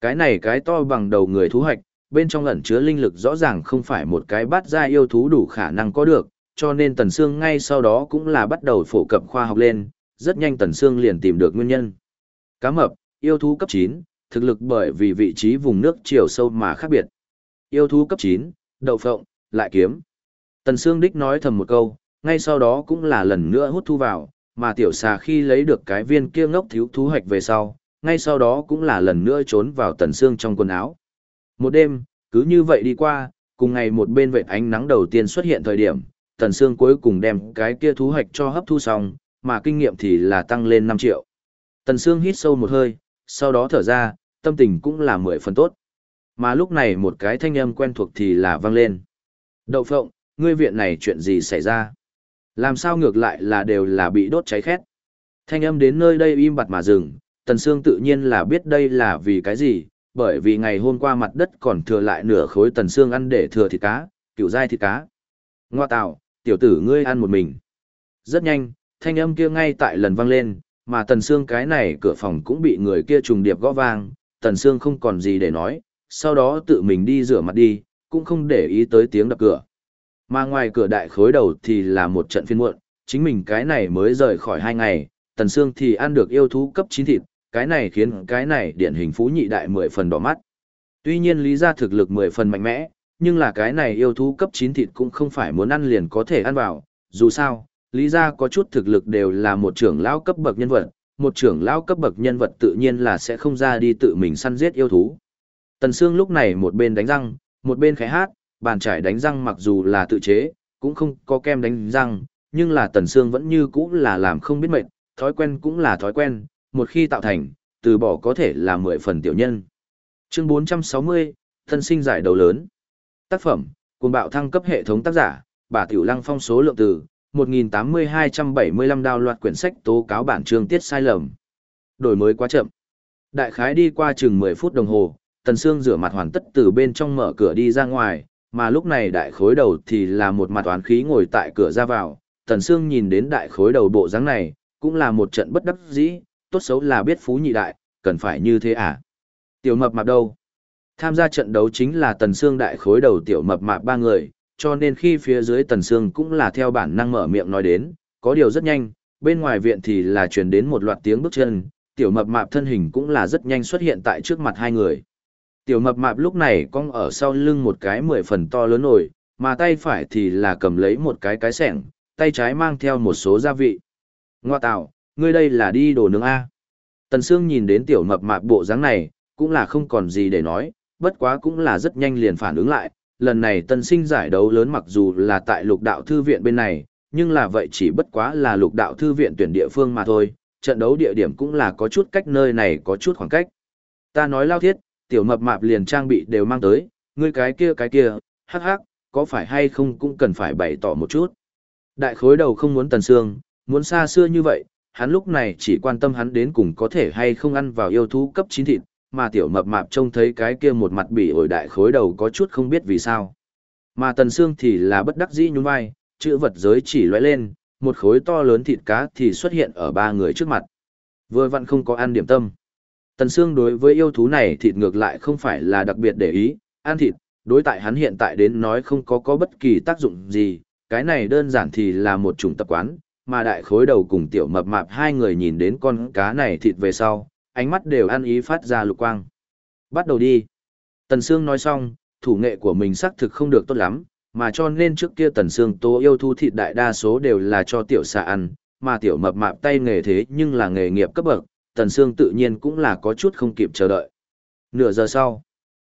Cái này cái to bằng đầu người thú hạch, bên trong ẩn chứa linh lực rõ ràng không phải một cái bát gia yêu thú đủ khả năng có được, cho nên Tần Sương ngay sau đó cũng là bắt đầu phổ cập khoa học lên, rất nhanh Tần Sương liền tìm được nguyên nhân. Cá mập, yêu thú cấp 9, thực lực bởi vì vị trí vùng nước chiều sâu mà khác biệt. Yêu thú cấp 9, đậu phộng, lại kiếm. Tần Sương đích nói thầm một câu, ngay sau đó cũng là lần nữa hút thu vào, mà tiểu xà khi lấy được cái viên kia ngốc thiếu thú hạch về sau, ngay sau đó cũng là lần nữa trốn vào Tần Sương trong quần áo. Một đêm, cứ như vậy đi qua, cùng ngày một bên vệ ánh nắng đầu tiên xuất hiện thời điểm, Tần Sương cuối cùng đem cái kia thú hạch cho hấp thu xong, mà kinh nghiệm thì là tăng lên 5 triệu. Tần Sương hít sâu một hơi, sau đó thở ra, tâm tình cũng là mười phần tốt. Mà lúc này một cái thanh âm quen thuộc thì là vang lên. Đậu phộng, ngươi viện này chuyện gì xảy ra? Làm sao ngược lại là đều là bị đốt cháy khét? Thanh âm đến nơi đây im bặt mà dừng, Tần Sương tự nhiên là biết đây là vì cái gì, bởi vì ngày hôm qua mặt đất còn thừa lại nửa khối tần xương ăn để thừa thịt cá, cựu dai thịt cá. Ngoa tạo, tiểu tử ngươi ăn một mình. Rất nhanh, thanh âm kia ngay tại lần vang lên, mà tần xương cái này cửa phòng cũng bị người kia trùng điệp gõ vang, tần xương không còn gì để nói, sau đó tự mình đi rửa mặt đi, cũng không để ý tới tiếng đập cửa. Mà ngoài cửa đại khối đầu thì là một trận phiên muộn, chính mình cái này mới rời khỏi hai ngày, tần xương thì ăn được yêu thú cấp 9 thịt, cái này khiến cái này điển hình phú nhị đại mười phần đỏ mắt. Tuy nhiên lý gia thực lực mười phần mạnh mẽ, nhưng là cái này yêu thú cấp 9 thịt cũng không phải muốn ăn liền có thể ăn vào, dù sao, lý gia có chút thực lực đều là một trưởng lão cấp bậc nhân vật, một trưởng lão cấp bậc nhân vật tự nhiên là sẽ không ra đi tự mình săn giết yêu thú. Tần Sương lúc này một bên đánh răng, một bên khẽ hát, bàn trải đánh răng mặc dù là tự chế, cũng không có kem đánh răng, nhưng là Tần Sương vẫn như cũ là làm không biết mệt, thói quen cũng là thói quen, một khi tạo thành, từ bỏ có thể là mười phần tiểu nhân. Chương 460, thân sinh giải đầu lớn. Tác phẩm, cùng bạo thăng cấp hệ thống tác giả, bà Tiểu Lăng phong số lượng từ, 1.8275 đào loạt quyển sách tố cáo bản chương tiết sai lầm. Đổi mới quá chậm. Đại khái đi qua chừng 10 phút đồng hồ, Tần Sương rửa mặt hoàn tất từ bên trong mở cửa đi ra ngoài, mà lúc này đại khối đầu thì là một mặt toán khí ngồi tại cửa ra vào. Tần Sương nhìn đến đại khối đầu bộ dáng này, cũng là một trận bất đắc dĩ, tốt xấu là biết phú nhị đại, cần phải như thế à? Tiểu mập mạp đâu? Tham gia trận đấu chính là tần xương đại khối đầu tiểu mập mạp ba người, cho nên khi phía dưới tần xương cũng là theo bản năng mở miệng nói đến, có điều rất nhanh, bên ngoài viện thì là truyền đến một loạt tiếng bước chân, tiểu mập mạp thân hình cũng là rất nhanh xuất hiện tại trước mặt hai người. Tiểu mập mạp lúc này cong ở sau lưng một cái mười phần to lớn nổi, mà tay phải thì là cầm lấy một cái cái sẻng, tay trái mang theo một số gia vị. Ngoa tạo, ngươi đây là đi đồ nướng A. Tần Sương nhìn đến tiểu mập mạp bộ dáng này, cũng là không còn gì để nói, bất quá cũng là rất nhanh liền phản ứng lại. Lần này tân sinh giải đấu lớn mặc dù là tại lục đạo thư viện bên này, nhưng là vậy chỉ bất quá là lục đạo thư viện tuyển địa phương mà thôi, trận đấu địa điểm cũng là có chút cách nơi này có chút khoảng cách. Ta nói lao thiết, tiểu mập mạp liền trang bị đều mang tới, ngươi cái kia cái kia, hắc hắc, có phải hay không cũng cần phải bày tỏ một chút. Đại khối đầu không muốn tần Sương muốn xa xưa như vậy, hắn lúc này chỉ quan tâm hắn đến cùng có thể hay không ăn vào yêu thú cấp 9 thịt, mà tiểu mập mạp trông thấy cái kia một mặt bị ổi đại khối đầu có chút không biết vì sao. Mà tần xương thì là bất đắc dĩ nhún vai, chữ vật giới chỉ lóe lên, một khối to lớn thịt cá thì xuất hiện ở ba người trước mặt. Vừa vặn không có ăn điểm tâm. Tần xương đối với yêu thú này thịt ngược lại không phải là đặc biệt để ý, ăn thịt, đối tại hắn hiện tại đến nói không có có bất kỳ tác dụng gì, cái này đơn giản thì là một chủng tập quán, mà đại khối đầu cùng tiểu mập mạp hai người nhìn đến con cá này thịt về sau, ánh mắt đều ăn ý phát ra lục quang. Bắt đầu đi. Tần Sương nói xong, thủ nghệ của mình xác thực không được tốt lắm, mà cho nên trước kia Tần Sương tố yêu thu thịt đại đa số đều là cho tiểu xà ăn, mà tiểu mập mạp tay nghề thế nhưng là nghề nghiệp cấp bậc, Tần Sương tự nhiên cũng là có chút không kịp chờ đợi. Nửa giờ sau,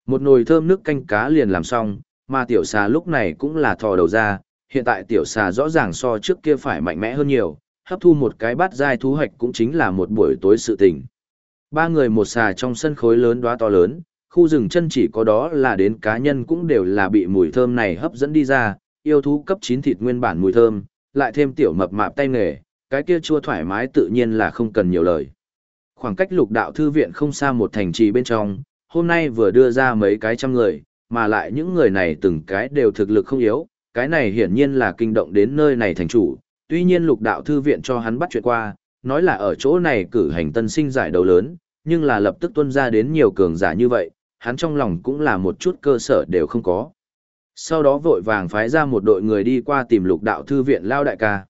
một nồi thơm nước canh cá liền làm xong, mà tiểu xà lúc này cũng là thò đầu ra, hiện tại tiểu xà rõ ràng so trước kia phải mạnh mẽ hơn nhiều, hấp thu một cái bát giai thú hoạch cũng chính là một buổi tối sự tình. Ba người một xà trong sân khối lớn đóa to lớn, khu rừng chân chỉ có đó là đến cá nhân cũng đều là bị mùi thơm này hấp dẫn đi ra, yêu thú cấp 9 thịt nguyên bản mùi thơm, lại thêm tiểu mập mạp tay nghề, cái kia chua thoải mái tự nhiên là không cần nhiều lời. Khoảng cách lục đạo thư viện không xa một thành trì bên trong, hôm nay vừa đưa ra mấy cái trăm người, mà lại những người này từng cái đều thực lực không yếu, cái này hiển nhiên là kinh động đến nơi này thành chủ, tuy nhiên lục đạo thư viện cho hắn bắt chuyện qua, nói là ở chỗ này cử hành tân sinh giải đấu lớn, nhưng là lập tức tuân ra đến nhiều cường giả như vậy, hắn trong lòng cũng là một chút cơ sở đều không có. Sau đó vội vàng phái ra một đội người đi qua tìm lục đạo thư viện lao đại ca.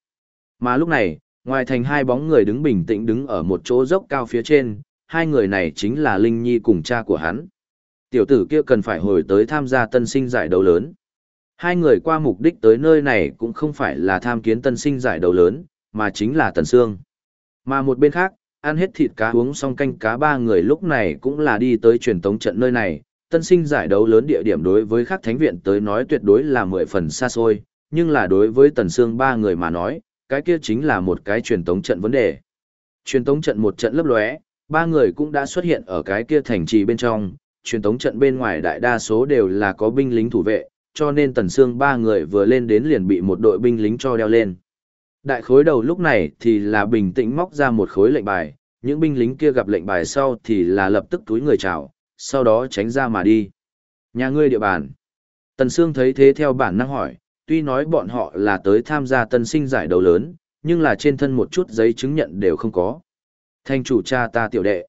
Mà lúc này, ngoài thành hai bóng người đứng bình tĩnh đứng ở một chỗ dốc cao phía trên, hai người này chính là Linh Nhi cùng cha của hắn. Tiểu tử kia cần phải hồi tới tham gia tân sinh giải đấu lớn. Hai người qua mục đích tới nơi này cũng không phải là tham kiến tân sinh giải đấu lớn, mà chính là Tần Sương. Mà một bên khác, ăn hết thịt cá uống xong canh cá ba người lúc này cũng là đi tới truyền tống trận nơi này. Tân sinh giải đấu lớn địa điểm đối với các thánh viện tới nói tuyệt đối là mười phần xa xôi, nhưng là đối với Tần Sương ba người mà nói, cái kia chính là một cái truyền tống trận vấn đề. Truyền tống trận một trận lấp lóe, ba người cũng đã xuất hiện ở cái kia thành trì bên trong, truyền tống trận bên ngoài đại đa số đều là có binh lính thủ vệ, cho nên Tần xương ba người vừa lên đến liền bị một đội binh lính cho đeo lên. Đại khối đầu lúc này thì là bình tĩnh móc ra một khối lệnh bài, những binh lính kia gặp lệnh bài sau thì là lập tức túi người chào, sau đó tránh ra mà đi. Nhà ngươi địa bàn. Tần Sương thấy thế theo bản năng hỏi, tuy nói bọn họ là tới tham gia tân sinh giải đấu lớn, nhưng là trên thân một chút giấy chứng nhận đều không có. Thanh chủ cha ta tiểu đệ.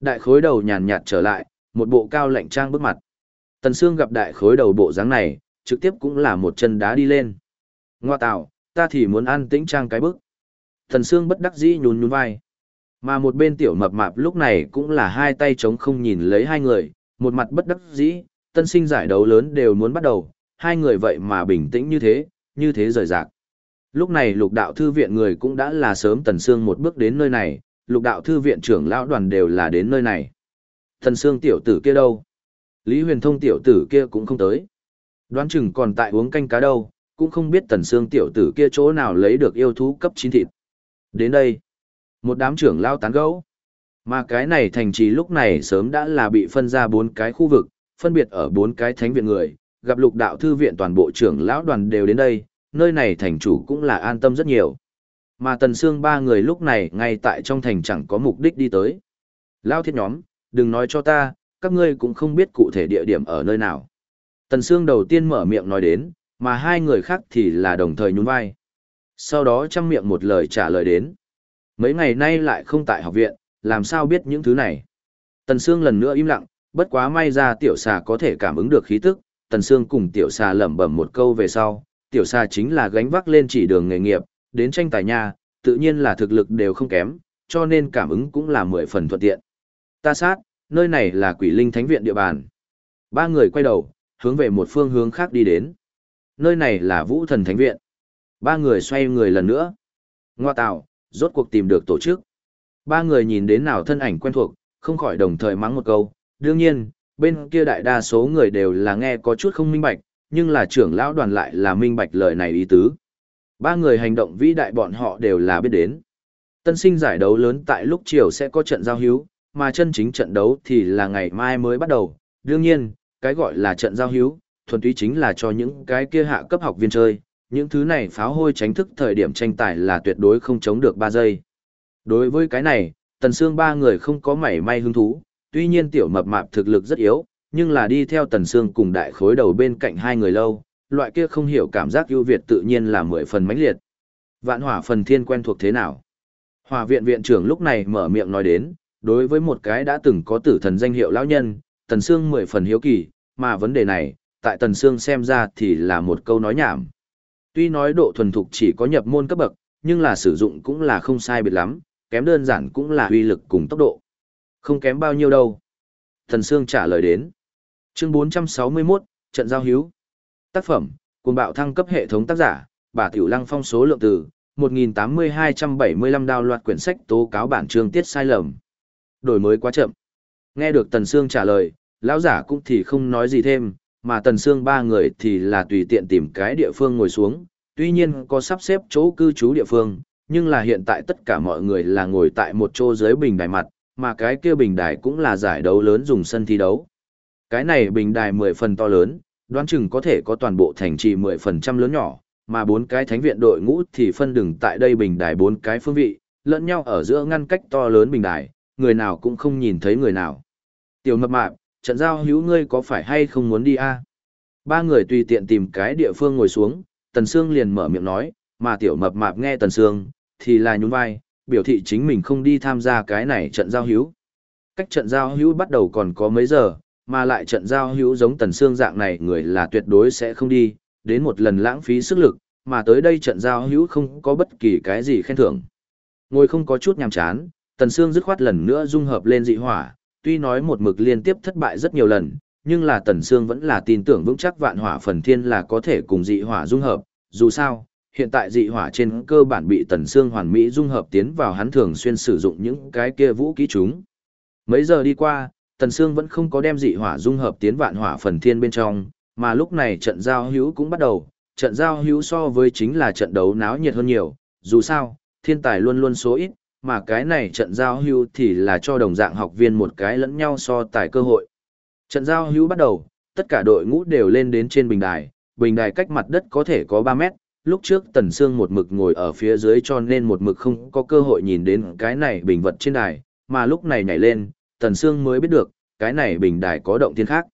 Đại khối đầu nhàn nhạt trở lại, một bộ cao lạnh trang bước mặt. Tần Sương gặp đại khối đầu bộ dáng này, trực tiếp cũng là một chân đá đi lên. Ngoa tạo, ta thì muốn ăn tĩnh trang cái bức. Tần Sương bất đắc dĩ nhún nhún vai. Mà một bên tiểu mập mạp lúc này cũng là hai tay trống không nhìn lấy hai người, một mặt bất đắc dĩ, tân sinh giải đấu lớn đều muốn bắt đầu, hai người vậy mà bình tĩnh như thế, như thế rời rạc. Lúc này lục đạo thư viện người cũng đã là sớm Tần Sương một bước đến nơi này, lục đạo thư viện trưởng lão đoàn đều là đến nơi này. Tần Sương tiểu tử kia đâu? Lý huyền thông tiểu tử kia cũng không tới. Đoán chừng còn tại uống canh cá đâu, cũng không biết Tần Sương tiểu tử kia chỗ nào lấy được yêu thú cấp chín thịt. Đến đây, một đám trưởng lao tán gẫu. Mà cái này thành trì lúc này sớm đã là bị phân ra bốn cái khu vực, phân biệt ở bốn cái thánh viện người, gặp lục đạo thư viện toàn bộ trưởng lão đoàn đều đến đây, nơi này thành chủ cũng là an tâm rất nhiều. Mà Tần Sương ba người lúc này ngay tại trong thành chẳng có mục đích đi tới. Lao thiết nhóm, đừng nói cho ta, các ngươi cũng không biết cụ thể địa điểm ở nơi nào. Tần Sương đầu tiên mở miệng nói đến, mà hai người khác thì là đồng thời nhún vai. Sau đó chăm miệng một lời trả lời đến. Mấy ngày nay lại không tại học viện, làm sao biết những thứ này. Tần Sương lần nữa im lặng, bất quá may ra tiểu xà có thể cảm ứng được khí tức, Tần Sương cùng tiểu xà lẩm bẩm một câu về sau, tiểu xà chính là gánh vác lên chỉ đường nghề nghiệp, đến tranh tài nhà, tự nhiên là thực lực đều không kém, cho nên cảm ứng cũng là mười phần thuận tiện. Ta sát, nơi này là quỷ linh thánh viện địa bàn. Ba người quay đầu, hướng về một phương hướng khác đi đến. Nơi này là vũ thần thánh viện. Ba người xoay người lần nữa. Ngoa tạo, rốt cuộc tìm được tổ chức. Ba người nhìn đến nào thân ảnh quen thuộc, không khỏi đồng thời mắng một câu. Đương nhiên, bên kia đại đa số người đều là nghe có chút không minh bạch, nhưng là trưởng lão đoàn lại là minh bạch lời này ý tứ. Ba người hành động vĩ đại bọn họ đều là biết đến. Tân sinh giải đấu lớn tại lúc chiều sẽ có trận giao hữu, mà chân chính trận đấu thì là ngày mai mới bắt đầu. Đương nhiên, cái gọi là trận giao hữu, thuần túy chính là cho những cái kia hạ cấp học viên chơi. Những thứ này pháo hôi tránh thức thời điểm tranh tài là tuyệt đối không chống được 3 giây. Đối với cái này, Tần Sương ba người không có mảy may hứng thú, tuy nhiên tiểu mập mạp thực lực rất yếu, nhưng là đi theo Tần Sương cùng đại khối đầu bên cạnh hai người lâu, loại kia không hiểu cảm giác ưu việt tự nhiên là mười phần mãnh liệt. Vạn hỏa phần thiên quen thuộc thế nào? Hỏa viện viện trưởng lúc này mở miệng nói đến, đối với một cái đã từng có tử thần danh hiệu lão nhân, Tần Sương mười phần hiếu kỳ, mà vấn đề này, tại Tần Sương xem ra thì là một câu nói nhảm. Tuy nói độ thuần thục chỉ có nhập môn cấp bậc, nhưng là sử dụng cũng là không sai biệt lắm, kém đơn giản cũng là uy lực cùng tốc độ. Không kém bao nhiêu đâu. Tần Sương trả lời đến. Chương 461, trận giao hữu. Tác phẩm, cùng bạo thăng cấp hệ thống tác giả, bà Tiểu Lăng phong số lượng từ 1.8275 đào loạt quyển sách tố cáo bản chương tiết sai lầm. Đổi mới quá chậm. Nghe được Tần Sương trả lời, lão giả cũng thì không nói gì thêm, mà Tần Sương ba người thì là tùy tiện tìm cái địa phương ngồi xuống, tuy nhiên có sắp xếp chỗ cư trú địa phương, nhưng là hiện tại tất cả mọi người là ngồi tại một chỗ dưới bình đài mặt, mà cái kia bình đài cũng là giải đấu lớn dùng sân thi đấu. Cái này bình đài 10 phần to lớn, đoán chừng có thể có toàn bộ thành trì 10 phần trăm lớn nhỏ, mà bốn cái thánh viện đội ngũ thì phân đừng tại đây bình đài bốn cái phương vị, lẫn nhau ở giữa ngăn cách to lớn bình đài, người nào cũng không nhìn thấy người nào. Tiểu mập mạp, trận giao hữu ngươi có phải hay không muốn đi a? Ba người tùy tiện tìm cái địa phương ngồi xuống, Tần Sương liền mở miệng nói, mà tiểu mập mạp nghe Tần Sương, thì là nhún vai, biểu thị chính mình không đi tham gia cái này trận giao hữu. Cách trận giao hữu bắt đầu còn có mấy giờ, mà lại trận giao hữu giống Tần Sương dạng này người là tuyệt đối sẽ không đi, đến một lần lãng phí sức lực, mà tới đây trận giao hữu không có bất kỳ cái gì khen thưởng. Ngồi không có chút nhàm chán, Tần Sương dứt khoát lần nữa dung hợp lên dị hỏa, tuy nói một mực liên tiếp thất bại rất nhiều lần, nhưng là Tần Sương vẫn là tin tưởng vững chắc vạn hỏa phần thiên là có thể cùng dị hỏa dung hợp, dù sao, hiện tại dị hỏa trên cơ bản bị Tần Sương hoàn mỹ dung hợp tiến vào hắn thường xuyên sử dụng những cái kia vũ kỹ chúng. Mấy giờ đi qua, Tần Sương vẫn không có đem dị hỏa dung hợp tiến vạn hỏa phần thiên bên trong, mà lúc này trận giao hữu cũng bắt đầu, trận giao hữu so với chính là trận đấu náo nhiệt hơn nhiều, dù sao, thiên tài luôn luôn số ít, mà cái này trận giao hữu thì là cho đồng dạng học viên một cái lẫn nhau so tài cơ hội. Trận giao hữu bắt đầu, tất cả đội ngũ đều lên đến trên bình đài, bình đài cách mặt đất có thể có 3 mét, lúc trước Tần Sương một mực ngồi ở phía dưới cho nên một mực không có cơ hội nhìn đến cái này bình vật trên đài, mà lúc này nhảy lên, Tần Sương mới biết được, cái này bình đài có động thiên khác.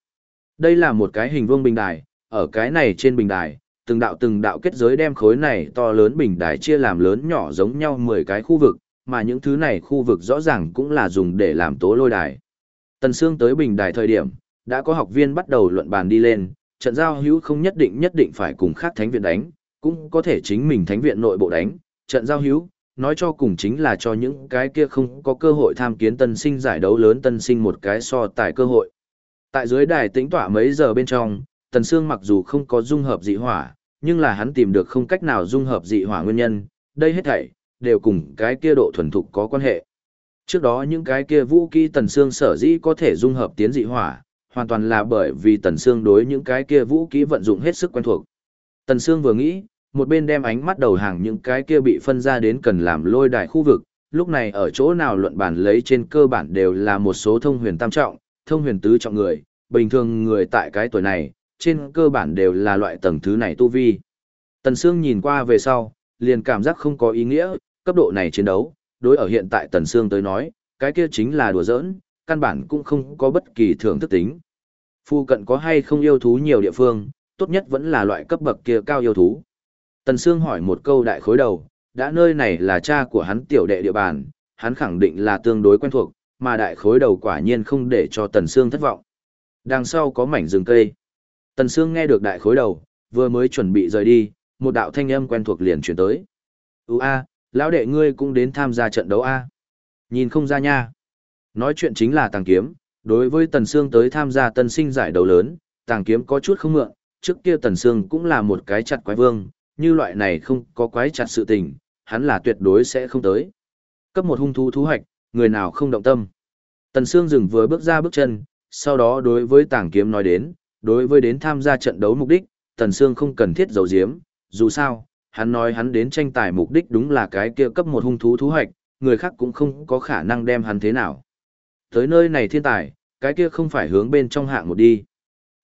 Đây là một cái hình vuông bình đài, ở cái này trên bình đài, từng đạo từng đạo kết giới đem khối này to lớn bình đài chia làm lớn nhỏ giống nhau 10 cái khu vực, mà những thứ này khu vực rõ ràng cũng là dùng để làm tố lôi đài. Tần Sương tới bình đài thời điểm, đã có học viên bắt đầu luận bàn đi lên, trận giao hữu không nhất định nhất định phải cùng khác thánh viện đánh, cũng có thể chính mình thánh viện nội bộ đánh, trận giao hữu, nói cho cùng chính là cho những cái kia không có cơ hội tham kiến tân sinh giải đấu lớn tân sinh một cái so tài cơ hội. Tại dưới đài tĩnh tọa mấy giờ bên trong, Tần Sương mặc dù không có dung hợp dị hỏa, nhưng là hắn tìm được không cách nào dung hợp dị hỏa nguyên nhân, đây hết thảy đều cùng cái kia độ thuần thục có quan hệ. Trước đó những cái kia vũ khí Tần xương sở dĩ có thể dung hợp tiến dị hỏa, hoàn toàn là bởi vì Tần xương đối những cái kia vũ khí vận dụng hết sức quen thuộc. Tần xương vừa nghĩ, một bên đem ánh mắt đầu hàng những cái kia bị phân ra đến cần làm lôi đài khu vực, lúc này ở chỗ nào luận bản lấy trên cơ bản đều là một số thông huyền tam trọng, thông huyền tứ trọng người, bình thường người tại cái tuổi này, trên cơ bản đều là loại tầng thứ này tu vi. Tần Sương nhìn qua về sau, liền cảm giác không có ý nghĩa, cấp độ này chiến đấu, đối ở hiện tại Tần Sương tới nói, cái kia chính là đùa giỡn, căn bản cũng không có bất kỳ thưởng thức tính. Phu cận có hay không yêu thú nhiều địa phương, tốt nhất vẫn là loại cấp bậc kia cao yêu thú. Tần Sương hỏi một câu đại khối đầu, đã nơi này là cha của hắn tiểu đệ địa bàn, hắn khẳng định là tương đối quen thuộc, mà đại khối đầu quả nhiên không để cho Tần Sương thất vọng. Đằng sau có mảnh rừng cây. Tần Sương nghe được đại khối đầu, vừa mới chuẩn bị rời đi, một đạo thanh âm quen thuộc liền truyền tới. Ú a, lão đệ ngươi cũng đến tham gia trận đấu a. Nhìn không ra nha. Nói chuyện chính là Tàng Kiếm, đối với Tần Sương tới tham gia tân sinh giải đấu lớn, Tàng Kiếm có chút không mượn, trước kia Tần Sương cũng là một cái chặt quái vương, như loại này không có quái chặt sự tình, hắn là tuyệt đối sẽ không tới. Cấp một hung thú thú hoạch, người nào không động tâm. Tần Sương dừng vừa bước ra bước chân, sau đó đối với Tàng Kiếm nói đến, đối với đến tham gia trận đấu mục đích, Tần Sương không cần thiết giấu giếm, dù sao, hắn nói hắn đến tranh tài mục đích đúng là cái kia cấp một hung thú thú hoạch, người khác cũng không có khả năng đem hắn thế nào. Tới nơi này thiên tài, cái kia không phải hướng bên trong hạng một đi.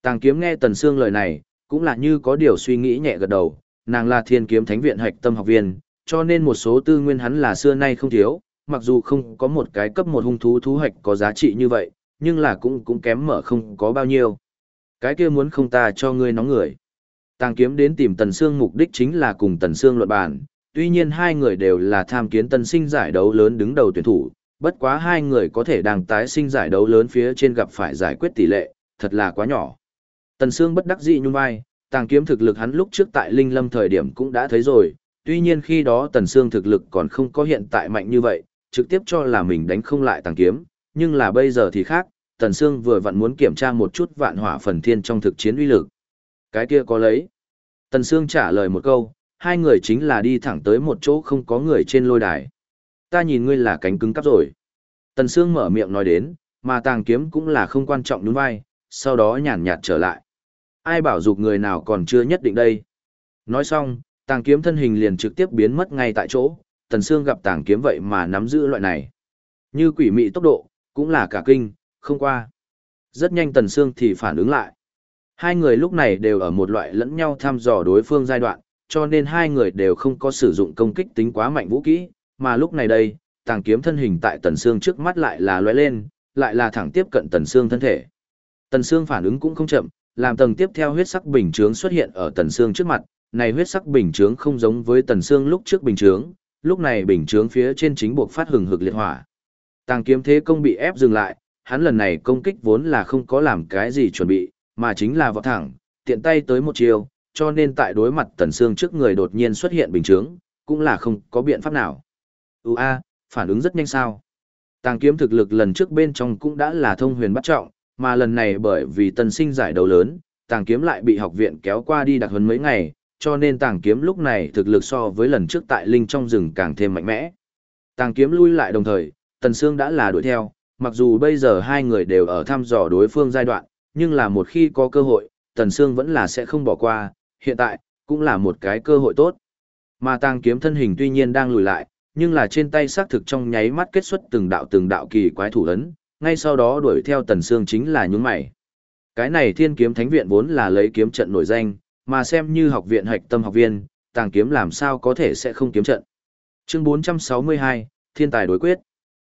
Tàng kiếm nghe Tần Sương lời này, cũng là như có điều suy nghĩ nhẹ gật đầu, nàng là thiên kiếm thánh viện hạch tâm học viên, cho nên một số tư nguyên hắn là xưa nay không thiếu, mặc dù không có một cái cấp một hung thú thú hạch có giá trị như vậy, nhưng là cũng cũng kém mở không có bao nhiêu. Cái kia muốn không ta cho ngươi nóng người. Tàng kiếm đến tìm Tần Sương mục đích chính là cùng Tần Sương luận bàn, tuy nhiên hai người đều là tham kiến tân sinh giải đấu lớn đứng đầu tuyển thủ, bất quá hai người có thể đang tái sinh giải đấu lớn phía trên gặp phải giải quyết tỷ lệ, thật là quá nhỏ. Tần Sương bất đắc dĩ nhún vai, tàng kiếm thực lực hắn lúc trước tại Linh Lâm thời điểm cũng đã thấy rồi, tuy nhiên khi đó Tần Sương thực lực còn không có hiện tại mạnh như vậy, trực tiếp cho là mình đánh không lại tàng kiếm, nhưng là bây giờ thì khác, Tần Sương vừa vặn muốn kiểm tra một chút vạn hỏa phần thiên trong thực chiến uy lực. Cái kia có lấy. Tần Sương trả lời một câu, hai người chính là đi thẳng tới một chỗ không có người trên lôi đài. Ta nhìn ngươi là cánh cứng cắp rồi. Tần Sương mở miệng nói đến, mà tàng kiếm cũng là không quan trọng đúng vai, sau đó nhàn nhạt trở lại. Ai bảo dục người nào còn chưa nhất định đây. Nói xong, Tàng kiếm thân hình liền trực tiếp biến mất ngay tại chỗ, Tần Sương gặp tàng kiếm vậy mà nắm giữ loại này. Như quỷ mị tốc độ, cũng là cả kinh, không qua. Rất nhanh Tần Sương thì phản ứng lại. Hai người lúc này đều ở một loại lẫn nhau thăm dò đối phương giai đoạn, cho nên hai người đều không có sử dụng công kích tính quá mạnh vũ kỹ, mà lúc này đây, tàng kiếm thân hình tại Tần xương trước mắt lại là lóe lên, lại là thẳng tiếp cận Tần xương thân thể. Tần xương phản ứng cũng không chậm, làm tầng tiếp theo huyết sắc bình chướng xuất hiện ở Tần xương trước mặt, này huyết sắc bình chướng không giống với Tần xương lúc trước bình chướng, lúc này bình chướng phía trên chính buộc phát hừng hực liệt hỏa. Tàng kiếm thế công bị ép dừng lại, hắn lần này công kích vốn là không có làm cái gì chuẩn bị, mà chính là vọt thẳng, tiện tay tới một chiều, cho nên tại đối mặt Tần Sương trước người đột nhiên xuất hiện bình chướng, cũng là không có biện pháp nào. Ú a, phản ứng rất nhanh sao. Tàng kiếm thực lực lần trước bên trong cũng đã là thông huyền bắt trọng, mà lần này bởi vì tần sinh giải đấu lớn, tàng kiếm lại bị học viện kéo qua đi đặc huấn mấy ngày, cho nên tàng kiếm lúc này thực lực so với lần trước tại linh trong rừng càng thêm mạnh mẽ. Tàng kiếm lui lại đồng thời, tần sương đã là đuổi theo, mặc dù bây giờ hai người đều ở thăm dò đối phương giai đoạn, nhưng là một khi có cơ hội, tần sương vẫn là sẽ không bỏ qua, hiện tại, cũng là một cái cơ hội tốt. Mà tàng kiếm thân hình tuy nhiên đang lùi lại, nhưng là trên tay xác thực trong nháy mắt kết xuất từng đạo từng đạo kỳ quái thủ ấn, ngay sau đó đuổi theo Tần Sương chính là nhướng mày. Cái này Thiên Kiếm Thánh viện vốn là lấy kiếm trận nổi danh, mà xem như học viện hạch tâm học viên, tàng kiếm làm sao có thể sẽ không kiếm trận. Chương 462, Thiên tài đối quyết.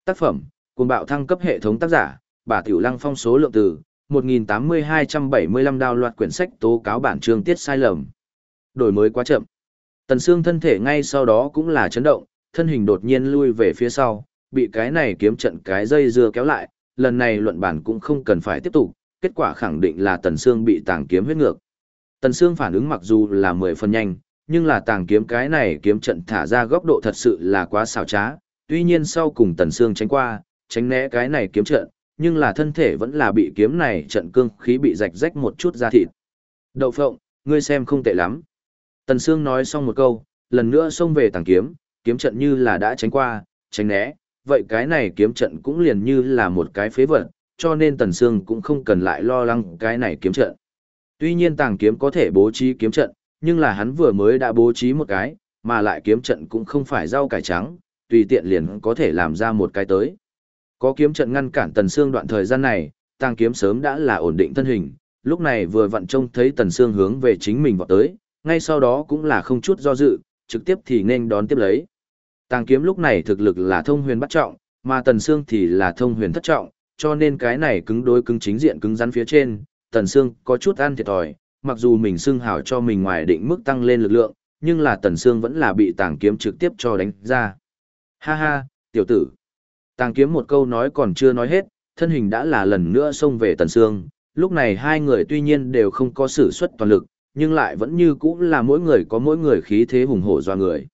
Tác phẩm, cùng bạo thăng cấp hệ thống tác giả, bà Tiểu Lăng phong số lượng từ 1.8275 đào loạt quyển sách tố cáo bản chương tiết sai lầm. Đổi mới quá chậm. Tần xương thân thể ngay sau đó cũng là chấn động, thân hình đột nhiên lui về phía sau, bị cái này kiếm trận cái dây dưa kéo lại, lần này luận bản cũng không cần phải tiếp tục, kết quả khẳng định là Tần Sương bị tàng kiếm huyết ngược. Tần Sương phản ứng mặc dù là 10 phần nhanh, nhưng là tàng kiếm cái này kiếm trận thả ra góc độ thật sự là quá xảo trá, tuy nhiên sau cùng Tần Sương tránh qua, tránh né cái này kiếm trận, nhưng là thân thể vẫn là bị kiếm này trận cương khí bị rạch rách một chút ra thịt. Đậu phộng, ngươi xem không tệ lắm. Tần Sương nói xong một câu, lần nữa xông về tàng kiếm, kiếm trận như là đã tránh qua, tránh né, vậy cái này kiếm trận cũng liền như là một cái phế vật, cho nên Tần Sương cũng không cần lại lo lắng cái này kiếm trận. Tuy nhiên tàng kiếm có thể bố trí kiếm trận, nhưng là hắn vừa mới đã bố trí một cái, mà lại kiếm trận cũng không phải rau cải trắng, tùy tiện liền có thể làm ra một cái tới. Có kiếm trận ngăn cản Tần Sương đoạn thời gian này, tăng kiếm sớm đã là ổn định thân hình, lúc này vừa vặn trông thấy Tần Sương hướng về chính mình vọt tới, ngay sau đó cũng là không chút do dự, trực tiếp thì nên đón tiếp lấy. Tàng kiếm lúc này thực lực là thông huyền bắt trọng, mà Tần Sương thì là thông huyền thất trọng, cho nên cái này cứng đối cứng chính diện cứng rắn phía trên, Tần Sương có chút ăn thiệt thòi, mặc dù mình xưng hào cho mình ngoài định mức tăng lên lực lượng, nhưng là Tần Sương vẫn là bị tàng kiếm trực tiếp cho đánh ra. Ha ha, tiểu tử. Tàng kiếm một câu nói còn chưa nói hết, thân hình đã là lần nữa xông về Tần Sương, lúc này hai người tuy nhiên đều không có sử xuất toàn lực, nhưng lại vẫn như cũ là mỗi người có mỗi người khí thế hùng hổ doa người.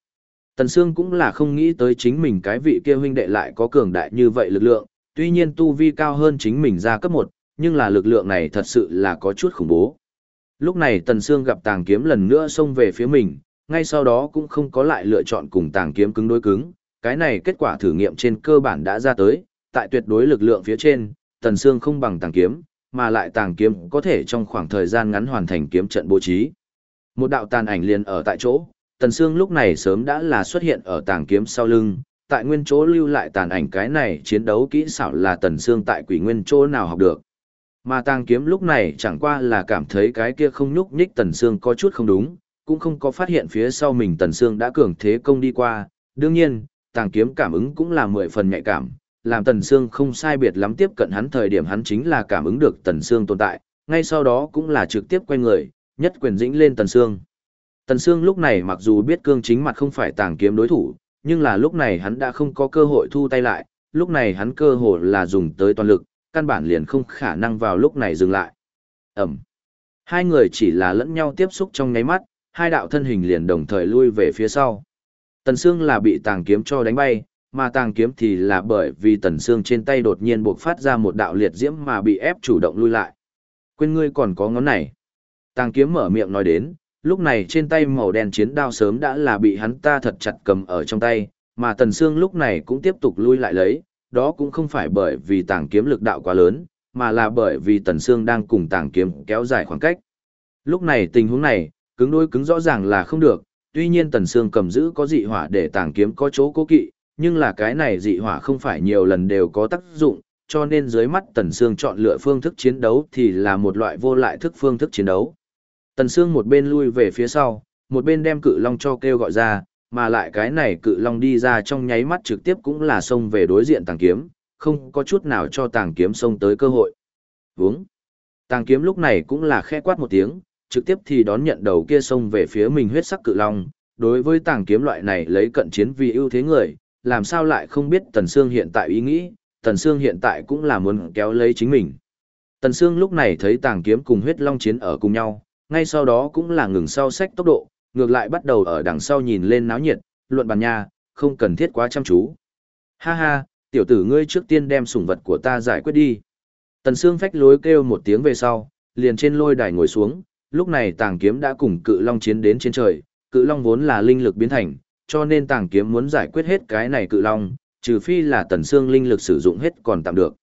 Tần Sương cũng là không nghĩ tới chính mình cái vị kia huynh đệ lại có cường đại như vậy lực lượng, tuy nhiên tu vi cao hơn chính mình ra cấp 1, nhưng là lực lượng này thật sự là có chút khủng bố. Lúc này Tần Sương gặp tàng kiếm lần nữa xông về phía mình, ngay sau đó cũng không có lại lựa chọn cùng tàng kiếm cứng đối cứng, cái này kết quả thử nghiệm trên cơ bản đã ra tới, tại tuyệt đối lực lượng phía trên, Tần Sương không bằng tàng kiếm, mà lại tàng kiếm có thể trong khoảng thời gian ngắn hoàn thành kiếm trận bố trí. Một đạo tàn ảnh liền ở tại chỗ, Tần Sương lúc này sớm đã là xuất hiện ở tàng kiếm sau lưng, tại nguyên chỗ lưu lại tàn ảnh cái này chiến đấu kỹ xảo là Tần Sương tại quỷ nguyên chỗ nào học được. Mà tàng kiếm lúc này chẳng qua là cảm thấy cái kia không nhúc nhích Tần Sương có chút không đúng, cũng không có phát hiện phía sau mình Tần Sương đã cường thế công đi qua. Đương nhiên, tàng kiếm cảm ứng cũng là mười phần nhạy cảm, làm Tần Sương không sai biệt lắm tiếp cận hắn thời điểm hắn chính là cảm ứng được Tần Sương tồn tại, ngay sau đó cũng là trực tiếp quay người, nhất quyền dĩnh lên Tần Sương. Tần Sương lúc này mặc dù biết cương chính mặt không phải tàng kiếm đối thủ, nhưng là lúc này hắn đã không có cơ hội thu tay lại, lúc này hắn cơ hội là dùng tới toàn lực, căn bản liền không khả năng vào lúc này dừng lại. Ẩm. Hai người chỉ là lẫn nhau tiếp xúc trong nháy mắt, hai đạo thân hình liền đồng thời lui về phía sau. Tần Sương là bị tàng kiếm cho đánh bay, mà tàng kiếm thì là bởi vì Tần Sương trên tay đột nhiên buộc phát ra một đạo liệt diễm mà bị ép chủ động lui lại. Quên ngươi còn có ngón này. Tàng kiếm mở miệng nói đến, lúc này trên tay màu đen chiến đao sớm đã là bị hắn ta thật chặt cầm ở trong tay, mà Tần Sương lúc này cũng tiếp tục lui lại lấy, đó cũng không phải bởi vì tàng kiếm lực đạo quá lớn, mà là bởi vì Tần Sương đang cùng tàng kiếm kéo dài khoảng cách. Lúc này tình huống này, cứng đôi cứng rõ ràng là không được, tuy nhiên Tần Sương cầm giữ có dị hỏa để tàng kiếm có chỗ cố kỵ, nhưng là cái này dị hỏa không phải nhiều lần đều có tác dụng, cho nên dưới mắt Tần Sương chọn lựa phương thức chiến đấu thì là một loại vô lại thức phương thức chiến đấu. Tần Sương một bên lui về phía sau, một bên đem cự long cho kêu gọi ra, mà lại cái này cự long đi ra trong nháy mắt trực tiếp cũng là xông về đối diện tàng kiếm, không có chút nào cho tàng kiếm xông tới cơ hội. Vúng. Tàng kiếm lúc này cũng là khẽ quát một tiếng, trực tiếp thì đón nhận đầu kia xông về phía mình huyết sắc cự long. Đối với tàng kiếm loại này lấy cận chiến vì ưu thế người, làm sao lại không biết Tần Sương hiện tại ý nghĩ, Tần Sương hiện tại cũng là muốn kéo lấy chính mình. Tần Sương lúc này thấy tàng kiếm cùng huyết long chiến ở cùng nhau, ngay sau đó cũng là ngừng sau sách tốc độ, ngược lại bắt đầu ở đằng sau nhìn lên náo nhiệt, luận bàn nha, không cần thiết quá chăm chú. Ha ha, tiểu tử ngươi trước tiên đem sủng vật của ta giải quyết đi. Tần Sương phách lối kêu một tiếng về sau, liền trên lôi đài ngồi xuống, lúc này tàng kiếm đã cùng cự long chiến đến trên trời, cự long vốn là linh lực biến thành, cho nên tàng kiếm muốn giải quyết hết cái này cự long, trừ phi là tần xương linh lực sử dụng hết còn tạm được.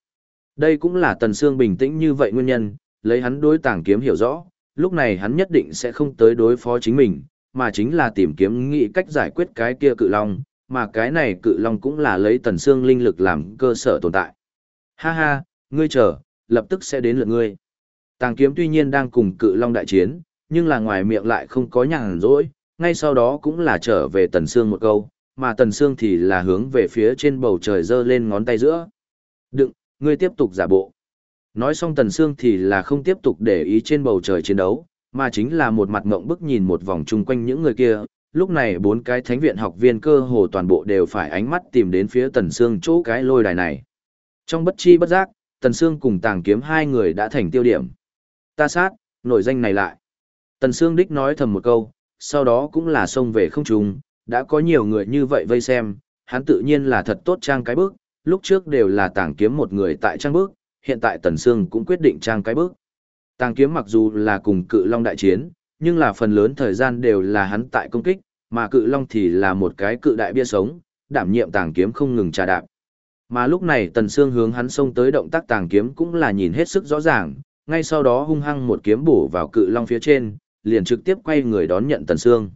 Đây cũng là tần xương bình tĩnh như vậy nguyên nhân, lấy hắn đối tàng kiếm hiểu rõ, lúc này hắn nhất định sẽ không tới đối phó chính mình, mà chính là tìm kiếm nghĩ cách giải quyết cái kia cự long, mà cái này cự long cũng là lấy tần xương linh lực làm cơ sở tồn tại. Ha ha, ngươi chờ, lập tức sẽ đến lượt ngươi. Tàng kiếm tuy nhiên đang cùng cự long đại chiến, nhưng là ngoài miệng lại không có nhàn rỗi, ngay sau đó cũng là trở về tần Sương một câu, mà tần Sương thì là hướng về phía trên bầu trời giơ lên ngón tay giữa. Đừng, ngươi tiếp tục giả bộ. Nói xong tần Sương thì là không tiếp tục để ý trên bầu trời chiến đấu, mà chính là một mặt ngộng bức nhìn một vòng chung quanh những người kia. Lúc này bốn cái thánh viện học viên cơ hồ toàn bộ đều phải ánh mắt tìm đến phía tần Sương chỗ cái lôi đài này. Trong bất chi bất giác, tần Sương cùng tàng kiếm hai người đã thành tiêu điểm. Ta sát, nổi danh này lại. Tần xương đích nói thầm một câu, sau đó cũng là xông về không trùng, đã có nhiều người như vậy vây xem, hắn tự nhiên là thật tốt trang cái bước, lúc trước đều là tàng kiếm một người tại trang bước, hiện tại Tần Sương cũng quyết định trang cái bước. Tàng kiếm mặc dù là cùng cự long đại chiến, nhưng là phần lớn thời gian đều là hắn tại công kích, mà cự long thì là một cái cự đại bia sống, đảm nhiệm tàng kiếm không ngừng trà đạp. Mà lúc này Tần Sương hướng hắn xông tới động tác tàng kiếm cũng là nhìn hết sức rõ ràng, ngay sau đó hung hăng một kiếm bổ vào cự long phía trên, liền trực tiếp quay người đón nhận Tần Sương.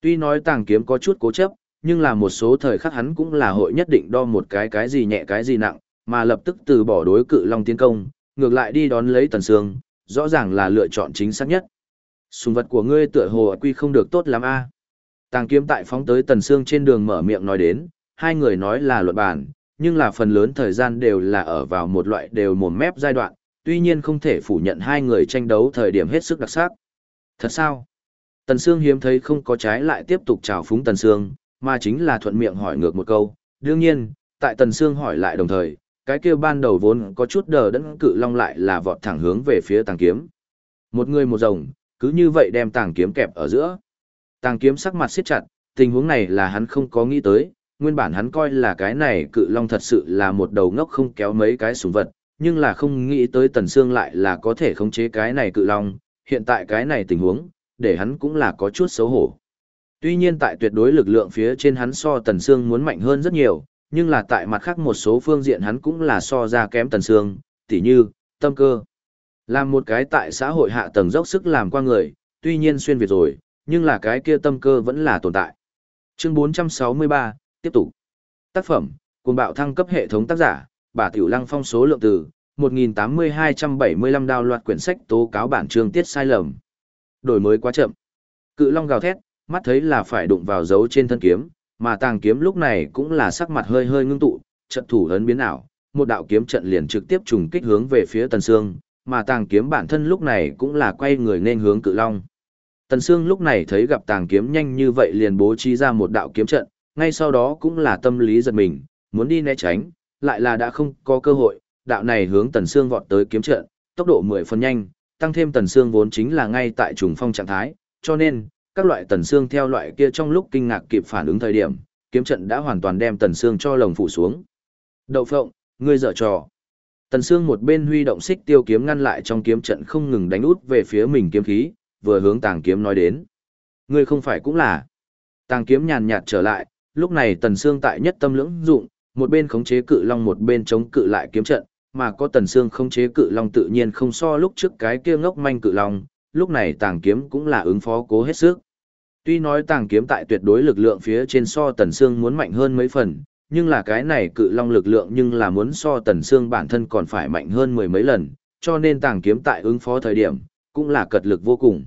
Tuy nói tàng kiếm có chút cố chấp, nhưng là một số thời khắc hắn cũng là hội nhất định đo một cái cái gì nhẹ cái gì nặng, mà lập tức từ bỏ đối cự long tiến công, ngược lại đi đón lấy Tần Sương, rõ ràng là lựa chọn chính xác nhất. Sùng vật của ngươi tựa hồ quy không được tốt lắm a. Tàng kiếm tại phóng tới Tần Sương trên đường mở miệng nói đến, hai người nói là luận bàn, nhưng là phần lớn thời gian đều là ở vào một loại đều mồm mép giai đoạn, tuy nhiên không thể phủ nhận hai người tranh đấu thời điểm hết sức đặc sắc. Thật sao? Tần Sương hiếm thấy không có trái lại tiếp tục chào phúng Tần Sương, mà chính là thuận miệng hỏi ngược một câu. Đương nhiên, tại Tần Sương hỏi lại đồng thời, cái kia ban đầu vốn có chút đờ đẫn cự long lại là vọt thẳng hướng về phía tàng kiếm. Một người một rồng, cứ như vậy đem tàng kiếm kẹp ở giữa. Tàng kiếm sắc mặt siết chặt, tình huống này là hắn không có nghĩ tới, nguyên bản hắn coi là cái này cự long thật sự là một đầu ngốc không kéo mấy cái súng vật, nhưng là không nghĩ tới Tần Sương lại là có thể khống chế cái này cự long, hiện tại cái này tình huống, để hắn cũng là có chút xấu hổ. Tuy nhiên tại tuyệt đối lực lượng phía trên hắn so Tần Sương muốn mạnh hơn rất nhiều, nhưng là tại mặt khác một số phương diện hắn cũng là so ra kém Tần Sương, tỉ như, tâm cơ. Làm một cái tại xã hội hạ tầng dốc sức làm qua người, tuy nhiên xuyên Việt rồi, nhưng là cái kia tâm cơ vẫn là tồn tại. Chương 463, tiếp tục. Tác phẩm, cùng bạo thăng cấp hệ thống tác giả, bà Tiểu Lăng phong số lượng từ, 1.8275 đào loạt quyển sách tố cáo bản chương tiết sai lầm. Đổi mới quá chậm. Cự long gào thét, mắt thấy là phải đụng vào dấu trên thân kiếm, mà tàng kiếm lúc này cũng là sắc mặt hơi hơi ngưng tụ, trận thủ lớn biến ảo, một đạo kiếm trận liền trực tiếp trùng kích hướng về phía Tần Sương, mà tàng kiếm bản thân lúc này cũng là quay người nên hướng cự long. Tần Sương lúc này thấy gặp tàng kiếm nhanh như vậy liền bố trí ra một đạo kiếm trận, ngay sau đó cũng là tâm lý giật mình, muốn đi né tránh, lại là đã không có cơ hội, đạo này hướng Tần Sương vọt tới kiếm trận, tốc độ 10 phần nhanh, tăng thêm Tần Sương vốn chính là ngay tại trùng phong trạng thái, cho nên, các loại Tần Sương theo loại kia trong lúc kinh ngạc kịp phản ứng thời điểm, kiếm trận đã hoàn toàn đem Tần Sương cho lồng phủ xuống. Đậu phộng, ngươi dở trò. Tần Sương một bên huy động xích tiêu kiếm ngăn lại trong kiếm trận không ngừng đánh út về phía mình kiếm khí, vừa hướng tàng kiếm nói đến. Ngươi không phải cũng là. Tàng kiếm nhàn nhạt trở lại, lúc này Tần Sương tại nhất tâm lưỡng dụng, một bên khống chế cự long một bên chống cự lại kiếm trận, mà có tần xương khống chế cự long tự nhiên không so lúc trước cái kia ngốc manh cự long, lúc này tàng kiếm cũng là ứng phó cố hết sức. Tuy nói tàng kiếm tại tuyệt đối lực lượng phía trên so tần xương muốn mạnh hơn mấy phần, nhưng là cái này cự long lực lượng nhưng là muốn so tần xương bản thân còn phải mạnh hơn mười mấy lần, cho nên tàng kiếm tại ứng phó thời điểm, cũng là cật lực vô cùng.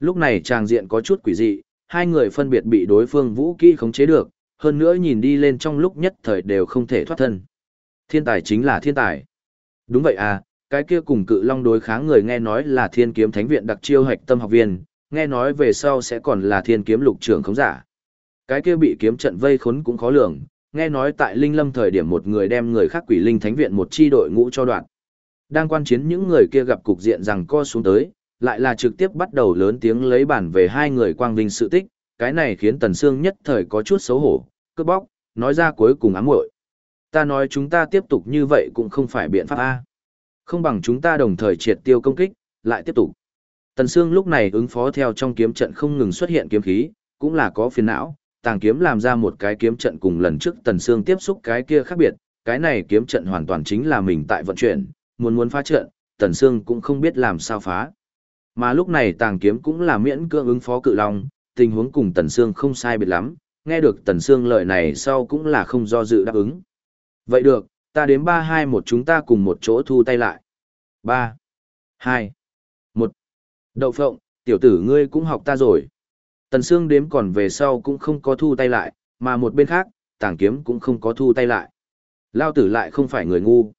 Lúc này tràng diện có chút quỷ dị, hai người phân biệt bị đối phương vũ kỹ khống chế được, hơn nữa nhìn đi lên trong lúc nhất thời đều không thể thoát thân. Thiên tài chính là thiên tài. Đúng vậy à, cái kia cùng cự long đối kháng người nghe nói là thiên kiếm thánh viện đặc chiêu hạch tâm học viên, nghe nói về sau sẽ còn là thiên kiếm lục trưởng khống giả. Cái kia bị kiếm trận vây khốn cũng khó lường, nghe nói tại Linh Lâm thời điểm một người đem người khác quỷ linh thánh viện một chi đội ngũ cho đoạn. Đang quan chiến những người kia gặp cục diện rằng co xuống tới, lại là trực tiếp bắt đầu lớn tiếng lấy bản về hai người quang vinh sự tích, cái này khiến Tần Sương nhất thời có chút xấu hổ, cướp bóc, nói ra cuối cùng ám muội. Ta nói chúng ta tiếp tục như vậy cũng không phải biện pháp A. Không bằng chúng ta đồng thời triệt tiêu công kích, lại tiếp tục. Tần Sương lúc này ứng phó theo trong kiếm trận không ngừng xuất hiện kiếm khí, cũng là có phiền não, tàng kiếm làm ra một cái kiếm trận cùng lần trước Tần Sương tiếp xúc cái kia khác biệt, cái này kiếm trận hoàn toàn chính là mình tại vận chuyển, muốn muốn phá trận, Tần Sương cũng không biết làm sao phá. Mà lúc này tàng kiếm cũng là miễn cưỡng ứng phó cự long, tình huống cùng Tần Sương không sai biệt lắm, nghe được Tần Sương lời này sau cũng là không do dự đáp ứng. Vậy được, ta đếm 3-2-1 chúng ta cùng một chỗ thu tay lại. 3, 2, 1. Đậu phộng, tiểu tử ngươi cũng học ta rồi. Tần Sương đếm còn về sau cũng không có thu tay lại, mà một bên khác, tàng kiếm cũng không có thu tay lại. Lao tử lại không phải người ngu.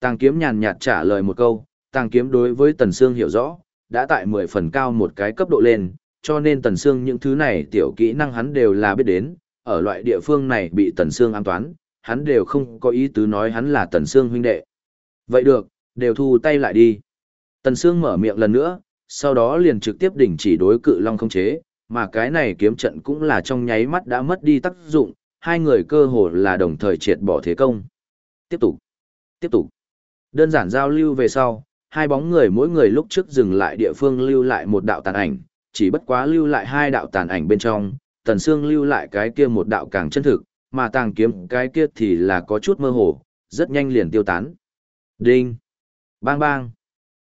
Tàng kiếm nhàn nhạt trả lời một câu, tàng kiếm đối với Tần Sương hiểu rõ, đã tại 10 phần cao một cái cấp độ lên, cho nên Tần Sương những thứ này tiểu kỹ năng hắn đều là biết đến, ở loại địa phương này bị Tần Sương an toán, hắn đều không có ý tứ nói hắn là Tần Sương huynh đệ. Vậy được, đều thu tay lại đi. Tần Sương mở miệng lần nữa, sau đó liền trực tiếp đình chỉ đối cự long không chế, mà cái này kiếm trận cũng là trong nháy mắt đã mất đi tác dụng, hai người cơ hồ là đồng thời triệt bỏ thế công. Tiếp tục, tiếp tục. Đơn giản giao lưu về sau, hai bóng người mỗi người lúc trước dừng lại địa phương lưu lại một đạo tàn ảnh, chỉ bất quá lưu lại hai đạo tàn ảnh bên trong, Tần Sương lưu lại cái kia một đạo càng chân thực, mà tàng kiếm cái kia thì là có chút mơ hồ, rất nhanh liền tiêu tán. Đinh! Bang bang!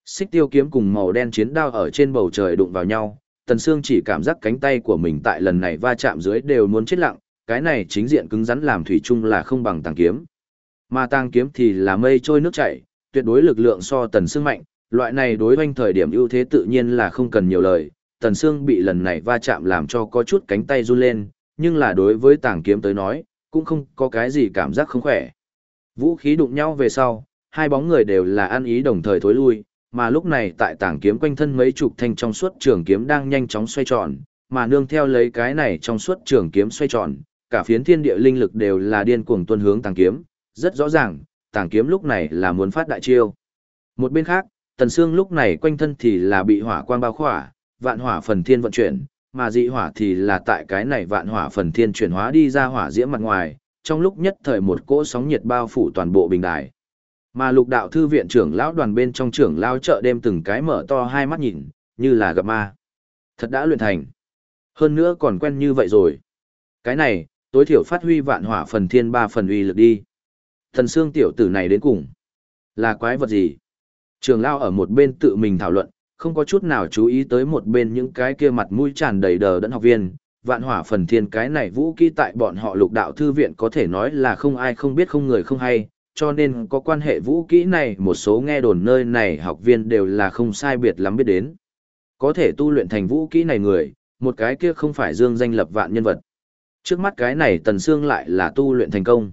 Xích tiêu kiếm cùng màu đen chiến đao ở trên bầu trời đụng vào nhau, Tần Sương chỉ cảm giác cánh tay của mình tại lần này va chạm dưới đều muốn chết lặng, cái này chính diện cứng rắn làm thủy chung là không bằng tàng kiếm. Mà tàng kiếm thì là mây trôi nước chảy, tuyệt đối lực lượng so Tần Sương mạnh, loại này đối với thời điểm ưu thế tự nhiên là không cần nhiều lời. Tần Sương bị lần này va chạm làm cho có chút cánh tay run lên, nhưng là đối với tàng kiếm tới nói, cũng không có cái gì cảm giác không khỏe. Vũ khí đụng nhau về sau, hai bóng người đều là ăn ý đồng thời thối lui, mà lúc này tại tảng kiếm quanh thân mấy chục thanh trong suốt trường kiếm đang nhanh chóng xoay tròn, mà nương theo lấy cái này trong suốt trường kiếm xoay tròn, cả phiến thiên địa linh lực đều là điên cuồng tuân hướng tàng kiếm, rất rõ ràng, tàng kiếm lúc này là muốn phát đại chiêu. Một bên khác, Tần Sương lúc này quanh thân thì là bị hỏa quang bao khỏa, vạn hỏa phần thiên vận chuyển, mà dị hỏa thì là tại cái này vạn hỏa phần thiên chuyển hóa đi ra hỏa diễm mặt ngoài, trong lúc nhất thời một cỗ sóng nhiệt bao phủ toàn bộ bình đài. Mà lục đạo thư viện trưởng lão đoàn bên trong trưởng lão chợ đêm từng cái mở to hai mắt nhìn, như là gặp ma. Thật đã luyện thành. Hơn nữa còn quen như vậy rồi. Cái này, tối thiểu phát huy vạn hỏa phần thiên ba phần uy lực đi. Thần xương tiểu tử này đến cùng. Là quái vật gì? Trường lao ở một bên tự mình thảo luận, không có chút nào chú ý tới một bên những cái kia mặt mũi tràn đầy đờ đẫn học viên. Vạn hỏa phần thiên cái này vũ kỹ tại bọn họ lục đạo thư viện có thể nói là không ai không biết không người không hay, cho nên có quan hệ vũ kỹ này một số nghe đồn nơi này học viên đều là không sai biệt lắm biết đến. Có thể tu luyện thành vũ kỹ này người, một cái kia không phải dương danh lập vạn nhân vật. Trước mắt cái này Tần Sương lại là tu luyện thành công.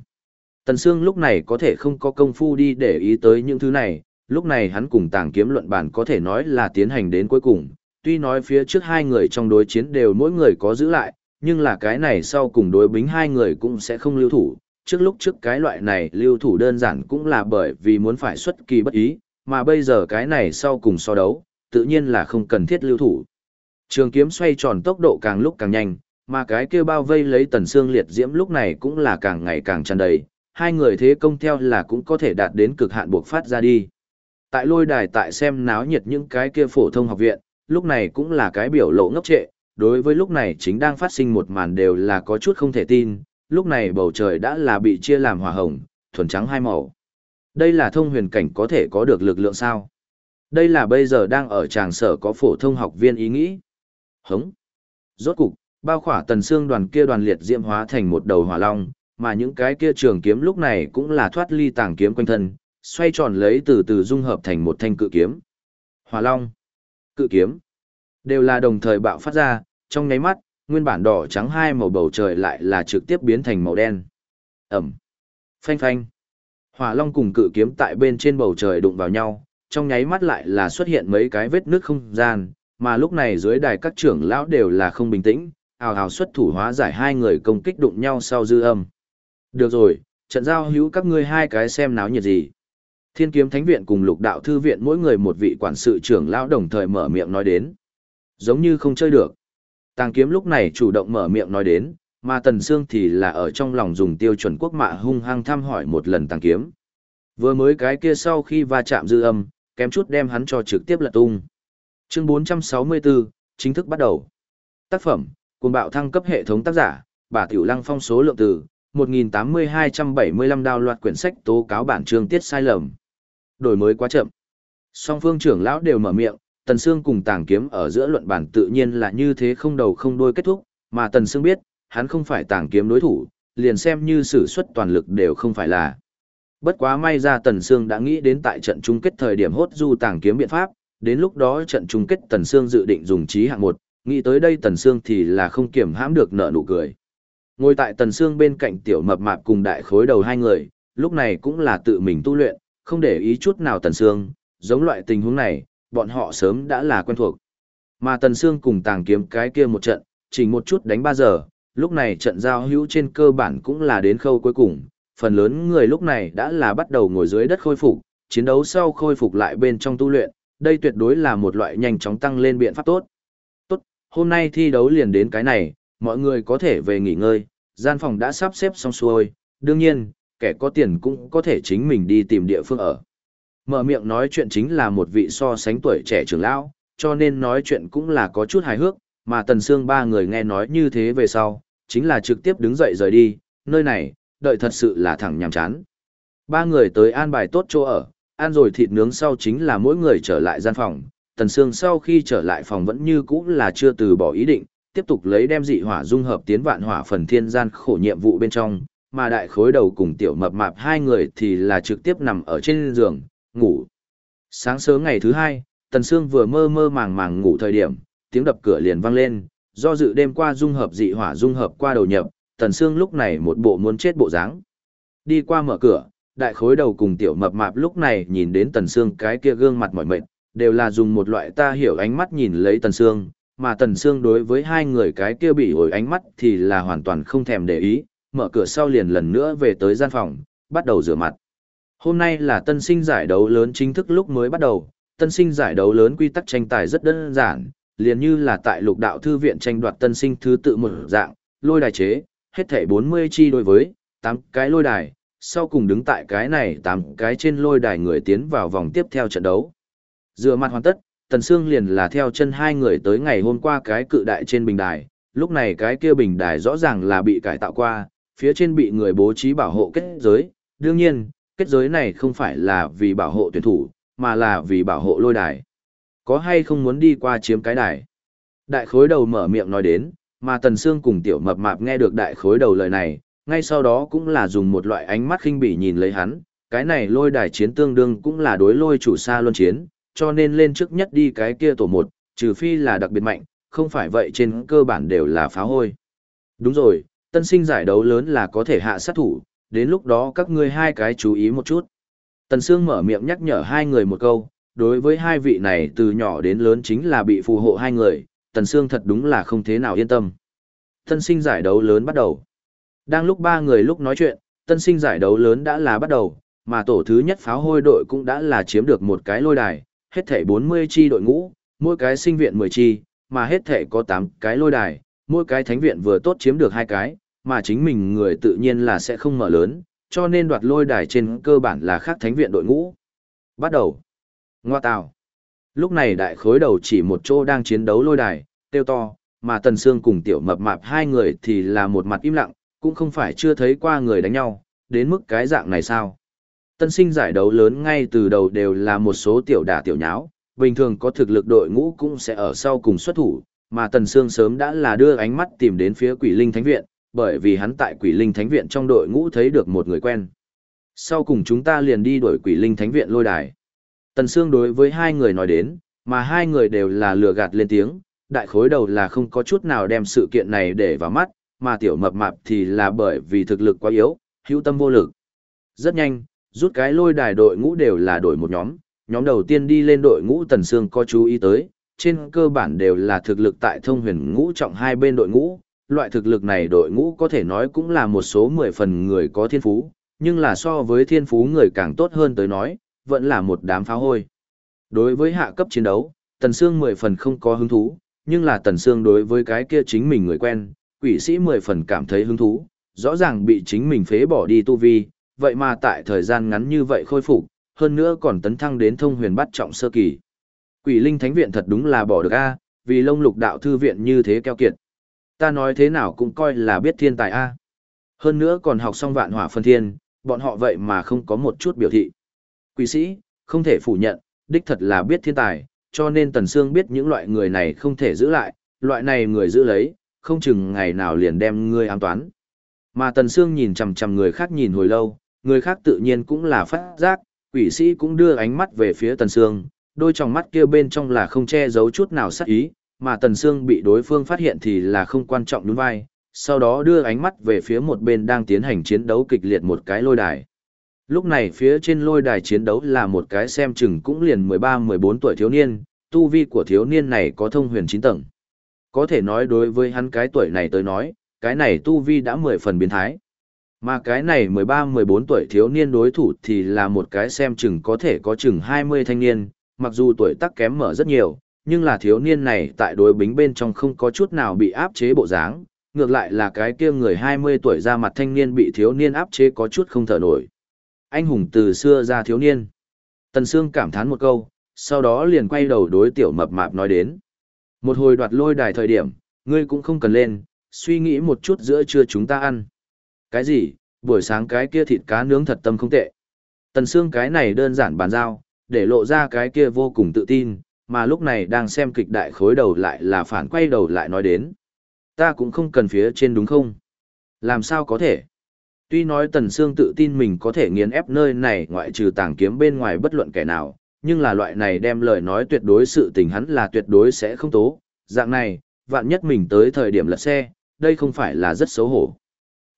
Tần Sương lúc này có thể không có công phu đi để ý tới những thứ này, lúc này hắn cùng tàng kiếm luận bản có thể nói là tiến hành đến cuối cùng. Tuy nói phía trước hai người trong đối chiến đều mỗi người có giữ lại, nhưng là cái này sau cùng đối bính hai người cũng sẽ không lưu thủ, trước lúc trước cái loại này lưu thủ đơn giản cũng là bởi vì muốn phải xuất kỳ bất ý, mà bây giờ cái này sau cùng so đấu, tự nhiên là không cần thiết lưu thủ. Trường kiếm xoay tròn tốc độ càng lúc càng nhanh, mà cái kia bao vây lấy tần xương liệt diễm lúc này cũng là càng ngày càng tràn đầy, hai người thế công theo là cũng có thể đạt đến cực hạn buộc phát ra đi. Tại lôi đài tại xem náo nhiệt những cái kia phổ thông học viện, lúc này cũng là cái biểu lộ ngốc trệ, đối với lúc này chính đang phát sinh một màn đều là có chút không thể tin, lúc này bầu trời đã là bị chia làm hỏa hồng, thuần trắng hai màu. Đây là thông huyền cảnh có thể có được lực lượng sao? Đây là bây giờ đang ở tràng sở có phổ thông học viên ý nghĩ. Hống. Rốt cục, bao khỏa tần xương đoàn kia đoàn liệt diễm hóa thành một đầu hỏa long, mà những cái kia trường kiếm lúc này cũng là thoát ly tàng kiếm quanh thân, xoay tròn lấy từ từ dung hợp thành một thanh cự kiếm. Hỏa long, cự kiếm, đều là đồng thời bạo phát ra, trong nháy mắt, nguyên bản đỏ trắng hai màu bầu trời lại là trực tiếp biến thành màu đen. Ẩm, phanh phanh, hỏa long cùng cự kiếm tại bên trên bầu trời đụng vào nhau, trong nháy mắt lại là xuất hiện mấy cái vết nước không gian, mà lúc này dưới đài các trưởng lão đều là không bình tĩnh, ào ào xuất thủ hóa giải hai người công kích đụng nhau sau dư âm. Được rồi, trận giao hữu các ngươi hai cái xem náo nhiệt gì. Thiên kiếm thánh viện cùng lục đạo thư viện mỗi người một vị quản sự trưởng lão đồng thời mở miệng nói đến. Giống như không chơi được. Tàng kiếm lúc này chủ động mở miệng nói đến, mà tần Sương thì là ở trong lòng dùng tiêu chuẩn quốc mạ hung hăng thăm hỏi một lần tàng kiếm. Vừa mới cái kia sau khi va chạm dư âm, kém chút đem hắn cho trực tiếp lật tung. Chương 464, chính thức bắt đầu. Tác phẩm, cùng bạo thăng cấp hệ thống tác giả, bà Tiểu Lăng phong số lượng từ, 1.8275 đào loạt quyển sách tố cáo bản chương tiết sai lầm. Đổi mới quá chậm. Song phương trưởng lão đều mở miệng, Tần Sương cùng Tàng Kiếm ở giữa luận bản tự nhiên là như thế không đầu không đuôi kết thúc, mà Tần Sương biết, hắn không phải Tàng Kiếm đối thủ, liền xem như sử xuất toàn lực đều không phải là. Bất quá may ra Tần Sương đã nghĩ đến tại trận chung kết thời điểm hốt du Tàng Kiếm biện pháp, đến lúc đó trận chung kết Tần Sương dự định dùng trí hạng một, nghĩ tới đây Tần Sương thì là không kiểm hãm được nợ nụ cười. Ngồi tại Tần Sương bên cạnh tiểu mập mạp cùng đại khối đầu hai người, lúc này cũng là tự mình tu luyện, không để ý chút nào Tần Sương, giống loại tình huống này, bọn họ sớm đã là quen thuộc. Mà Tần Sương cùng tàng kiếm cái kia một trận, chỉ một chút đánh 3 giờ, lúc này trận giao hữu trên cơ bản cũng là đến khâu cuối cùng, phần lớn người lúc này đã là bắt đầu ngồi dưới đất khôi phục, chiến đấu sau khôi phục lại bên trong tu luyện, đây tuyệt đối là một loại nhanh chóng tăng lên biện pháp tốt. Tốt, hôm nay thi đấu liền đến cái này, mọi người có thể về nghỉ ngơi, gian phòng đã sắp xếp xong xuôi, đương nhiên, kẻ có tiền cũng có thể chính mình đi tìm địa phương ở. Mở miệng nói chuyện chính là một vị so sánh tuổi trẻ trưởng lão, cho nên nói chuyện cũng là có chút hài hước, mà Tần Sương ba người nghe nói như thế về sau, chính là trực tiếp đứng dậy rời đi, nơi này, đợi thật sự là thẳng nhàm chán. Ba người tới an bài tốt chỗ ở, ăn rồi thịt nướng sau chính là mỗi người trở lại gian phòng, Tần Sương sau khi trở lại phòng vẫn như cũ là chưa từ bỏ ý định, tiếp tục lấy đem dị hỏa dung hợp tiến vạn hỏa phần thiên gian khổ nhiệm vụ bên trong, mà đại khối đầu cùng tiểu mập mạp hai người thì là trực tiếp nằm ở trên giường, ngủ. Sáng sớm ngày thứ hai, Tần Sương vừa mơ mơ màng màng ngủ thời điểm, tiếng đập cửa liền vang lên, do dự đêm qua dung hợp dị hỏa dung hợp qua đầu nhập, Tần Sương lúc này một bộ muốn chết bộ dáng. Đi qua mở cửa, đại khối đầu cùng tiểu mập mạp lúc này nhìn đến Tần Sương cái kia gương mặt mỏi mệt, đều là dùng một loại ta hiểu ánh mắt nhìn lấy Tần Sương, mà Tần Sương đối với hai người cái kia bị ổi ánh mắt thì là hoàn toàn không thèm để ý, mở cửa sau liền lần nữa về tới gian phòng, bắt đầu rửa mặt. Hôm nay là tân sinh giải đấu lớn chính thức lúc mới bắt đầu, tân sinh giải đấu lớn quy tắc tranh tài rất đơn giản, liền như là tại lục đạo thư viện tranh đoạt tân sinh thứ tự một dạng, lôi đài chế, hết thảy 40 chi đối với, 8 cái lôi đài, sau cùng đứng tại cái này 8 cái trên lôi đài người tiến vào vòng tiếp theo trận đấu. Dựa mặt hoàn tất, Tần Sương liền là theo chân hai người tới ngày hôm qua cái cự đại trên bình đài, lúc này cái kia bình đài rõ ràng là bị cải tạo qua, phía trên bị người bố trí bảo hộ kết giới, đương nhiên, kết giới này không phải là vì bảo hộ tuyển thủ, mà là vì bảo hộ lôi đài. Có hay không muốn đi qua chiếm cái đài? Đại khối đầu mở miệng nói đến, mà Tần Sương cùng tiểu mập mạp nghe được đại khối đầu lời này, ngay sau đó cũng là dùng một loại ánh mắt khinh bỉ nhìn lấy hắn, cái này lôi đài chiến tương đương cũng là đối lôi chủ xa luân chiến, cho nên lên trước nhất đi cái kia tổ một, trừ phi là đặc biệt mạnh, không phải vậy trên cơ bản đều là phá hôi. Đúng rồi, tân sinh giải đấu lớn là có thể hạ sát thủ, đến lúc đó các ngươi hai cái chú ý một chút. Tần Sương mở miệng nhắc nhở hai người một câu, đối với hai vị này từ nhỏ đến lớn chính là bị phù hộ hai người, Tần Sương thật đúng là không thế nào yên tâm. Tân sinh giải đấu lớn bắt đầu. Đang lúc ba người lúc nói chuyện, tân sinh giải đấu lớn đã là bắt đầu, mà tổ thứ nhất pháo hôi đội cũng đã là chiếm được một cái lôi đài, hết thể 40 chi đội ngũ, mỗi cái sinh viện 10 chi, mà hết thể có 8 cái lôi đài, mỗi cái thánh viện vừa tốt chiếm được hai cái, mà chính mình người tự nhiên là sẽ không mở lớn, cho nên đoạt lôi đài trên cơ bản là khác thánh viện đội ngũ. Bắt đầu. Ngoa tào. Lúc này đại khối đầu chỉ một chỗ đang chiến đấu lôi đài, tiêu to, mà Tần Sương cùng tiểu mập mạp hai người thì là một mặt im lặng, cũng không phải chưa thấy qua người đánh nhau, đến mức cái dạng này sao. Tân sinh giải đấu lớn ngay từ đầu đều là một số tiểu đả tiểu nháo, bình thường có thực lực đội ngũ cũng sẽ ở sau cùng xuất thủ, mà Tần Sương sớm đã là đưa ánh mắt tìm đến phía Quỷ Linh Thánh Viện, bởi vì hắn tại Quỷ Linh Thánh Viện trong đội ngũ thấy được một người quen. Sau cùng chúng ta liền đi đuổi Quỷ Linh Thánh Viện lôi đài. Tần Sương đối với hai người nói đến, mà hai người đều là lừa gạt lên tiếng, đại khối đầu là không có chút nào đem sự kiện này để vào mắt, mà tiểu mập mạp thì là bởi vì thực lực quá yếu, hữu tâm vô lực. Rất nhanh, rút cái lôi đài đội ngũ đều là đổi một nhóm, nhóm đầu tiên đi lên đội ngũ Tần Sương có chú ý tới, trên cơ bản đều là thực lực tại thông huyền ngũ trọng hai bên đội ngũ, loại thực lực này đội ngũ có thể nói cũng là một số mười phần người có thiên phú, nhưng là so với thiên phú người càng tốt hơn tới nói, vẫn là một đám pháo hôi. Đối với hạ cấp chiến đấu, Tần Sương mười phần không có hứng thú, nhưng là Tần Sương đối với cái kia chính mình người quen, quỷ sĩ mười phần cảm thấy hứng thú, rõ ràng bị chính mình phế bỏ đi tu vi, vậy mà tại thời gian ngắn như vậy khôi phục, hơn nữa còn tấn thăng đến thông huyền bắt trọng sơ kỳ. Quỷ linh thánh viện thật đúng là bỏ được a, vì lông lục đạo thư viện như thế keo kiệt. Ta nói thế nào cũng coi là biết thiên tài a. Hơn nữa còn học xong vạn hỏa phân thiên, bọn họ vậy mà không có một chút biểu thị. Quỷ sĩ, không thể phủ nhận, đích thật là biết thiên tài, cho nên Tần Sương biết những loại người này không thể giữ lại, loại này người giữ lấy, không chừng ngày nào liền đem ngươi ám toán. Mà Tần Sương nhìn chằm chằm người khác nhìn hồi lâu, người khác tự nhiên cũng là phát giác, quỷ sĩ cũng đưa ánh mắt về phía Tần Sương, đôi tròng mắt kia bên trong là không che giấu chút nào sắc ý, mà Tần Sương bị đối phương phát hiện thì là không quan trọng đúng vai, sau đó đưa ánh mắt về phía một bên đang tiến hành chiến đấu kịch liệt một cái lôi đài. Lúc này phía trên lôi đài chiến đấu là một cái xem chừng cũng liền 13-14 tuổi thiếu niên, tu vi của thiếu niên này có thông huyền 9 tầng. Có thể nói đối với hắn cái tuổi này tới nói, cái này tu vi đã 10 phần biến thái. Mà cái này 13-14 tuổi thiếu niên đối thủ thì là một cái xem chừng có thể có chừng 20 thanh niên, mặc dù tuổi tác kém mở rất nhiều, nhưng là thiếu niên này tại đối bính bên trong không có chút nào bị áp chế bộ dáng, ngược lại là cái kia người 20 tuổi ra mặt thanh niên bị thiếu niên áp chế có chút không thở nổi. Anh hùng từ xưa ra thiếu niên. Tần Sương cảm thán một câu, sau đó liền quay đầu đối tiểu mập mạp nói đến. Một hồi đoạt lôi đài thời điểm, ngươi cũng không cần lên, suy nghĩ một chút giữa trưa chúng ta ăn. Cái gì, buổi sáng cái kia thịt cá nướng thật tâm không tệ. Tần Sương cái này đơn giản bàn giao, để lộ ra cái kia vô cùng tự tin, mà lúc này đang xem kịch đại khối đầu lại là phản quay đầu lại nói đến. Ta cũng không cần phía trên đúng không? Làm sao có thể? Tuy nói Tần Sương tự tin mình có thể nghiền ép nơi này ngoại trừ tàng kiếm bên ngoài bất luận kẻ nào, nhưng là loại này đem lời nói tuyệt đối sự tình hắn là tuyệt đối sẽ không tố. Dạng này, vạn nhất mình tới thời điểm lật xe, đây không phải là rất xấu hổ.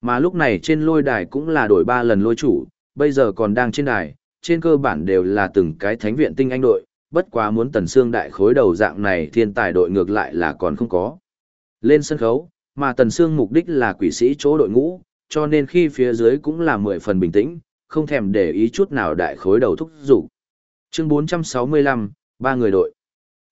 Mà lúc này trên lôi đài cũng là đổi ba lần lôi chủ, bây giờ còn đang trên đài, trên cơ bản đều là từng cái thánh viện tinh anh đội, bất quá muốn tần xương đại khối đầu dạng này thiên tài đội ngược lại là còn không có. Lên sân khấu, mà tần xương mục đích là quỷ sĩ chỗ đội ngũ, cho nên khi phía dưới cũng là mười phần bình tĩnh, không thèm để ý chút nào đại khối đầu thúc rủ. Chương 465, ba người đội.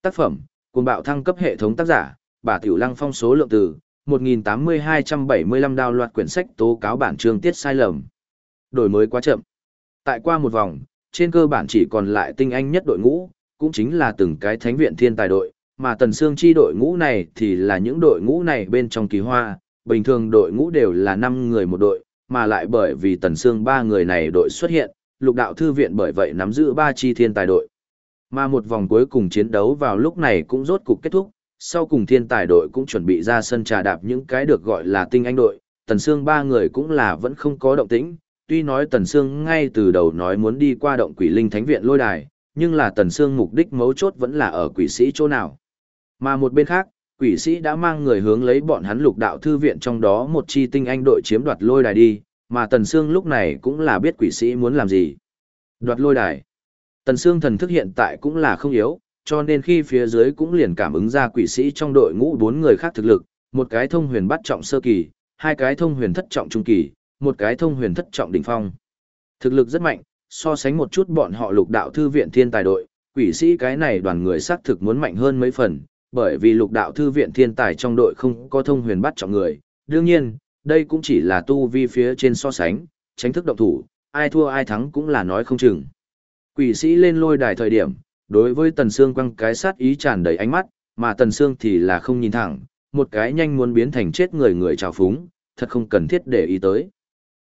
Tác phẩm, cùng bạo thăng cấp hệ thống tác giả, bà Tiểu Lăng phong số lượng từ, 1.8275 đào loạt quyển sách tố cáo bản chương tiết sai lầm. Đổi mới quá chậm. Tại qua một vòng, trên cơ bản chỉ còn lại tinh anh nhất đội ngũ, cũng chính là từng cái thánh viện thiên tài đội, mà tần xương chi đội ngũ này thì là những đội ngũ này bên trong kỳ hoa, bình thường đội ngũ đều là 5 người một đội, mà lại bởi vì tần xương ba người này đội xuất hiện, lục đạo thư viện bởi vậy nắm giữ ba chi thiên tài đội. Mà một vòng cuối cùng chiến đấu vào lúc này cũng rốt cục kết thúc, sau cùng thiên tài đội cũng chuẩn bị ra sân trà đạp những cái được gọi là tinh anh đội, tần xương ba người cũng là vẫn không có động tĩnh, tuy nói tần Sương ngay từ đầu nói muốn đi qua động quỷ linh thánh viện lôi đài, nhưng là tần Sương mục đích mấu chốt vẫn là ở quỷ sĩ chỗ nào. Mà một bên khác, quỷ sĩ đã mang người hướng lấy bọn hắn lục đạo thư viện trong đó một chi tinh anh đội chiếm đoạt lôi đài đi, mà Tần Sương lúc này cũng là biết quỷ sĩ muốn làm gì. Đoạt lôi đài. Tần Sương thần thức hiện tại cũng là không yếu, cho nên khi phía dưới cũng liền cảm ứng ra quỷ sĩ trong đội ngũ bốn người khác thực lực, một cái thông huyền bắt trọng sơ kỳ, hai cái thông huyền thất trọng trung kỳ, một cái thông huyền thất trọng đỉnh phong. Thực lực rất mạnh, so sánh một chút bọn họ lục đạo thư viện thiên tài đội, quỷ sĩ cái này đoàn người xác thực muốn mạnh hơn mấy phần, bởi vì lục đạo thư viện thiên tài trong đội không có thông huyền bắt trọng người. Đương nhiên, đây cũng chỉ là tu vi phía trên so sánh, tránh thức động thủ, ai thua ai thắng cũng là nói không chừng. Quỷ sĩ lên lôi đài thời điểm, đối với Tần Sương quăng cái sát ý tràn đầy ánh mắt, mà Tần Sương thì là không nhìn thẳng, một cái nhanh muốn biến thành chết người người trào phúng, thật không cần thiết để ý tới.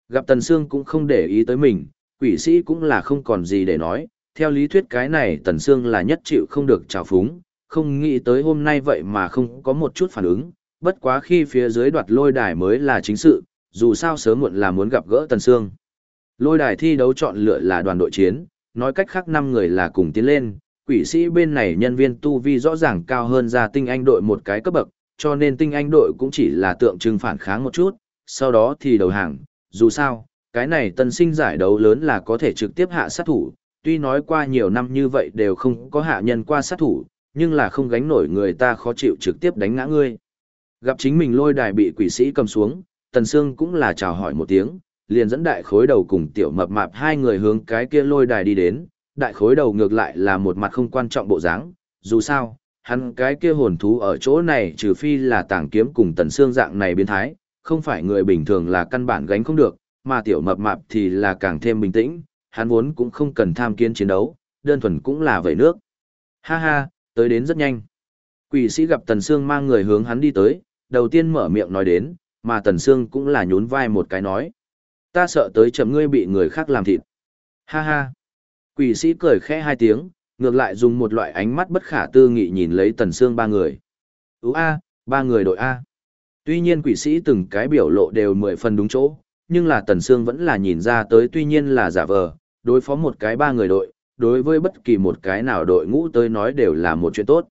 Gặp Tần Sương cũng không để ý tới mình, quỷ sĩ cũng là không còn gì để nói, theo lý thuyết cái này Tần Sương là nhất chịu không được trào phúng, không nghĩ tới hôm nay vậy mà không có một chút phản ứng, bất quá khi phía dưới đoạt lôi đài mới là chính sự, dù sao sớm muộn là muốn gặp gỡ Tần Sương. Lôi đài thi đấu chọn lựa là đoàn đội chiến, nói cách khác 5 người là cùng tiến lên, quỷ sĩ bên này nhân viên tu vi rõ ràng cao hơn ra tinh anh đội một cái cấp bậc, cho nên tinh anh đội cũng chỉ là tượng trưng phản kháng một chút, sau đó thì đầu hàng, dù sao, cái này tân sinh giải đấu lớn là có thể trực tiếp hạ sát thủ, tuy nói qua nhiều năm như vậy đều không có hạ nhân qua sát thủ, nhưng là không gánh nổi người ta khó chịu trực tiếp đánh ngã ngươi. Gặp chính mình lôi đài bị quỷ sĩ cầm xuống, Tần Sương cũng là chào hỏi một tiếng, liền dẫn đại khối đầu cùng tiểu mập mạp hai người hướng cái kia lôi đài đi đến, đại khối đầu ngược lại là một mặt không quan trọng bộ dáng, dù sao, hắn cái kia hồn thú ở chỗ này trừ phi là tàng kiếm cùng Tần Sương dạng này biến thái, không phải người bình thường là căn bản gánh không được, mà tiểu mập mạp thì là càng thêm bình tĩnh, hắn vốn cũng không cần tham kiến chiến đấu, đơn thuần cũng là vậy nước. Ha ha, tới đến rất nhanh. Quỷ sĩ gặp Tần Sương mang người hướng hắn đi tới, đầu tiên mở miệng nói đến, mà Tần Sương cũng là nhún vai một cái nói. Ta sợ tới chậm ngươi bị người khác làm thịt. Ha ha. Quỷ sĩ cười khẽ hai tiếng, ngược lại dùng một loại ánh mắt bất khả tư nghị nhìn lấy Tần Sương ba người. Ú A, ba người đội A. Tuy nhiên quỷ sĩ từng cái biểu lộ đều mười phần đúng chỗ, nhưng là Tần Sương vẫn là nhìn ra tới tuy nhiên là giả vờ, đối phó một cái ba người đội, đối với bất kỳ một cái nào đội ngũ tới nói đều là một chuyện tốt.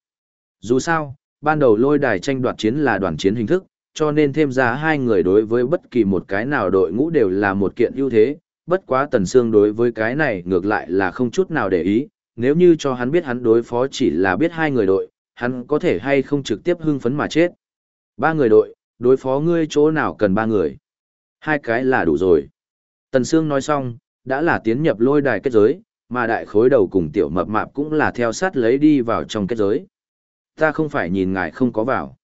Dù sao, ban đầu lôi đài tranh đoạt chiến là đoàn chiến hình thức, cho nên thêm ra hai người đối với bất kỳ một cái nào đội ngũ đều là một kiện ưu thế, bất quá Tần Sương đối với cái này ngược lại là không chút nào để ý, nếu như cho hắn biết hắn đối phó chỉ là biết hai người đội, hắn có thể hay không trực tiếp hưng phấn mà chết. Ba người đội, đối phó ngươi chỗ nào cần ba người. Hai cái là đủ rồi. Tần Sương nói xong, đã là tiến nhập lôi đài kết giới, mà đại khối đầu cùng tiểu mập mạp cũng là theo sát lấy đi vào trong kết giới. Ta không phải nhìn ngài không có vào.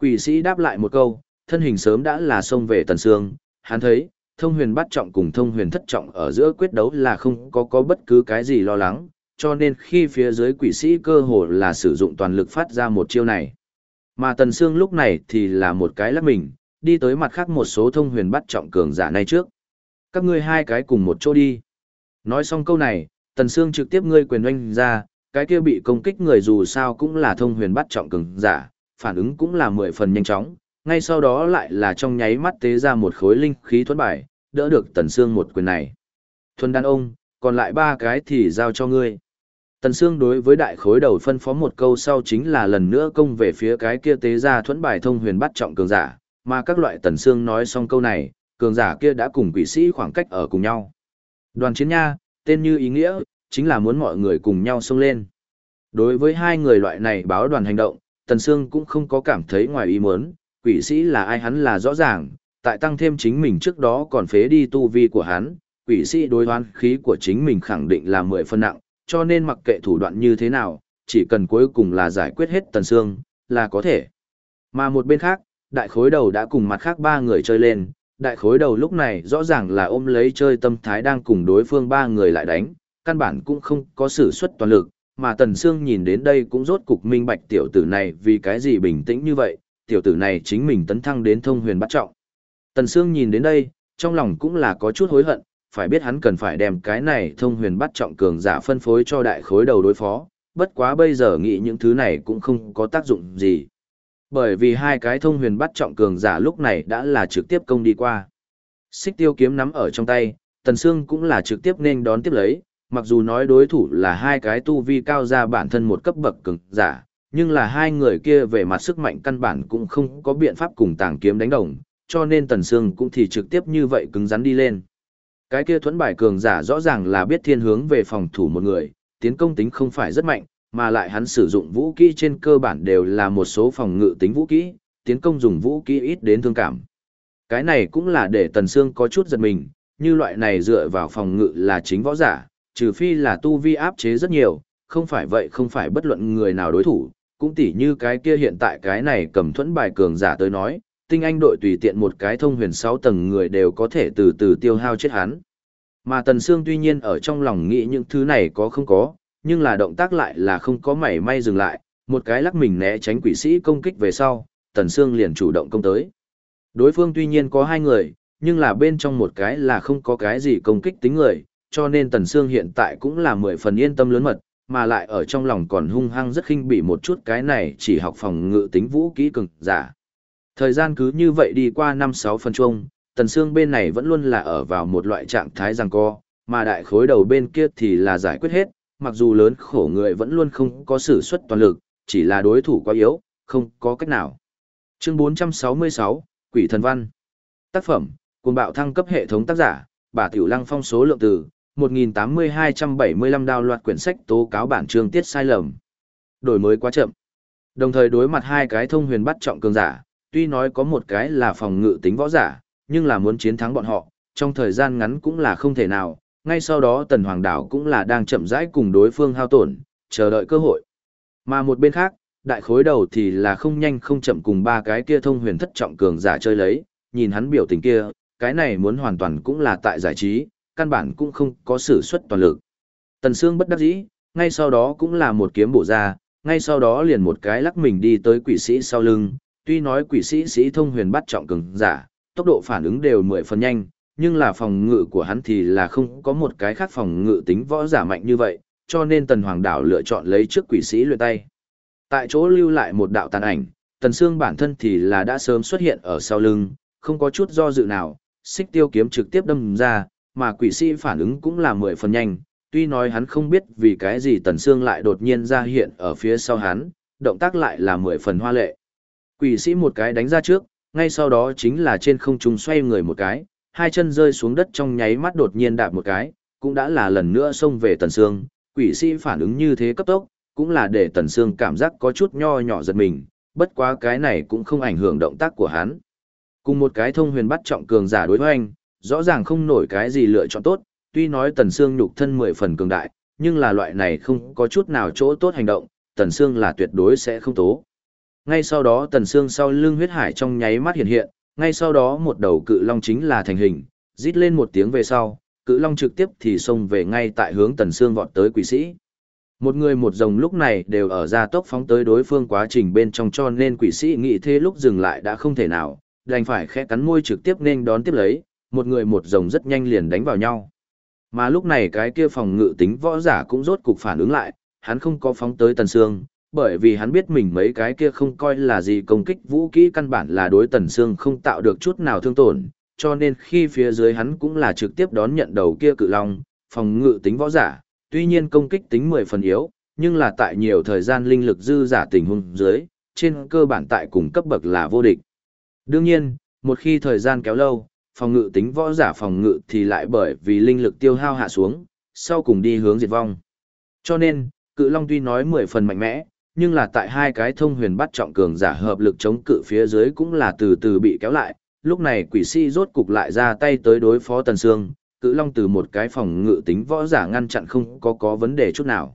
Quỷ sĩ đáp lại một câu, thân hình sớm đã là xông về tần sương, hắn thấy, thông huyền bắt trọng cùng thông huyền thất trọng ở giữa quyết đấu là không có có bất cứ cái gì lo lắng, cho nên khi phía dưới quỷ sĩ cơ hồ là sử dụng toàn lực phát ra một chiêu này. Mà tần sương lúc này thì là một cái lắc mình, đi tới mặt khác một số thông huyền bắt trọng cường giả này trước. Các ngươi hai cái cùng một chỗ đi. Nói xong câu này, tần sương trực tiếp ngươi quyền oanh ra, cái kia bị công kích người dù sao cũng là thông huyền bắt trọng cường giả, phản ứng cũng là mười phần nhanh chóng, ngay sau đó lại là trong nháy mắt tế ra một khối linh khí thuẫn bài, đỡ được Tần Sương một quyền này. Thuần đàn ông, còn lại ba cái thì giao cho ngươi. Tần Sương đối với đại khối đầu phân phó một câu sau chính là lần nữa công về phía cái kia tế ra thuẫn bài thông huyền bắt trọng cường giả, mà các loại Tần Sương nói xong câu này, cường giả kia đã cùng quỷ sĩ khoảng cách ở cùng nhau. Đoàn chiến nha, tên như ý nghĩa, chính là muốn mọi người cùng nhau xông lên. Đối với hai người loại này báo đoàn hành động, Tần Sương cũng không có cảm thấy ngoài ý muốn, quỷ sĩ là ai hắn là rõ ràng, tại tăng thêm chính mình trước đó còn phế đi tu vi của hắn, quỷ sĩ đối hoán khí của chính mình khẳng định là mười phân nặng, cho nên mặc kệ thủ đoạn như thế nào, chỉ cần cuối cùng là giải quyết hết Tần Sương, là có thể. Mà một bên khác, đại khối đầu đã cùng mặt khác ba người chơi lên, đại khối đầu lúc này rõ ràng là ôm lấy chơi tâm thái đang cùng đối phương ba người lại đánh, căn bản cũng không có sử xuất toàn lực, mà Tần Sương nhìn đến đây cũng rốt cục minh bạch tiểu tử này vì cái gì bình tĩnh như vậy, tiểu tử này chính mình tấn thăng đến thông huyền bắt trọng. Tần Sương nhìn đến đây, trong lòng cũng là có chút hối hận, phải biết hắn cần phải đem cái này thông huyền bắt trọng cường giả phân phối cho đại khối đầu đối phó, bất quá bây giờ nghĩ những thứ này cũng không có tác dụng gì. Bởi vì hai cái thông huyền bắt trọng cường giả lúc này đã là trực tiếp công đi qua. Xích tiêu kiếm nắm ở trong tay, Tần Sương cũng là trực tiếp nên đón tiếp lấy, mặc dù nói đối thủ là hai cái tu vi cao ra bản thân một cấp bậc cường giả, nhưng là hai người kia về mặt sức mạnh căn bản cũng không có biện pháp cùng tàng kiếm đánh đồng, cho nên Tần Sương cũng thì trực tiếp như vậy cứng rắn đi lên. Cái kia thuẫn bài cường giả rõ ràng là biết thiên hướng về phòng thủ một người, tiến công tính không phải rất mạnh, mà lại hắn sử dụng vũ kỹ trên cơ bản đều là một số phòng ngự tính vũ kỹ, tiến công dùng vũ kỹ ít đến thương cảm. Cái này cũng là để Tần Sương có chút giật mình, như loại này dựa vào phòng ngự là chính võ giả, trừ phi là tu vi áp chế rất nhiều, không phải vậy không phải bất luận người nào đối thủ, cũng tỉ như cái kia hiện tại cái này cầm thuẫn bài cường giả tới nói, tinh anh đội tùy tiện một cái thông huyền 6 tầng người đều có thể từ từ tiêu hao chết hắn. Mà Tần Sương tuy nhiên ở trong lòng nghĩ những thứ này có không có, nhưng là động tác lại là không có mảy may dừng lại, một cái lắc mình né tránh quỷ sĩ công kích về sau, Tần Sương liền chủ động công tới. Đối phương tuy nhiên có hai người, nhưng là bên trong một cái là không có cái gì công kích tính người, cho nên Tần Sương hiện tại cũng là mười phần yên tâm lớn mật, mà lại ở trong lòng còn hung hăng rất khinh bỉ một chút cái này chỉ học phòng ngự tính vũ kỹ cường giả. Thời gian cứ như vậy đi qua 5-6 phần chung, tần xương bên này vẫn luôn là ở vào một loại trạng thái giằng co, mà đại khối đầu bên kia thì là giải quyết hết, mặc dù lớn khổ người vẫn luôn không có sử xuất toàn lực, chỉ là đối thủ quá yếu, không có cách nào. Chương 466, Quỷ Thần Văn Tác phẩm, cuồng bạo thăng cấp hệ thống tác giả, bà Tiểu Lăng phong số lượng từ, 1.8275 đào loạt quyển sách tố cáo bản chương tiết sai lầm. Đổi mới quá chậm. Đồng thời đối mặt hai cái thông huyền bắt trọng cường giả, tuy nói có một cái là phòng ngự tính võ giả, nhưng là muốn chiến thắng bọn họ, trong thời gian ngắn cũng là không thể nào, ngay sau đó Tần Hoàng Đảo cũng là đang chậm rãi cùng đối phương hao tổn, chờ đợi cơ hội. Mà một bên khác, đại khối đầu thì là không nhanh không chậm cùng ba cái kia thông huyền thất trọng cường giả chơi lấy, nhìn hắn biểu tình kia, cái này muốn hoàn toàn cũng là tại giải trí, căn bản cũng không có sử xuất toàn lực. Tần Sương bất đắc dĩ, ngay sau đó cũng là một kiếm bổ ra, ngay sau đó liền một cái lắc mình đi tới quỷ sĩ sau lưng, tuy nói quỷ sĩ sĩ thông huyền bắt trọng cường giả, tốc độ phản ứng đều mười phần nhanh, nhưng là phòng ngự của hắn thì là không có một cái khác phòng ngự tính võ giả mạnh như vậy, cho nên Tần Hoàng Đảo lựa chọn lấy trước quỷ sĩ luyện tay. Tại chỗ lưu lại một đạo tàn ảnh, Tần Sương bản thân thì là đã sớm xuất hiện ở sau lưng, không có chút do dự nào, xích tiêu kiếm trực tiếp đâm ra, mà quỷ sĩ phản ứng cũng là mười phần nhanh, tuy nói hắn không biết vì cái gì Tần Sương lại đột nhiên ra hiện ở phía sau hắn, động tác lại là mười phần hoa lệ. Quỷ sĩ một cái đánh ra trước, ngay sau đó chính là trên không trung xoay người một cái, hai chân rơi xuống đất trong nháy mắt đột nhiên đạp một cái, cũng đã là lần nữa xông về Tần Sương, quỷ sĩ phản ứng như thế cấp tốc, cũng là để Tần Sương cảm giác có chút nho nhỏ giật mình, bất quá cái này cũng không ảnh hưởng động tác của hắn. Cùng một cái thông huyền bắt trọng cường giả đối hoành, rõ ràng không nổi cái gì lựa chọn tốt, tuy nói Tần Sương nhục thân mười phần cường đại, nhưng là loại này không có chút nào chỗ tốt hành động, Tần Sương là tuyệt đối sẽ không tố. Ngay sau đó Tần xương sau lưng huyết hải trong nháy mắt hiện hiện, ngay sau đó một đầu cự long chính là thành hình, rít lên một tiếng về sau, cự long trực tiếp thì xông về ngay tại hướng Tần xương vọt tới quỷ sĩ. Một người một rồng lúc này đều ở ra tốc phóng tới đối phương quá trình bên trong cho nên quỷ sĩ nghĩ thế lúc dừng lại đã không thể nào, đành phải khẽ cắn môi trực tiếp nên đón tiếp lấy, một người một rồng rất nhanh liền đánh vào nhau. Mà lúc này cái kia phòng ngự tính võ giả cũng rốt cục phản ứng lại, hắn không có phóng tới Tần xương bởi vì hắn biết mình mấy cái kia không coi là gì công kích vũ kỹ căn bản là đối Tần xương không tạo được chút nào thương tổn, cho nên khi phía dưới hắn cũng là trực tiếp đón nhận đầu kia cự long, phòng ngự tính võ giả, tuy nhiên công kích tính 10 phần yếu, nhưng là tại nhiều thời gian linh lực dư giả tình huống dưới, trên cơ bản tại cùng cấp bậc là vô địch. Đương nhiên, một khi thời gian kéo lâu, phòng ngự tính võ giả phòng ngự thì lại bởi vì linh lực tiêu hao hạ xuống, sau cùng đi hướng diệt vong. Cho nên, cự long tuy nói 10 phần mạnh mẽ, nhưng là tại hai cái thông huyền bắt trọng cường giả hợp lực chống cự phía dưới cũng là từ từ bị kéo lại, lúc này quỷ si rốt cục lại ra tay tới đối phó Tần Sương, cự long từ một cái phòng ngự tính võ giả ngăn chặn không có có vấn đề chút nào.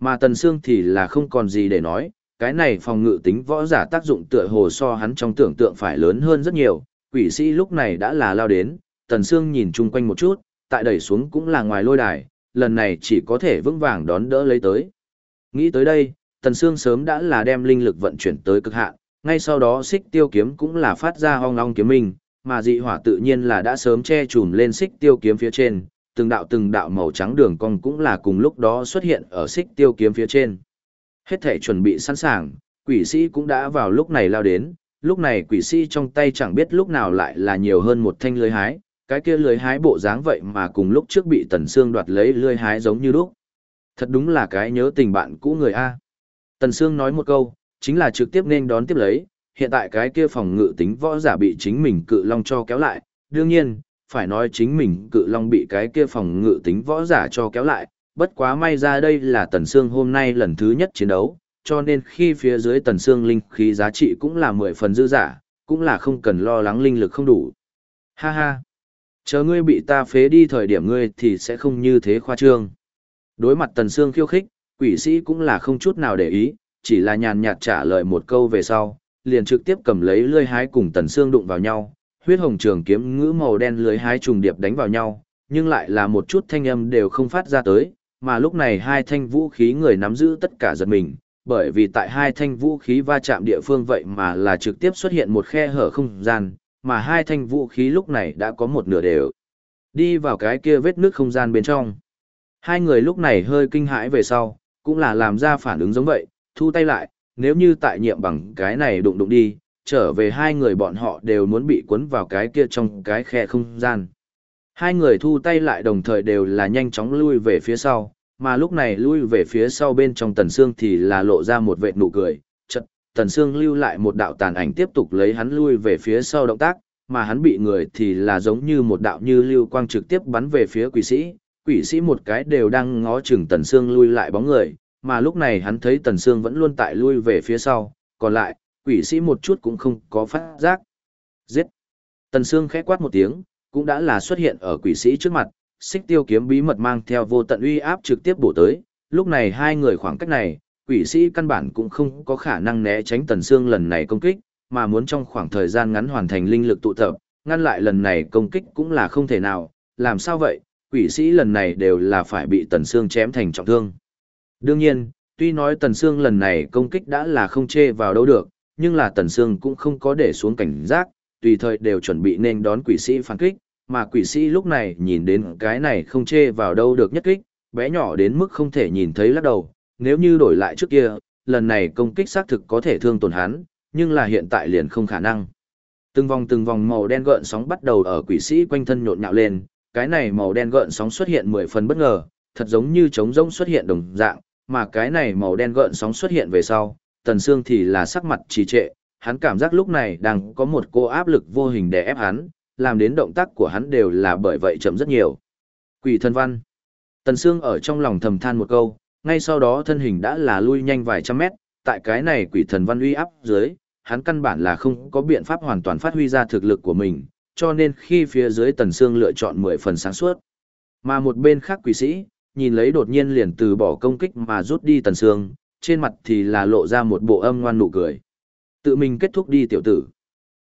Mà Tần Sương thì là không còn gì để nói, cái này phòng ngự tính võ giả tác dụng tựa hồ so hắn trong tưởng tượng phải lớn hơn rất nhiều, quỷ sĩ lúc này đã là lao đến, Tần Sương nhìn chung quanh một chút, tại đẩy xuống cũng là ngoài lôi đài, lần này chỉ có thể vững vàng đón đỡ lấy tới. Nghĩ tới đây, Tần Sương sớm đã là đem linh lực vận chuyển tới cực hạn, ngay sau đó xích tiêu kiếm cũng là phát ra ong ong kiếm minh, mà dị hỏa tự nhiên là đã sớm che chùm lên xích tiêu kiếm phía trên, từng đạo từng đạo màu trắng đường cong cũng là cùng lúc đó xuất hiện ở xích tiêu kiếm phía trên. Hết thể chuẩn bị sẵn sàng, quỷ sĩ cũng đã vào lúc này lao đến, lúc này quỷ sĩ trong tay chẳng biết lúc nào lại là nhiều hơn một thanh lưới hái, cái kia lưới hái bộ dáng vậy mà cùng lúc trước bị Tần Sương đoạt lấy lưới hái giống như lúc. Thật đúng là cái nhớ tình bạn cũ người A. Tần Sương nói một câu, chính là trực tiếp nên đón tiếp lấy, hiện tại cái kia phòng ngự tính võ giả bị chính mình cự long cho kéo lại, đương nhiên, phải nói chính mình cự long bị cái kia phòng ngự tính võ giả cho kéo lại, bất quá may ra đây là Tần Sương hôm nay lần thứ nhất chiến đấu, cho nên khi phía dưới Tần Sương linh khí giá trị cũng là mười phần dư giả, cũng là không cần lo lắng linh lực không đủ. Ha ha! Chờ ngươi bị ta phế đi thời điểm ngươi thì sẽ không như thế khoa trương. Đối mặt Tần Sương khiêu khích, quỷ sĩ cũng là không chút nào để ý, chỉ là nhàn nhạt trả lời một câu về sau, liền trực tiếp cầm lấy lưỡi hái cùng Tần xương đụng vào nhau, huyết hồng trường kiếm ngữ màu đen lưới hái trùng điệp đánh vào nhau, nhưng lại là một chút thanh âm đều không phát ra tới, mà lúc này hai thanh vũ khí người nắm giữ tất cả giật mình, bởi vì tại hai thanh vũ khí va chạm địa phương vậy mà là trực tiếp xuất hiện một khe hở không gian, mà hai thanh vũ khí lúc này đã có một nửa đều đi vào cái kia vết nước không gian bên trong. Hai người lúc này hơi kinh hãi về sau, cũng là làm ra phản ứng giống vậy, thu tay lại, nếu như tại nhiệm bằng cái này đụng đụng đi, trở về hai người bọn họ đều muốn bị cuốn vào cái kia trong cái khe không gian. Hai người thu tay lại đồng thời đều là nhanh chóng lui về phía sau, mà lúc này lui về phía sau bên trong tần xương thì là lộ ra một vệt nụ cười, chật, tần xương lưu lại một đạo tàn ảnh tiếp tục lấy hắn lui về phía sau động tác, mà hắn bị người thì là giống như một đạo như lưu quang trực tiếp bắn về phía quỷ sĩ, quỷ sĩ một cái đều đang ngó chừng tần Sương lui lại bóng người, mà lúc này hắn thấy tần Sương vẫn luôn tại lui về phía sau, còn lại, quỷ sĩ một chút cũng không có phát giác. Giết! Tần Sương khẽ quát một tiếng, cũng đã là xuất hiện ở quỷ sĩ trước mặt, xích tiêu kiếm bí mật mang theo vô tận uy áp trực tiếp bổ tới, lúc này hai người khoảng cách này, quỷ sĩ căn bản cũng không có khả năng né tránh tần Sương lần này công kích, mà muốn trong khoảng thời gian ngắn hoàn thành linh lực tụ tập, ngăn lại lần này công kích cũng là không thể nào, làm sao vậy, quỷ sĩ lần này đều là phải bị tần xương chém thành trọng thương. Đương nhiên, tuy nói tần xương lần này công kích đã là không chê vào đâu được, nhưng là tần xương cũng không có để xuống cảnh giác, tùy thời đều chuẩn bị nên đón quỷ sĩ phản kích, mà quỷ sĩ lúc này nhìn đến cái này không chê vào đâu được nhất kích, bé nhỏ đến mức không thể nhìn thấy lắc đầu, nếu như đổi lại trước kia, lần này công kích xác thực có thể thương tổn hắn, nhưng là hiện tại liền không khả năng. Từng vòng từng vòng màu đen gợn sóng bắt đầu ở quỷ sĩ quanh thân nhộn nhạo lên, cái này màu đen gợn sóng xuất hiện mười phần bất ngờ, thật giống như trống rỗng xuất hiện đồng dạng, mà cái này màu đen gợn sóng xuất hiện về sau, tần xương thì là sắc mặt trì trệ, hắn cảm giác lúc này đang có một cô áp lực vô hình đè ép hắn, làm đến động tác của hắn đều là bởi vậy chậm rất nhiều. Quỷ thần văn. Tần Sương ở trong lòng thầm than một câu, ngay sau đó thân hình đã là lui nhanh vài trăm mét, tại cái này quỷ thần văn uy áp dưới, hắn căn bản là không có biện pháp hoàn toàn phát huy ra thực lực của mình, cho nên khi phía dưới Tần Sương lựa chọn 10 phần sáng suốt. Mà một bên khác quỷ sĩ, nhìn lấy đột nhiên liền từ bỏ công kích mà rút đi Tần Sương, trên mặt thì là lộ ra một bộ âm ngoan nụ cười. Tự mình kết thúc đi tiểu tử.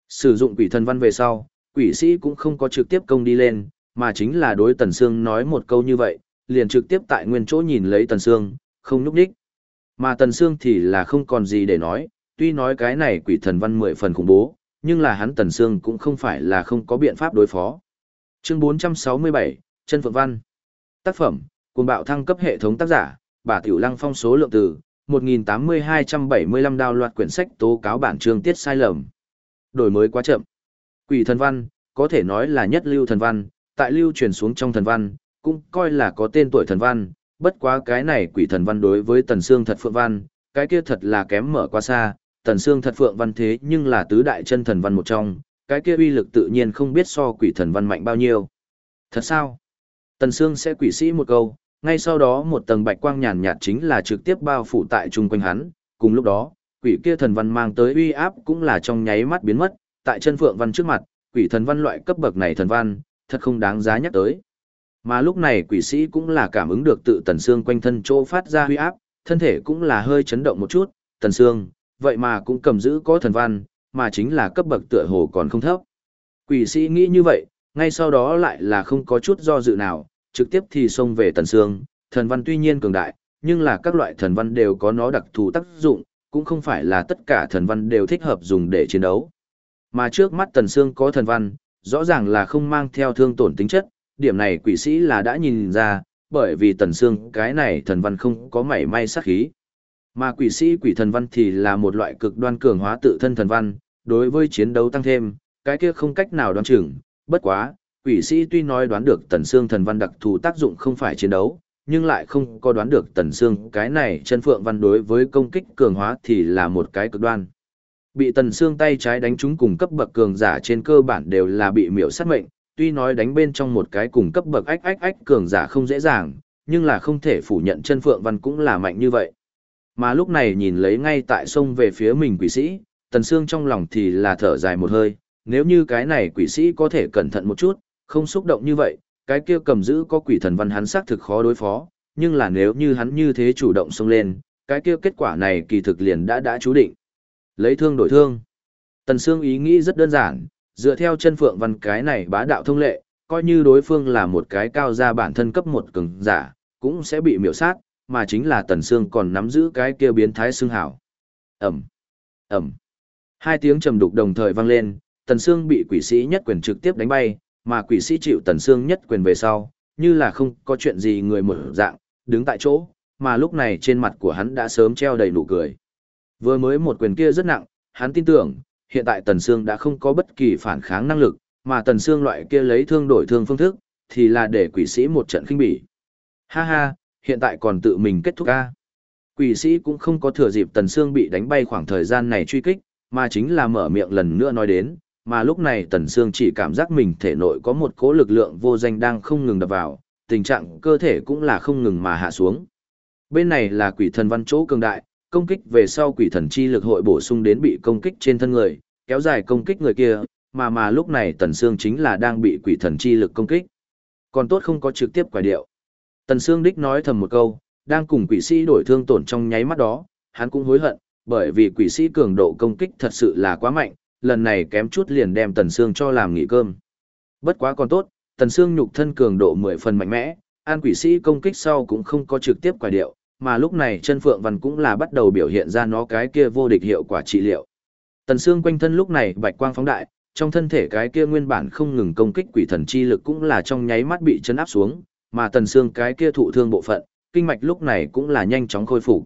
Sử dụng quỷ thần văn về sau, quỷ sĩ cũng không có trực tiếp công đi lên, mà chính là đối Tần Sương nói một câu như vậy, liền trực tiếp tại nguyên chỗ nhìn lấy Tần Sương, không núp đích. Mà Tần Sương thì là không còn gì để nói, tuy nói cái này quỷ thần văn mười phần khủng bố, nhưng là hắn Tần Sương cũng không phải là không có biện pháp đối phó. Chương 467, Chân Phượng Văn Tác phẩm, cùng bạo thăng cấp hệ thống tác giả, bà Tiểu Lăng phong số lượng từ, 1.8275 đào loạt quyển sách tố cáo bản chương tiết sai lầm. Đổi mới quá chậm. Quỷ thần văn, có thể nói là nhất lưu thần văn, tại lưu truyền xuống trong thần văn, cũng coi là có tên tuổi thần văn, bất quá cái này quỷ thần văn đối với tần xương thật phượng văn, cái kia thật là kém mở quá xa, tần xương thật phượng văn thế nhưng là tứ đại chân thần văn một trong, cái kia uy lực tự nhiên không biết so quỷ thần văn mạnh bao nhiêu. Thật sao? Tần xương sẽ quỷ sĩ một câu, ngay sau đó một tầng bạch quang nhàn nhạt chính là trực tiếp bao phủ tại trung quanh hắn, cùng lúc đó, quỷ kia thần văn mang tới uy áp cũng là trong nháy mắt biến mất, tại chân phượng văn trước mặt, quỷ thần văn loại cấp bậc này thần văn, thật không đáng giá nhắc tới. Mà lúc này quỷ sĩ cũng là cảm ứng được tự tần xương quanh thân chỗ phát ra huy áp, thân thể cũng là hơi chấn động một chút, tần xương, vậy mà cũng cầm giữ có thần văn, mà chính là cấp bậc tựa hồ còn không thấp. Quỷ sĩ nghĩ như vậy, ngay sau đó lại là không có chút do dự nào, trực tiếp thì xông về tần xương, thần văn tuy nhiên cường đại, nhưng là các loại thần văn đều có nó đặc thù tác dụng, cũng không phải là tất cả thần văn đều thích hợp dùng để chiến đấu. Mà trước mắt Tần Sương có thần văn, rõ ràng là không mang theo thương tổn tính chất, điểm này quỷ sĩ là đã nhìn ra, bởi vì Tần Sương cái này thần văn không có mảy may sát khí. Mà quỷ sĩ quỷ thần văn thì là một loại cực đoan cường hóa tự thân thần văn, đối với chiến đấu tăng thêm, cái kia không cách nào đoán chừng, bất quá, quỷ sĩ tuy nói đoán được Tần xương thần văn đặc thù tác dụng không phải chiến đấu, nhưng lại không có đoán được Tần xương cái này chân phượng văn đối với công kích cường hóa thì là một cái cực đoan. Bị tần xương tay trái đánh trúng cùng cấp bậc cường giả trên cơ bản đều là bị miểu sát mệnh, tuy nói đánh bên trong một cái cùng cấp bậc ách ách ách cường giả không dễ dàng, nhưng là không thể phủ nhận chân phượng văn cũng là mạnh như vậy. Mà lúc này nhìn lấy ngay tại sông về phía mình quỷ sĩ, tần xương trong lòng thì là thở dài một hơi, nếu như cái này quỷ sĩ có thể cẩn thận một chút, không xúc động như vậy, cái kia cầm giữ có quỷ thần văn hắn xác thực khó đối phó, nhưng là nếu như hắn như thế chủ động xông lên, cái kia kết quả này kỳ thực liền đã đã chú định. Lấy thương đổi thương. Tần Sương ý nghĩ rất đơn giản, dựa theo chân phượng văn cái này bá đạo thông lệ, coi như đối phương là một cái cao gia bản thân cấp một cường giả, cũng sẽ bị miểu sát, mà chính là Tần Sương còn nắm giữ cái kia biến thái xương hảo. Ẩm, Ẩm. Hai tiếng trầm đục đồng thời vang lên, Tần Sương bị quỷ sĩ nhất quyền trực tiếp đánh bay, mà quỷ sĩ chịu Tần Sương nhất quyền về sau, như là không có chuyện gì người mở dạng, đứng tại chỗ, mà lúc này trên mặt của hắn đã sớm treo đầy nụ cười. Vừa mới một quyền kia rất nặng, hắn tin tưởng, hiện tại Tần Sương đã không có bất kỳ phản kháng năng lực, mà Tần Sương loại kia lấy thương đổi thương phương thức, thì là để quỷ sĩ một trận kinh bỉ. Ha ha, hiện tại còn tự mình kết thúc ca. Quỷ sĩ cũng không có thừa dịp Tần Sương bị đánh bay khoảng thời gian này truy kích, mà chính là mở miệng lần nữa nói đến, mà lúc này Tần Sương chỉ cảm giác mình thể nội có một cỗ lực lượng vô danh đang không ngừng đập vào, tình trạng cơ thể cũng là không ngừng mà hạ xuống. Bên này là quỷ thần văn chỗ cường đại, công kích về sau quỷ thần chi lực hội bổ sung đến bị công kích trên thân người, kéo dài công kích người kia, mà mà lúc này Tần Sương chính là đang bị quỷ thần chi lực công kích. Còn tốt không có trực tiếp quả điệu. Tần Sương đích nói thầm một câu, đang cùng quỷ sĩ đổi thương tổn trong nháy mắt đó, hắn cũng hối hận, bởi vì quỷ sĩ cường độ công kích thật sự là quá mạnh, lần này kém chút liền đem Tần Sương cho làm nghỉ cơm. Bất quá còn tốt, Tần Sương nhục thân cường độ 10 phần mạnh mẽ, an quỷ sĩ công kích sau cũng không có trực tiếp quả điệu, mà lúc này chân phượng văn cũng là bắt đầu biểu hiện ra nó cái kia vô địch hiệu quả trị liệu. Tần Sương quanh thân lúc này bạch quang phóng đại, trong thân thể cái kia nguyên bản không ngừng công kích quỷ thần chi lực cũng là trong nháy mắt bị chấn áp xuống, mà tần xương cái kia thụ thương bộ phận, kinh mạch lúc này cũng là nhanh chóng khôi phục.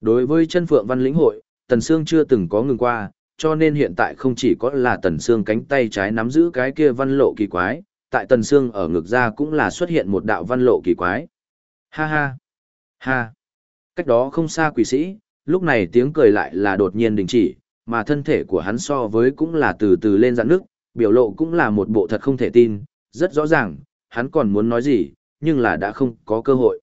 Đối với chân phượng văn lĩnh hội, tần xương chưa từng có ngừng qua, cho nên hiện tại không chỉ có là tần xương cánh tay trái nắm giữ cái kia văn lộ kỳ quái, tại tần xương ở ngực ra cũng là xuất hiện một đạo văn lộ kỳ quái. Ha ha, ha. Cách đó không xa quỷ sĩ, lúc này tiếng cười lại là đột nhiên đình chỉ, mà thân thể của hắn so với cũng là từ từ lên dạn nước, biểu lộ cũng là một bộ thật không thể tin, rất rõ ràng, hắn còn muốn nói gì, nhưng là đã không có cơ hội.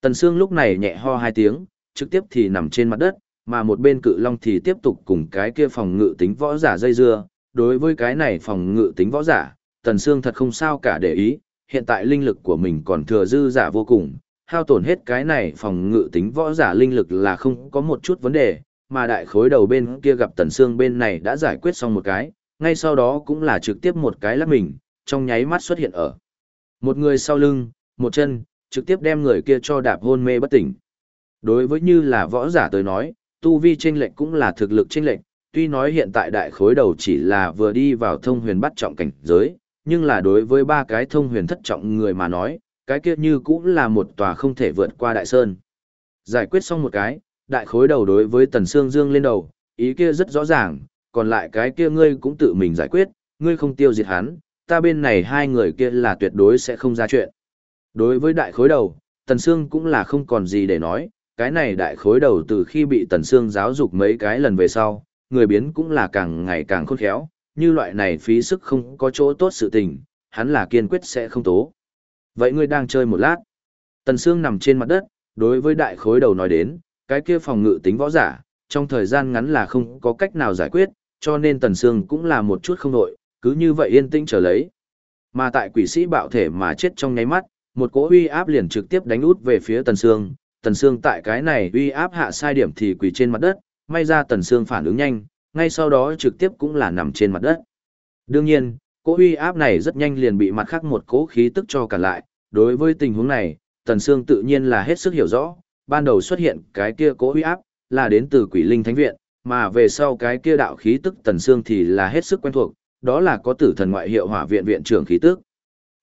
Tần Sương lúc này nhẹ ho hai tiếng, trực tiếp thì nằm trên mặt đất, mà một bên cự long thì tiếp tục cùng cái kia phòng ngự tính võ giả dây dưa, đối với cái này phòng ngự tính võ giả, Tần Sương thật không sao cả để ý, hiện tại linh lực của mình còn thừa dư giả vô cùng, hao tổn hết cái này phòng ngự tính võ giả linh lực là không có một chút vấn đề, mà đại khối đầu bên kia gặp tần Sương bên này đã giải quyết xong một cái, ngay sau đó cũng là trực tiếp một cái lắp mình, trong nháy mắt xuất hiện ở. Một người sau lưng, một chân, trực tiếp đem người kia cho đạp hôn mê bất tỉnh. Đối với như là võ giả tới nói, tu vi chênh lệch cũng là thực lực chênh lệch, tuy nói hiện tại đại khối đầu chỉ là vừa đi vào thông huyền bắt trọng cảnh giới, nhưng là đối với ba cái thông huyền thất trọng người mà nói, cái kia như cũng là một tòa không thể vượt qua đại sơn. Giải quyết xong một cái, đại khối đầu đối với tần xương dương lên đầu, ý kia rất rõ ràng, còn lại cái kia ngươi cũng tự mình giải quyết, ngươi không tiêu diệt hắn, ta bên này hai người kia là tuyệt đối sẽ không ra chuyện. Đối với đại khối đầu, tần xương cũng là không còn gì để nói, cái này đại khối đầu từ khi bị tần xương giáo dục mấy cái lần về sau, người biến cũng là càng ngày càng khôn khéo, như loại này phí sức không có chỗ tốt sự tình, hắn là kiên quyết sẽ không tố. Vậy ngươi đang chơi một lát. Tần Sương nằm trên mặt đất, đối với đại khối đầu nói đến, cái kia phòng ngự tính võ giả, trong thời gian ngắn là không có cách nào giải quyết, cho nên Tần Sương cũng là một chút không nội, cứ như vậy yên tĩnh chờ lấy. Mà tại quỷ sĩ bạo thể mà chết trong nháy mắt, một cỗ uy áp liền trực tiếp đánh út về phía Tần Sương. Tần Sương tại cái này uy áp hạ sai điểm thì quỳ trên mặt đất, may ra Tần Sương phản ứng nhanh, ngay sau đó trực tiếp cũng là nằm trên mặt đất. Đương nhiên, cỗ uy áp này rất nhanh liền bị mặt khác một cỗ khí tức cho cả lại. Đối với tình huống này, Tần Sương tự nhiên là hết sức hiểu rõ, ban đầu xuất hiện cái kia cỗ uy áp là đến từ Quỷ Linh Thánh viện, mà về sau cái kia đạo khí tức Tần Sương thì là hết sức quen thuộc, đó là có tử thần ngoại hiệu Hỏa viện viện trưởng khí tức.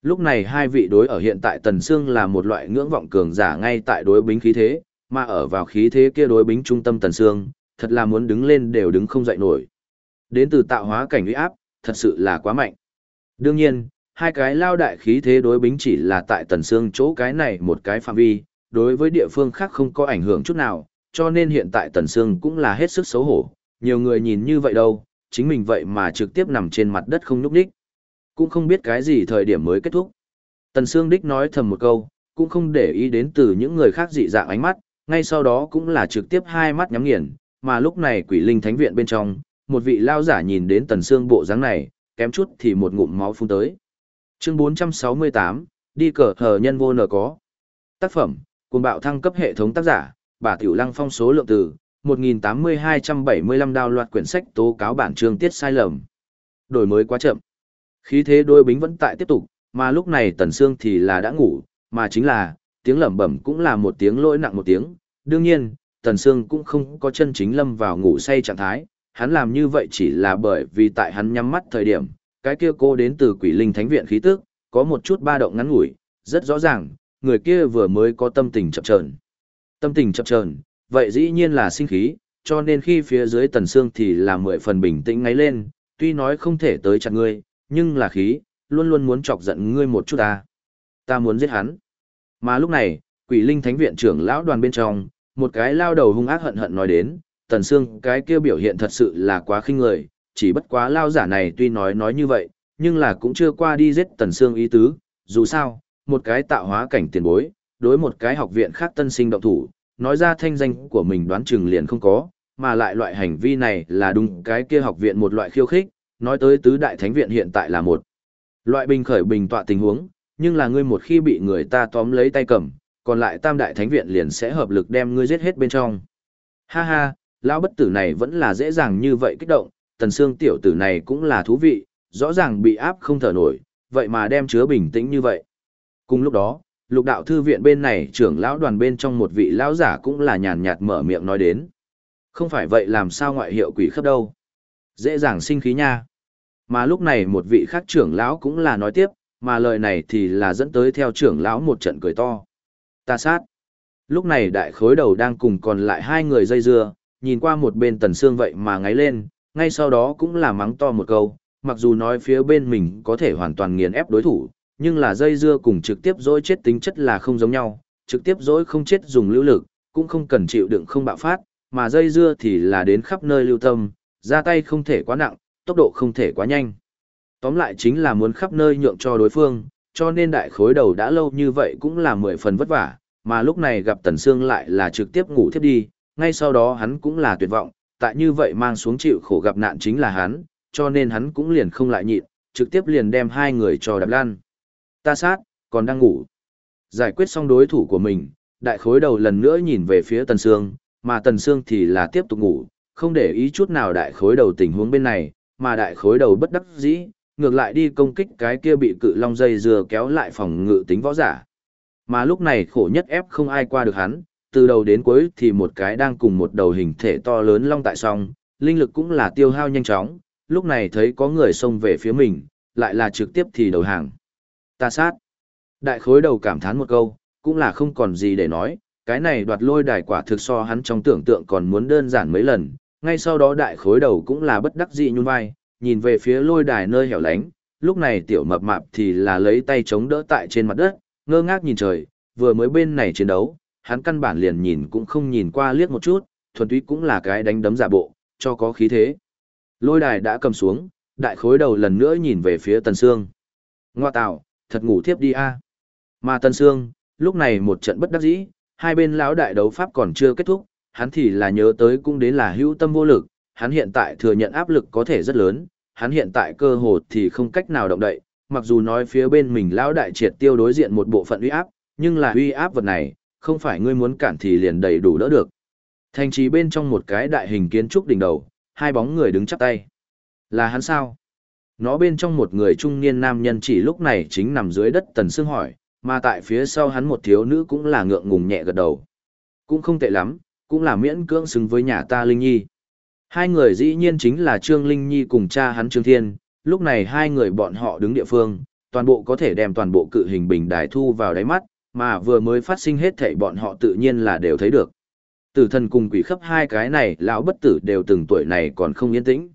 Lúc này hai vị đối ở hiện tại Tần Sương là một loại ngưỡng vọng cường giả ngay tại đối bính khí thế, mà ở vào khí thế kia đối bính trung tâm Tần Sương, thật là muốn đứng lên đều đứng không dậy nổi. Đến từ tạo hóa cảnh uy áp, thật sự là quá mạnh. Đương nhiên, hai cái lao đại khí thế đối bính chỉ là tại tần xương chỗ cái này một cái phạm vi, đối với địa phương khác không có ảnh hưởng chút nào, cho nên hiện tại tần xương cũng là hết sức xấu hổ. Nhiều người nhìn như vậy đâu, chính mình vậy mà trực tiếp nằm trên mặt đất không nhúc đích. Cũng không biết cái gì thời điểm mới kết thúc. Tần Sương đích nói thầm một câu, cũng không để ý đến từ những người khác dị dạng ánh mắt, ngay sau đó cũng là trực tiếp hai mắt nhắm nghiền, mà lúc này quỷ linh thánh viện bên trong, một vị lao giả nhìn đến tần xương bộ dáng này, kém chút thì một ngụm máu phun tới. Chương 468, đi cờ hờ nhân vô nở có. Tác phẩm, cùng bạo thăng cấp hệ thống tác giả, bà Tiểu Lăng phong số lượng từ, 1.8275 đào loạt quyển sách tố cáo bản chương tiết sai lầm. Đổi mới quá chậm. Khí thế đôi bính vẫn tại tiếp tục, mà lúc này Tần Sương thì là đã ngủ, mà chính là, tiếng lẩm bẩm cũng là một tiếng lỗi nặng một tiếng. Đương nhiên, Tần Sương cũng không có chân chính lâm vào ngủ say trạng thái, hắn làm như vậy chỉ là bởi vì tại hắn nhắm mắt thời điểm, cái kia cô đến từ quỷ linh thánh viện khí tức, có một chút ba động ngắn ngủi, rất rõ ràng, người kia vừa mới có tâm tình chậm chờn. Tâm tình chập chờn, vậy dĩ nhiên là sinh khí, cho nên khi phía dưới tần xương thì là mười phần bình tĩnh ngáy lên, tuy nói không thể tới chặt ngươi, nhưng là khí, luôn luôn muốn chọc giận ngươi một chút ta. Ta muốn giết hắn. Mà lúc này, quỷ linh thánh viện trưởng lão đoàn bên trong, một cái lao đầu hung ác hận hận nói đến, tần xương cái kia biểu hiện thật sự là quá khinh người, chỉ bất quá lao giả này tuy nói nói như vậy, nhưng là cũng chưa qua đi giết tần xương ý tứ, dù sao, một cái tạo hóa cảnh tiền bối, đối một cái học viện khác tân sinh động thủ, nói ra thanh danh của mình đoán chừng liền không có, mà lại loại hành vi này là đúng cái kia học viện một loại khiêu khích, nói tới tứ đại thánh viện hiện tại là một loại bình khởi bình tọa tình huống, nhưng là ngươi một khi bị người ta tóm lấy tay cầm, còn lại tam đại thánh viện liền sẽ hợp lực đem ngươi giết hết bên trong. Ha ha, lão bất tử này vẫn là dễ dàng như vậy kích động, tần xương tiểu tử này cũng là thú vị, rõ ràng bị áp không thở nổi, vậy mà đem chứa bình tĩnh như vậy. Cùng lúc đó, lục đạo thư viện bên này trưởng lão đoàn bên trong một vị lão giả cũng là nhàn nhạt mở miệng nói đến. Không phải vậy làm sao ngoại hiệu quỷ khắp đâu. Dễ dàng sinh khí nha. Mà lúc này một vị khác trưởng lão cũng là nói tiếp, mà lời này thì là dẫn tới theo trưởng lão một trận cười to. Ta sát. Lúc này đại khối đầu đang cùng còn lại hai người dây dưa, nhìn qua một bên tần xương vậy mà ngáy lên, ngay sau đó cũng là mắng to một câu, mặc dù nói phía bên mình có thể hoàn toàn nghiền ép đối thủ, nhưng là dây dưa cùng trực tiếp dối chết tính chất là không giống nhau, trực tiếp dối không chết dùng lưu lực, cũng không cần chịu đựng không bạo phát, mà dây dưa thì là đến khắp nơi lưu tâm, ra tay không thể quá nặng, tốc độ không thể quá nhanh. Tóm lại chính là muốn khắp nơi nhượng cho đối phương, cho nên đại khối đầu đã lâu như vậy cũng là mười phần vất vả, mà lúc này gặp Tần Sương lại là trực tiếp ngủ thiếp đi, ngay sau đó hắn cũng là tuyệt vọng, tại như vậy mang xuống chịu khổ gặp nạn chính là hắn, cho nên hắn cũng liền không lại nhịn, trực tiếp liền đem hai người cho đạp lan. Ta sát, còn đang ngủ. Giải quyết xong đối thủ của mình, đại khối đầu lần nữa nhìn về phía Tần Sương, mà Tần Sương thì là tiếp tục ngủ, không để ý chút nào đại khối đầu tình huống bên này, mà đại khối đầu bất đắc dĩ, ngược lại đi công kích cái kia bị cự long dây dừa kéo lại phòng ngự tính võ giả. Mà lúc này khổ nhất ép không ai qua được hắn, từ đầu đến cuối thì một cái đang cùng một đầu hình thể to lớn long tại song, linh lực cũng là tiêu hao nhanh chóng, lúc này thấy có người xông về phía mình, lại là trực tiếp thì đầu hàng. Ta sát. Đại khối đầu cảm thán một câu, cũng là không còn gì để nói, cái này đoạt lôi đài quả thực so hắn trong tưởng tượng còn muốn đơn giản mấy lần, ngay sau đó đại khối đầu cũng là bất đắc dĩ nhún vai, nhìn về phía lôi đài nơi hẻo lánh, lúc này tiểu mập mạp thì là lấy tay chống đỡ tại trên mặt đất, ngơ ngác nhìn trời, vừa mới bên này chiến đấu, hắn căn bản liền nhìn cũng không nhìn qua liếc một chút, thuần túy cũng là cái đánh đấm giả bộ, cho có khí thế. Lôi đài đã cầm xuống, đại khối đầu lần nữa nhìn về phía Tần Sương. Ngoa tạo, thật ngủ thiếp đi a. Mà Tần Sương, lúc này một trận bất đắc dĩ, hai bên lão đại đấu pháp còn chưa kết thúc, hắn thì là nhớ tới cũng đến là hữu tâm vô lực, hắn hiện tại thừa nhận áp lực có thể rất lớn, hắn hiện tại cơ hồ thì không cách nào động đậy, mặc dù nói phía bên mình lão đại triệt tiêu đối diện một bộ phận uy áp, nhưng là uy áp vật này, không phải ngươi muốn cản thì liền đầy đủ đỡ được. Thành trì bên trong một cái đại hình kiến trúc đỉnh đầu, hai bóng người đứng chắp tay. Là hắn sao? Nó bên trong một người trung niên nam nhân chỉ lúc này chính nằm dưới đất tần xương hỏi, mà tại phía sau hắn một thiếu nữ cũng là ngượng ngùng nhẹ gật đầu. Cũng không tệ lắm, cũng là miễn cưỡng xứng với nhà ta Linh Nhi. Hai người dĩ nhiên chính là Trương Linh Nhi cùng cha hắn Trương Thiên, lúc này hai người bọn họ đứng địa phương, toàn bộ có thể đem toàn bộ cự hình bình đài thu vào đáy mắt, mà vừa mới phát sinh hết thảy bọn họ tự nhiên là đều thấy được. Tử thần cùng quỷ khắp hai cái này lão bất tử đều từng tuổi này còn không yên tĩnh.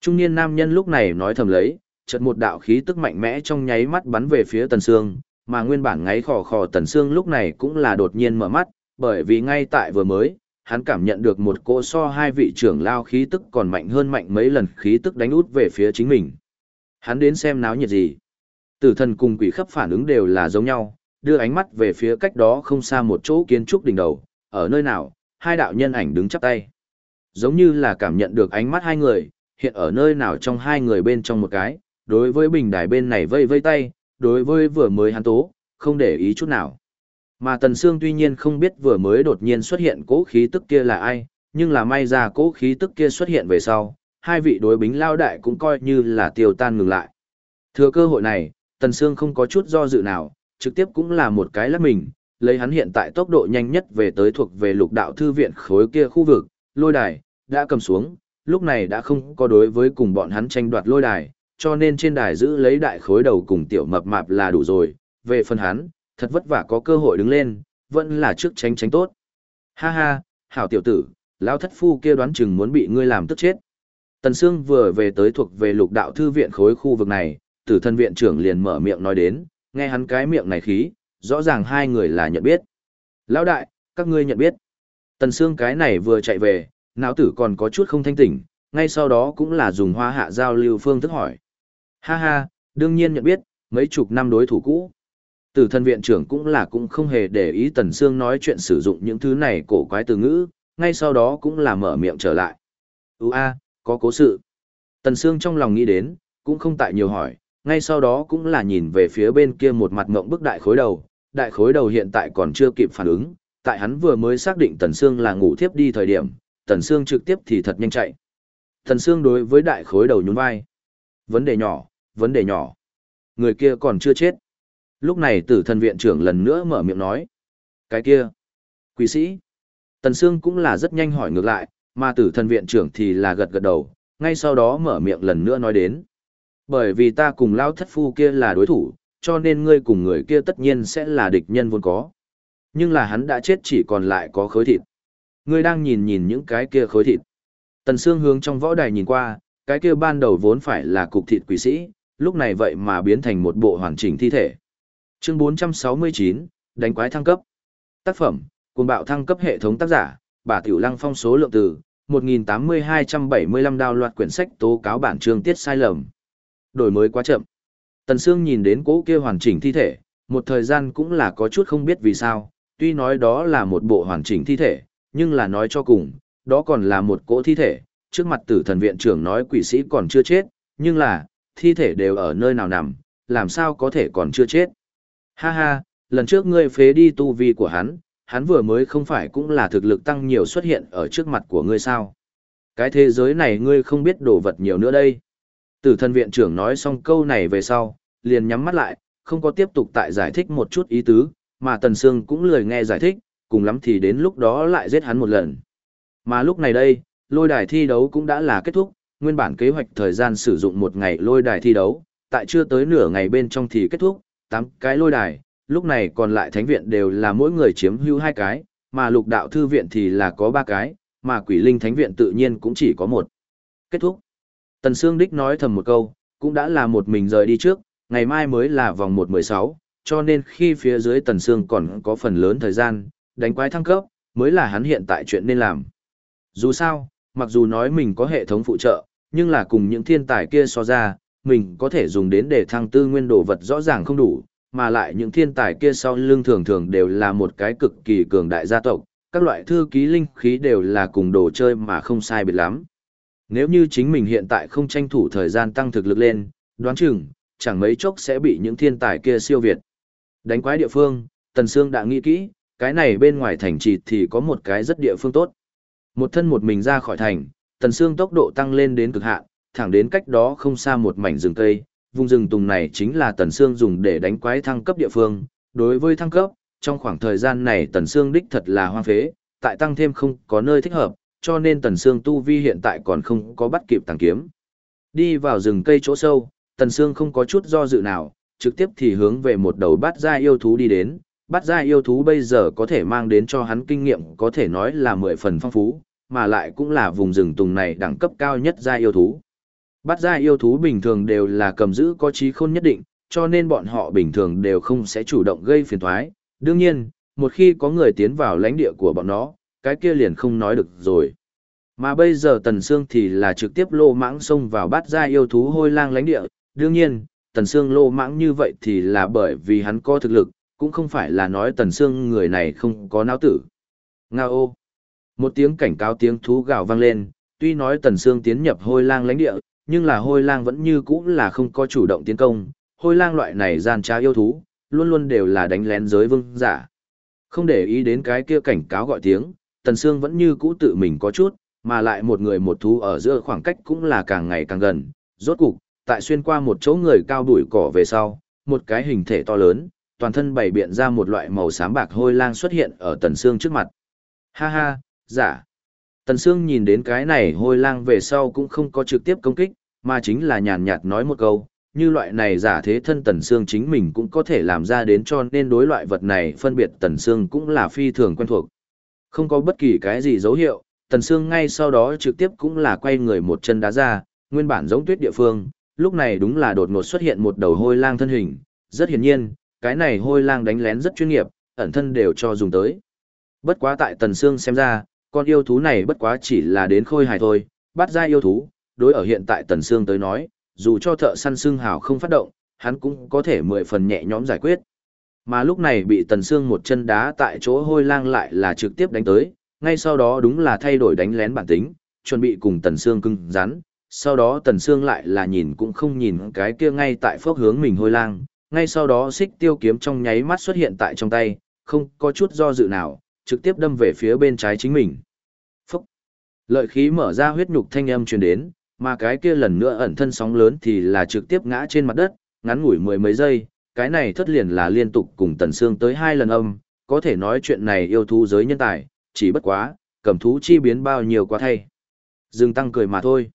Trung niên nam nhân lúc này nói thầm lấy, chợt một đạo khí tức mạnh mẽ trong nháy mắt bắn về phía Tần Sương, mà nguyên bản ngáy khò khò Tần Sương lúc này cũng là đột nhiên mở mắt, bởi vì ngay tại vừa mới, hắn cảm nhận được một cỗ so hai vị trưởng lao khí tức còn mạnh hơn mạnh mấy lần khí tức đánh út về phía chính mình. Hắn đến xem náo nhiệt gì. Tử thần cùng quỷ khắp phản ứng đều là giống nhau, đưa ánh mắt về phía cách đó không xa một chỗ kiến trúc đỉnh đầu, ở nơi nào, hai đạo nhân ảnh đứng chắp tay. Giống như là cảm nhận được ánh mắt hai người, hiện ở nơi nào trong hai người bên trong một cái, đối với bình đài bên này vây vây tay, đối với vừa mới hắn tố, không để ý chút nào. Mà Tần Sương tuy nhiên không biết vừa mới đột nhiên xuất hiện cố khí tức kia là ai, nhưng là may ra cố khí tức kia xuất hiện về sau, hai vị đối bính lao đại cũng coi như là tiêu tan ngừng lại. Thừa cơ hội này, Tần Sương không có chút do dự nào, trực tiếp cũng là một cái lắc mình, lấy hắn hiện tại tốc độ nhanh nhất về tới thuộc về lục đạo thư viện khối kia khu vực, lôi đài, đã cầm xuống, lúc này đã không có đối với cùng bọn hắn tranh đoạt lôi đài, cho nên trên đài giữ lấy đại khối đầu cùng tiểu mập mạp là đủ rồi, về phần hắn, thật vất vả có cơ hội đứng lên, vẫn là trước tránh tránh tốt. Ha ha, hảo tiểu tử, lão thất phu kia đoán chừng muốn bị ngươi làm tức chết. Tần Sương vừa về tới thuộc về lục đạo thư viện khối khu vực này, tử thân viện trưởng liền mở miệng nói đến, nghe hắn cái miệng này khí, rõ ràng hai người là nhận biết. Lão đại, các ngươi nhận biết. Tần Sương cái này vừa chạy về, não tử còn có chút không thanh tỉnh, ngay sau đó cũng là dùng hoa hạ giao lưu phương thức hỏi. Ha ha, đương nhiên nhận biết, mấy chục năm đối thủ cũ. Tử thân viện trưởng cũng là cũng không hề để ý Tần Sương nói chuyện sử dụng những thứ này cổ quái từ ngữ, ngay sau đó cũng là mở miệng trở lại. Ú a, có cố sự. Tần Sương trong lòng nghĩ đến, cũng không tại nhiều hỏi, ngay sau đó cũng là nhìn về phía bên kia một mặt ngộng bức đại khối đầu. Đại khối đầu hiện tại còn chưa kịp phản ứng, tại hắn vừa mới xác định Tần Sương là ngủ thiếp đi thời điểm, Tần Sương trực tiếp thì thật nhanh chạy. Tần Sương đối với đại khối đầu nhún vai. Vấn đề nhỏ, vấn đề nhỏ. Người kia còn chưa chết. Lúc này tử thần viện trưởng lần nữa mở miệng nói. Cái kia. Quỷ sĩ. Tần Sương cũng là rất nhanh hỏi ngược lại, mà tử thần viện trưởng thì là gật gật đầu, ngay sau đó mở miệng lần nữa nói đến. Bởi vì ta cùng lao thất phu kia là đối thủ, cho nên ngươi cùng người kia tất nhiên sẽ là địch nhân vốn có. Nhưng là hắn đã chết chỉ còn lại có khối thịt. Ngươi đang nhìn nhìn những cái kia khối thịt. Tần Sương hướng trong võ đài nhìn qua, cái kia ban đầu vốn phải là cục thịt quỷ sĩ, lúc này vậy mà biến thành một bộ hoàn chỉnh thi thể. Chương 469, đánh quái thăng cấp. Tác phẩm, cuồng bạo thăng cấp hệ thống tác giả, bà Tiểu Lăng phong số lượng từ 1.8275 đào loạt quyển sách tố cáo bản chương tiết sai lầm. Đổi mới quá chậm. Tần Sương nhìn đến cỗ kia hoàn chỉnh thi thể, một thời gian cũng là có chút không biết vì sao, tuy nói đó là một bộ hoàn chỉnh thi thể, nhưng là nói cho cùng, đó còn là một cỗ thi thể, trước mặt tử thần viện trưởng nói quỷ sĩ còn chưa chết, nhưng là, thi thể đều ở nơi nào nằm, làm sao có thể còn chưa chết. Ha ha, lần trước ngươi phế đi tu vi của hắn, hắn vừa mới không phải cũng là thực lực tăng nhiều xuất hiện ở trước mặt của ngươi sao. Cái thế giới này ngươi không biết đồ vật nhiều nữa đây. Tử thần viện trưởng nói xong câu này về sau, liền nhắm mắt lại, không có tiếp tục tại giải thích một chút ý tứ, mà Tần Sương cũng lười nghe giải thích, cùng lắm thì đến lúc đó lại giết hắn một lần. Mà lúc này đây, lôi đài thi đấu cũng đã là kết thúc, nguyên bản kế hoạch thời gian sử dụng một ngày lôi đài thi đấu, tại chưa tới nửa ngày bên trong thì kết thúc, tám cái lôi đài, lúc này còn lại thánh viện đều là mỗi người chiếm hữu hai cái, mà lục đạo thư viện thì là có ba cái, mà quỷ linh thánh viện tự nhiên cũng chỉ có một. Kết thúc. Tần Sương Đích nói thầm một câu, cũng đã là một mình rời đi trước, ngày mai mới là vòng 1-16, cho nên khi phía dưới Tần Sương còn có phần lớn thời gian, đánh quái thăng cấp, mới là hắn hiện tại chuyện nên làm. Dù sao, mặc dù nói mình có hệ thống phụ trợ, nhưng là cùng những thiên tài kia so ra, mình có thể dùng đến để thăng tư nguyên đồ vật rõ ràng không đủ, mà lại những thiên tài kia sau lưng thường thường đều là một cái cực kỳ cường đại gia tộc, các loại thư ký linh khí đều là cùng đồ chơi mà không sai biệt lắm. Nếu như chính mình hiện tại không tranh thủ thời gian tăng thực lực lên, đoán chừng, chẳng mấy chốc sẽ bị những thiên tài kia siêu việt. Đánh quái địa phương, Tần Sương đã nghĩ kỹ, cái này bên ngoài thành trì thì có một cái rất địa phương tốt. Một thân một mình ra khỏi thành, Tần Sương tốc độ tăng lên đến cực hạn, thẳng đến cách đó không xa một mảnh rừng cây, vùng rừng tùng này chính là Tần Sương dùng để đánh quái thăng cấp địa phương. Đối với thăng cấp, trong khoảng thời gian này Tần Sương đích thật là hoang phế, tại tăng thêm không có nơi thích hợp, cho nên Tần Sương tu vi hiện tại còn không có bắt kịp tàng kiếm. Đi vào rừng cây chỗ sâu, Tần Sương không có chút do dự nào, trực tiếp thì hướng về một đầu bát gia yêu thú đi đến. Bát gia yêu thú bây giờ có thể mang đến cho hắn kinh nghiệm có thể nói là mười phần phong phú, mà lại cũng là vùng rừng tùng này đẳng cấp cao nhất gia yêu thú. Bắt ra yêu thú bình thường đều là cầm giữ có trí khôn nhất định, cho nên bọn họ bình thường đều không sẽ chủ động gây phiền toái. Đương nhiên, một khi có người tiến vào lãnh địa của bọn nó, cái kia liền không nói được rồi. Mà bây giờ Tần Sương thì là trực tiếp lô mãng xông vào bắt ra yêu thú hôi lang lãnh địa. Đương nhiên, Tần Sương lô mãng như vậy thì là bởi vì hắn có thực lực, cũng không phải là nói Tần Sương người này không có não tử. Nga ô! Một tiếng cảnh cáo tiếng thú gào vang lên, tuy nói Tần Sương tiến nhập hôi lang lãnh địa, nhưng là hôi lang vẫn như cũ là không có chủ động tiến công, hôi lang loại này gian trá yêu thú, luôn luôn đều là đánh lén giới vương giả. Không để ý đến cái kia cảnh cáo gọi tiếng, Tần Sương vẫn như cũ tự mình có chút, mà lại một người một thú ở giữa khoảng cách cũng là càng ngày càng gần. Rốt cục, tại xuyên qua một chỗ người cao đuổi cỏ về sau, một cái hình thể to lớn, toàn thân bày biện ra một loại màu xám bạc hôi lang xuất hiện ở Tần Sương trước mặt. Ha ha, giả. Tần Sương nhìn đến cái này hôi lang về sau cũng không có trực tiếp công kích, mà chính là nhàn nhạt nói một câu, như loại này giả thế thân Tần Sương chính mình cũng có thể làm ra đến cho nên đối loại vật này phân biệt Tần Sương cũng là phi thường quen thuộc. Không có bất kỳ cái gì dấu hiệu, Tần Sương ngay sau đó trực tiếp cũng là quay người một chân đá ra, nguyên bản giống tuyết địa phương, lúc này đúng là đột ngột xuất hiện một đầu hôi lang thân hình, rất hiển nhiên, cái này hôi lang đánh lén rất chuyên nghiệp, ẩn thân đều cho dùng tới. Bất quá tại Tần Sương xem ra, con yêu thú này bất quá chỉ là đến khôi hài thôi, bắt ra yêu thú, đối ở hiện tại Tần Sương tới nói, dù cho thợ săn xương hào không phát động, hắn cũng có thể mười phần nhẹ nhõm giải quyết. Mà lúc này bị Tần Sương một chân đá tại chỗ hôi lang lại là trực tiếp đánh tới, ngay sau đó đúng là thay đổi đánh lén bản tính, chuẩn bị cùng Tần Sương cưng rắn. Sau đó Tần Sương lại là nhìn cũng không nhìn cái kia ngay tại phước hướng mình hôi lang, ngay sau đó xích tiêu kiếm trong nháy mắt xuất hiện tại trong tay, không có chút do dự nào, trực tiếp đâm về phía bên trái chính mình. Phúc! Lợi khí mở ra huyết nhục thanh âm truyền đến, mà cái kia lần nữa ẩn thân sóng lớn thì là trực tiếp ngã trên mặt đất, ngắn ngủi mười mấy giây, cái này thất liền là liên tục cùng Tần xương tới hai lần âm, có thể nói chuyện này yêu thú giới nhân tài, chỉ bất quá, cầm thú chi biến bao nhiêu quá thay. Dừng tăng cười mà thôi.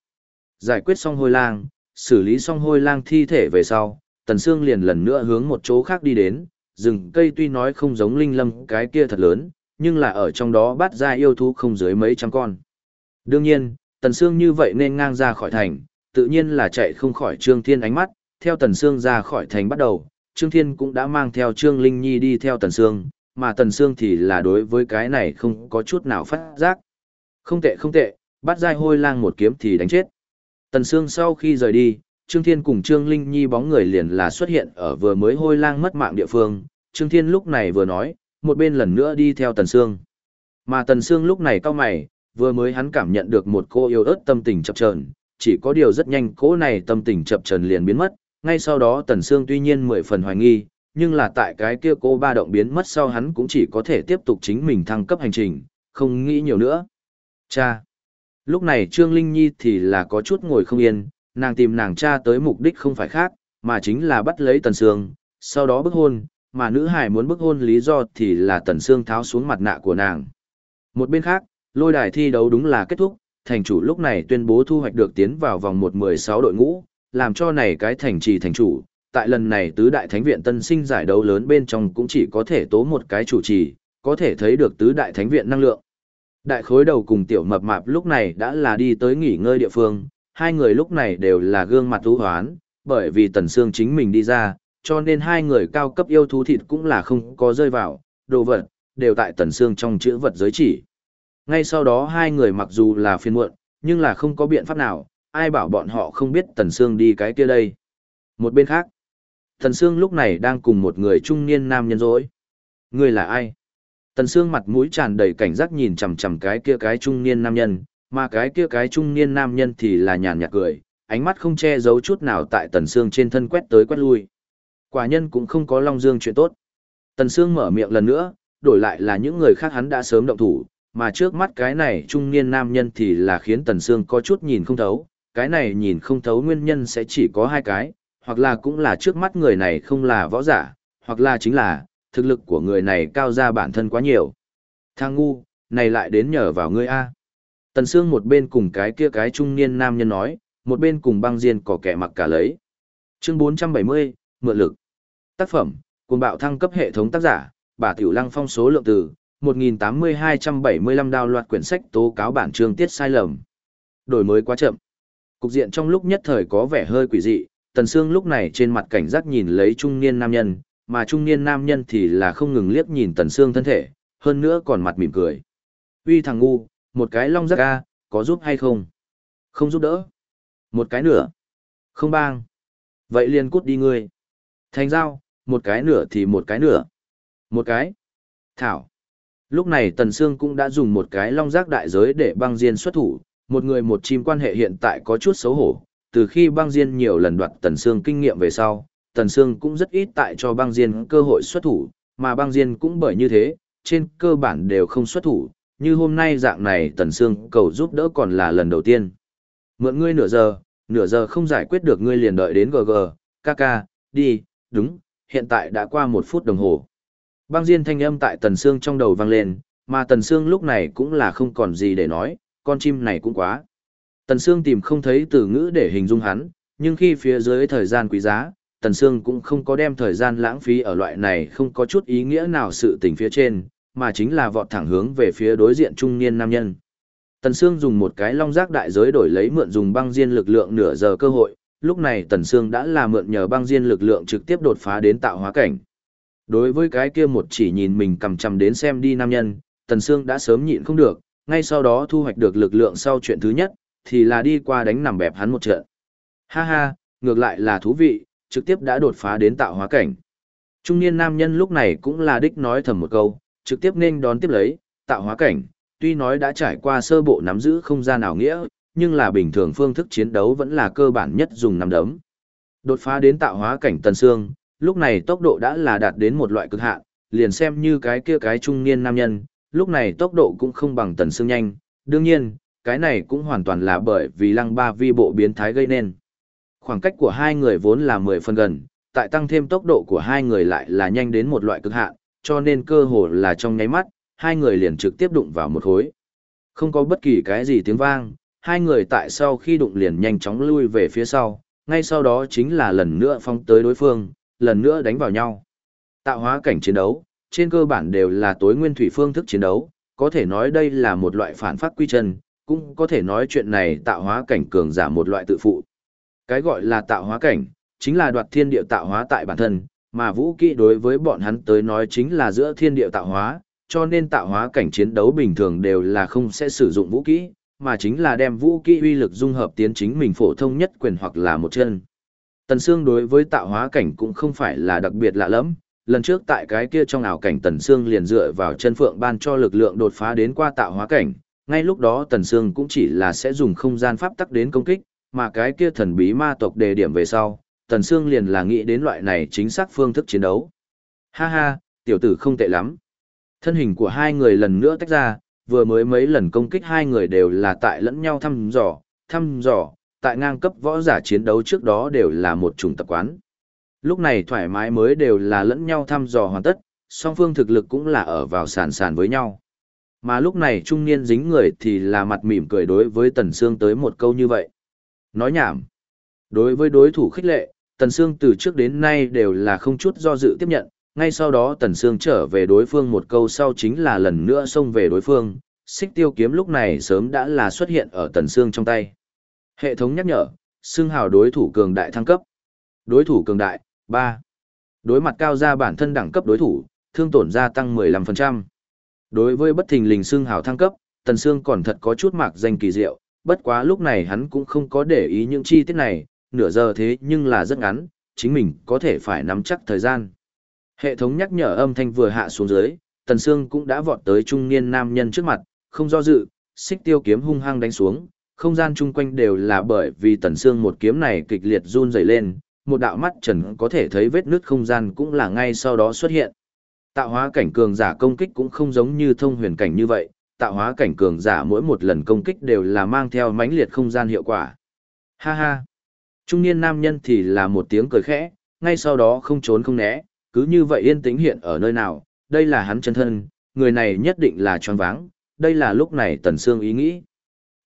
Giải quyết xong hôi lang, xử lý xong hôi lang thi thể về sau, Tần xương liền lần nữa hướng một chỗ khác đi đến, rừng cây tuy nói không giống linh lâm cái kia thật lớn, nhưng là ở trong đó bắt ra yêu thú không dưới mấy trăm con. Đương nhiên, Tần Sương như vậy nên ngang ra khỏi thành, tự nhiên là chạy không khỏi Trương Thiên ánh mắt, theo Tần Sương ra khỏi thành bắt đầu, Trương Thiên cũng đã mang theo Trương Linh Nhi đi theo Tần Sương, mà Tần Sương thì là đối với cái này không có chút nào phát giác. Không tệ không tệ, bắt dai hôi lang một kiếm thì đánh chết. Tần Sương sau khi rời đi, Trương Thiên cùng Trương Linh Nhi bóng người liền là xuất hiện ở vừa mới hôi lang mất mạng địa phương. Trương Thiên lúc này vừa nói, một bên lần nữa đi theo Tần Sương. Mà Tần Sương lúc này cao mày, vừa mới hắn cảm nhận được một cô yêu ớt tâm tình chập chờn, chỉ có điều rất nhanh cô này tâm tình chập chờn liền biến mất, ngay sau đó Tần Sương tuy nhiên mười phần hoài nghi, nhưng là tại cái kia cô ba động biến mất sau hắn cũng chỉ có thể tiếp tục chính mình thăng cấp hành trình, không nghĩ nhiều nữa. Cha! Lúc này Trương Linh Nhi thì là có chút ngồi không yên, nàng tìm nàng cha tới mục đích không phải khác, mà chính là bắt lấy Tần Sương, sau đó bức hôn, mà nữ hải muốn bức hôn lý do thì là Tần Sương tháo xuống mặt nạ của nàng. Một bên khác, lôi đài thi đấu đúng là kết thúc, thành chủ lúc này tuyên bố thu hoạch được tiến vào vòng 1-16 đội ngũ, làm cho này cái thành trì thành chủ, tại lần này tứ đại thánh viện tân sinh giải đấu lớn bên trong cũng chỉ có thể tố một cái chủ trì, có thể thấy được tứ đại thánh viện năng lượng. Đại khối đầu cùng tiểu mập mạp lúc này đã là đi tới nghỉ ngơi địa phương, hai người lúc này đều là gương mặt thú hoán, bởi vì tần xương chính mình đi ra, cho nên hai người cao cấp yêu thú thịt cũng là không có rơi vào, đồ vật, đều tại tần xương trong chữ vật giới chỉ. Ngay sau đó hai người mặc dù là phiền muộn, nhưng là không có biện pháp nào, ai bảo bọn họ không biết Tần xương đi cái kia đây. Một bên khác, Tần xương lúc này đang cùng một người trung niên nam nhân rỗi. Người là ai? Tần xương mặt mũi tràn đầy cảnh giác nhìn chằm chằm cái kia cái trung niên nam nhân, mà cái kia cái trung niên nam nhân thì là nhàn nhạt cười, ánh mắt không che giấu chút nào tại Tần Sương trên thân quét tới quét lui. Quả nhân cũng không có Long Dương chuyện tốt. Tần Sương mở miệng lần nữa, đổi lại là những người khác hắn đã sớm động thủ, mà trước mắt cái này trung niên nam nhân thì là khiến Tần Sương có chút nhìn không thấu, cái này nhìn không thấu nguyên nhân sẽ chỉ có hai cái, hoặc là cũng là trước mắt người này không là võ giả, hoặc là chính là, thực lực của người này cao ra bản thân quá nhiều. Thang ngu, này lại đến nhờ vào ngươi A. Tần Sương một bên cùng cái kia cái trung niên nam nhân nói, một bên cùng băng diên có kẻ mặc cả lấy. Chương 470, Mượn lực. Tác phẩm, cùng bạo thăng cấp hệ thống tác giả, bà Tiểu Lăng phong số lượng từ, 1.8275 đào loạt quyển sách tố cáo bản chương tiết sai lầm. Đổi mới quá chậm. Cục diện trong lúc nhất thời có vẻ hơi quỷ dị, Tần Sương lúc này trên mặt cảnh giác nhìn lấy trung niên nam nhân, mà trung niên nam nhân thì là không ngừng liếc nhìn Tần Sương thân thể, hơn nữa còn mặt mỉm cười. Uy thằng ngu, một cái long giác a, có giúp hay không? Không giúp đỡ. Một cái nửa. Không bang. Vậy liền cút đi ngươi. Thành giao, một cái nửa thì một cái nửa. Một cái. Thảo. Lúc này Tần Sương cũng đã dùng một cái long giác đại giới để băng diên xuất thủ, một người một chim quan hệ hiện tại có chút xấu hổ, từ khi băng diên nhiều lần đoạt Tần Sương kinh nghiệm về sau, Tần Sương cũng rất ít tại cho băng diên cơ hội xuất thủ, mà băng diên cũng bởi như thế, trên cơ bản đều không xuất thủ, như hôm nay dạng này Tần Sương cầu giúp đỡ còn là lần đầu tiên. Mượn ngươi nửa giờ, nửa giờ không giải quyết được ngươi liền đợi đến GG, KK, đi, đúng, hiện tại đã qua một phút đồng hồ. Băng diên thanh âm tại Tần Sương trong đầu vang lên, mà Tần Sương lúc này cũng là không còn gì để nói, con chim này cũng quá. Tần Sương tìm không thấy từ ngữ để hình dung hắn, nhưng khi phía dưới thời gian quý giá, Tần Sương cũng không có đem thời gian lãng phí ở loại này không có chút ý nghĩa nào sự tình phía trên, mà chính là vọt thẳng hướng về phía đối diện trung niên nam nhân. Tần Sương dùng một cái long giác đại giới đổi lấy mượn dùng băng diên lực lượng nửa giờ cơ hội, lúc này Tần Sương đã là mượn nhờ băng diên lực lượng trực tiếp đột phá đến tạo hóa cảnh. Đối với cái kia một chỉ nhìn mình cầm chầm đến xem đi nam nhân, Tần Sương đã sớm nhịn không được, ngay sau đó thu hoạch được lực lượng sau chuyện thứ nhất, thì là đi qua đánh nằm bẹp hắn một trận. Ha ha, ngược lại là thú vị, trực tiếp đã đột phá đến tạo hóa cảnh. Trung niên nam nhân lúc này cũng là đích nói thầm một câu, trực tiếp nên đón tiếp lấy, tạo hóa cảnh, tuy nói đã trải qua sơ bộ nắm giữ không gian ảo nghĩa, nhưng là bình thường phương thức chiến đấu vẫn là cơ bản nhất dùng nắm đấm. Đột phá đến tạo hóa cảnh tần xương, lúc này tốc độ đã là đạt đến một loại cực hạn, liền xem như cái kia cái trung niên nam nhân, lúc này tốc độ cũng không bằng tần xương nhanh, đương nhiên, cái này cũng hoàn toàn là bởi vì lăng ba vi bộ biến thái gây nên. Khoảng cách của hai người vốn là 10 phần gần, tại tăng thêm tốc độ của hai người lại là nhanh đến một loại cực hạn, cho nên cơ hồ là trong nháy mắt, hai người liền trực tiếp đụng vào một khối. Không có bất kỳ cái gì tiếng vang, hai người tại sau khi đụng liền nhanh chóng lui về phía sau, ngay sau đó chính là lần nữa phong tới đối phương, lần nữa đánh vào nhau. Tạo hóa cảnh chiến đấu, trên cơ bản đều là tối nguyên thủy phương thức chiến đấu, có thể nói đây là một loại phản phát quy chân, cũng có thể nói chuyện này tạo hóa cảnh cường giả một loại tự phụ. Cái gọi là tạo hóa cảnh, chính là đoạt thiên địa tạo hóa tại bản thân, mà vũ kỹ đối với bọn hắn tới nói chính là giữa thiên địa tạo hóa, cho nên tạo hóa cảnh chiến đấu bình thường đều là không sẽ sử dụng vũ kỹ, mà chính là đem vũ kỹ uy lực dung hợp tiến chính mình phổ thông nhất quyền hoặc là một chân. Tần Sương đối với tạo hóa cảnh cũng không phải là đặc biệt lạ lắm, lần trước tại cái kia trong ảo cảnh Tần Sương liền dựa vào chân phượng ban cho lực lượng đột phá đến qua tạo hóa cảnh, ngay lúc đó Tần Sương cũng chỉ là sẽ dùng không gian pháp tắc đến công kích, mà cái kia thần bí ma tộc đề điểm về sau, Tần Sương liền là nghĩ đến loại này chính xác phương thức chiến đấu. Ha ha, tiểu tử không tệ lắm. Thân hình của hai người lần nữa tách ra, vừa mới mấy lần công kích hai người đều là tại lẫn nhau thăm dò, thăm dò, tại ngang cấp võ giả chiến đấu trước đó đều là một chủng tập quán. Lúc này thoải mái mới đều là lẫn nhau thăm dò hoàn tất, song phương thực lực cũng là ở vào sàn sàn với nhau. Mà lúc này trung niên dính người thì là mặt mỉm cười đối với Tần Sương tới một câu như vậy. Nói nhảm. Đối với đối thủ khích lệ, Tần Sương từ trước đến nay đều là không chút do dự tiếp nhận, ngay sau đó Tần Sương trở về đối phương một câu sau chính là lần nữa xông về đối phương, xích tiêu kiếm lúc này sớm đã là xuất hiện ở Tần Sương trong tay. Hệ thống nhắc nhở, xương hào đối thủ cường đại thăng cấp. Đối thủ cường đại, ba Đối mặt cao ra bản thân đẳng cấp đối thủ, thương tổn gia tăng 15%. Đối với bất thình lình xương hào thăng cấp, Tần Sương còn thật có chút mạc danh kỳ diệu, bất quá lúc này hắn cũng không có để ý những chi tiết này, nửa giờ thế nhưng là rất ngắn, chính mình có thể phải nắm chắc thời gian. Hệ thống nhắc nhở âm thanh vừa hạ xuống dưới, Tần Sương cũng đã vọt tới trung niên nam nhân trước mặt, không do dự, xích tiêu kiếm hung hăng đánh xuống, không gian chung quanh đều là bởi vì Tần Sương một kiếm này kịch liệt run rẩy lên, một đạo mắt trần có thể thấy vết nứt không gian cũng là ngay sau đó xuất hiện. Tạo hóa cảnh cường giả công kích cũng không giống như thông huyền cảnh như vậy, tạo hóa cảnh cường giả mỗi một lần công kích đều là mang theo mãnh liệt không gian hiệu quả. Ha ha! Trung niên nam nhân thì là một tiếng cười khẽ, ngay sau đó không trốn không né, cứ như vậy yên tĩnh hiện ở nơi nào, đây là hắn chân thân, người này nhất định là tròn váng, đây là lúc này Tần Sương ý nghĩ.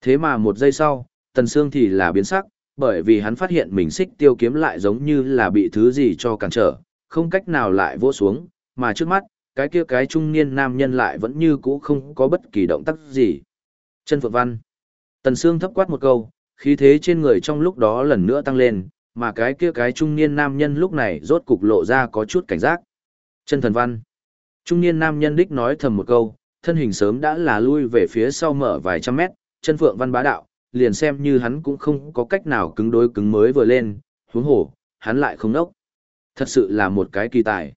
Thế mà một giây sau, Tần Sương thì là biến sắc, bởi vì hắn phát hiện mình xích tiêu kiếm lại giống như là bị thứ gì cho cản trở, không cách nào lại vỗ xuống, mà trước mắt, cái kia cái trung niên nam nhân lại vẫn như cũ không có bất kỳ động tác gì. Chân Phượng Văn. Tần Sương thấp quát một câu, khí thế trên người trong lúc đó lần nữa tăng lên, mà cái kia cái trung niên nam nhân lúc này rốt cục lộ ra có chút cảnh giác. Chân Thần Văn. Trung niên nam nhân đích nói thầm một câu, thân hình sớm đã là lui về phía sau mở vài trăm mét, chân Phượng Văn bá đạo, liền xem như hắn cũng không có cách nào cứng đối cứng mới vừa lên, huống hồ, hắn lại không nốc. Thật sự là một cái kỳ tài.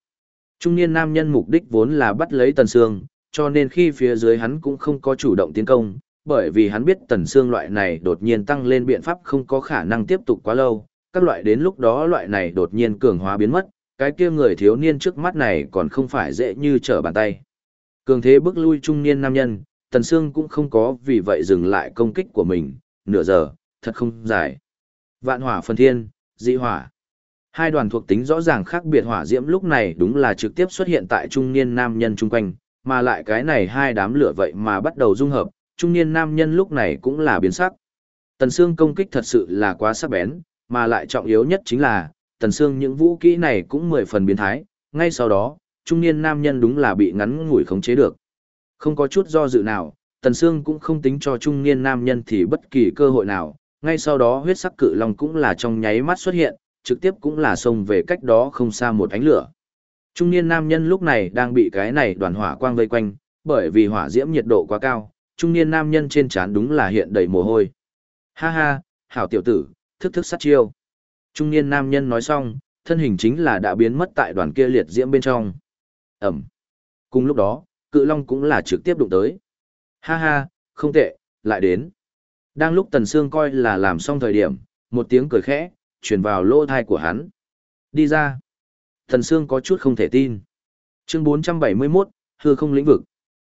Trung niên nam nhân mục đích vốn là bắt lấy Tần Sương, cho nên khi phía dưới hắn cũng không có chủ động tiến công, bởi vì hắn biết Tần Sương loại này đột nhiên tăng lên biện pháp không có khả năng tiếp tục quá lâu, các loại đến lúc đó loại này đột nhiên cường hóa biến mất, cái kia người thiếu niên trước mắt này còn không phải dễ như trở bàn tay. Cường thế bước lui trung niên nam nhân, Tần Sương cũng không có vì vậy dừng lại công kích của mình, nửa giờ, thật không dài. Vạn hỏa phân thiên, dị hỏa. Hai đoàn thuộc tính rõ ràng khác biệt hỏa diễm lúc này đúng là trực tiếp xuất hiện tại trung niên nam nhân chung quanh, mà lại cái này hai đám lửa vậy mà bắt đầu dung hợp, trung niên nam nhân lúc này cũng là biến sắc. Tần Sương công kích thật sự là quá sắc bén, mà lại trọng yếu nhất chính là, Tần Sương những vũ kỹ này cũng mười phần biến thái, ngay sau đó, trung niên nam nhân đúng là bị ngắn ngủi khống chế được. Không có chút do dự nào, Tần Sương cũng không tính cho trung niên nam nhân thì bất kỳ cơ hội nào, ngay sau đó huyết sắc cự long cũng là trong nháy mắt xuất hiện, trực tiếp cũng là xông về cách đó không xa một ánh lửa. Trung niên nam nhân lúc này đang bị cái này đoàn hỏa quang vây quanh, bởi vì hỏa diễm nhiệt độ quá cao, trung niên nam nhân trên trán đúng là hiện đầy mồ hôi. Ha ha, hảo tiểu tử, thức thức sát chiêu. Trung niên nam nhân nói xong, thân hình chính là đã biến mất tại đoàn kia liệt diễm bên trong. Ẩm. Cùng lúc đó, cự long cũng là trực tiếp đụng tới. Ha ha, không tệ, lại đến. Đang lúc Tần Sương coi là làm xong thời điểm, một tiếng cười khẽ, truyền vào lỗ thai của hắn. Đi ra. Tần Sương có chút không thể tin. Chương 471, hư không lĩnh vực.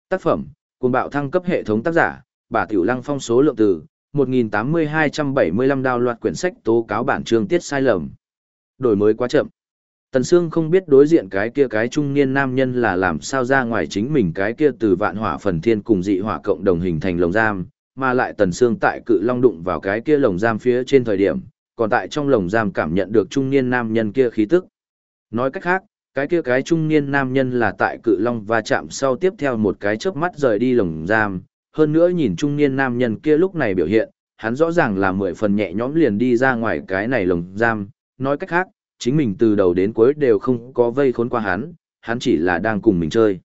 Tác phẩm, cuồng bạo thăng cấp hệ thống tác giả, bà Tiểu Lăng phong số lượng từ, 1.8275 đào loạt quyển sách tố cáo bản chương tiết sai lầm. Đổi mới quá chậm. Tần Sương không biết đối diện cái kia cái trung niên nam nhân là làm sao ra ngoài chính mình cái kia từ vạn hỏa phần thiên cùng dị hỏa cộng đồng hình thành lồng giam, mà lại Tần Sương tại cự long đụng vào cái kia lồng giam phía trên thời điểm, còn tại trong lồng giam cảm nhận được trung niên nam nhân kia khí tức. Nói cách khác, cái kia cái trung niên nam nhân là tại cự long va chạm sau tiếp theo một cái chớp mắt rời đi lồng giam, hơn nữa nhìn trung niên nam nhân kia lúc này biểu hiện, hắn rõ ràng là mười phần nhẹ nhõm liền đi ra ngoài cái này lồng giam, nói cách khác, chính mình từ đầu đến cuối đều không có vây khốn qua hắn, hắn chỉ là đang cùng mình chơi.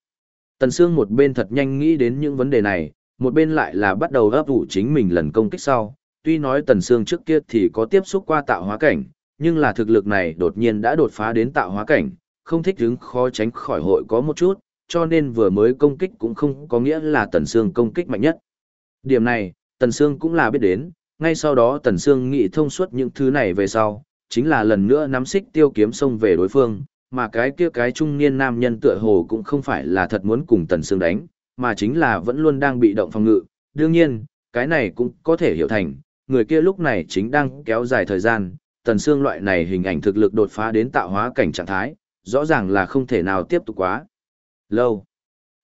Tần Sương một bên thật nhanh nghĩ đến những vấn đề này, một bên lại là bắt đầu ấp ủ chính mình lần công kích sau. Tuy nói Tần Sương trước kia thì có tiếp xúc qua tạo hóa cảnh, nhưng là thực lực này đột nhiên đã đột phá đến tạo hóa cảnh, không thích đứng khó tránh khỏi hội có một chút, cho nên vừa mới công kích cũng không có nghĩa là Tần Sương công kích mạnh nhất. Điểm này, Tần Sương cũng là biết đến, ngay sau đó Tần Sương nghĩ thông suốt những thứ này về sau, chính là lần nữa nắm xích tiêu kiếm xông về đối phương, mà cái kia cái trung niên nam nhân tựa hồ cũng không phải là thật muốn cùng Tần Sương đánh, mà chính là vẫn luôn đang bị động phòng ngự. Đương nhiên, cái này cũng có thể hiểu thành, người kia lúc này chính đang kéo dài thời gian, Tần Sương loại này hình ảnh thực lực đột phá đến tạo hóa cảnh trạng thái, rõ ràng là không thể nào tiếp tục quá lâu.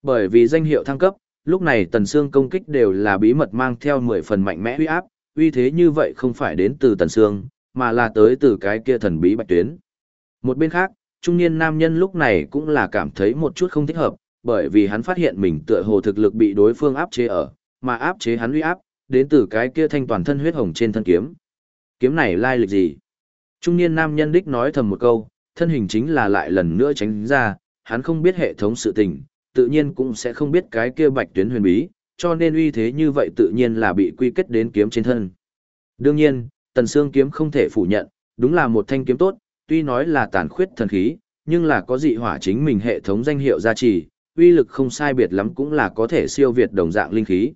Bởi vì danh hiệu thăng cấp, lúc này Tần Sương công kích đều là bí mật mang theo 10 phần mạnh mẽ uy áp, uy thế như vậy không phải đến từ Tần Sương, mà là tới từ cái kia thần bí bạch tuyến. Một bên khác, trung niên nam nhân lúc này cũng là cảm thấy một chút không thích hợp, bởi vì hắn phát hiện mình tựa hồ thực lực bị đối phương áp chế ở, mà áp chế hắn uy áp, đến từ cái kia thanh toàn thân huyết hồng trên thân kiếm. Kiếm này lai lịch gì? Trung niên nam nhân đích nói thầm một câu, thân hình chính là lại lần nữa tránh ra, hắn không biết hệ thống sự tình, tự nhiên cũng sẽ không biết cái kia bạch tuyến huyền bí, cho nên uy thế như vậy tự nhiên là bị quy kết đến kiếm trên thân. Đương nhiên, Tần xương kiếm không thể phủ nhận, đúng là một thanh kiếm tốt, tuy nói là tàn khuyết thần khí, nhưng là có dị hỏa chính mình hệ thống danh hiệu gia trì, uy lực không sai biệt lắm cũng là có thể siêu việt đồng dạng linh khí.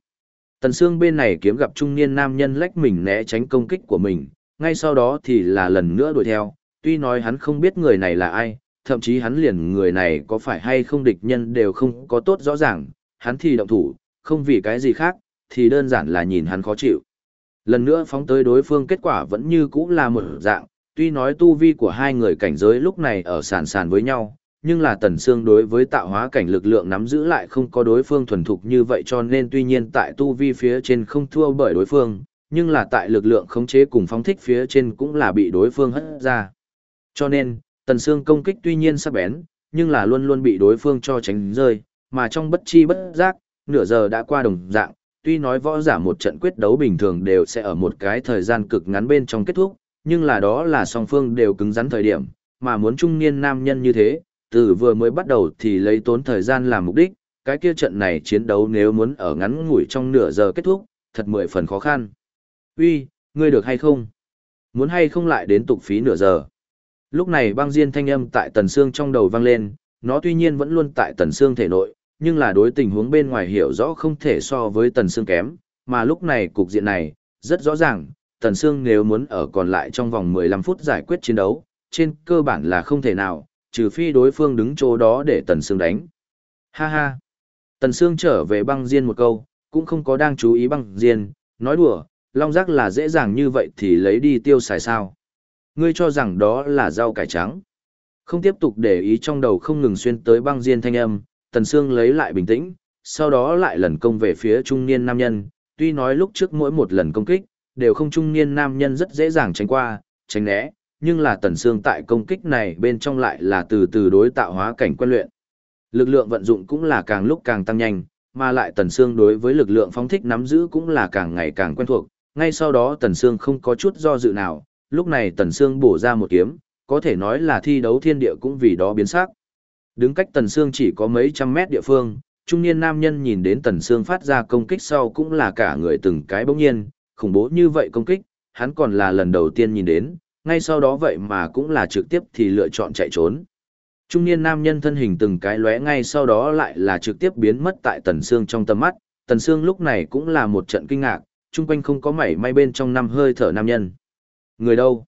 Tần xương bên này kiếm gặp trung niên nam nhân lách mình né tránh công kích của mình, ngay sau đó thì là lần nữa đuổi theo, tuy nói hắn không biết người này là ai, thậm chí hắn liền người này có phải hay không địch nhân đều không có tốt rõ ràng, hắn thì động thủ, không vì cái gì khác, thì đơn giản là nhìn hắn khó chịu. Lần nữa phóng tới đối phương kết quả vẫn như cũ là một dạng, tuy nói tu vi của hai người cảnh giới lúc này ở sàn sàn với nhau, nhưng là tần xương đối với tạo hóa cảnh lực lượng nắm giữ lại không có đối phương thuần thục như vậy cho nên tuy nhiên tại tu vi phía trên không thua bởi đối phương, nhưng là tại lực lượng khống chế cùng phóng thích phía trên cũng là bị đối phương hất ra. Cho nên, tần xương công kích tuy nhiên sắc bén, nhưng là luôn luôn bị đối phương cho tránh rơi, mà trong bất chi bất giác, nửa giờ đã qua đồng dạng, tuy nói võ giả một trận quyết đấu bình thường đều sẽ ở một cái thời gian cực ngắn bên trong kết thúc, nhưng là đó là song phương đều cứng rắn thời điểm, mà muốn trung niên nam nhân như thế, từ vừa mới bắt đầu thì lấy tốn thời gian làm mục đích, cái kia trận này chiến đấu nếu muốn ở ngắn ngủi trong nửa giờ kết thúc, thật mười phần khó khăn. Uy, ngươi được hay không? Muốn hay không lại đến tục phí nửa giờ? Lúc này băng diên thanh âm tại tần xương trong đầu vang lên, nó tuy nhiên vẫn luôn tại tần xương thể nội, nhưng là đối tình huống bên ngoài hiểu rõ không thể so với tần xương kém, mà lúc này cục diện này, rất rõ ràng, tần xương nếu muốn ở còn lại trong vòng 15 phút giải quyết chiến đấu, trên cơ bản là không thể nào, trừ phi đối phương đứng chỗ đó để tần xương đánh. Ha ha. Tần xương trở về băng diên một câu, cũng không có đang chú ý băng diên, nói đùa, long giác là dễ dàng như vậy thì lấy đi tiêu xài sao. Ngươi cho rằng đó là rau cải trắng. Không tiếp tục để ý trong đầu không ngừng xuyên tới băng diên thanh âm, Tần Sương lấy lại bình tĩnh, sau đó lại lần công về phía trung niên nam nhân, tuy nói lúc trước mỗi một lần công kích, đều không trung niên nam nhân rất dễ dàng tránh qua, tránh né, nhưng là Tần Sương tại công kích này bên trong lại là từ từ đối tạo hóa cảnh quen luyện. Lực lượng vận dụng cũng là càng lúc càng tăng nhanh, mà lại Tần Sương đối với lực lượng phóng thích nắm giữ cũng là càng ngày càng quen thuộc, ngay sau đó Tần Sương không có chút do dự nào, lúc này Tần Sương bổ ra một kiếm, có thể nói là thi đấu thiên địa cũng vì đó biến sắc. Đứng cách Tần Sương chỉ có mấy trăm mét địa phương, trung niên nam nhân nhìn đến Tần Sương phát ra công kích sau cũng là cả người từng cái bỗng nhiên, khủng bố như vậy công kích, hắn còn là lần đầu tiên nhìn đến, ngay sau đó vậy mà cũng là trực tiếp thì lựa chọn chạy trốn. Trung niên nam nhân thân hình từng cái lóe ngay sau đó lại là trực tiếp biến mất tại Tần Sương trong tầm mắt, Tần Sương lúc này cũng là một trận kinh ngạc, chung quanh không có mảy may bên trong năm hơi thở nam nhân. Người đâu?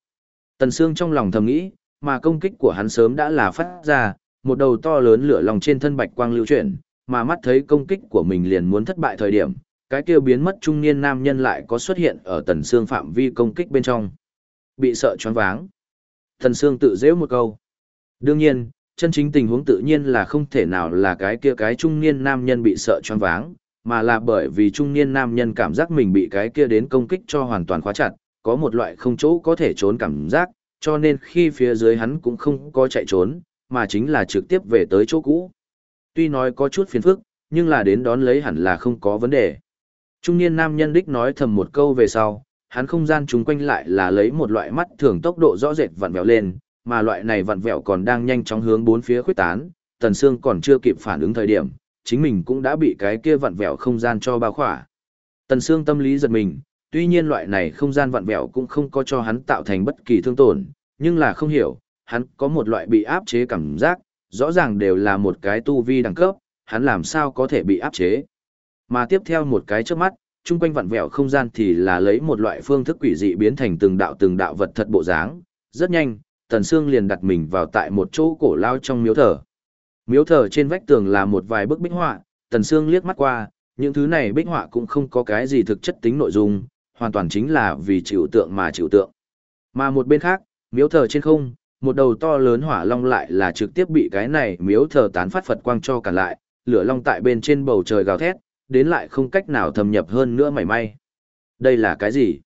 Tần Sương trong lòng thầm nghĩ, mà công kích của hắn sớm đã là phát ra, một đầu to lớn lửa lòng trên thân bạch quang lưu chuyển, mà mắt thấy công kích của mình liền muốn thất bại thời điểm, cái kia biến mất trung niên nam nhân lại có xuất hiện ở Tần Sương phạm vi công kích bên trong. Bị sợ choáng váng. Tần Sương tự dễ một câu. Đương nhiên, chân chính tình huống tự nhiên là không thể nào là cái kia cái trung niên nam nhân bị sợ choáng váng, mà là bởi vì trung niên nam nhân cảm giác mình bị cái kia đến công kích cho hoàn toàn khóa chặt, có một loại không chỗ có thể trốn cảm giác, cho nên khi phía dưới hắn cũng không có chạy trốn, mà chính là trực tiếp về tới chỗ cũ. Tuy nói có chút phiền phức, nhưng là đến đón lấy hẳn là không có vấn đề. Trung niên nam nhân đích nói thầm một câu về sau, hắn không gian chung quanh lại là lấy một loại mắt thường tốc độ rõ rệt vặn vẹo lên, mà loại này vặn vẹo còn đang nhanh chóng hướng bốn phía khuyết tán, Tần Sương còn chưa kịp phản ứng thời điểm, chính mình cũng đã bị cái kia vặn vẹo không gian cho bao khỏa. Tần Sương tâm lý giật mình, tuy nhiên loại này không gian vặn vẹo cũng không có cho hắn tạo thành bất kỳ thương tổn, nhưng là không hiểu, hắn có một loại bị áp chế cảm giác, rõ ràng đều là một cái tu vi đẳng cấp, hắn làm sao có thể bị áp chế. Mà tiếp theo một cái trước mắt, chung quanh vặn vẹo không gian thì là lấy một loại phương thức quỷ dị biến thành từng đạo từng đạo vật thật bộ dáng, rất nhanh, Tần Sương liền đặt mình vào tại một chỗ cổ lao trong miếu thờ. Miếu thờ trên vách tường là một vài bức bích họa, Tần Sương liếc mắt qua, những thứ này bích họa cũng không có cái gì thực chất tính nội dung, hoàn toàn chính là vì chịu tượng mà chịu tượng. Mà một bên khác, miếu thờ trên không, một đầu to lớn hỏa long lại là trực tiếp bị cái này miếu thờ tán phát Phật quang cho cả lại, lửa long tại bên trên bầu trời gào thét, đến lại không cách nào thâm nhập hơn nữa mảy may. Đây là cái gì?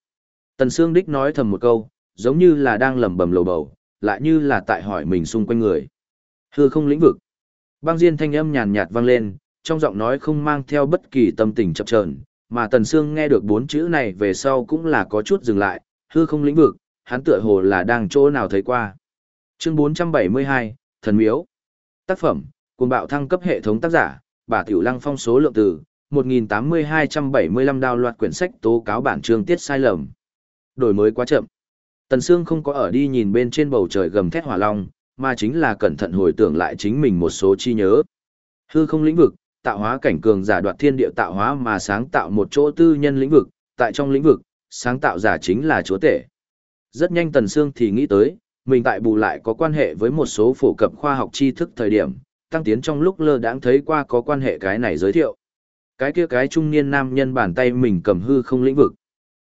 Tần Sương Đích nói thầm một câu, giống như là đang lẩm bẩm lầu bầu, lại như là tại hỏi mình xung quanh người. Hư không lĩnh vực. Băng Diên thanh âm nhàn nhạt vang lên, trong giọng nói không mang theo bất kỳ tâm tình chập chờn, mà Tần Sương nghe được bốn chữ này về sau cũng là có chút dừng lại, hư không lĩnh vực, hắn tựa hồ là đang chỗ nào thấy qua. Chương 472, Thần Miếu. Tác phẩm, cùng bạo thăng cấp hệ thống tác giả, bà Tiểu Lăng phong số lượng từ, 1.8275 đào loạt quyển sách tố cáo bản chương tiết sai lầm. Đổi mới quá chậm. Tần Sương không có ở đi nhìn bên trên bầu trời gầm thét hỏa long, mà chính là cẩn thận hồi tưởng lại chính mình một số chi nhớ. Hư không lĩnh vực, tạo hóa cảnh cường giả đoạt thiên địa tạo hóa mà sáng tạo một chỗ tư nhân lĩnh vực, tại trong lĩnh vực, sáng tạo giả chính là chúa tể. Rất nhanh Tần Sương thì nghĩ tới, mình tại bù lại có quan hệ với một số phổ cập khoa học tri thức thời điểm, tăng tiến trong lúc lơ đãng thấy qua có quan hệ cái này giới thiệu. Cái kia cái trung niên nam nhân bàn tay mình cầm hư không lĩnh vực.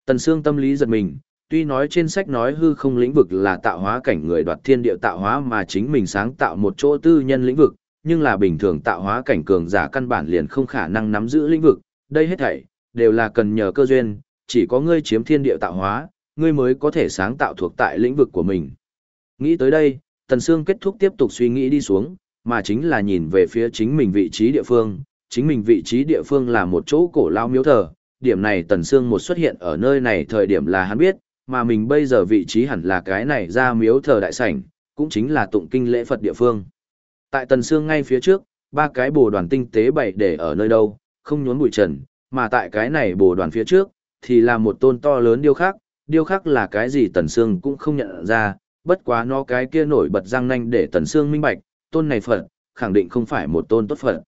Tần Sương tâm lý giật mình, tuy nói trên sách nói hư không lĩnh vực là tạo hóa cảnh người đoạt thiên địa tạo hóa mà chính mình sáng tạo một chỗ tư nhân lĩnh vực, nhưng là bình thường tạo hóa cảnh cường giả căn bản liền không khả năng nắm giữ lĩnh vực, đây hết thảy đều là cần nhờ cơ duyên, chỉ có ngươi chiếm thiên địa tạo hóa, ngươi mới có thể sáng tạo thuộc tại lĩnh vực của mình. Nghĩ tới đây, Tần Sương kết thúc tiếp tục suy nghĩ đi xuống, mà chính là nhìn về phía chính mình vị trí địa phương, chính mình vị trí địa phương là một chỗ cổ lao miếu thờ, điểm này Tần Sương một xuất hiện ở nơi này thời điểm là hắn biết, mà mình bây giờ vị trí hẳn là cái này ra miếu thờ đại sảnh, cũng chính là tụng kinh lễ Phật địa phương. Tại Tần xương ngay phía trước, ba cái bồ đoàn tinh tế bày để ở nơi đâu, không nhốn bụi trần, mà tại cái này bồ đoàn phía trước, thì là một tôn to lớn điêu khắc, điêu khắc là cái gì Tần xương cũng không nhận ra, bất quá nó cái kia nổi bật răng nanh để Tần xương minh bạch, tôn này Phật, khẳng định không phải một tôn tốt Phật.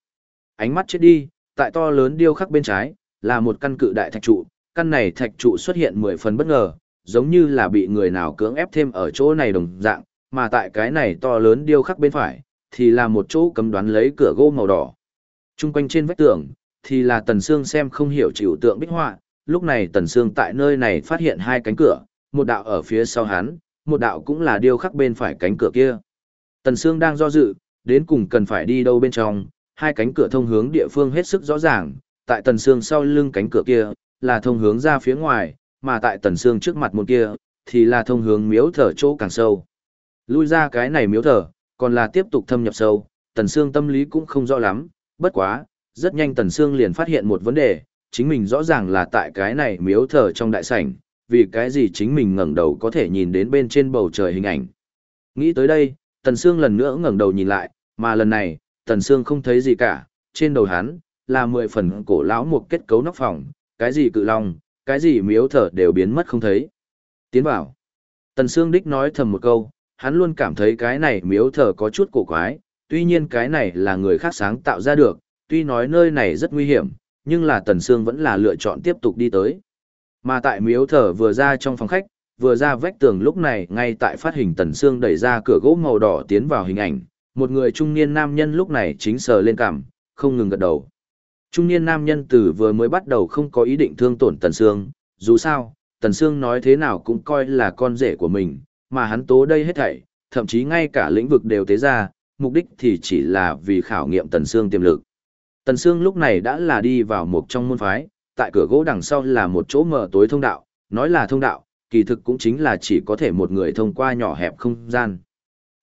Ánh mắt chết đi, tại to lớn điêu khắc bên trái, là một căn cự đại thạch trụ, căn này thạch trụ xuất hiện mười phần bất ngờ, giống như là bị người nào cưỡng ép thêm ở chỗ này đồng dạng, mà tại cái này to lớn điêu khắc bên phải, thì là một chỗ cấm đoán lấy cửa gỗ màu đỏ. Trung quanh trên vách tường, thì là Tần Sương xem không hiểu chịu tượng bích họa, lúc này Tần Sương tại nơi này phát hiện hai cánh cửa, một đạo ở phía sau hắn, một đạo cũng là điêu khắc bên phải cánh cửa kia. Tần Sương đang do dự, đến cùng cần phải đi đâu bên trong, hai cánh cửa thông hướng địa phương hết sức rõ ràng, tại Tần Sương sau lưng cánh cửa kia, là thông hướng ra phía ngoài, mà tại Tần Sương trước mặt một kia, thì là thông hướng miếu thở chỗ càng sâu. Lui ra cái này miếu thở còn là tiếp tục thâm nhập sâu, Tần Sương tâm lý cũng không rõ lắm, bất quá, rất nhanh Tần Sương liền phát hiện một vấn đề, chính mình rõ ràng là tại cái này miếu thờ trong đại sảnh, vì cái gì chính mình ngẩng đầu có thể nhìn đến bên trên bầu trời hình ảnh. Nghĩ tới đây, Tần Sương lần nữa ngẩng đầu nhìn lại, mà lần này, Tần Sương không thấy gì cả, trên đầu hắn là mười phần cổ lão một kết cấu nóc phòng, cái gì cự long, cái gì miếu thờ đều biến mất không thấy. Tiến vào. Tần Sương Đích nói thầm một câu, hắn luôn cảm thấy cái này miếu thờ có chút cổ quái, tuy nhiên cái này là người khác sáng tạo ra được, tuy nói nơi này rất nguy hiểm, nhưng là Tần Sương vẫn là lựa chọn tiếp tục đi tới. Mà tại miếu thờ vừa ra trong phòng khách, vừa ra vách tường lúc này ngay tại phát hình Tần Sương đẩy ra cửa gỗ màu đỏ tiến vào hình ảnh, một người trung niên nam nhân lúc này chính sờ lên cằm, không ngừng gật đầu. Trung niên nam nhân từ vừa mới bắt đầu không có ý định thương tổn Tần Sương, dù sao, Tần Sương nói thế nào cũng coi là con rể của mình, mà hắn tố đây hết thảy, thậm chí ngay cả lĩnh vực đều tế ra, mục đích thì chỉ là vì khảo nghiệm Tần Sương tiềm lực. Tần Sương lúc này đã là đi vào một trong môn phái, tại cửa gỗ đằng sau là một chỗ mở tối thông đạo, nói là thông đạo, kỳ thực cũng chính là chỉ có thể một người thông qua nhỏ hẹp không gian.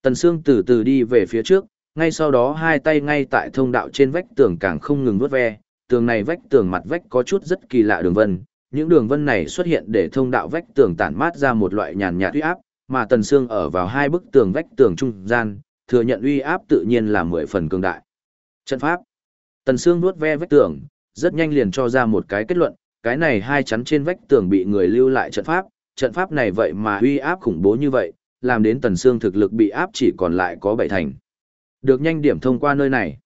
Tần Sương từ từ đi về phía trước, ngay sau đó hai tay ngay tại thông đạo trên vách tường càng không ngừng vuốt ve, tường này vách tường mặt vách có chút rất kỳ lạ đường vân, những đường vân này xuất hiện để thông đạo vách tường tản mát ra một loại nhàn nhạt uy áp, mà Tần Sương ở vào hai bức tường vách tường trung gian, thừa nhận uy áp tự nhiên là mười phần cường đại. Trận pháp. Tần Sương nuốt ve vách tường, rất nhanh liền cho ra một cái kết luận, cái này hai chắn trên vách tường bị người lưu lại trận pháp, trận pháp này vậy mà uy áp khủng bố như vậy, làm đến Tần Sương thực lực bị áp chỉ còn lại có bảy thành. Được nhanh điểm thông qua nơi này.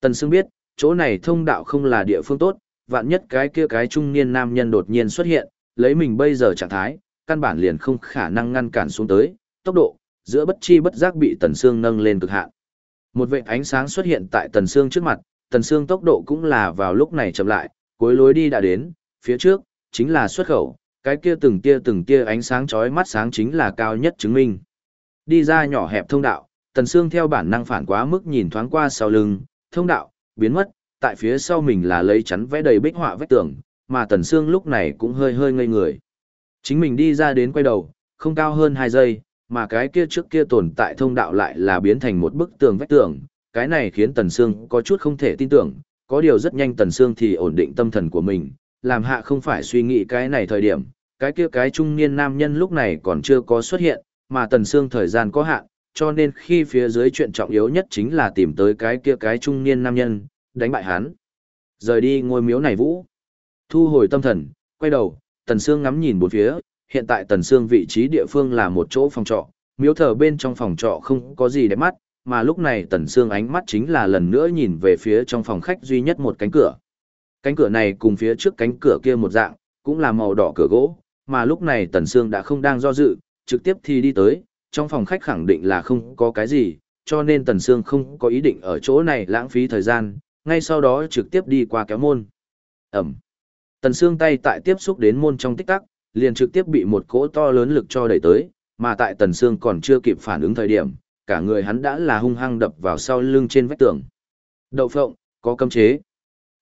Tần Sương biết, chỗ này thông đạo không là địa phương tốt, vạn nhất cái kia cái trung niên nam nhân đột nhiên xuất hiện, lấy mình bây giờ trạng thái, căn bản liền không khả năng ngăn cản xuống tới, tốc độ, giữa bất chi bất giác bị Tần Sương nâng lên cực hạn. Một vệt ánh sáng xuất hiện tại Tần Sương trước mặt, Tần Sương tốc độ cũng là vào lúc này chậm lại, cuối lối đi đã đến, phía trước chính là xuất khẩu, cái kia từng tia từng tia ánh sáng chói mắt sáng chính là cao nhất chứng minh. Đi ra nhỏ hẹp thông đạo, Tần Sương theo bản năng phản quá mức nhìn thoáng qua sau lưng, thông đạo biến mất, tại phía sau mình là lấy chắn vẽ đầy bích họa vách tường, mà Tần Sương lúc này cũng hơi hơi ngây người. Chính mình đi ra đến quay đầu, không cao hơn 2 giây, mà cái kia trước kia tồn tại thông đạo lại là biến thành một bức tường vách tường, cái này khiến Tần Sương có chút không thể tin tưởng, có điều rất nhanh Tần Sương thì ổn định tâm thần của mình, làm hạ không phải suy nghĩ cái này thời điểm, cái kia cái trung niên nam nhân lúc này còn chưa có xuất hiện, mà Tần Sương thời gian có hạn, cho nên khi phía dưới chuyện trọng yếu nhất chính là tìm tới cái kia cái trung niên nam nhân, đánh bại hắn. Rời đi ngôi miếu này vũ. Thu hồi tâm thần, quay đầu, Tần Sương ngắm nhìn bốn phía, hiện tại Tần Sương vị trí địa phương là một chỗ phòng trọ, miếu thờ bên trong phòng trọ không có gì để mắt, mà lúc này Tần Sương ánh mắt chính là lần nữa nhìn về phía trong phòng khách duy nhất một cánh cửa. Cánh cửa này cùng phía trước cánh cửa kia một dạng, cũng là màu đỏ cửa gỗ, mà lúc này Tần Sương đã không đang do dự, trực tiếp thì đi tới, trong phòng khách khẳng định là không có cái gì, cho nên Tần Sương không có ý định ở chỗ này lãng phí thời gian, ngay sau đó trực tiếp đi qua kéo môn. Ẩm. Tần Sương tay tại tiếp xúc đến môn trong tích tắc, liền trực tiếp bị một cỗ to lớn lực cho đẩy tới, mà tại Tần Sương còn chưa kịp phản ứng thời điểm, cả người hắn đã là hung hăng đập vào sau lưng trên vách tường. Đậu phộng, có cấm chế.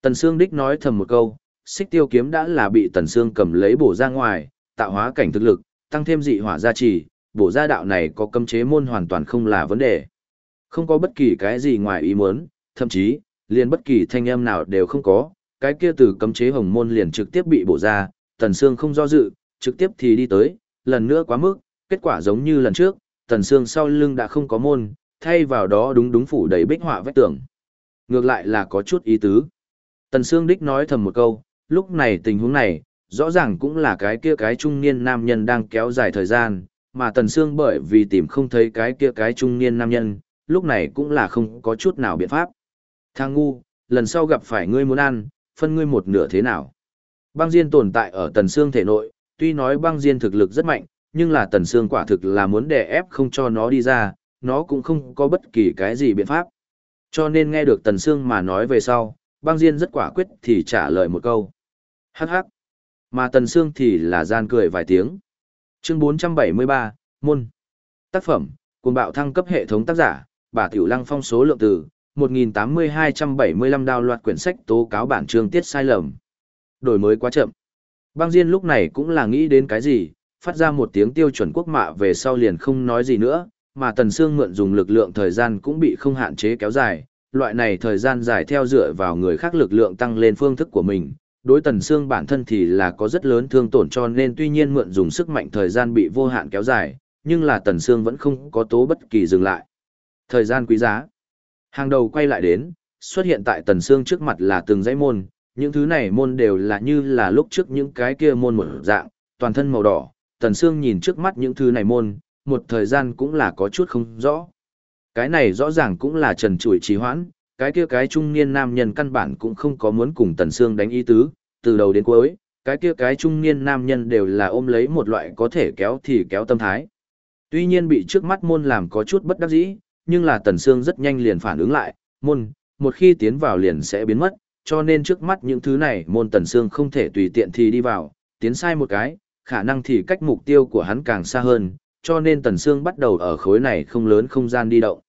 Tần Sương đích nói thầm một câu, xích tiêu kiếm đã là bị Tần Sương cầm lấy bổ ra ngoài, tạo hóa cảnh thực lực, tăng thêm dị hỏa gia trì, bổ ra đạo này có cấm chế môn hoàn toàn không là vấn đề. Không có bất kỳ cái gì ngoài ý muốn, thậm chí, liền bất kỳ thanh âm nào đều không có, cái kia từ cấm chế hồng môn liền trực tiếp bị bổ ra, Tần Sương không do dự, trực tiếp thì đi tới, lần nữa quá mức, kết quả giống như lần trước, Tần Sương sau lưng đã không có môn, thay vào đó đúng đúng phủ đầy bích họa vách tường. Ngược lại là có chút ý tứ. Tần Sương đích nói thầm một câu, lúc này tình huống này, rõ ràng cũng là cái kia cái trung niên nam nhân đang kéo dài thời gian, mà Tần Sương bởi vì tìm không thấy cái kia cái trung niên nam nhân, lúc này cũng là không có chút nào biện pháp. Thang ngu, lần sau gặp phải ngươi muốn ăn, phân ngươi một nửa thế nào? Băng Diên tồn tại ở Tần Sương thể nội, tuy nói băng Diên thực lực rất mạnh, nhưng là Tần Sương quả thực là muốn đè ép không cho nó đi ra, nó cũng không có bất kỳ cái gì biện pháp. Cho nên nghe được Tần Sương mà nói về sau, băng Diên rất quả quyết thì trả lời một câu. Hắc hắc. Mà Tần Sương thì là gian cười vài tiếng. Chương 473, Môn. Tác phẩm, cuồng bạo thăng cấp hệ thống tác giả, bà Tiểu Lăng phong số lượng từ, 1.8275 đào loạt quyển sách tố cáo bản chương tiết sai lầm. Đổi mới quá chậm. Băng Diên lúc này cũng là nghĩ đến cái gì, phát ra một tiếng tiêu chuẩn quốc mạ về sau liền không nói gì nữa, mà Tần Sương mượn dùng lực lượng thời gian cũng bị không hạn chế kéo dài, loại này thời gian dài theo dựa vào người khác lực lượng tăng lên phương thức của mình, đối Tần Sương bản thân thì là có rất lớn thương tổn cho nên tuy nhiên mượn dùng sức mạnh thời gian bị vô hạn kéo dài, nhưng là Tần Sương vẫn không có tố bất kỳ dừng lại. Thời gian quý giá. Hàng đầu quay lại đến, xuất hiện tại Tần xương trước mặt là từng dãy môn, những thứ này môn đều là như là lúc trước những cái kia môn một dạng, toàn thân màu đỏ. Tần xương nhìn trước mắt những thứ này môn, một thời gian cũng là có chút không rõ. Cái này rõ ràng cũng là trần trụi trì hoãn, cái kia cái trung niên nam nhân căn bản cũng không có muốn cùng Tần xương đánh ý tứ, từ đầu đến cuối, cái kia cái trung niên nam nhân đều là ôm lấy một loại có thể kéo thì kéo tâm thái. Tuy nhiên bị trước mắt môn làm có chút bất đắc dĩ, nhưng là Tần Sương rất nhanh liền phản ứng lại, môn, một khi tiến vào liền sẽ biến mất, cho nên trước mắt những thứ này môn Tần Sương không thể tùy tiện thì đi vào, tiến sai một cái, khả năng thì cách mục tiêu của hắn càng xa hơn, cho nên Tần Sương bắt đầu ở khối này không lớn không gian đi động.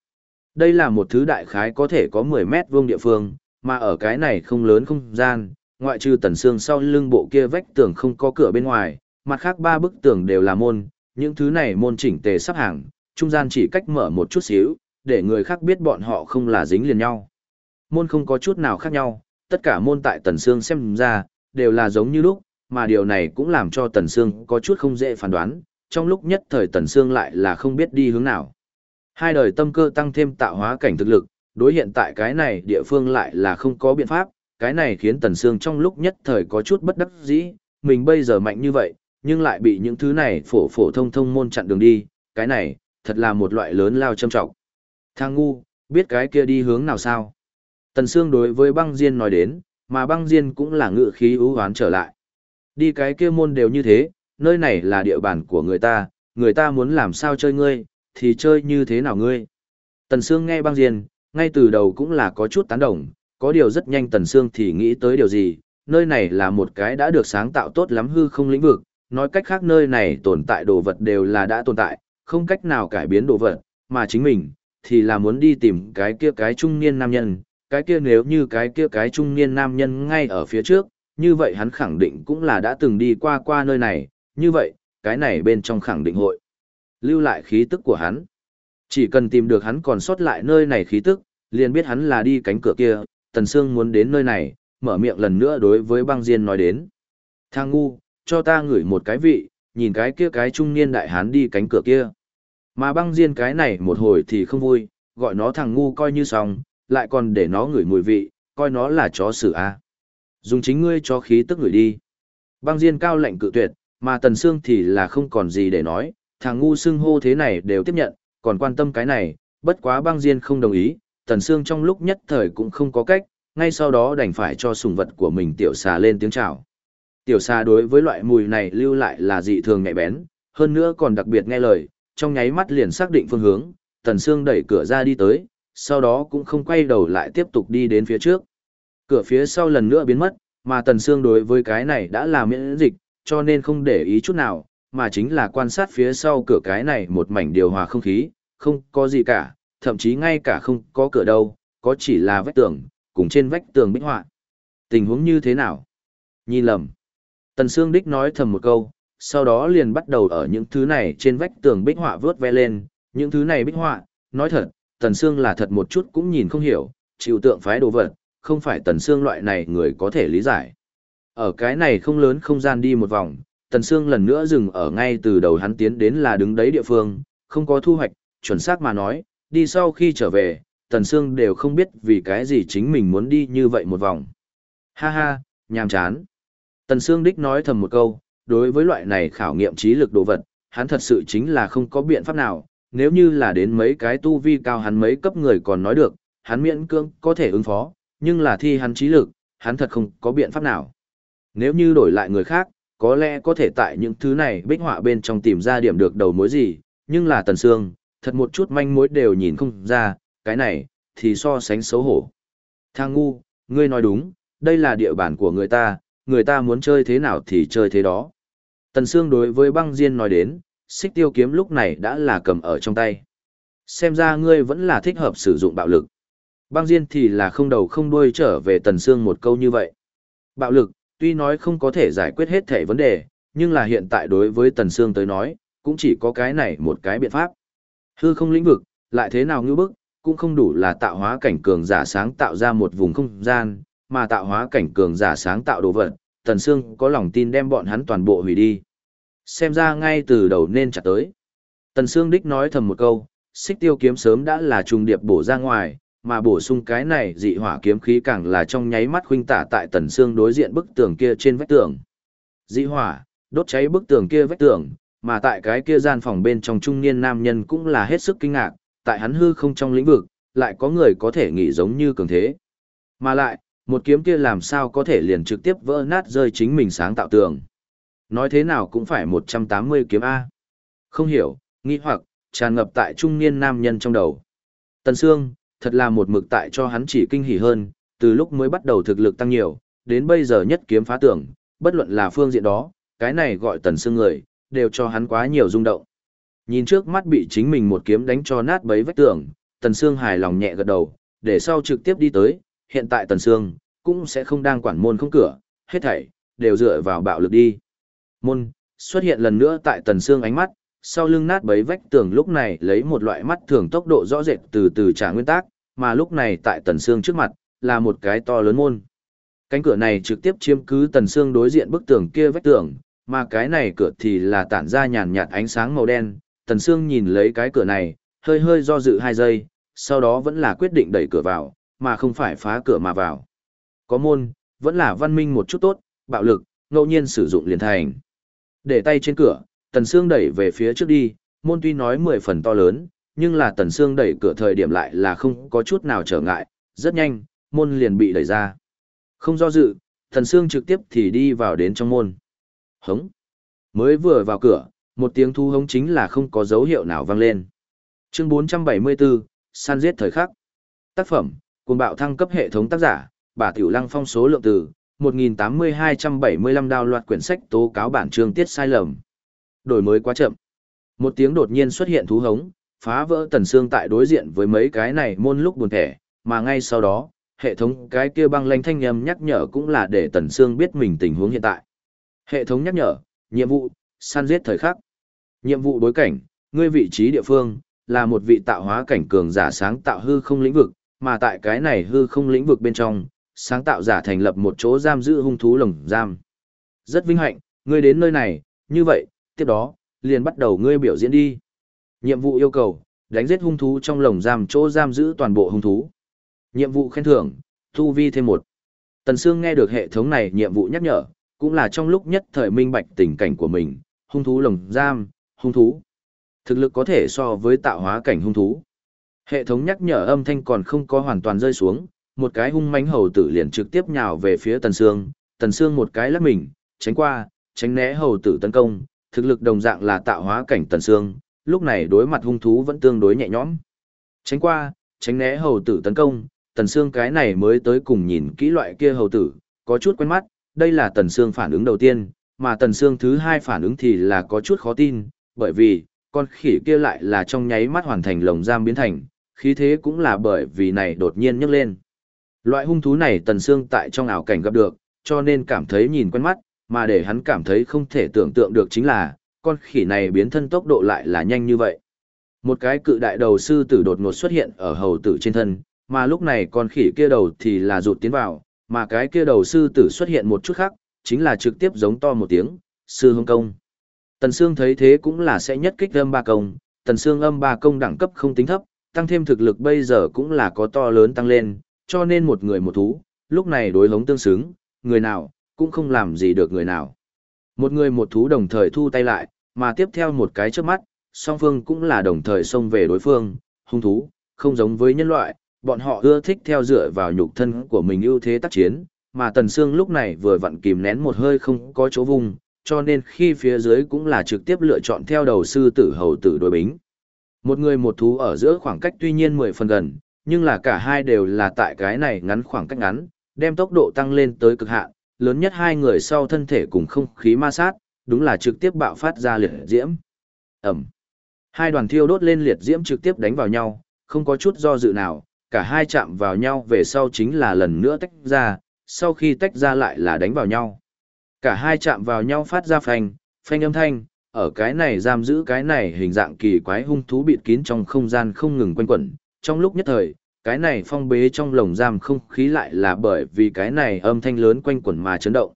Đây là một thứ đại khái có thể có 10 mét vuông địa phương, mà ở cái này không lớn không gian, ngoại trừ Tần Sương sau lưng bộ kia vách tường không có cửa bên ngoài, mặt khác ba bức tường đều là môn, những thứ này môn chỉnh tề sắp hàng, trung gian chỉ cách mở một chút xíu, để người khác biết bọn họ không là dính liền nhau. Môn không có chút nào khác nhau, tất cả môn tại Tần Sương xem ra, đều là giống như lúc, mà điều này cũng làm cho Tần Sương có chút không dễ phán đoán, trong lúc nhất thời Tần Sương lại là không biết đi hướng nào. Hai đời tâm cơ tăng thêm tạo hóa cảnh thực lực, đối hiện tại cái này địa phương lại là không có biện pháp, cái này khiến Tần Sương trong lúc nhất thời có chút bất đắc dĩ, mình bây giờ mạnh như vậy, nhưng lại bị những thứ này phổ phổ thông thông môn chặn đường đi, cái này, thật là một loại lớn lao châm trọng. Thang ngu, biết cái kia đi hướng nào sao? Tần Sương đối với băng diên nói đến, mà băng diên cũng là ngự khí ưu hoán trở lại. Đi cái kia môn đều như thế, nơi này là địa bàn của người ta, người ta muốn làm sao chơi ngươi, thì chơi như thế nào ngươi. Tần Sương nghe băng diên, ngay từ đầu cũng là có chút tán đồng, có điều rất nhanh Tần Sương thì nghĩ tới điều gì, nơi này là một cái đã được sáng tạo tốt lắm hư không lĩnh vực, nói cách khác nơi này tồn tại đồ vật đều là đã tồn tại, không cách nào cải biến đồ vật, mà chính mình, thì là muốn đi tìm cái kia cái trung niên nam nhân, cái kia nếu như cái kia cái trung niên nam nhân ngay ở phía trước, như vậy hắn khẳng định cũng là đã từng đi qua qua nơi này, như vậy, cái này bên trong khẳng định hội lưu lại khí tức của hắn. Chỉ cần tìm được hắn còn sót lại nơi này khí tức, liền biết hắn là đi cánh cửa kia, Tần Sương muốn đến nơi này, mở miệng lần nữa đối với băng diên nói đến. Thang ngu, cho ta ngửi một cái vị, nhìn cái kia cái trung niên đại hán đi cánh cửa kia. Mà băng diên cái này một hồi thì không vui, gọi nó thằng ngu coi như xong, lại còn để nó ngửi mùi vị, coi nó là chó xử a. Dùng chính ngươi cho khí tức ngửi đi. Băng diên cao lệnh cự tuyệt, mà tần xương thì là không còn gì để nói, thằng ngu xưng hô thế này đều tiếp nhận, còn quan tâm cái này, bất quá băng diên không đồng ý, tần xương trong lúc nhất thời cũng không có cách, ngay sau đó đành phải cho sùng vật của mình tiểu xà lên tiếng chào. Tiểu xà đối với loại mùi này lưu lại là dị thường nhạy bén, hơn nữa còn đặc biệt nghe lời, trong nháy mắt liền xác định phương hướng, Tần Sương đẩy cửa ra đi tới, sau đó cũng không quay đầu lại tiếp tục đi đến phía trước. Cửa phía sau lần nữa biến mất, mà Tần Sương đối với cái này đã là miễn dịch, cho nên không để ý chút nào, mà chính là quan sát phía sau cửa cái này một mảnh điều hòa không khí, không có gì cả, thậm chí ngay cả không có cửa đâu, có chỉ là vách tường, cùng trên vách tường bích họa. Tình huống như thế nào? Nhìn lầm. Tần Sương Đích nói thầm một câu, sau đó liền bắt đầu ở những thứ này trên vách tường bích họa vớt ve lên, những thứ này bích họa, nói thật, Tần Sương là thật một chút cũng nhìn không hiểu, chịu tượng phái đồ vật, không phải Tần Sương loại này người có thể lý giải. Ở cái này không lớn không gian đi một vòng, Tần Sương lần nữa dừng ở ngay từ đầu hắn tiến đến là đứng đấy địa phương, không có thu hoạch, chuẩn xác mà nói, đi sau khi trở về, Tần Sương đều không biết vì cái gì chính mình muốn đi như vậy một vòng. Ha ha, nhàm chán. Tần Sương Đích nói thầm một câu, đối với loại này khảo nghiệm trí lực đồ vật, hắn thật sự chính là không có biện pháp nào, nếu như là đến mấy cái tu vi cao hắn mấy cấp người còn nói được, hắn miễn cưỡng có thể ứng phó, nhưng là thi hắn trí lực, hắn thật không có biện pháp nào. Nếu như đổi lại người khác, có lẽ có thể tại những thứ này bích họa bên trong tìm ra điểm được đầu mối gì, nhưng là Tần Sương, thật một chút manh mối đều nhìn không ra, cái này, thì so sánh xấu hổ. Thang ngu, ngươi nói đúng, đây là địa bàn của người ta, người ta muốn chơi thế nào thì chơi thế đó. Tần Sương đối với băng diên nói đến, xích tiêu kiếm lúc này đã là cầm ở trong tay. Xem ra ngươi vẫn là thích hợp sử dụng bạo lực. Băng diên thì là không đầu không đuôi trở về Tần Sương một câu như vậy. Bạo lực, tuy nói không có thể giải quyết hết thể vấn đề, nhưng là hiện tại đối với Tần Sương tới nói, cũng chỉ có cái này một cái biện pháp. Hư không lĩnh vực, lại thế nào ngư bức, cũng không đủ là tạo hóa cảnh cường giả sáng tạo ra một vùng không gian, mà tạo hóa cảnh cường giả sáng tạo đồ vật, Tần Sương có lòng tin đem bọn hắn toàn bộ hủy đi. Xem ra ngay từ đầu nên chặt tới. Tần Sương đích nói thầm một câu, xích tiêu kiếm sớm đã là trùng điệp bổ ra ngoài, mà bổ sung cái này dị hỏa kiếm khí càng là trong nháy mắt huynh tả tại Tần Sương đối diện bức tường kia trên vách tường. Dị hỏa, đốt cháy bức tường kia vách tường, mà tại cái kia gian phòng bên trong trung niên nam nhân cũng là hết sức kinh ngạc, tại hắn hư không trong lĩnh vực, lại có người có thể nghĩ giống như cường thế. Mà lại, một kiếm kia làm sao có thể liền trực tiếp vỡ nát rơi chính mình sáng tạo tường. Nói thế nào cũng phải 180 kiếm A. Không hiểu, nghi hoặc, tràn ngập tại trung niên nam nhân trong đầu. Tần Sương, thật là một mực tại cho hắn chỉ kinh hỉ hơn, từ lúc mới bắt đầu thực lực tăng nhiều, đến bây giờ nhất kiếm phá tưởng, bất luận là phương diện đó, cái này gọi Tần Sương người, đều cho hắn quá nhiều rung động. Nhìn trước mắt bị chính mình một kiếm đánh cho nát bấy vách tường, Tần Sương hài lòng nhẹ gật đầu, để sau trực tiếp đi tới, hiện tại Tần Sương cũng sẽ không đang quản môn không cửa, hết thảy đều dựa vào bạo lực đi. Môn xuất hiện lần nữa tại Tần xương ánh mắt, sau lưng nát bấy vách tường lúc này lấy một loại mắt thường tốc độ rõ rệt từ từ trả nguyên tắc, mà lúc này tại Tần xương trước mặt là một cái to lớn môn. Cánh cửa này trực tiếp chiếm cứ Tần xương đối diện bức tường kia vách tường, mà cái này cửa thì là tản ra nhàn nhạt ánh sáng màu đen. Tần xương nhìn lấy cái cửa này, hơi hơi do dự hai giây, sau đó vẫn là quyết định đẩy cửa vào, mà không phải phá cửa mà vào. Có môn, vẫn là văn minh một chút tốt, bạo lực, ngẫu nhiên sử dụng liền thành. Để tay trên cửa, Tần Sương đẩy về phía trước đi, môn tuy nói mười phần to lớn, nhưng là Tần Sương đẩy cửa thời điểm lại là không có chút nào trở ngại, rất nhanh, môn liền bị đẩy ra. Không do dự, Tần Sương trực tiếp thì đi vào đến trong môn. Hống. Mới vừa vào cửa, một tiếng thu hống chính là không có dấu hiệu nào vang lên. Chương 474, san giết thời khắc. Tác phẩm, cuồng bạo thăng cấp hệ thống tác giả, bà Tiểu Lăng phong số lượng từ, 1.8275 đào loạt quyển sách tố cáo bản chương tiết sai lầm. Đổi mới quá chậm. Một tiếng đột nhiên xuất hiện thú hống, phá vỡ tần xương tại đối diện với mấy cái này môn lúc buồn thẻ, mà ngay sau đó, hệ thống cái kia băng lanh thanh âm nhắc nhở cũng là để tần xương biết mình tình huống hiện tại. Hệ thống nhắc nhở, nhiệm vụ, săn giết thời khắc. Nhiệm vụ đối cảnh, ngươi vị trí địa phương, là một vị tạo hóa cảnh cường giả sáng tạo hư không lĩnh vực, mà tại cái này hư không lĩnh vực bên trong, sáng tạo giả thành lập một chỗ giam giữ hung thú lồng giam. Rất vinh hạnh, ngươi đến nơi này, như vậy, tiếp đó, liền bắt đầu ngươi biểu diễn đi. Nhiệm vụ yêu cầu, đánh giết hung thú trong lồng giam chỗ giam giữ toàn bộ hung thú. Nhiệm vụ khen thưởng, thu vi thêm một. Tần Sương nghe được hệ thống này nhiệm vụ nhắc nhở, cũng là trong lúc nhất thời minh bạch tình cảnh của mình, hung thú lồng giam, hung thú. Thực lực có thể so với tạo hóa cảnh hung thú. Hệ thống nhắc nhở âm thanh còn không có hoàn toàn rơi xuống, một cái hung mãnh hầu tử liền trực tiếp nhào về phía Tần Sương, Tần Sương một cái lắc mình, tránh qua, tránh né hầu tử tấn công, thực lực đồng dạng là tạo hóa cảnh Tần Sương, lúc này đối mặt hung thú vẫn tương đối nhẹ nhõm. Tránh qua, tránh né hầu tử tấn công, Tần Sương cái này mới tới cùng nhìn kỹ loại kia hầu tử, có chút quen mắt, đây là Tần Sương phản ứng đầu tiên, mà Tần Sương thứ hai phản ứng thì là có chút khó tin, bởi vì, con khỉ kia lại là trong nháy mắt hoàn thành lồng giam biến thành, khí thế cũng là bởi vì này đột nhiên nhấc lên. Loại hung thú này Tần Sương tại trong ảo cảnh gặp được, cho nên cảm thấy nhìn quen mắt, mà để hắn cảm thấy không thể tưởng tượng được chính là, con khỉ này biến thân tốc độ lại là nhanh như vậy. Một cái cự đại đầu sư tử đột ngột xuất hiện ở hầu tử trên thân, mà lúc này con khỉ kia đầu thì là rụt tiến vào, mà cái kia đầu sư tử xuất hiện một chút khác, chính là trực tiếp giống to một tiếng, sư hương công. Tần Sương thấy thế cũng là sẽ nhất kích âm ba công, Tần Sương âm ba công đẳng cấp không tính thấp, tăng thêm thực lực bây giờ cũng là có to lớn tăng lên, cho nên một người một thú, lúc này đối hống tương xứng, người nào, cũng không làm gì được người nào. Một người một thú đồng thời thu tay lại, mà tiếp theo một cái trước mắt, song phương cũng là đồng thời xông về đối phương, hung thú, không giống với nhân loại, bọn họ ưa thích theo dựa vào nhục thân của mình ưu thế tác chiến, mà Tần Sương lúc này vừa vặn kìm nén một hơi không có chỗ vùng, cho nên khi phía dưới cũng là trực tiếp lựa chọn theo đầu sư tử hầu tử đối bính. Một người một thú ở giữa khoảng cách tuy nhiên 10 phần gần, nhưng là cả hai đều là tại cái này ngắn khoảng cách ngắn, đem tốc độ tăng lên tới cực hạn, lớn nhất hai người sau thân thể cùng không khí ma sát, đúng là trực tiếp bạo phát ra liệt diễm. Ẩm. Hai đoàn thiêu đốt lên liệt diễm trực tiếp đánh vào nhau, không có chút do dự nào, cả hai chạm vào nhau về sau chính là lần nữa tách ra, sau khi tách ra lại là đánh vào nhau. Cả hai chạm vào nhau phát ra phanh, phanh âm thanh, ở cái này giam giữ cái này hình dạng kỳ quái hung thú bịt kín trong không gian không ngừng quanh quẩn. Trong lúc nhất thời, cái này phong bế trong lồng giam không khí lại là bởi vì cái này âm thanh lớn quanh quẩn mà chấn động.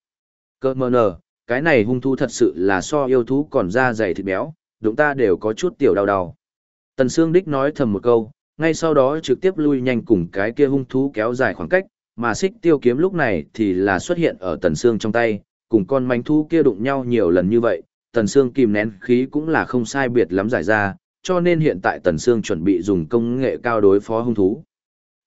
Cơ mờ nờ, cái này hung thú thật sự là so yêu thú còn da dày thịt béo, đúng ta đều có chút tiểu đau đầu. Tần Sương Đích nói thầm một câu, ngay sau đó trực tiếp lui nhanh cùng cái kia hung thú kéo dài khoảng cách, mà xích tiêu kiếm lúc này thì là xuất hiện ở Tần Sương trong tay, cùng con manh thú kia đụng nhau nhiều lần như vậy, Tần Sương kìm nén khí cũng là không sai biệt lắm giải ra, cho nên hiện tại Tần Sương chuẩn bị dùng công nghệ cao đối phó hung thú.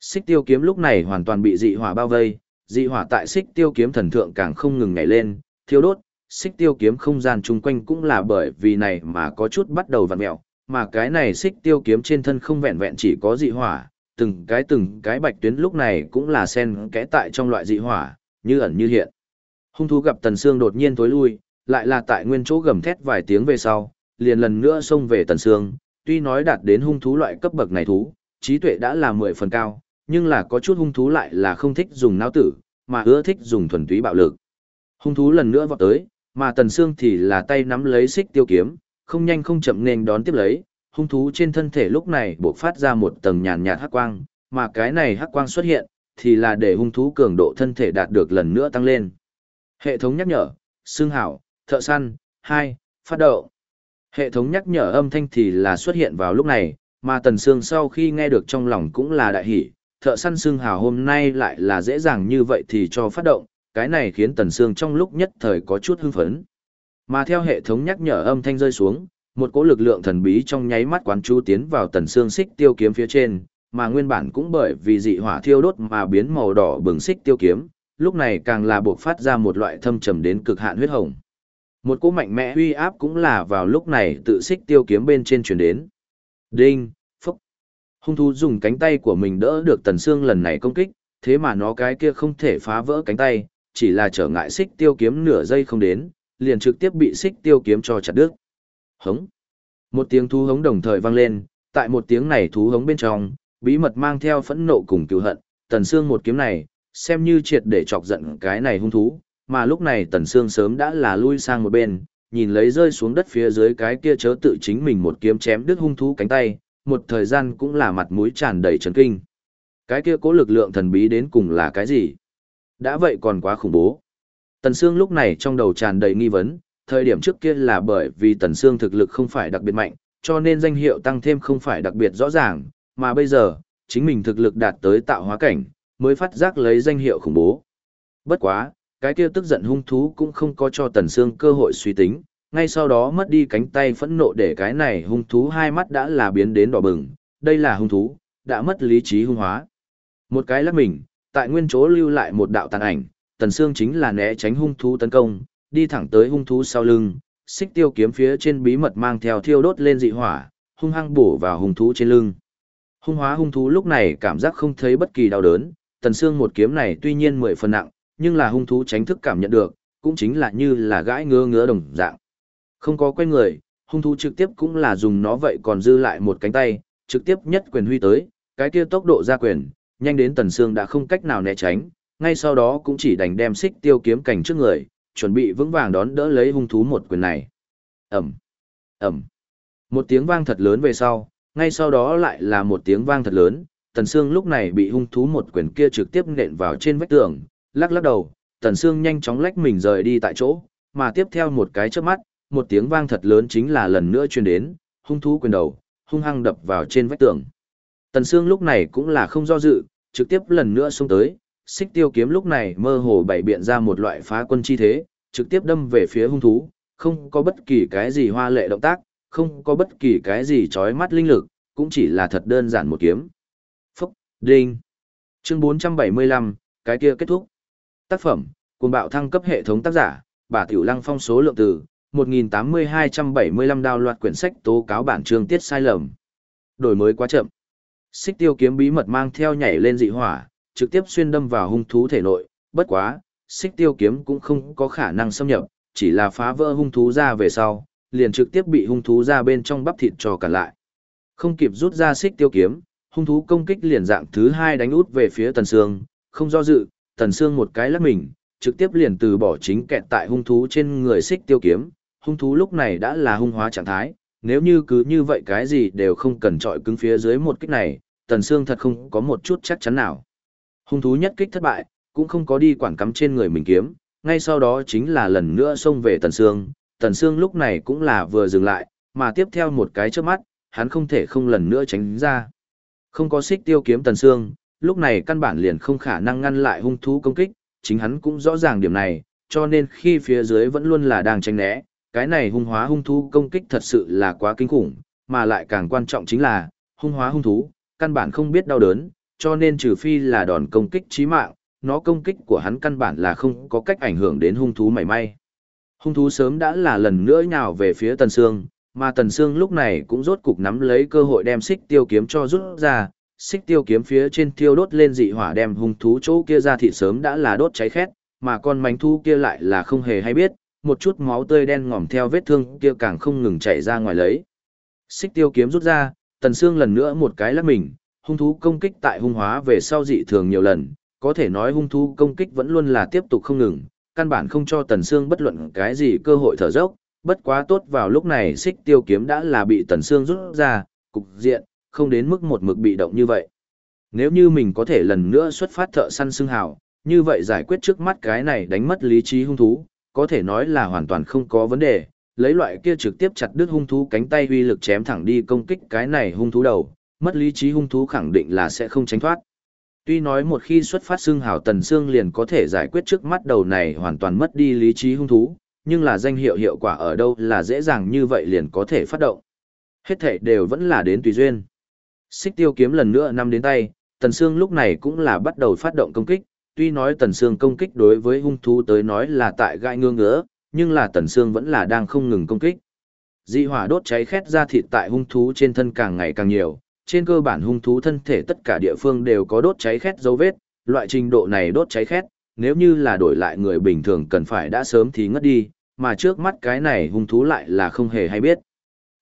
Xích tiêu kiếm lúc này hoàn toàn bị dị hỏa bao vây, dị hỏa tại xích tiêu kiếm thần thượng càng không ngừng nhảy lên, thiêu đốt, xích tiêu kiếm không gian chung quanh cũng là bởi vì này mà có chút bắt đầu vặn mẹo, mà cái này xích tiêu kiếm trên thân không vẹn vẹn chỉ có dị hỏa, từng cái từng cái bạch tuyến lúc này cũng là sen kẽ tại trong loại dị hỏa, như ẩn như hiện. Hung thú gặp Tần Sương đột nhiên tối lui, lại là tại nguyên chỗ gầm thét vài tiếng về sau, liền lần nữa xông về Tần Sương, tuy nói đạt đến hung thú loại cấp bậc này thú, trí tuệ đã là mười phần cao, nhưng là có chút hung thú lại là không thích dùng não tử, mà ưa thích dùng thuần túy bạo lực. Hung thú lần nữa vọt tới, mà Tần Sương thì là tay nắm lấy xích tiêu kiếm, không nhanh không chậm nên đón tiếp lấy, hung thú trên thân thể lúc này bộc phát ra một tầng nhàn nhạt hắc quang, mà cái này hắc quang xuất hiện, thì là để hung thú cường độ thân thể đạt được lần nữa tăng lên. Hệ thống nhắc nhở, xương hảo, thợ săn, 2, phát động. Hệ thống nhắc nhở âm thanh thì là xuất hiện vào lúc này, mà Tần Sương sau khi nghe được trong lòng cũng là đại hỉ, thợ săn sương hào hôm nay lại là dễ dàng như vậy thì cho phát động, cái này khiến Tần Sương trong lúc nhất thời có chút hưng phấn. Mà theo hệ thống nhắc nhở âm thanh rơi xuống, một cỗ lực lượng thần bí trong nháy mắt quán chú tiến vào Tần Sương xích tiêu kiếm phía trên, mà nguyên bản cũng bởi vì dị hỏa thiêu đốt mà biến màu đỏ bừng xích tiêu kiếm, lúc này càng là buộc phát ra một loại thâm trầm đến cực hạn huyết hồng. Một cỗ mạnh mẽ uy áp cũng là vào lúc này tự xích tiêu kiếm bên trên chuyển đến. Đinh, phúc. Hung thú dùng cánh tay của mình đỡ được Tần xương lần này công kích, thế mà nó cái kia không thể phá vỡ cánh tay, chỉ là trở ngại xích tiêu kiếm nửa giây không đến, liền trực tiếp bị xích tiêu kiếm cho chặt đứt. Hống. Một tiếng thú hống đồng thời vang lên, tại một tiếng này thú hống bên trong, bí mật mang theo phẫn nộ cùng cứu hận, Tần xương một kiếm này, xem như triệt để chọc giận cái này hung thú, mà lúc này Tần Sương sớm đã là lui sang một bên, nhìn lấy rơi xuống đất phía dưới cái kia chớ tự chính mình một kiếm chém đứt hung thú cánh tay, một thời gian cũng là mặt mũi tràn đầy chấn kinh. Cái kia cố lực lượng thần bí đến cùng là cái gì? Đã vậy còn quá khủng bố. Tần Sương lúc này trong đầu tràn đầy nghi vấn, thời điểm trước kia là bởi vì Tần Sương thực lực không phải đặc biệt mạnh, cho nên danh hiệu tăng thêm không phải đặc biệt rõ ràng, mà bây giờ, chính mình thực lực đạt tới tạo hóa cảnh, mới phát giác lấy danh hiệu khủng bố. Bất quá, cái kia tức giận hung thú cũng không có cho Tần Sương cơ hội suy tính, ngay sau đó mất đi cánh tay phẫn nộ để cái này hung thú hai mắt đã là biến đến đỏ bừng, đây là hung thú, đã mất lý trí hung hóa. Một cái lắc mình, tại nguyên chỗ lưu lại một đạo tàn ảnh, Tần Sương chính là né tránh hung thú tấn công, đi thẳng tới hung thú sau lưng, xích tiêu kiếm phía trên bí mật mang theo thiêu đốt lên dị hỏa, hung hăng bổ vào hung thú trên lưng. Hung hóa hung thú lúc này cảm giác không thấy bất kỳ đau đớn, Tần Sương một kiếm này tuy nhiên mười phần nặng, nhưng là hung thú tránh thức cảm nhận được, cũng chính là như là gãi ngứa ngứa đồng dạng. Không có quay người, hung thú trực tiếp cũng là dùng nó vậy còn dư lại một cánh tay, trực tiếp nhất quyền huy tới, cái kia tốc độ ra quyền, nhanh đến Tần xương đã không cách nào né tránh, ngay sau đó cũng chỉ đành đem xích tiêu kiếm cảnh trước người, chuẩn bị vững vàng đón đỡ lấy hung thú một quyền này. ầm ầm Một tiếng vang thật lớn về sau, ngay sau đó lại là một tiếng vang thật lớn, Tần Sương lúc này bị hung thú một quyền kia trực tiếp nện vào trên vách tường, lắc lắc đầu, Tần Sương nhanh chóng lách mình rời đi tại chỗ, mà tiếp theo một cái chớp mắt, một tiếng vang thật lớn chính là lần nữa truyền đến, hung thú quyền đầu, hung hăng đập vào trên vách tường. Tần Sương lúc này cũng là không do dự, trực tiếp lần nữa xông tới, xích tiêu kiếm lúc này mơ hồ bày biện ra một loại phá quân chi thế, trực tiếp đâm về phía hung thú, không có bất kỳ cái gì hoa lệ động tác, không có bất kỳ cái gì chói mắt linh lực, cũng chỉ là thật đơn giản một kiếm. Phúc, đinh. Chương 475, cái kia kết thúc. Tác phẩm, cùng bạo thăng cấp hệ thống tác giả, bà Tiểu Lăng phong số lượng từ, 1.8275 đào loạt quyển sách tố cáo bản chương tiết sai lầm. Đổi mới quá chậm. Xích tiêu kiếm bí mật mang theo nhảy lên dị hỏa, trực tiếp xuyên đâm vào hung thú thể nội, bất quá, xích tiêu kiếm cũng không có khả năng xâm nhập, chỉ là phá vỡ hung thú ra về sau, liền trực tiếp bị hung thú ra bên trong bắp thịt cho cả lại. Không kịp rút ra xích tiêu kiếm, hung thú công kích liền dạng thứ hai đánh út về phía tần sương, không do dự, tần sương một cái lắc mình, trực tiếp liền từ bỏ chính kẹt tại hung thú trên người xích tiêu kiếm, hung thú lúc này đã là hung hóa trạng thái, nếu như cứ như vậy cái gì đều không cần trọi cứng phía dưới một kích này, Tần Sương thật không có một chút chắc chắn nào. Hung thú nhất kích thất bại, cũng không có đi quảng cắm trên người mình kiếm, ngay sau đó chính là lần nữa xông về Tần Sương, Tần Sương lúc này cũng là vừa dừng lại, mà tiếp theo một cái chớp mắt, hắn không thể không lần nữa tránh ra. Không có xích tiêu kiếm Tần Sương, lúc này căn bản liền không khả năng ngăn lại hung thú công kích, chính hắn cũng rõ ràng điểm này, cho nên khi phía dưới vẫn luôn là đang tránh né, cái này hung hóa hung thú công kích thật sự là quá kinh khủng, mà lại càng quan trọng chính là, hung hóa hung thú, căn bản không biết đau đớn, cho nên trừ phi là đòn công kích chí mạng, nó công kích của hắn căn bản là không có cách ảnh hưởng đến hung thú mảy may. Hung thú sớm đã là lần nữa nhào về phía Tần Sương, mà Tần Sương lúc này cũng rốt cục nắm lấy cơ hội đem xích tiêu kiếm cho rút ra, xích tiêu kiếm phía trên tiêu đốt lên dị hỏa đem hung thú chỗ kia ra thịt sớm đã là đốt cháy khét, mà con mánh thú kia lại là không hề hay biết, một chút máu tươi đen ngòm theo vết thương kia càng không ngừng chảy ra ngoài lấy. Xích tiêu kiếm rút ra, Tần xương lần nữa một cái lắc mình, hung thú công kích tại hung hóa về sau dị thường nhiều lần, có thể nói hung thú công kích vẫn luôn là tiếp tục không ngừng, căn bản không cho Tần xương bất luận cái gì cơ hội thở dốc, bất quá tốt vào lúc này xích tiêu kiếm đã là bị Tần xương rút ra, cục diện, không đến mức một mực bị động như vậy. Nếu như mình có thể lần nữa xuất phát thợ săn xương hào, như vậy giải quyết trước mắt cái này đánh mất lý trí hung thú, có thể nói là hoàn toàn không có vấn đề, lấy loại kia trực tiếp chặt đứt hung thú cánh tay uy lực chém thẳng đi công kích cái này hung thú đầu, mất lý trí hung thú khẳng định là sẽ không tránh thoát. Tuy nói một khi xuất phát xương hào tần xương liền có thể giải quyết trước mắt đầu này hoàn toàn mất đi lý trí hung thú, nhưng là danh hiệu hiệu quả ở đâu là dễ dàng như vậy liền có thể phát động. Hết thể đều vẫn là đến tùy duyên. Xích tiêu kiếm lần nữa năm đến tay, tần sương lúc này cũng là bắt đầu phát động công kích, tuy nói tần sương công kích đối với hung thú tới nói là tại gai ngương ngứa, nhưng là tần sương vẫn là đang không ngừng công kích. Dị hỏa đốt cháy khét ra thịt tại hung thú trên thân càng ngày càng nhiều, trên cơ bản hung thú thân thể tất cả địa phương đều có đốt cháy khét dấu vết, loại trình độ này đốt cháy khét, nếu như là đổi lại người bình thường cần phải đã sớm thì ngất đi, mà trước mắt cái này hung thú lại là không hề hay biết.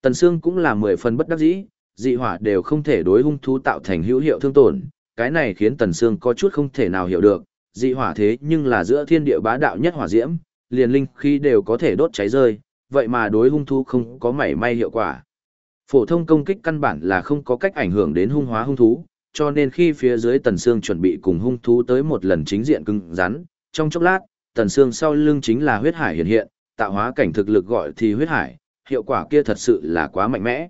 Tần sương cũng là mười phần bất đắc dĩ, dị hỏa đều không thể đối hung thú tạo thành hữu hiệu thương tổn, cái này khiến Tần Sương có chút không thể nào hiểu được, dị hỏa thế nhưng là giữa thiên địa bá đạo nhất hỏa diễm, liền linh khí đều có thể đốt cháy rơi, vậy mà đối hung thú không có mảy may hiệu quả. Phổ thông công kích căn bản là không có cách ảnh hưởng đến hung hóa hung thú, cho nên khi phía dưới Tần Sương chuẩn bị cùng hung thú tới một lần chính diện cứng rắn, trong chốc lát, Tần Sương sau lưng chính là huyết hải hiện hiện, tạo hóa cảnh thực lực gọi thì huyết hải, hiệu quả kia thật sự là quá mạnh mẽ.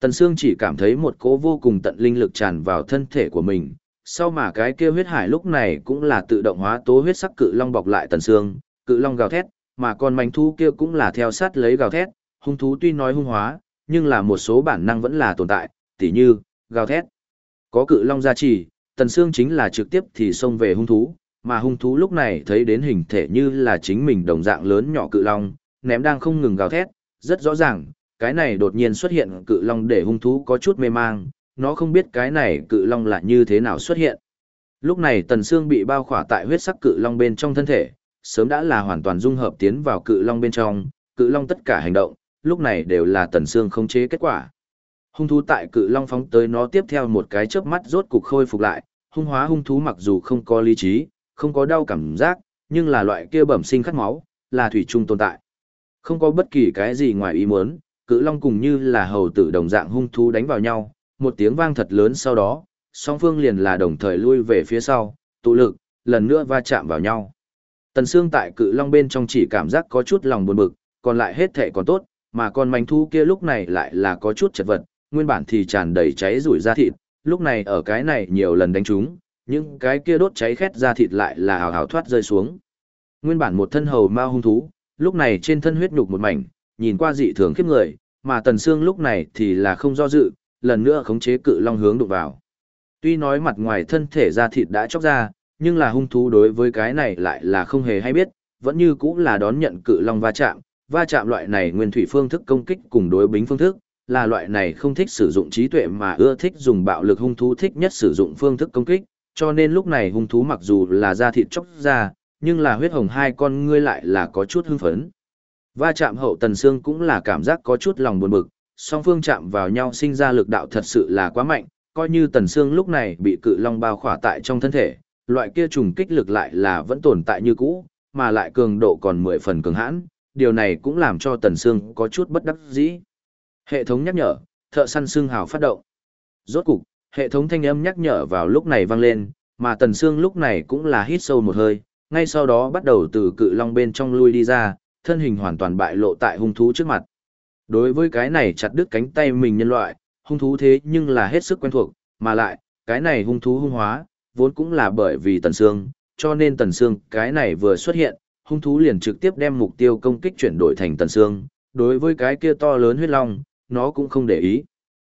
Tần Sương chỉ cảm thấy một cỗ vô cùng tận linh lực tràn vào thân thể của mình, sau mà cái kia huyết hải lúc này cũng là tự động hóa tố huyết sắc cự long bọc lại Tần Sương, cự long gào thét, mà con manh thú kia cũng là theo sát lấy gào thét, hung thú tuy nói hung hóa, nhưng là một số bản năng vẫn là tồn tại, tỉ như, gào thét. Có cự long gia trì, Tần Sương chính là trực tiếp thì xông về hung thú, mà hung thú lúc này thấy đến hình thể như là chính mình đồng dạng lớn nhỏ cự long, ném đang không ngừng gào thét, rất rõ ràng, cái này đột nhiên xuất hiện cự long để hung thú có chút mê mang, nó không biết cái này cự long là như thế nào xuất hiện. Lúc này tần xương bị bao khỏa tại huyết sắc cự long bên trong thân thể, sớm đã là hoàn toàn dung hợp tiến vào cự long bên trong, cự long tất cả hành động, lúc này đều là tần xương không chế kết quả. Hung thú tại cự long phóng tới nó tiếp theo một cái chớp mắt rốt cục khôi phục lại, hung hóa hung thú mặc dù không có lý trí, không có đau cảm giác, nhưng là loại kia bẩm sinh khát máu, là thủy chung tồn tại. Không có bất kỳ cái gì ngoài ý muốn, cự long cùng như là hầu tử đồng dạng hung thú đánh vào nhau, một tiếng vang thật lớn sau đó, song phương liền là đồng thời lui về phía sau, tụ lực, lần nữa va chạm vào nhau. Tần Sương tại cự long bên trong chỉ cảm giác có chút lòng buồn bực, còn lại hết thể còn tốt, mà con manh thú kia lúc này lại là có chút chật vật, nguyên bản thì tràn đầy cháy rủi ra thịt, lúc này ở cái này nhiều lần đánh trúng, những cái kia đốt cháy khét ra thịt lại là hào hào thoát rơi xuống. Nguyên bản một thân hầu ma hung thú, lúc này trên thân huyết nhục một mảnh, nhìn qua dị thường khiếp người, mà Tần Sương lúc này thì là không do dự, lần nữa khống chế cự long hướng đụng vào. Tuy nói mặt ngoài thân thể da thịt đã chóc ra, nhưng là hung thú đối với cái này lại là không hề hay biết, vẫn như cũng là đón nhận cự long va chạm, va chạm loại này nguyên thủy phương thức công kích cùng đối bính phương thức, là loại này không thích sử dụng trí tuệ mà ưa thích dùng bạo lực hung thú thích nhất sử dụng phương thức công kích, cho nên lúc này hung thú mặc dù là da thịt chóc ra, nhưng là huyết hồng hai con ngươi lại là có chút hưng phấn. Va chạm hậu tần xương cũng là cảm giác có chút lòng buồn bực, song phương chạm vào nhau sinh ra lực đạo thật sự là quá mạnh, coi như tần xương lúc này bị cự long bao khỏa tại trong thân thể, loại kia trùng kích lực lại là vẫn tồn tại như cũ, mà lại cường độ còn mười phần cường hãn, điều này cũng làm cho Tần xương có chút bất đắc dĩ. Hệ thống nhắc nhở, thợ săn xương hào phát động. Rốt cục, hệ thống thanh âm nhắc nhở vào lúc này vang lên, mà Tần xương lúc này cũng là hít sâu một hơi, ngay sau đó bắt đầu từ cự long bên trong lui đi ra, thân hình hoàn toàn bại lộ tại hung thú trước mặt. Đối với cái này chặt đứt cánh tay mình nhân loại, hung thú thế nhưng là hết sức quen thuộc, mà lại, cái này hung thú hung hóa, vốn cũng là bởi vì Tần xương, cho nên Tần xương cái này vừa xuất hiện, hung thú liền trực tiếp đem mục tiêu công kích chuyển đổi thành Tần xương, đối với cái kia to lớn huyết long, nó cũng không để ý.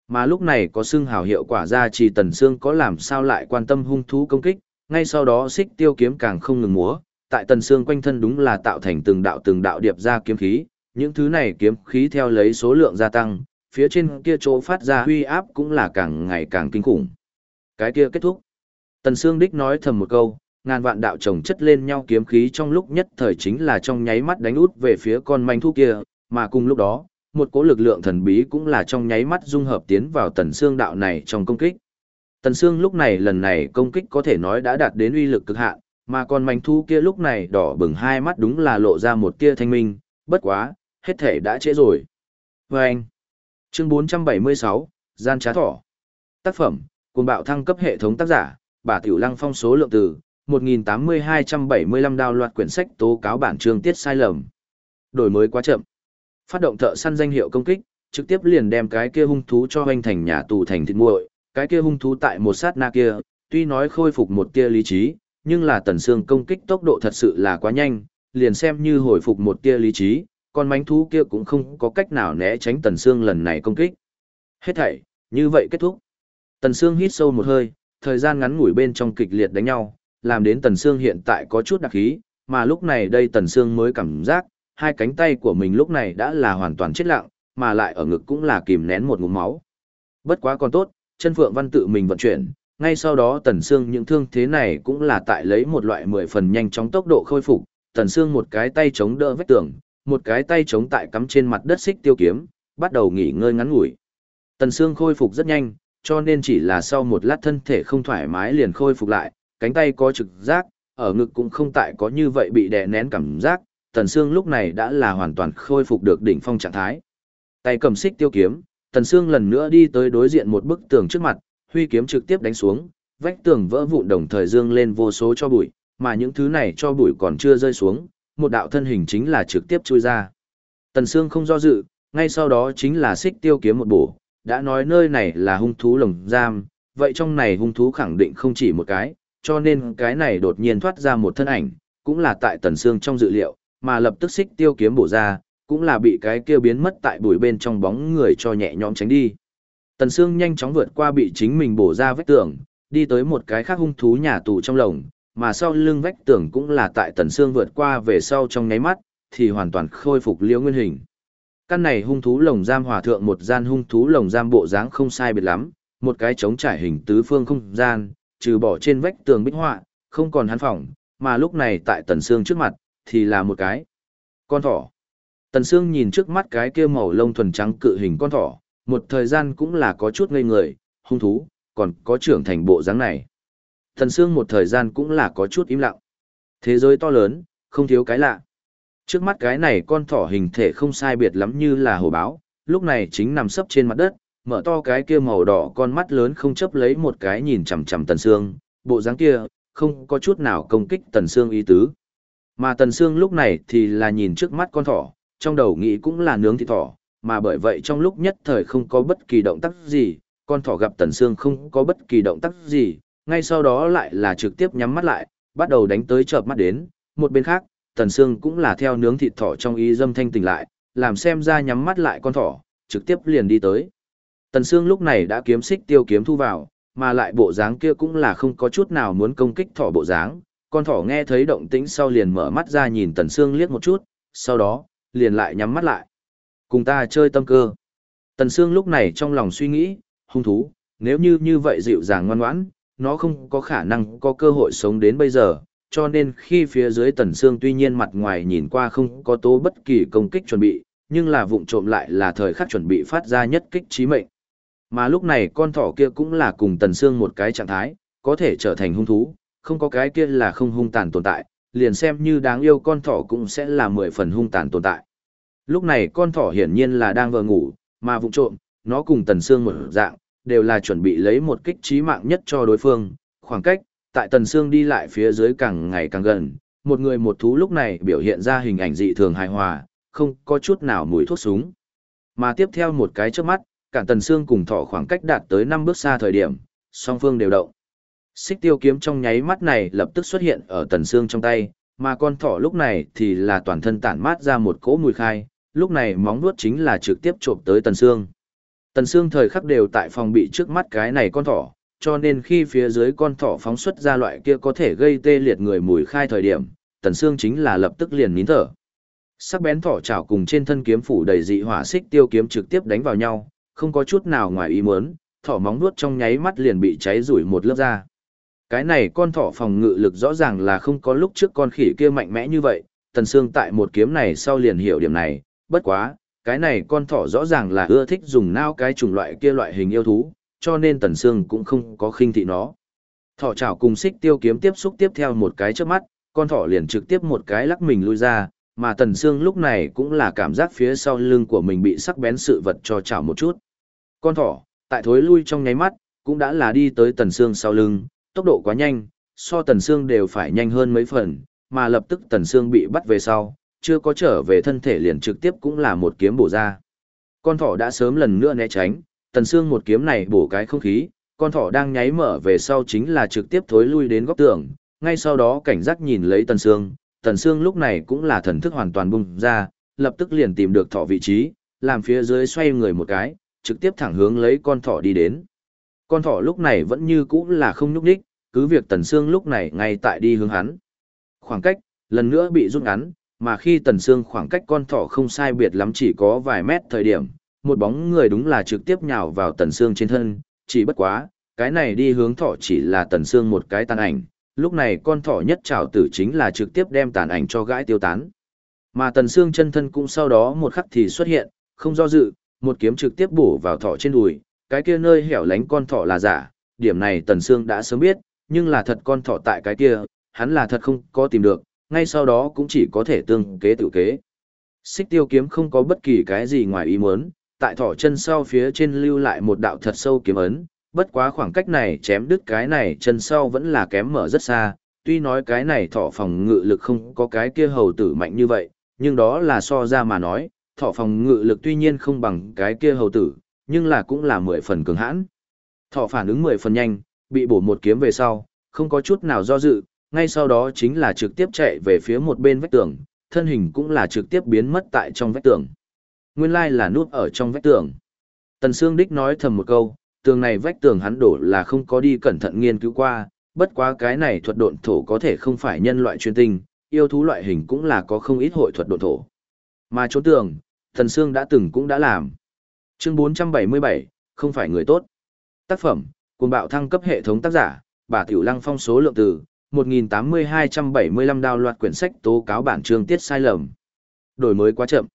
Mà lúc này có xương hào hiệu quả ra chỉ Tần xương có làm sao lại quan tâm hung thú công kích, ngay sau đó xích tiêu kiếm càng không ngừng múa, tại Tần xương quanh thân đúng là tạo thành từng đạo từng đạo điệp ra kiếm khí, những thứ này kiếm khí theo lấy số lượng gia tăng, phía trên kia chỗ phát ra huy áp cũng là càng ngày càng kinh khủng. Cái kia kết thúc. Tần Sương Đích nói thầm một câu, ngàn vạn đạo chồng chất lên nhau kiếm khí trong lúc nhất thời chính là trong nháy mắt đánh út về phía con manh thú kia, mà cùng lúc đó, một cỗ lực lượng thần bí cũng là trong nháy mắt dung hợp tiến vào Tần Sương đạo này trong công kích. Tần Sương lúc này lần này công kích có thể nói đã đạt đến uy lực cực hạn, mà con manh thu kia lúc này đỏ bừng hai mắt đúng là lộ ra một tia thanh minh, bất quá, hết thể đã trễ rồi. Và anh, chương 476, Gian Trá Thỏ. Tác phẩm, cùng bạo thăng cấp hệ thống tác giả, bà Tiểu Lăng phong số lượng từ, 1.8275 đào loạt quyển sách tố cáo bản chương tiết sai lầm. Đổi mới quá chậm. Phát động thợ săn danh hiệu công kích, trực tiếp liền đem cái kia hung thú cho hoành thành nhà tù thành thịt muội, cái kia hung thú tại một sát na kia, tuy nói khôi phục một tia lý trí, nhưng là tần xương công kích tốc độ thật sự là quá nhanh, liền xem như hồi phục một tia lý trí, con mánh thú kia cũng không có cách nào né tránh Tần Sương lần này công kích. Hết thảy, như vậy kết thúc. Tần Sương hít sâu một hơi, thời gian ngắn ngủi bên trong kịch liệt đánh nhau, làm đến Tần Sương hiện tại có chút đặc khí, mà lúc này đây Tần Sương mới cảm giác, hai cánh tay của mình lúc này đã là hoàn toàn chết lặng, mà lại ở ngực cũng là kìm nén một ngụm máu. Bất quá còn tốt, chân phượng văn tự mình vận chuyển, ngay sau đó Tần Sương những thương thế này cũng là tại lấy một loại mười phần nhanh chóng tốc độ khôi phục, Tần Sương một cái tay chống đỡ vách tường, một cái tay chống tại cắm trên mặt đất xích tiêu kiếm, bắt đầu nghỉ ngơi ngắn ngủi. Tần xương khôi phục rất nhanh, cho nên chỉ là sau một lát thân thể không thoải mái liền khôi phục lại, cánh tay có trực giác, ở ngực cũng không tại có như vậy bị đè nén cảm giác, Tần xương lúc này đã là hoàn toàn khôi phục được đỉnh phong trạng thái. Tay cầm xích tiêu kiếm, Tần xương lần nữa đi tới đối diện một bức tường trước mặt, huy kiếm trực tiếp đánh xuống, vách tường vỡ vụn đồng thời dương lên vô số cho bụi, mà những thứ này cho bụi còn chưa rơi xuống, một đạo thân hình chính là trực tiếp chui ra. Tần Sương không do dự, ngay sau đó chính là xích tiêu kiếm một bổ, đã nói nơi này là hung thú lồng giam, vậy trong này hung thú khẳng định không chỉ một cái, cho nên cái này đột nhiên thoát ra một thân ảnh, cũng là tại Tần Sương trong dự liệu, mà lập tức xích tiêu kiếm bổ ra, cũng là bị cái kia biến mất tại bụi bên trong bóng người cho nhẹ nhõm tránh đi. Tần Sương nhanh chóng vượt qua bị chính mình bổ ra vách tường, đi tới một cái khác hung thú nhà tù trong lồng, mà sau lưng vách tường cũng là tại tần Sương vượt qua về sau trong nháy mắt, thì hoàn toàn khôi phục liễu nguyên hình. Căn này hung thú lồng giam hòa thượng một gian hung thú lồng giam bộ dáng không sai biệt lắm, một cái trống trải hình tứ phương không gian, trừ bỏ trên vách tường bích họa, không còn hắn phòng, mà lúc này tại tần Sương trước mặt, thì là một cái con thỏ. Tần Sương nhìn trước mắt cái kia màu lông thuần trắng cự hình con thỏ, một thời gian cũng là có chút ngây người, hung thú, còn có trưởng thành bộ dáng này. Thần Sương một thời gian cũng là có chút im lặng. Thế giới to lớn, không thiếu cái lạ. Trước mắt cái này con thỏ hình thể không sai biệt lắm như là hổ báo, lúc này chính nằm sấp trên mặt đất, mở to cái kia màu đỏ con mắt lớn không chấp lấy một cái nhìn chằm chằm Tần Sương, bộ dáng kia, không có chút nào công kích Tần Sương ý tứ. Mà Tần Sương lúc này thì là nhìn trước mắt con thỏ, trong đầu nghĩ cũng là nướng thịt thỏ, mà bởi vậy trong lúc nhất thời không có bất kỳ động tác gì, con thỏ gặp Tần Sương không có bất kỳ động tác gì, ngay sau đó lại là trực tiếp nhắm mắt lại, bắt đầu đánh tới chợp mắt đến, một bên khác, Tần Sương cũng là theo nướng thịt thỏ trong ý dâm thanh tỉnh lại, làm xem ra nhắm mắt lại con thỏ, trực tiếp liền đi tới. Tần Sương lúc này đã kiếm xích tiêu kiếm thu vào, mà lại bộ dáng kia cũng là không có chút nào muốn công kích thỏ bộ dáng, con thỏ nghe thấy động tĩnh sau liền mở mắt ra nhìn Tần Sương liếc một chút, sau đó, liền lại nhắm mắt lại. Cùng ta chơi tâm cơ. Tần Sương lúc này trong lòng suy nghĩ, hung thú, nếu như như vậy dịu dàng ngoan ngoãn, nó không có khả năng có cơ hội sống đến bây giờ, cho nên khi phía dưới tần xương tuy nhiên mặt ngoài nhìn qua không có tố bất kỳ công kích chuẩn bị, nhưng là vụng trộm lại là thời khắc chuẩn bị phát ra nhất kích chí mệnh. Mà lúc này con thỏ kia cũng là cùng tần xương một cái trạng thái, có thể trở thành hung thú, không có cái kia là không hung tàn tồn tại, liền xem như đáng yêu con thỏ cũng sẽ là mười phần hung tàn tồn tại. Lúc này con thỏ hiển nhiên là đang vừa ngủ, mà vụng trộm, nó cùng Tần Sương một dạng, đều là chuẩn bị lấy một kích trí mạng nhất cho đối phương, khoảng cách, tại Tần Sương đi lại phía dưới càng ngày càng gần, một người một thú lúc này biểu hiện ra hình ảnh dị thường hài hòa, không có chút nào mùi thuốc súng. Mà tiếp theo một cái trước mắt, cản Tần Sương cùng thỏ khoảng cách đạt tới 5 bước xa thời điểm, song phương đều động. Xích tiêu kiếm trong nháy mắt này lập tức xuất hiện ở Tần Sương trong tay, mà con thỏ lúc này thì là toàn thân tản mát ra một cỗ mùi khai, lúc này móng vuốt chính là trực tiếp chộp tới Tần Sương. Tần Sương thời khắc đều tại phòng bị trước mắt cái này con thỏ, cho nên khi phía dưới con thỏ phóng xuất ra loại kia có thể gây tê liệt người mùi khai thời điểm, Tần Sương chính là lập tức liền nín thở. Sắc bén thỏ chảo cùng trên thân kiếm phủ đầy dị hỏa xích tiêu kiếm trực tiếp đánh vào nhau, không có chút nào ngoài ý muốn, thỏ móng vuốt trong nháy mắt liền bị cháy rủi một lớp da. Cái này con thỏ phòng ngự lực rõ ràng là không có lúc trước con khỉ kia mạnh mẽ như vậy, Tần Sương tại một kiếm này sau liền hiểu điểm này, bất quá, cái này con thỏ rõ ràng là ưa thích dùng nao cái chủng loại kia loại hình yêu thú, cho nên Tần Sương cũng không có khinh thị nó. Thỏ chảo cùng xích tiêu kiếm tiếp xúc tiếp theo một cái trước mắt, con thỏ liền trực tiếp một cái lắc mình lui ra, mà Tần Sương lúc này cũng là cảm giác phía sau lưng của mình bị sắc bén sự vật cho chảo một chút. Con thỏ, tại thối lui trong nháy mắt, cũng đã là đi tới Tần Sương sau lưng, tốc độ quá nhanh, so Tần Sương đều phải nhanh hơn mấy phần, mà lập tức Tần Sương bị bắt về sau, chưa có trở về thân thể liền trực tiếp cũng là một kiếm bổ ra. Con thỏ đã sớm lần nữa né tránh, Tần xương một kiếm này bổ cái không khí, con thỏ đang nháy mở về sau chính là trực tiếp thối lui đến góc tường, ngay sau đó cảnh giác nhìn lấy Tần xương Tần xương lúc này cũng là thần thức hoàn toàn bung ra, lập tức liền tìm được thỏ vị trí, làm phía dưới xoay người một cái, trực tiếp thẳng hướng lấy con thỏ đi đến. Con thỏ lúc này vẫn như cũ là không nhúc đích, cứ việc Tần xương lúc này ngay tại đi hướng hắn. Khoảng cách, lần nữa bị rút ngắn, mà khi Tần Sương khoảng cách con thỏ không sai biệt lắm chỉ có vài mét thời điểm, một bóng người đúng là trực tiếp nhào vào Tần Sương trên thân, chỉ bất quá, cái này đi hướng thỏ chỉ là Tần Sương một cái tàn ảnh, lúc này con thỏ nhất trảo tử chính là trực tiếp đem tàn ảnh cho gãi tiêu tán. Mà Tần Sương chân thân cũng sau đó một khắc thì xuất hiện, không do dự, một kiếm trực tiếp bổ vào thỏ trên đùi, cái kia nơi hẻo lánh con thỏ là giả, điểm này Tần Sương đã sớm biết, nhưng là thật con thỏ tại cái kia, hắn là thật không có tìm được, ngay sau đó cũng chỉ có thể tương kế tự kế. Xích tiêu kiếm không có bất kỳ cái gì ngoài ý muốn, tại thỏ chân sau phía trên lưu lại một đạo thật sâu kiếm ấn, bất quá khoảng cách này chém đứt cái này chân sau vẫn là kém mở rất xa, tuy nói cái này thỏ phòng ngự lực không có cái kia hầu tử mạnh như vậy, nhưng đó là so ra mà nói, thỏ phòng ngự lực tuy nhiên không bằng cái kia hầu tử, nhưng là cũng là mười phần cường hãn. Thỏ phản ứng mười phần nhanh, bị bổ một kiếm về sau, không có chút nào do dự, ngay sau đó chính là trực tiếp chạy về phía một bên vách tường, thân hình cũng là trực tiếp biến mất tại trong vách tường. Nguyên lai là nút ở trong vách tường. Tần Sương Đích nói thầm một câu, tường này vách tường hắn đổ là không có đi cẩn thận nghiên cứu qua, bất quá cái này thuật độn thổ có thể không phải nhân loại chuyên tinh, yêu thú loại hình cũng là có không ít hội thuật độn thổ. Mà chỗ tường, Tần Sương đã từng cũng đã làm. Chương 477, không phải người tốt. Tác phẩm, cuồng bạo thăng cấp hệ thống tác giả, bà Tiểu Lăng phong số lượng từ, 1.8275 đào loạt quyển sách tố cáo bản chương tiết sai lầm. Đổi mới quá chậm.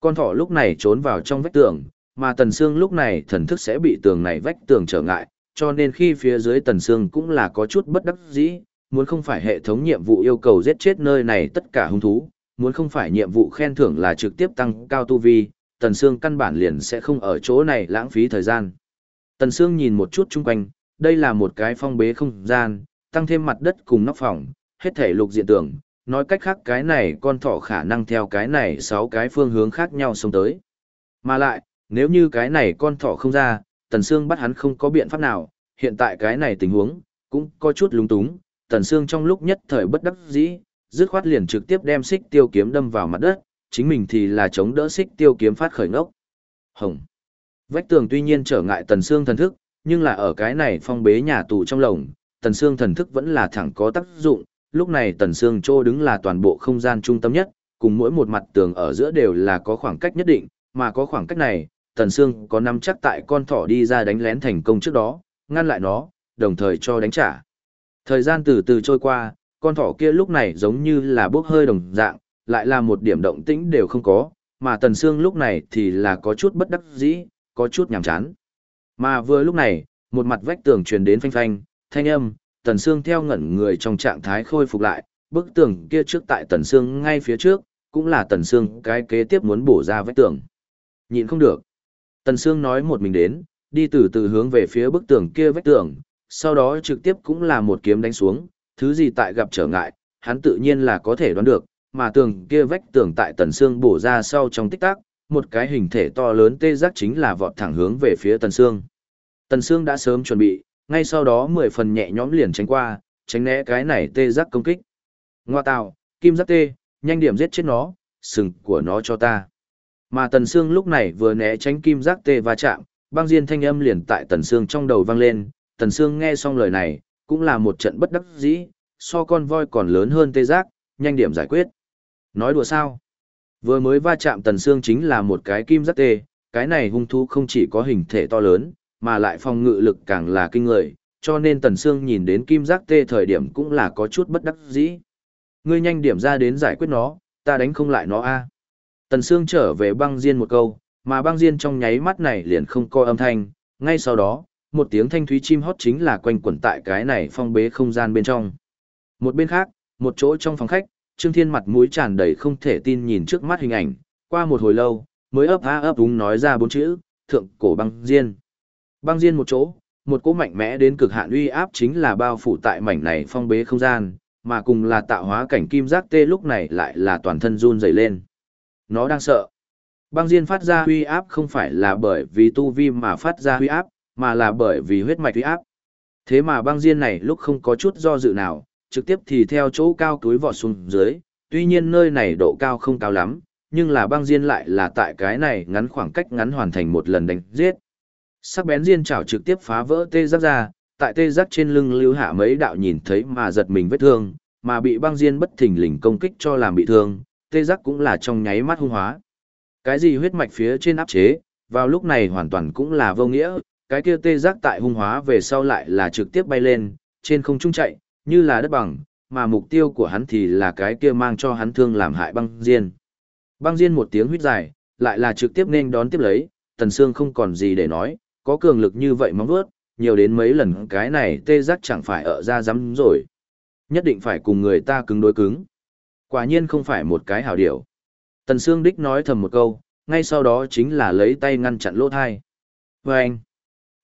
Con thỏ lúc này trốn vào trong vách tường, mà Tần xương lúc này thần thức sẽ bị tường này vách tường trở ngại, cho nên khi phía dưới Tần xương cũng là có chút bất đắc dĩ, muốn không phải hệ thống nhiệm vụ yêu cầu giết chết nơi này tất cả hung thú, muốn không phải nhiệm vụ khen thưởng là trực tiếp tăng cao tu vi, Tần xương căn bản liền sẽ không ở chỗ này lãng phí thời gian. Tần xương nhìn một chút chung quanh, đây là một cái phong bế không gian, tăng thêm mặt đất cùng nóc phòng, hết thể lục diện tường, nói cách khác cái này con thỏ khả năng theo cái này sáu cái phương hướng khác nhau xông tới. Mà lại, nếu như cái này con thỏ không ra, Tần Sương bắt hắn không có biện pháp nào, hiện tại cái này tình huống, cũng có chút lúng túng, Tần Sương trong lúc nhất thời bất đắc dĩ, dứt khoát liền trực tiếp đem xích tiêu kiếm đâm vào mặt đất, chính mình thì là chống đỡ xích tiêu kiếm phát khởi ngốc. Hồng. Vách tường tuy nhiên trở ngại Tần Sương thần thức, nhưng là ở cái này phong bế nhà tù trong lồng, Tần xương thần thức vẫn là thẳng có tác dụng, lúc này Tần xương Trô đứng là toàn bộ không gian trung tâm nhất, cùng mỗi một mặt tường ở giữa đều là có khoảng cách nhất định, mà có khoảng cách này, Tần xương có nắm chắc tại con thỏ đi ra đánh lén thành công trước đó, ngăn lại nó, đồng thời cho đánh trả. Thời gian từ từ trôi qua, con thỏ kia lúc này giống như là bốc hơi đồng dạng, lại là một điểm động tĩnh đều không có, mà Tần xương lúc này thì là có chút bất đắc dĩ, có chút nhàm chán. Mà vừa lúc này, một mặt vách tường truyền đến phanh phanh, thanh âm, Tần Sương theo ngẩn người trong trạng thái khôi phục lại, bức tường kia trước tại Tần Sương ngay phía trước, cũng là Tần Sương cái kế tiếp muốn bổ ra vách tường. Nhìn không được. Tần Sương nói một mình đến, đi từ từ hướng về phía bức tường kia vách tường, sau đó trực tiếp cũng là một kiếm đánh xuống, thứ gì tại gặp trở ngại, hắn tự nhiên là có thể đoán được, mà tường kia vách tường tại Tần Sương bổ ra sau trong tích tắc, một cái hình thể to lớn tê giác chính là vọt thẳng hướng về phía Tần Sương. Tần Sương đã sớm chuẩn bị, ngay sau đó mười phần nhẹ nhõm liền tránh qua, tránh né cái này tê giác công kích. Ngoa tạo, kim giác tê, nhanh điểm giết chết nó, sừng của nó cho ta. Mà Tần Sương lúc này vừa né tránh kim giác tê va chạm, băng diên thanh âm liền tại Tần Sương trong đầu vang lên, Tần Sương nghe xong lời này, cũng là một trận bất đắc dĩ, so con voi còn lớn hơn tê giác, nhanh điểm giải quyết. Nói đùa sao? Vừa mới va chạm Tần Sương chính là một cái kim giác tê, cái này hung thú không chỉ có hình thể to lớn, mà lại phòng ngự lực càng là kinh người, cho nên Tần Sương nhìn đến kim giác tê thời điểm cũng là có chút bất đắc dĩ. Ngươi nhanh điểm ra đến giải quyết nó, ta đánh không lại nó a. Tần Sương trở về băng diên một câu, mà băng diên trong nháy mắt này liền không coi âm thanh, ngay sau đó, một tiếng thanh thúy chim hót chính là quanh quẩn tại cái này phong bế không gian bên trong. Một bên khác, một chỗ trong phòng khách, Trương Thiên mặt mũi tràn đầy không thể tin nhìn trước mắt hình ảnh, qua một hồi lâu, mới ấp á ấp úng nói ra bốn chữ, thượng cổ băng diên. Băng diên một chỗ, một cỗ mạnh mẽ đến cực hạn uy áp chính là bao phủ tại mảnh này phong bế không gian, mà cùng là tạo hóa cảnh kim giác tê lúc này lại là toàn thân run rẩy lên. Nó đang sợ. Băng diên phát ra uy áp không phải là bởi vì tu vi mà phát ra uy áp, mà là bởi vì huyết mạch uy áp. Thế mà băng diên này lúc không có chút do dự nào, trực tiếp thì theo chỗ cao túi vọt xuống dưới, tuy nhiên nơi này độ cao không cao lắm, nhưng là băng diên lại là tại cái này ngắn khoảng cách ngắn hoàn thành một lần đánh giết. Sắc bén diên chảo trực tiếp phá vỡ tê giác ra, tại tê giác trên lưng lưu hạ mấy đạo nhìn thấy mà giật mình vết thương, mà bị băng diên bất thình lình công kích cho làm bị thương, tê giác cũng là trong nháy mắt hung hóa. Cái gì huyết mạch phía trên áp chế, vào lúc này hoàn toàn cũng là vô nghĩa, cái kia tê giác tại hung hóa về sau lại là trực tiếp bay lên, trên không trung chạy, như là đất bằng, mà mục tiêu của hắn thì là cái kia mang cho hắn thương làm hại băng diên. Băng diên một tiếng huyết dài, lại là trực tiếp nên đón tiếp lấy, tần xương không còn gì để nói, có cường lực như vậy móng vuốt, nhiều đến mấy lần cái này tê giác chẳng phải ở ra dám rồi. Nhất định phải cùng người ta cứng đối cứng. Quả nhiên không phải một cái hảo điểu. Tần Sương Đích nói thầm một câu, ngay sau đó chính là lấy tay ngăn chặn lỗ thai. Và anh,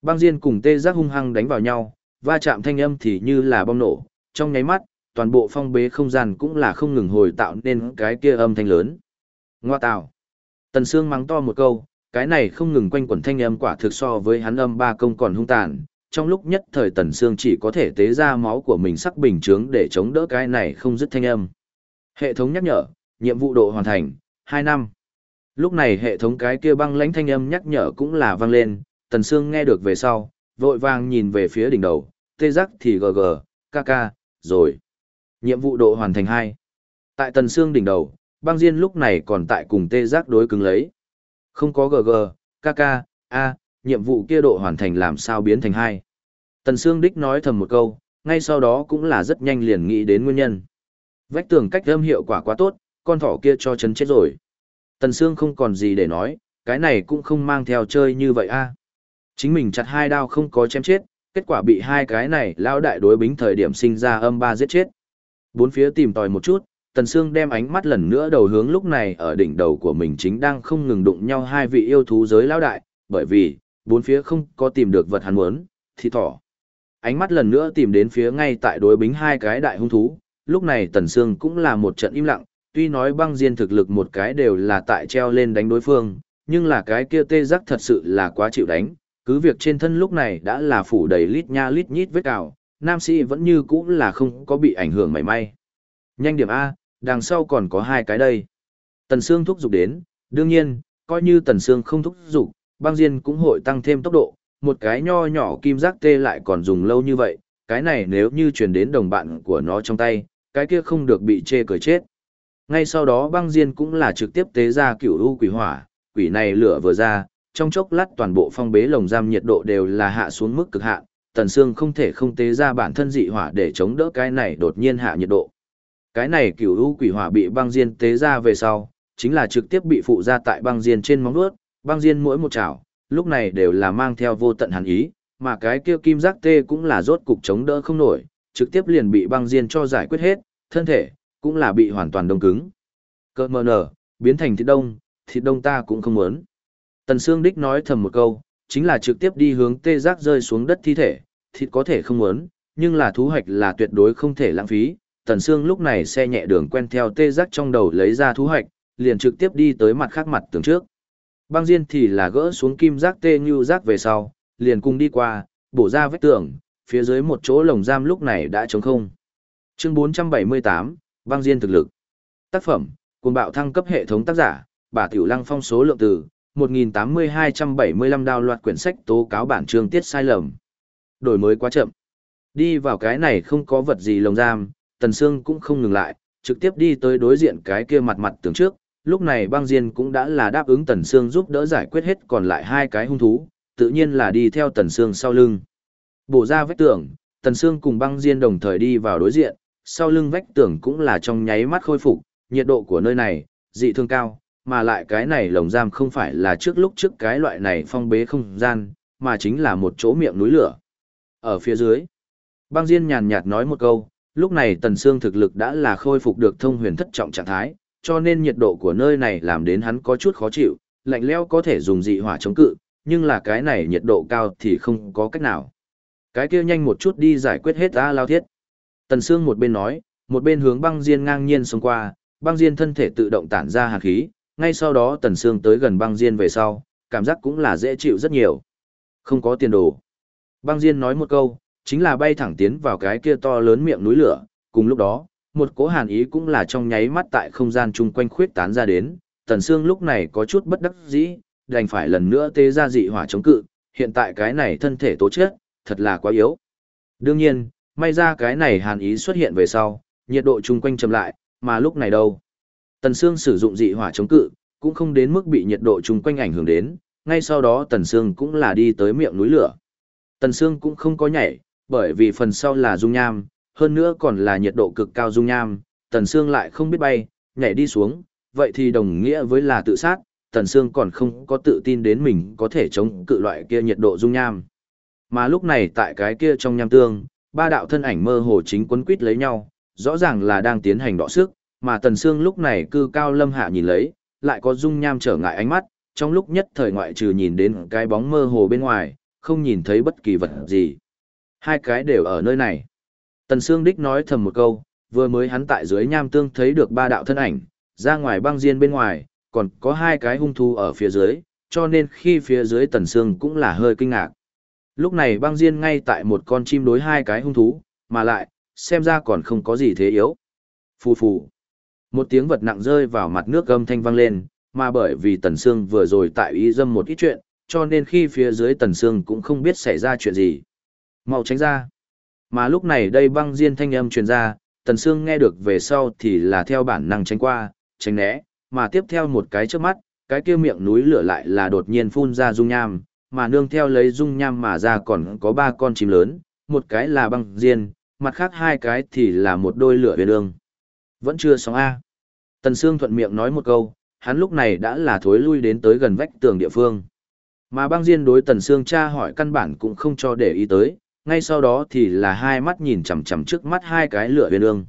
băng diên cùng tê giác hung hăng đánh vào nhau, va chạm thanh âm thì như là bom nổ, trong nháy mắt, toàn bộ phong bế không gian cũng là không ngừng hồi tạo nên cái kia âm thanh lớn. Ngoa tạo. Tần Sương mắng to một câu, cái này không ngừng quanh quẩn thanh âm quả thực so với hắn âm ba công còn hung tàn. Trong lúc nhất thời Tần Sương chỉ có thể tế ra máu của mình sắc bình chướng để chống đỡ cái này không dứt thanh âm. Hệ thống nhắc nhở, nhiệm vụ độ hoàn thành, hai năm. Lúc này hệ thống cái kia băng lãnh thanh âm nhắc nhở cũng là vang lên, Tần Sương nghe được về sau, vội vàng nhìn về phía đỉnh đầu, tê giác thì gg, kk, rồi. Nhiệm vụ độ hoàn thành hai Tại Tần Sương đỉnh đầu, băng diên lúc này còn tại cùng tê giác đối cứng lấy. Không có gg, kk, a, nhiệm vụ kia độ hoàn thành làm sao biến thành hai. Tần Sương đích nói thầm một câu, ngay sau đó cũng là rất nhanh liền nghĩ đến nguyên nhân. Vách tường cách âm hiệu quả quá tốt, con thỏ kia cho chấn chết rồi. Tần Sương không còn gì để nói, cái này cũng không mang theo chơi như vậy a. Chính mình chặt hai đao không có chém chết, kết quả bị hai cái này lao đại đối bính thời điểm sinh ra âm ba giết chết. Bốn phía tìm tòi một chút, Tần Sương đem ánh mắt lần nữa đầu hướng lúc này ở đỉnh đầu của mình chính đang không ngừng đụng nhau hai vị yêu thú giới lão đại, bởi vì, bốn phía không có tìm được vật hắn muốn, thì thỏ. Ánh mắt lần nữa tìm đến phía ngay tại đối bính hai cái đại hung thú, lúc này Tần Sương cũng là một trận im lặng, tuy nói băng diên thực lực một cái đều là tại treo lên đánh đối phương, nhưng là cái kia tê giác thật sự là quá chịu đánh, cứ việc trên thân lúc này đã là phủ đầy lít nha lít nhít vết cào, nam sĩ vẫn như cũ là không có bị ảnh hưởng mảy may. Nhanh điểm A, đằng sau còn có hai cái đây. Tần Sương thúc giục đến, đương nhiên, coi như Tần Sương không thúc giục, băng diên cũng hội tăng thêm tốc độ, một cái nho nhỏ kim giác tê lại còn dùng lâu như vậy, cái này nếu như truyền đến đồng bạn của nó trong tay, cái kia không được bị chê cười chết. Ngay sau đó băng diên cũng là trực tiếp tế ra cửu u quỷ hỏa, quỷ này lửa vừa ra, trong chốc lát toàn bộ phong bế lồng giam nhiệt độ đều là hạ xuống mức cực hạn, Tần Sương không thể không tế ra bản thân dị hỏa để chống đỡ cái này đột nhiên hạ nhiệt độ. Cái này cửu u quỷ hỏa bị băng diên tế ra về sau, chính là trực tiếp bị phụ ra tại băng diên trên móng vuốt, băng diên mỗi một chảo, lúc này đều là mang theo vô tận hàn ý, mà cái kia kim giác tê cũng là rốt cục chống đỡ không nổi, trực tiếp liền bị băng diên cho giải quyết hết, thân thể, cũng là bị hoàn toàn đông cứng. Cơ mờ nở, biến thành thịt đông, thịt đông ta cũng không muốn. Tần Sương Đích nói thầm một câu, chính là trực tiếp đi hướng tê giác rơi xuống đất thi thể, thịt có thể không muốn, nhưng là thú hoạch là tuyệt đối không thể lãng phí. Tần Sương lúc này xe nhẹ đường quen theo tê giác trong đầu lấy ra thú hoạch, liền trực tiếp đi tới mặt khác mặt tường trước. Băng Diên thì là gỡ xuống kim giác tê như giác về sau, liền cùng đi qua, bổ ra vách tường, phía dưới một chỗ lồng giam lúc này đã trống không. Chương 478, Băng Diên thực lực. Tác phẩm, cuồng bạo thăng cấp hệ thống tác giả, bà Tiểu Lăng phong số lượng từ 1.8275 đào loạt quyển sách tố cáo bản chương tiết sai lầm. Đổi mới quá chậm. Đi vào cái này không có vật gì lồng giam, Tần Sương cũng không ngừng lại, trực tiếp đi tới đối diện cái kia mặt mặt tường trước. Lúc này băng diên cũng đã là đáp ứng Tần Sương giúp đỡ giải quyết hết còn lại hai cái hung thú, tự nhiên là đi theo Tần Sương sau lưng. Bổ ra vách tường, Tần Sương cùng băng diên đồng thời đi vào đối diện, sau lưng vách tường cũng là trong nháy mắt khôi phục, nhiệt độ của nơi này, dị thường cao, mà lại cái này lồng giam không phải là trước lúc trước cái loại này phong bế không gian, mà chính là một chỗ miệng núi lửa. Ở phía dưới, băng diên nhàn nhạt nói một câu, lúc này tần xương thực lực đã là khôi phục được thông huyền thất trọng trạng thái, cho nên nhiệt độ của nơi này làm đến hắn có chút khó chịu, lạnh lẽo có thể dùng dị hỏa chống cự, nhưng là cái này nhiệt độ cao thì không có cách nào. Cái kia nhanh một chút đi giải quyết hết A Lao Thiết. Tần Sương một bên nói, một bên hướng băng diên ngang nhiên xông qua, băng diên thân thể tự động tản ra hàn khí, ngay sau đó Tần Sương tới gần băng diên về sau, cảm giác cũng là dễ chịu rất nhiều. Không có tiền đồ. Băng diên nói một câu, chính là bay thẳng tiến vào cái kia to lớn miệng núi lửa, cùng lúc đó, một cỗ hàn ý cũng là trong nháy mắt tại không gian chung quanh khuyết tán ra đến, Tần Sương lúc này có chút bất đắc dĩ, đành phải lần nữa tê ra dị hỏa chống cự, hiện tại cái này thân thể tố chết, thật là quá yếu. Đương nhiên, may ra cái này hàn ý xuất hiện về sau, nhiệt độ chung quanh chậm lại, mà lúc này đâu. Tần Sương sử dụng dị hỏa chống cự, cũng không đến mức bị nhiệt độ chung quanh ảnh hưởng đến, ngay sau đó Tần Sương cũng là đi tới miệng núi lửa. Tần Sương cũng không có nhảy, bởi vì phần sau là dung nham, hơn nữa còn là nhiệt độ cực cao dung nham, Tần Sương lại không biết bay, nhảy đi xuống, vậy thì đồng nghĩa với là tự sát, Tần Sương còn không có tự tin đến mình có thể chống cự loại kia nhiệt độ dung nham. Mà lúc này tại cái kia trong nham tương, ba đạo thân ảnh mơ hồ chính quấn quýt lấy nhau, rõ ràng là đang tiến hành đọ sức, mà Tần Sương lúc này cư cao lâm hạ nhìn lấy, lại có dung nham trở ngại ánh mắt, trong lúc nhất thời ngoại trừ nhìn đến cái bóng mơ hồ bên ngoài, không nhìn thấy bất kỳ vật gì. Hai cái đều ở nơi này. Tần Sương Đích nói thầm một câu, vừa mới hắn tại dưới nham tương thấy được ba đạo thân ảnh, ra ngoài băng diên bên ngoài, còn có hai cái hung thú ở phía dưới, cho nên khi phía dưới Tần Sương cũng là hơi kinh ngạc. Lúc này băng diên ngay tại một con chim đối hai cái hung thú, mà lại, xem ra còn không có gì thế yếu. Phù phù. Một tiếng vật nặng rơi vào mặt nước gầm thanh vang lên, mà bởi vì Tần Sương vừa rồi tại ý dâm một ít chuyện, cho nên khi phía dưới Tần Sương cũng không biết xảy ra chuyện gì. Mau tránh ra. Mà lúc này đây băng diên thanh âm truyền ra, Tần Sương nghe được về sau thì là theo bản năng tránh qua, tránh né, mà tiếp theo một cái trước mắt, cái kia miệng núi lửa lại là đột nhiên phun ra dung nham, mà nương theo lấy dung nham mà ra còn có ba con chim lớn, một cái là băng diên, mặt khác hai cái thì là một đôi lửa huyền ương. Vẫn chưa xong A. Tần Sương thuận miệng nói một câu, hắn lúc này đã là thối lui đến tới gần vách tường địa phương. Mà băng diên đối Tần Sương tra hỏi căn bản cũng không cho để ý tới, ngay sau đó thì là hai mắt nhìn chằm chằm trước mắt hai cái lửa huyền ương.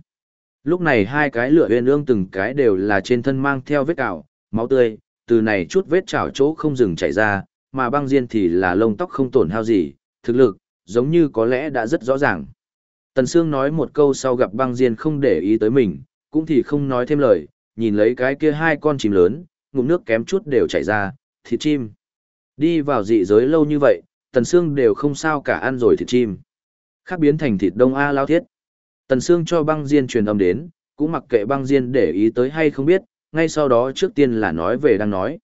Lúc này hai cái lửa huyền ương từng cái đều là trên thân mang theo vết cào, máu tươi, từ này chút vết chảo chỗ không dừng chảy ra, mà băng diên thì là lông tóc không tổn hao gì, thực lực, giống như có lẽ đã rất rõ ràng. Tần Sương nói một câu sau gặp băng diên không để ý tới mình, cũng thì không nói thêm lời, nhìn lấy cái kia hai con chim lớn, ngụm nước kém chút đều chảy ra, thịt chim. Đi vào dị giới lâu như vậy, Tần Sương đều không sao cả ăn rồi thịt chim. Khác biến thành thịt đông A lao thiết. Tần Sương cho băng diên truyền âm đến, cũng mặc kệ băng diên để ý tới hay không biết, ngay sau đó trước tiên là nói về đang nói.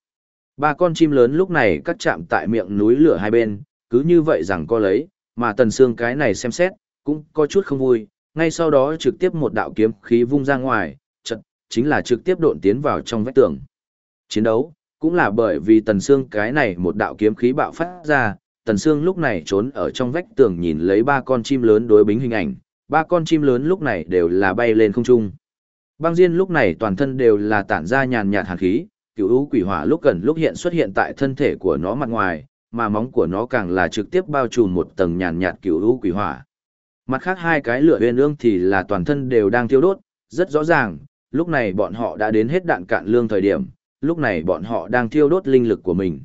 Ba con chim lớn lúc này cắt chạm tại miệng núi lửa hai bên, cứ như vậy rằng co lấy, mà tần xương cái này xem xét, cũng có chút không vui, ngay sau đó trực tiếp một đạo kiếm khí vung ra ngoài, chật, chính là trực tiếp độn tiến vào trong vách tường. Chiến đấu, cũng là bởi vì tần xương cái này một đạo kiếm khí bạo phát ra, tần Sương lúc này trốn ở trong vách tường nhìn lấy ba con chim lớn đối bính hình ảnh, ba con chim lớn lúc này đều là bay lên không trung. Băng Diên lúc này toàn thân đều là tản ra nhàn nhạt hàn khí, cựu u quỷ hỏa lúc gần lúc hiện xuất hiện tại thân thể của nó mặt ngoài, mà móng của nó càng là trực tiếp bao trùm một tầng nhàn nhạt cựu u quỷ hỏa. Mặt khác hai cái lửa uyên ương thì là toàn thân đều đang thiêu đốt, rất rõ ràng, lúc này bọn họ đã đến hết đạn cạn lương thời điểm, lúc này bọn họ đang thiêu đốt linh lực của mình.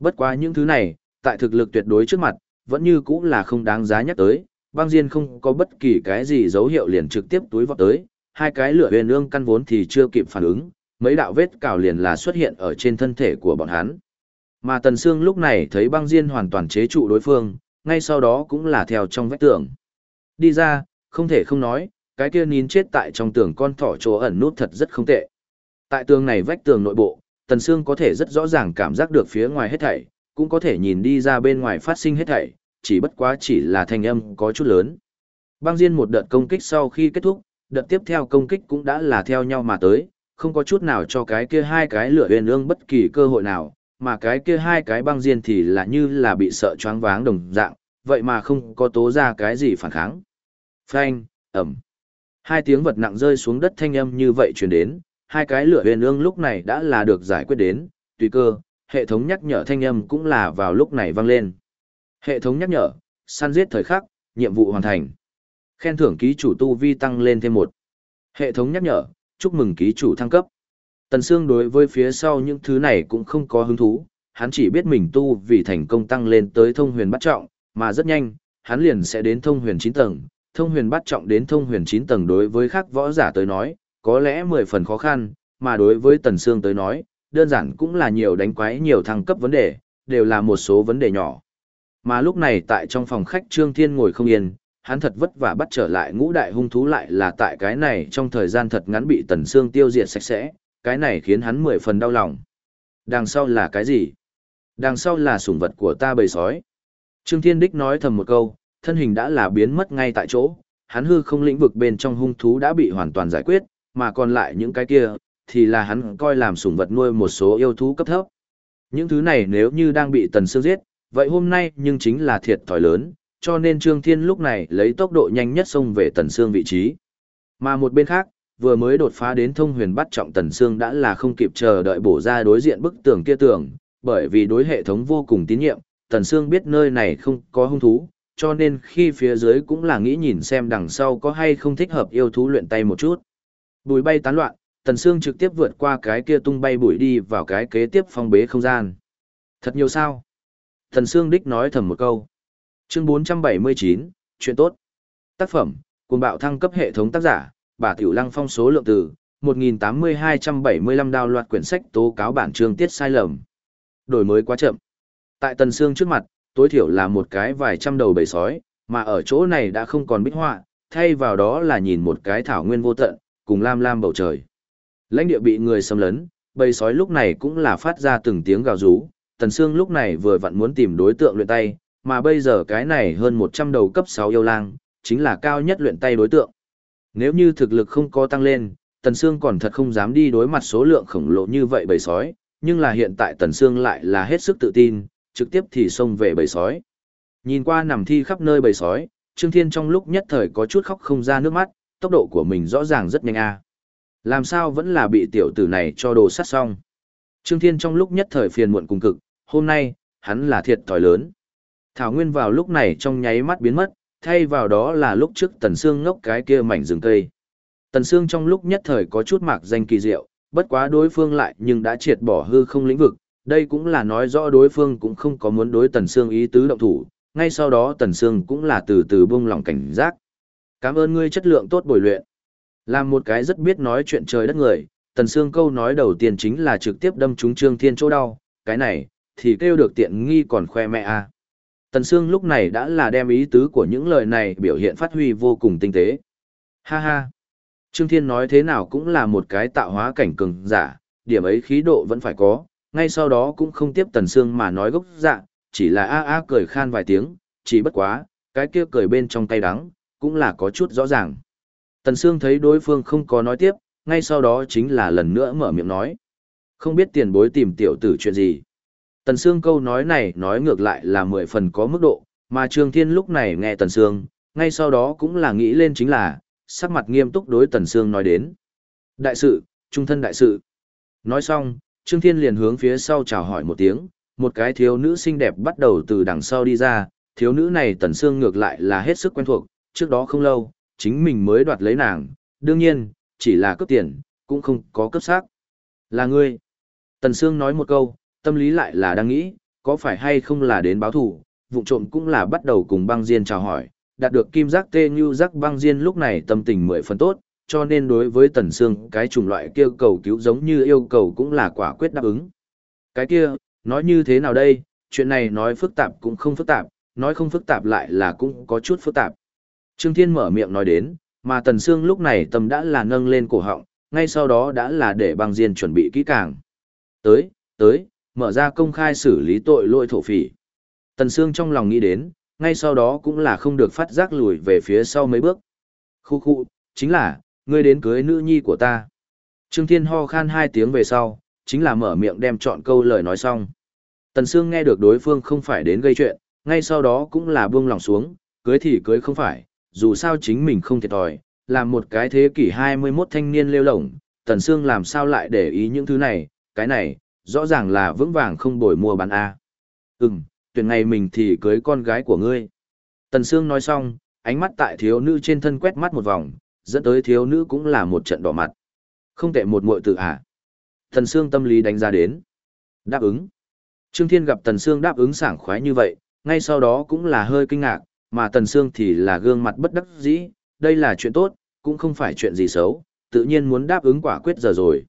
Bất quá những thứ này, tại thực lực tuyệt đối trước mặt, vẫn như cũng là không đáng giá nhắc tới, băng diên không có bất kỳ cái gì dấu hiệu liền trực tiếp túi vọt tới, hai cái lửa huyền ương căn vốn thì chưa kịp phản ứng, mấy đạo vết cào liền là xuất hiện ở trên thân thể của bọn hắn. Mà Tần Sương lúc này thấy băng diên hoàn toàn chế trụ đối phương, ngay sau đó cũng là theo trong vách tường. Đi ra, không thể không nói, cái kia nín chết tại trong tường con thỏ chỗ ẩn nút thật rất không tệ. Tại tường này vách tường nội bộ, Tần Sương có thể rất rõ ràng cảm giác được phía ngoài hết thảy, cũng có thể nhìn đi ra bên ngoài phát sinh hết thảy, chỉ bất quá chỉ là thanh âm có chút lớn. Băng Diên một đợt công kích sau khi kết thúc, đợt tiếp theo công kích cũng đã là theo nhau mà tới, không có chút nào cho cái kia hai cái lửa huyền ương bất kỳ cơ hội nào, mà cái kia hai cái băng diên thì là như là bị sợ choáng váng đồng dạng, vậy mà không có tố ra cái gì phản kháng. Phanh, ẩm. Hai tiếng vật nặng rơi xuống đất thanh âm như vậy truyền đến, hai cái lửa huyền ương lúc này đã là được giải quyết đến, tùy cơ, hệ thống nhắc nhở thanh âm cũng là vào lúc này vang lên. Hệ thống nhắc nhở, săn giết thời khắc, nhiệm vụ hoàn thành. Khen thưởng ký chủ tu vi tăng lên thêm một. Hệ thống nhắc nhở, chúc mừng ký chủ thăng cấp. Tần Sương đối với phía sau những thứ này cũng không có hứng thú, hắn chỉ biết mình tu vì thành công tăng lên tới thông huyền bắt trọng, mà rất nhanh, hắn liền sẽ đến thông huyền 9 tầng. Thông huyền bắt trọng đến thông huyền 9 tầng đối với khác võ giả tới nói, có lẽ 10 phần khó khăn, mà đối với Tần Sương tới nói, đơn giản cũng là nhiều đánh quái nhiều thăng cấp vấn đề, đều là một số vấn đề nhỏ. Mà lúc này tại trong phòng khách Trương Thiên ngồi không yên, hắn thật vất vả bắt trở lại ngũ đại hung thú lại là tại cái này trong thời gian thật ngắn bị Tần Sương tiêu diệt sạch sẽ, cái này khiến hắn mười phần đau lòng. Đằng sau là cái gì? Đằng sau là sủng vật của ta bầy sói. Trương Thiên Đích nói thầm một câu, thân hình đã là biến mất ngay tại chỗ, hắn hư không lĩnh vực bên trong hung thú đã bị hoàn toàn giải quyết, mà còn lại những cái kia, thì là hắn coi làm sủng vật nuôi một số yêu thú cấp thấp. Những thứ này nếu như đang bị Tần Sương giết, vậy hôm nay nhưng chính là thiệt thòi lớn, cho nên Trương Thiên lúc này lấy tốc độ nhanh nhất xông về Tần Sương vị trí. Mà một bên khác, vừa mới đột phá đến thông huyền bắt trọng Tần Sương đã là không kịp chờ đợi bổ ra đối diện bức tường kia tường, bởi vì đối hệ thống vô cùng tín nhiệm, Tần Sương biết nơi này không có hung thú, cho nên khi phía dưới cũng là nghĩ nhìn xem đằng sau có hay không thích hợp yêu thú luyện tay một chút. Bùi bay tán loạn, Tần Sương trực tiếp vượt qua cái kia tung bay bụi đi vào cái kế tiếp phong bế không gian. Thật nhiều sao? Tần Sương đích nói thầm một câu. Chương 479, chuyện tốt. Tác phẩm, cuồng bạo thăng cấp hệ thống tác giả, bà Tiểu Lăng phong số lượng từ 1.8275 đào loạt quyển sách tố cáo bản chương tiết sai lầm. Đổi mới quá chậm. Tại Tần Sương trước mặt, tối thiểu là một cái vài trăm đầu bầy sói, mà ở chỗ này đã không còn bích họa, thay vào đó là nhìn một cái thảo nguyên vô tận, cùng lam lam bầu trời. Lãnh địa bị người xâm lấn, bầy sói lúc này cũng là phát ra từng tiếng gào rú, Tần Sương lúc này vừa vặn muốn tìm đối tượng luyện tay, mà bây giờ cái này hơn 100 đầu cấp 6 yêu lang, chính là cao nhất luyện tay đối tượng. Nếu như thực lực không có tăng lên, Tần Sương còn thật không dám đi đối mặt số lượng khổng lồ như vậy bầy sói, nhưng là hiện tại Tần Sương lại là hết sức tự tin, trực tiếp thì xông về bầy sói. Nhìn qua nằm thi khắp nơi bầy sói, Trương Thiên trong lúc nhất thời có chút khóc không ra nước mắt, tốc độ của mình rõ ràng rất nhanh a. Làm sao vẫn là bị tiểu tử này cho đồ sát xong. Trương Thiên trong lúc nhất thời phiền muộn cùng cực, hôm nay, hắn là thiệt thòi lớn. Thảo Nguyên vào lúc này trong nháy mắt biến mất, thay vào đó là lúc trước Tần Sương ngốc cái kia mảnh rừng cây. Tần Sương trong lúc nhất thời có chút mạc danh kỳ diệu, bất quá đối phương lại nhưng đã triệt bỏ hư không lĩnh vực, đây cũng là nói rõ đối phương cũng không có muốn đối Tần Sương ý tứ động thủ, ngay sau đó Tần Sương cũng là từ từ buông lòng cảnh giác. Cảm ơn ngươi chất lượng tốt bồi luyện. Làm một cái rất biết nói chuyện trời đất người, Tần Sương câu nói đầu tiên chính là trực tiếp đâm trúng Trương Thiên chỗ đau, cái này, thì kêu được tiện nghi còn khoe mẹ à. Tần Sương lúc này đã là đem ý tứ của những lời này biểu hiện phát huy vô cùng tinh tế. Ha ha! Trương Thiên nói thế nào cũng là một cái tạo hóa cảnh cường giả, điểm ấy khí độ vẫn phải có, ngay sau đó cũng không tiếp Tần Sương mà nói gốc dạ, chỉ là a a cười khan vài tiếng, chỉ bất quá, cái kia cười bên trong tay đắng, cũng là có chút rõ ràng. Tần Sương thấy đối phương không có nói tiếp, ngay sau đó chính là lần nữa mở miệng nói. Không biết tiền bối tìm tiểu tử chuyện gì. Tần Sương câu nói này nói ngược lại là mười phần có mức độ, mà Trương Thiên lúc này nghe Tần Sương, ngay sau đó cũng là nghĩ lên chính là, sắc mặt nghiêm túc đối Tần Sương nói đến. Đại sự, trung thân đại sự. Nói xong, Trương Thiên liền hướng phía sau chào hỏi một tiếng, một cái thiếu nữ xinh đẹp bắt đầu từ đằng sau đi ra, thiếu nữ này Tần Sương ngược lại là hết sức quen thuộc, trước đó không lâu, chính mình mới đoạt lấy nàng, đương nhiên, chỉ là cướp tiền, cũng không có cướp xác. Là ngươi. Tần Sương nói một câu, tâm lý lại là đang nghĩ, có phải hay không là đến báo thù? vụ trộm cũng là bắt đầu cùng băng diên chào hỏi, đạt được kim giác tê như giác băng diên lúc này tâm tình mười phần tốt, cho nên đối với Tần Sương cái chủng loại kia cầu cứu giống như yêu cầu cũng là quả quyết đáp ứng. Cái kia, nói như thế nào đây, chuyện này nói phức tạp cũng không phức tạp, nói không phức tạp lại là cũng có chút phức tạp. Trương Thiên mở miệng nói đến, mà Tần Sương lúc này tâm đã là nâng lên cổ họng, ngay sau đó đã là để băng diên chuẩn bị kỹ càng. Tới, tới, mở ra công khai xử lý tội lỗi thổ phỉ. Tần Sương trong lòng nghĩ đến, ngay sau đó cũng là không được phát giác lùi về phía sau mấy bước. Khu khu, chính là, ngươi đến cưới nữ nhi của ta. Trương Thiên ho khan hai tiếng về sau, chính là mở miệng đem chọn câu lời nói xong. Tần Sương nghe được đối phương không phải đến gây chuyện, ngay sau đó cũng là buông lòng xuống, cưới thì cưới không phải, dù sao chính mình không thiệt thòi, làm một cái thế kỷ 21 thanh niên lêu lổng, Tần Sương làm sao lại để ý những thứ này, cái này, rõ ràng là vững vàng không bồi mua bán A. Ừm, tuyển ngày mình thì cưới con gái của ngươi. Tần Sương nói xong, ánh mắt tại thiếu nữ trên thân quét mắt một vòng, dẫn tới thiếu nữ cũng là một trận đỏ mặt. Không tệ một muội tử à. Tần Sương tâm lý đánh giá đến. Đáp ứng. Trương Thiên gặp Tần Sương đáp ứng sảng khoái như vậy, ngay sau đó cũng là hơi kinh ngạc, mà Tần Sương thì là gương mặt bất đắc dĩ, đây là chuyện tốt, cũng không phải chuyện gì xấu, tự nhiên muốn đáp ứng quả quyết giờ rồi.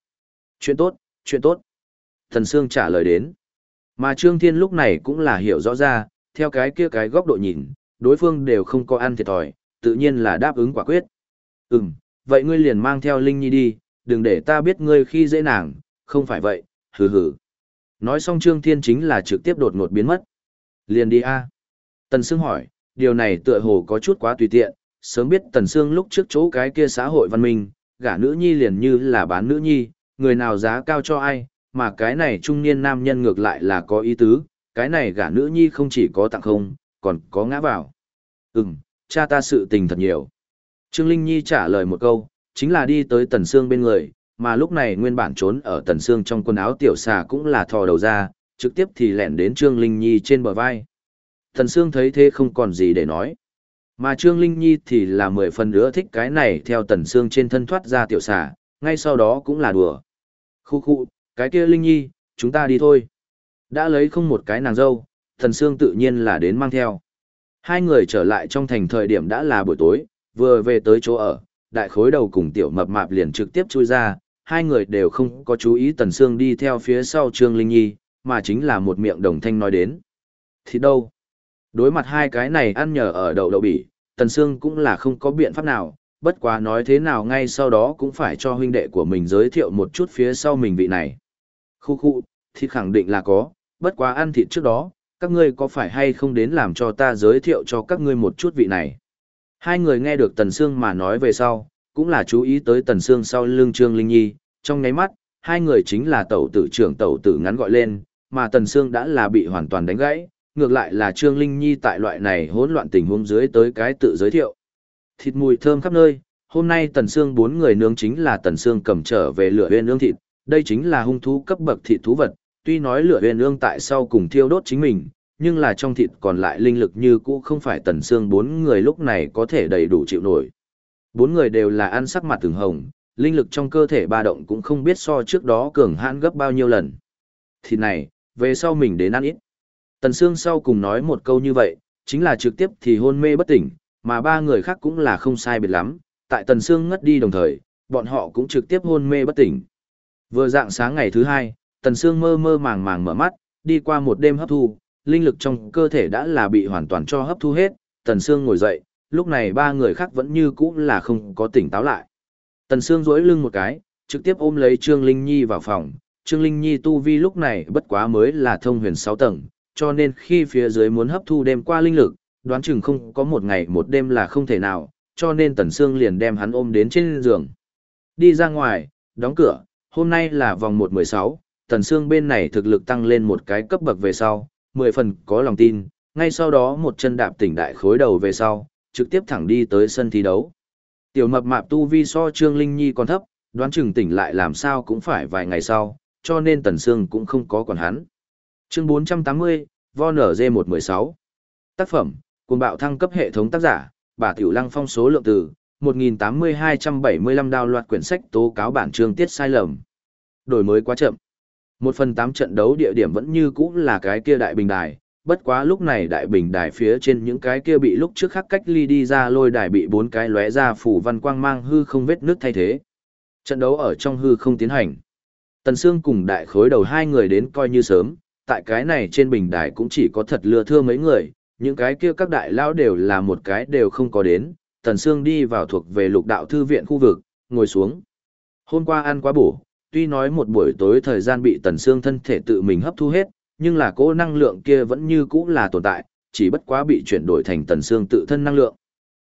Chuyện tốt, chuyện tốt. Tần Sương trả lời đến. Mà Trương Thiên lúc này cũng là hiểu rõ ra, theo cái kia cái góc độ nhìn, đối phương đều không có ăn thiệt thòi, tự nhiên là đáp ứng quả quyết. Ừm, vậy ngươi liền mang theo Linh Nhi đi, đừng để ta biết ngươi khi dễ nàng, không phải vậy, hừ hừ. Nói xong Trương Thiên chính là trực tiếp đột ngột biến mất. Liền đi a Tần Sương hỏi, điều này tựa hồ có chút quá tùy tiện, sớm biết Tần Sương lúc trước chỗ cái kia xã hội văn minh, gả nữ nhi liền như là bán nữ nhi, người nào giá cao cho ai, mà cái này trung niên nam nhân ngược lại là có ý tứ, cái này gả nữ nhi không chỉ có tặng không, còn có ngã vào. Ừm, cha ta sự tình thật nhiều. Trương Linh Nhi trả lời một câu, chính là đi tới Tần Sương bên người, mà lúc này nguyên bản trốn ở Tần Sương trong quần áo tiểu xà cũng là thò đầu ra, trực tiếp thì lẻn đến Trương Linh Nhi trên bờ vai. Thần Sương thấy thế không còn gì để nói. Mà Trương Linh Nhi thì là mười phần nữa thích cái này theo Tần Sương trên thân thoát ra tiểu xà, ngay sau đó cũng là đùa. Khu khu, cái kia Linh Nhi, chúng ta đi thôi. Đã lấy không một cái nàng dâu, Thần Sương tự nhiên là đến mang theo. Hai người trở lại trong thành thời điểm đã là buổi tối, vừa về tới chỗ ở, đại khối đầu cùng tiểu mập mạp liền trực tiếp chui ra, hai người đều không có chú ý Tần Sương đi theo phía sau Trương Linh Nhi, mà chính là một miệng đồng thanh nói đến. Thì đâu? Đối mặt hai cái này ăn nhờ ở đậu đậu bỉ, Tần Sương cũng là không có biện pháp nào, bất quá nói thế nào ngay sau đó cũng phải cho huynh đệ của mình giới thiệu một chút phía sau mình vị này. Khu khu, thịt khẳng định là có, bất quá ăn thịt trước đó, các ngươi có phải hay không đến làm cho ta giới thiệu cho các ngươi một chút vị này. Hai người nghe được Tần Sương mà nói về sau, cũng là chú ý tới Tần Sương sau lưng Trương Linh Nhi, trong nháy mắt, hai người chính là tẩu tử trưởng tẩu tử ngắn gọi lên, mà Tần Sương đã là bị hoàn toàn đánh gãy, ngược lại là Trương Linh Nhi tại loại này hỗn loạn tình huống dưới tới cái tự giới thiệu. Thịt mùi thơm khắp nơi, hôm nay Tần Sương bốn người nướng chính là Tần Sương cầm trở về lửa huyên nướng thịt, đây chính là hung thú cấp bậc thịt thú vật, tuy nói lửa huyên nướng tại sau cùng thiêu đốt chính mình, nhưng là trong thịt còn lại linh lực như cũ không phải Tần Sương bốn người lúc này có thể đầy đủ chịu nổi. Bốn người đều là ăn sắc mặt từng hồng, linh lực trong cơ thể ba động cũng không biết so trước đó cường hãn gấp bao nhiêu lần. Thịt này, về sau mình đến ăn ít. Tần Sương sau cùng nói một câu như vậy, chính là trực tiếp thì hôn mê bất tỉnh, mà ba người khác cũng là không sai biệt lắm, tại Tần Sương ngất đi đồng thời, bọn họ cũng trực tiếp hôn mê bất tỉnh. Vừa dạng sáng ngày thứ hai, Tần Sương mơ mơ màng màng mở mắt, đi qua một đêm hấp thu, linh lực trong cơ thể đã là bị hoàn toàn cho hấp thu hết, Tần Sương ngồi dậy, lúc này ba người khác vẫn như cũ là không có tỉnh táo lại. Tần Sương duỗi lưng một cái, trực tiếp ôm lấy Trương Linh Nhi vào phòng, Trương Linh Nhi tu vi lúc này bất quá mới là thông huyền 6 tầng, cho nên khi phía dưới muốn hấp thu đêm qua linh lực, đoán chừng không có một ngày một đêm là không thể nào, cho nên Tần Sương liền đem hắn ôm đến trên giường. Đi ra ngoài, đóng cửa, hôm nay là vòng 1-16, Tần Sương bên này thực lực tăng lên một cái cấp bậc về sau, 10 phần có lòng tin, ngay sau đó một chân đạp tỉnh đại khối đầu về sau, trực tiếp thẳng đi tới sân thi đấu. Tiểu mập mạp tu vi so Trương Linh Nhi còn thấp, đoán chừng tỉnh lại làm sao cũng phải vài ngày sau, cho nên Tần Sương cũng không có còn hắn. Chương 480, Von RG116 Tác phẩm, cùng bạo thăng cấp hệ thống tác giả, bà Tiểu Lăng phong số lượng từ, 1.8275 đào loạt quyển sách tố cáo bản chương tiết sai lầm. Đổi mới quá chậm. Một phần tám trận đấu địa điểm vẫn như cũ là cái kia đại bình đài, bất quá lúc này đại bình đài phía trên những cái kia bị lúc trước khắc cách ly đi ra lôi đài bị bốn cái lóe ra phủ văn quang mang hư không vết nước thay thế. Trận đấu ở trong hư không tiến hành. Tần Sương cùng đại khối đầu hai người đến coi như sớm, tại cái này trên bình đài cũng chỉ có thật lừa thưa mấy người, những cái kia các đại lão đều là một cái đều không có đến, Tần Sương đi vào thuộc về lục đạo thư viện khu vực, ngồi xuống. Hôm qua ăn quá bổ, tuy nói một buổi tối thời gian bị Tần Sương thân thể tự mình hấp thu hết, nhưng là cỗ năng lượng kia vẫn như cũ là tồn tại, chỉ bất quá bị chuyển đổi thành Tần Sương tự thân năng lượng.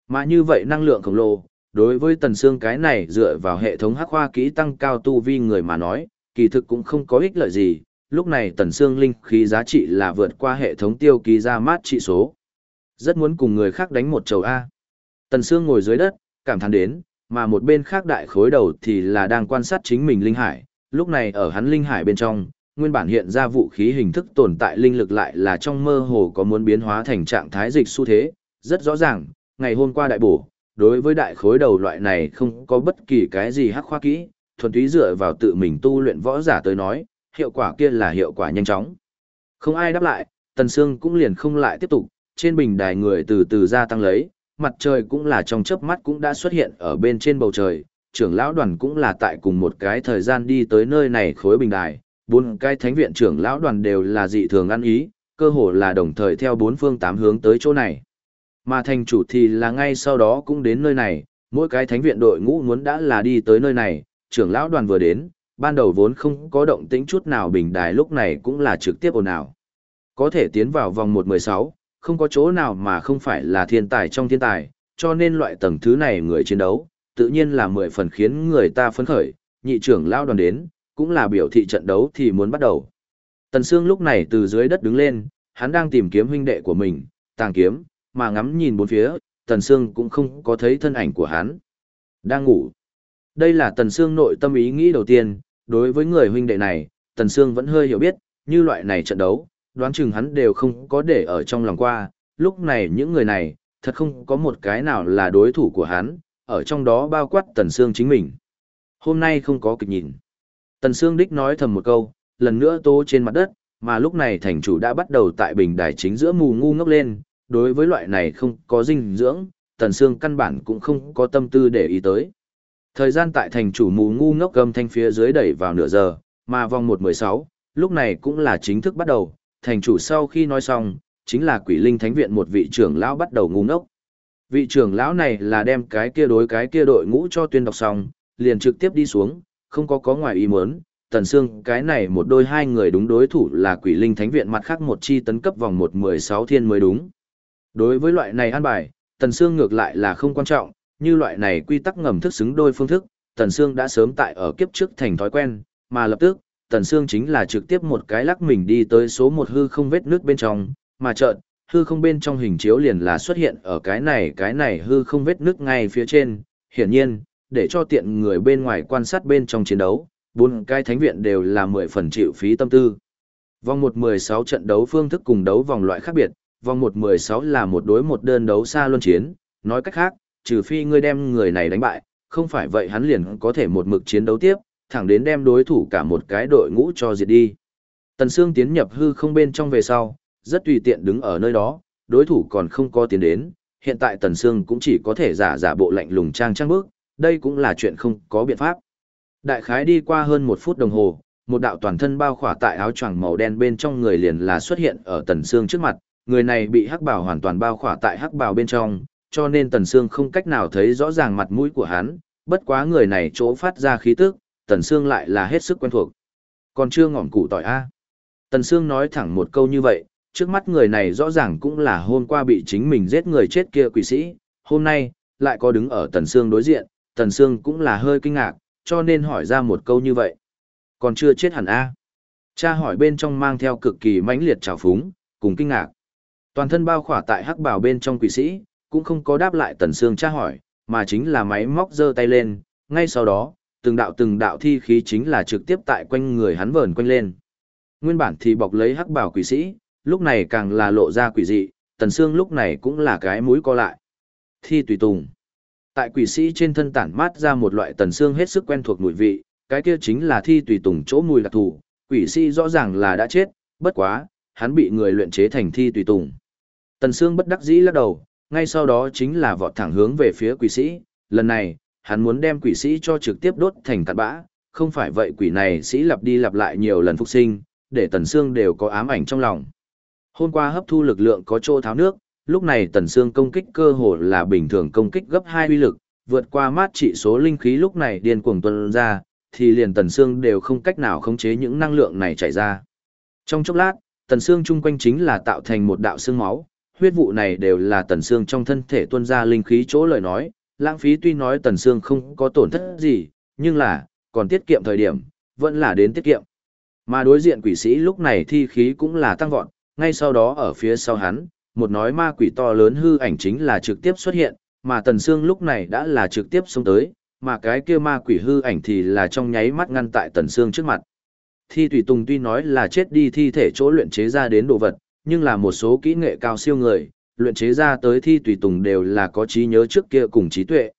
Mà như vậy năng lượng khổng lồ, đối với Tần Sương cái này dựa vào hệ thống hắc hoa kỹ tăng cao tu vi người mà nói, kỳ thực cũng không có ích lợi gì, lúc này Tần xương linh khí giá trị là vượt qua hệ thống tiêu ký ra mát trị số. Rất muốn cùng người khác đánh một chầu A. Tần xương ngồi dưới đất, cảm thán đến, mà một bên khác đại khối đầu thì là đang quan sát chính mình linh hải, lúc này ở hắn linh hải bên trong, nguyên bản hiện ra vũ khí hình thức tồn tại linh lực lại là trong mơ hồ có muốn biến hóa thành trạng thái dịch xu thế, rất rõ ràng, ngày hôm qua đại bổ, đối với đại khối đầu loại này không có bất kỳ cái gì hắc khoa kỹ, thuần túy dựa vào tự mình tu luyện võ giả tới nói, hiệu quả kia là hiệu quả nhanh chóng. Không ai đáp lại, Tần Sương cũng liền không lại tiếp tục, trên bình đài người từ từ gia tăng lấy, mặt trời cũng là trong chớp mắt cũng đã xuất hiện ở bên trên bầu trời, trưởng lão đoàn cũng là tại cùng một cái thời gian đi tới nơi này khối bình đài, bốn cái thánh viện trưởng lão đoàn đều là dị thường ăn ý, cơ hồ là đồng thời theo bốn phương tám hướng tới chỗ này. Mà thành chủ thì là ngay sau đó cũng đến nơi này, mỗi cái thánh viện đội ngũ muốn đã là đi tới nơi này, trưởng lão đoàn vừa đến, ban đầu vốn không có động tĩnh chút nào bình đài lúc này cũng là trực tiếp ồn ào. Có thể tiến vào vòng 1-16, không có chỗ nào mà không phải là thiên tài trong thiên tài, cho nên loại tầng thứ này người chiến đấu, tự nhiên là mười phần khiến người ta phấn khởi, nhị trưởng lão đoàn đến, cũng là biểu thị trận đấu thì muốn bắt đầu. Tần Sương lúc này từ dưới đất đứng lên, hắn đang tìm kiếm huynh đệ của mình, tàng kiếm, mà ngắm nhìn bốn phía, Tần Sương cũng không có thấy thân ảnh của hắn. Đang ngủ. Đây là Tần Sương nội tâm ý nghĩ đầu tiên, đối với người huynh đệ này, Tần Sương vẫn hơi hiểu biết, như loại này trận đấu, đoán chừng hắn đều không có để ở trong lòng qua, lúc này những người này, thật không có một cái nào là đối thủ của hắn, ở trong đó bao quát Tần Sương chính mình. Hôm nay không có kịch nhìn. Tần Sương Đích nói thầm một câu, lần nữa tô trên mặt đất, mà lúc này thành chủ đã bắt đầu tại bình đài chính giữa mù ngu ngốc lên, đối với loại này không có dinh dưỡng, Tần Sương căn bản cũng không có tâm tư để ý tới. Thời gian tại thành chủ mù ngu ngốc gầm thanh phía dưới đẩy vào nửa giờ, mà vòng 1-16, lúc này cũng là chính thức bắt đầu, thành chủ sau khi nói xong, chính là quỷ linh thánh viện một vị trưởng lão bắt đầu ngu ngốc. Vị trưởng lão này là đem cái kia đối cái kia đội ngũ cho tuyên đọc xong, liền trực tiếp đi xuống, không có có ngoài ý muốn, tần xương cái này một đôi hai người đúng đối thủ là quỷ linh thánh viện mặt khác một chi tấn cấp vòng 1-16 thiên mới đúng. Đối với loại này an bài, tần xương ngược lại là không quan trọng, như loại này quy tắc ngầm thức xứng đôi phương thức, tần xương đã sớm tại ở kiếp trước thành thói quen, mà lập tức, tần xương chính là trực tiếp một cái lắc mình đi tới số một hư không vết nước bên trong, mà chợt, hư không bên trong hình chiếu liền là xuất hiện ở cái này cái này hư không vết nước ngay phía trên, hiển nhiên, để cho tiện người bên ngoài quan sát bên trong chiến đấu, bốn cái thánh viện đều là mười phần chịu phí tâm tư. Vòng 1-16 trận đấu phương thức cùng đấu vòng loại khác biệt, vòng 1-16 là một đối một đơn đấu xa luân chiến, nói cách khác, trừ phi ngươi đem người này đánh bại, không phải vậy hắn liền có thể một mực chiến đấu tiếp, thẳng đến đem đối thủ cả một cái đội ngũ cho diệt đi. Tần Sương tiến nhập hư không bên trong về sau, rất tùy tiện đứng ở nơi đó, đối thủ còn không có tiến đến, hiện tại Tần Sương cũng chỉ có thể giả giả bộ lạnh lùng trang trang bước, đây cũng là chuyện không có biện pháp. Đại khái đi qua hơn một phút đồng hồ, một đạo toàn thân bao khỏa tại áo choàng màu đen bên trong người liền là xuất hiện ở Tần Sương trước mặt, người này bị hắc bào hoàn toàn bao khỏa tại hắc bào bên trong, cho nên Tần Sương không cách nào thấy rõ ràng mặt mũi của hắn, bất quá người này chỗ phát ra khí tức, Tần Sương lại là hết sức quen thuộc. Còn chưa ngỏm củ tỏi a. Tần Sương nói thẳng một câu như vậy, trước mắt người này rõ ràng cũng là hôm qua bị chính mình giết người chết kia quỷ sĩ, hôm nay, lại có đứng ở Tần Sương đối diện, Tần Sương cũng là hơi kinh ngạc, cho nên hỏi ra một câu như vậy. Còn chưa chết hẳn a? Cha hỏi bên trong mang theo cực kỳ mãnh liệt trào phúng, cùng kinh ngạc. Toàn thân bao khỏa tại hắc bào bên trong quỷ sĩ, cũng không có đáp lại Tần Sương tra hỏi, mà chính là máy móc giơ tay lên, ngay sau đó, từng đạo từng đạo thi khí chính là trực tiếp tại quanh người hắn vờn quanh lên. Nguyên bản thì bọc lấy hắc bảo quỷ sĩ, lúc này càng là lộ ra quỷ dị, Tần Sương lúc này cũng là cái mũi co lại. Thi tùy tùng. Tại quỷ sĩ trên thân tản mát ra một loại tần xương hết sức quen thuộc mùi vị, cái kia chính là thi tùy tùng chỗ mùi đặc thù, quỷ sĩ rõ ràng là đã chết, bất quá, hắn bị người luyện chế thành thi tùy tùng. Tần xương bất đắc dĩ lắc đầu, ngay sau đó chính là vọt thẳng hướng về phía quỷ sĩ, lần này, hắn muốn đem quỷ sĩ cho trực tiếp đốt thành cặn bã, không phải vậy quỷ này sĩ lặp đi lặp lại nhiều lần phục sinh, để Tần Sương đều có ám ảnh trong lòng. Hôm qua hấp thu lực lượng có chỗ tháo nước, lúc này Tần Sương công kích cơ hồ là bình thường công kích gấp 2 uy lực, vượt qua mát trị số linh khí lúc này điên cuồng tuôn ra, thì liền Tần Sương đều không cách nào khống chế những năng lượng này chảy ra. Trong chốc lát, Tần Sương chung quanh chính là tạo thành một đạo xương máu, huyết vụ này đều là Tần xương trong thân thể tuôn ra linh khí chỗ lời nói, lãng phí tuy nói Tần xương không có tổn thất gì, nhưng là, còn tiết kiệm thời điểm, vẫn là đến tiết kiệm. Mà đối diện quỷ sĩ lúc này thi khí cũng là tăng vọt, ngay sau đó ở phía sau hắn, một nói ma quỷ to lớn hư ảnh chính là trực tiếp xuất hiện, mà Tần Sương lúc này đã là trực tiếp xông tới, mà cái kia ma quỷ hư ảnh thì là trong nháy mắt ngăn tại Tần Sương trước mặt. Thi Tùy Tùng tuy nói là chết đi thi thể chỗ luyện chế ra đến đồ vật, nhưng là một số kỹ nghệ cao siêu người, luyện chế ra tới Thi Tùy Tùng đều là có trí nhớ trước kia cùng trí tuệ.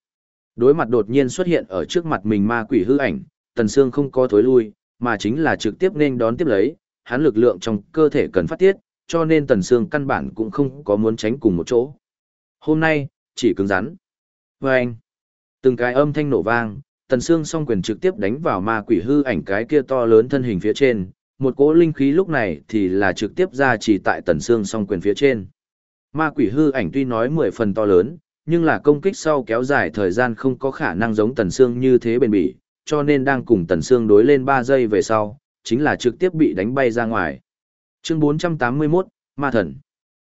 Đối mặt đột nhiên xuất hiện ở trước mặt mình ma quỷ hư ảnh, Tần Sương không có thối lui, mà chính là trực tiếp nên đón tiếp lấy, hắn lực lượng trong cơ thể cần phát tiết, cho nên Tần Sương căn bản cũng không có muốn tránh cùng một chỗ. Hôm nay, chỉ cứng rắn. Và anh, từng cái âm thanh nổ vang, Tần Sương song quyền trực tiếp đánh vào ma quỷ hư ảnh cái kia to lớn thân hình phía trên, một cỗ linh khí lúc này thì là trực tiếp ra chỉ tại Tần xương song quyền phía trên. Ma quỷ hư ảnh tuy nói mười phần to lớn, nhưng là công kích sau kéo dài thời gian không có khả năng giống Tần xương như thế bền bỉ, cho nên đang cùng Tần xương đối lên 3 giây về sau, chính là trực tiếp bị đánh bay ra ngoài. Chương 481, Ma Thần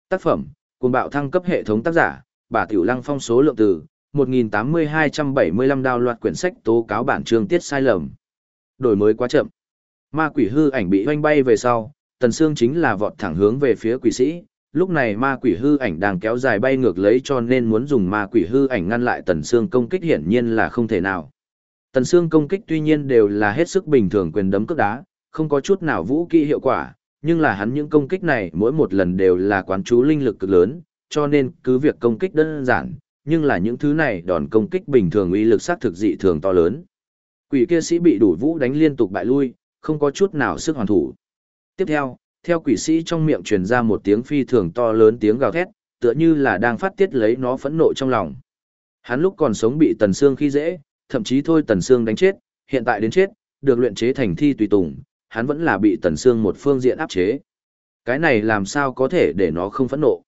Tác phẩm, cuồng bạo thăng cấp hệ thống tác giả, bà Tiểu Lăng phong số lượng từ, 1.8275 đào loạt quyển sách tố cáo bản chương tiết sai lầm. Đổi mới quá chậm. Ma quỷ hư ảnh bị hoanh bay về sau, Tần Sương chính là vọt thẳng hướng về phía quỷ sĩ, lúc này ma quỷ hư ảnh đang kéo dài bay ngược lấy cho nên muốn dùng ma quỷ hư ảnh ngăn lại Tần Sương công kích hiển nhiên là không thể nào. Tần Sương công kích tuy nhiên đều là hết sức bình thường quyền đấm cước đá, không có chút nào vũ kỹ hiệu quả, nhưng là hắn những công kích này mỗi một lần đều là quán chú linh lực cực lớn, cho nên cứ việc công kích đơn giản, nhưng là những thứ này đòn công kích bình thường uy lực sát thực dị thường to lớn. Quỷ kia sĩ bị đủ vũ đánh liên tục bại lui, không có chút nào sức hoàn thủ. Tiếp theo, theo quỷ sĩ trong miệng truyền ra một tiếng phi thường to lớn tiếng gào thét, tựa như là đang phát tiết lấy nó phẫn nộ trong lòng. Hắn lúc còn sống bị Tần Sương khi dễ, thậm chí thôi Tần Sương đánh chết, hiện tại đến chết, được luyện chế thành thi tùy tùng, hắn vẫn là bị Tần Sương một phương diện áp chế. Cái này làm sao có thể để nó không phẫn nộ.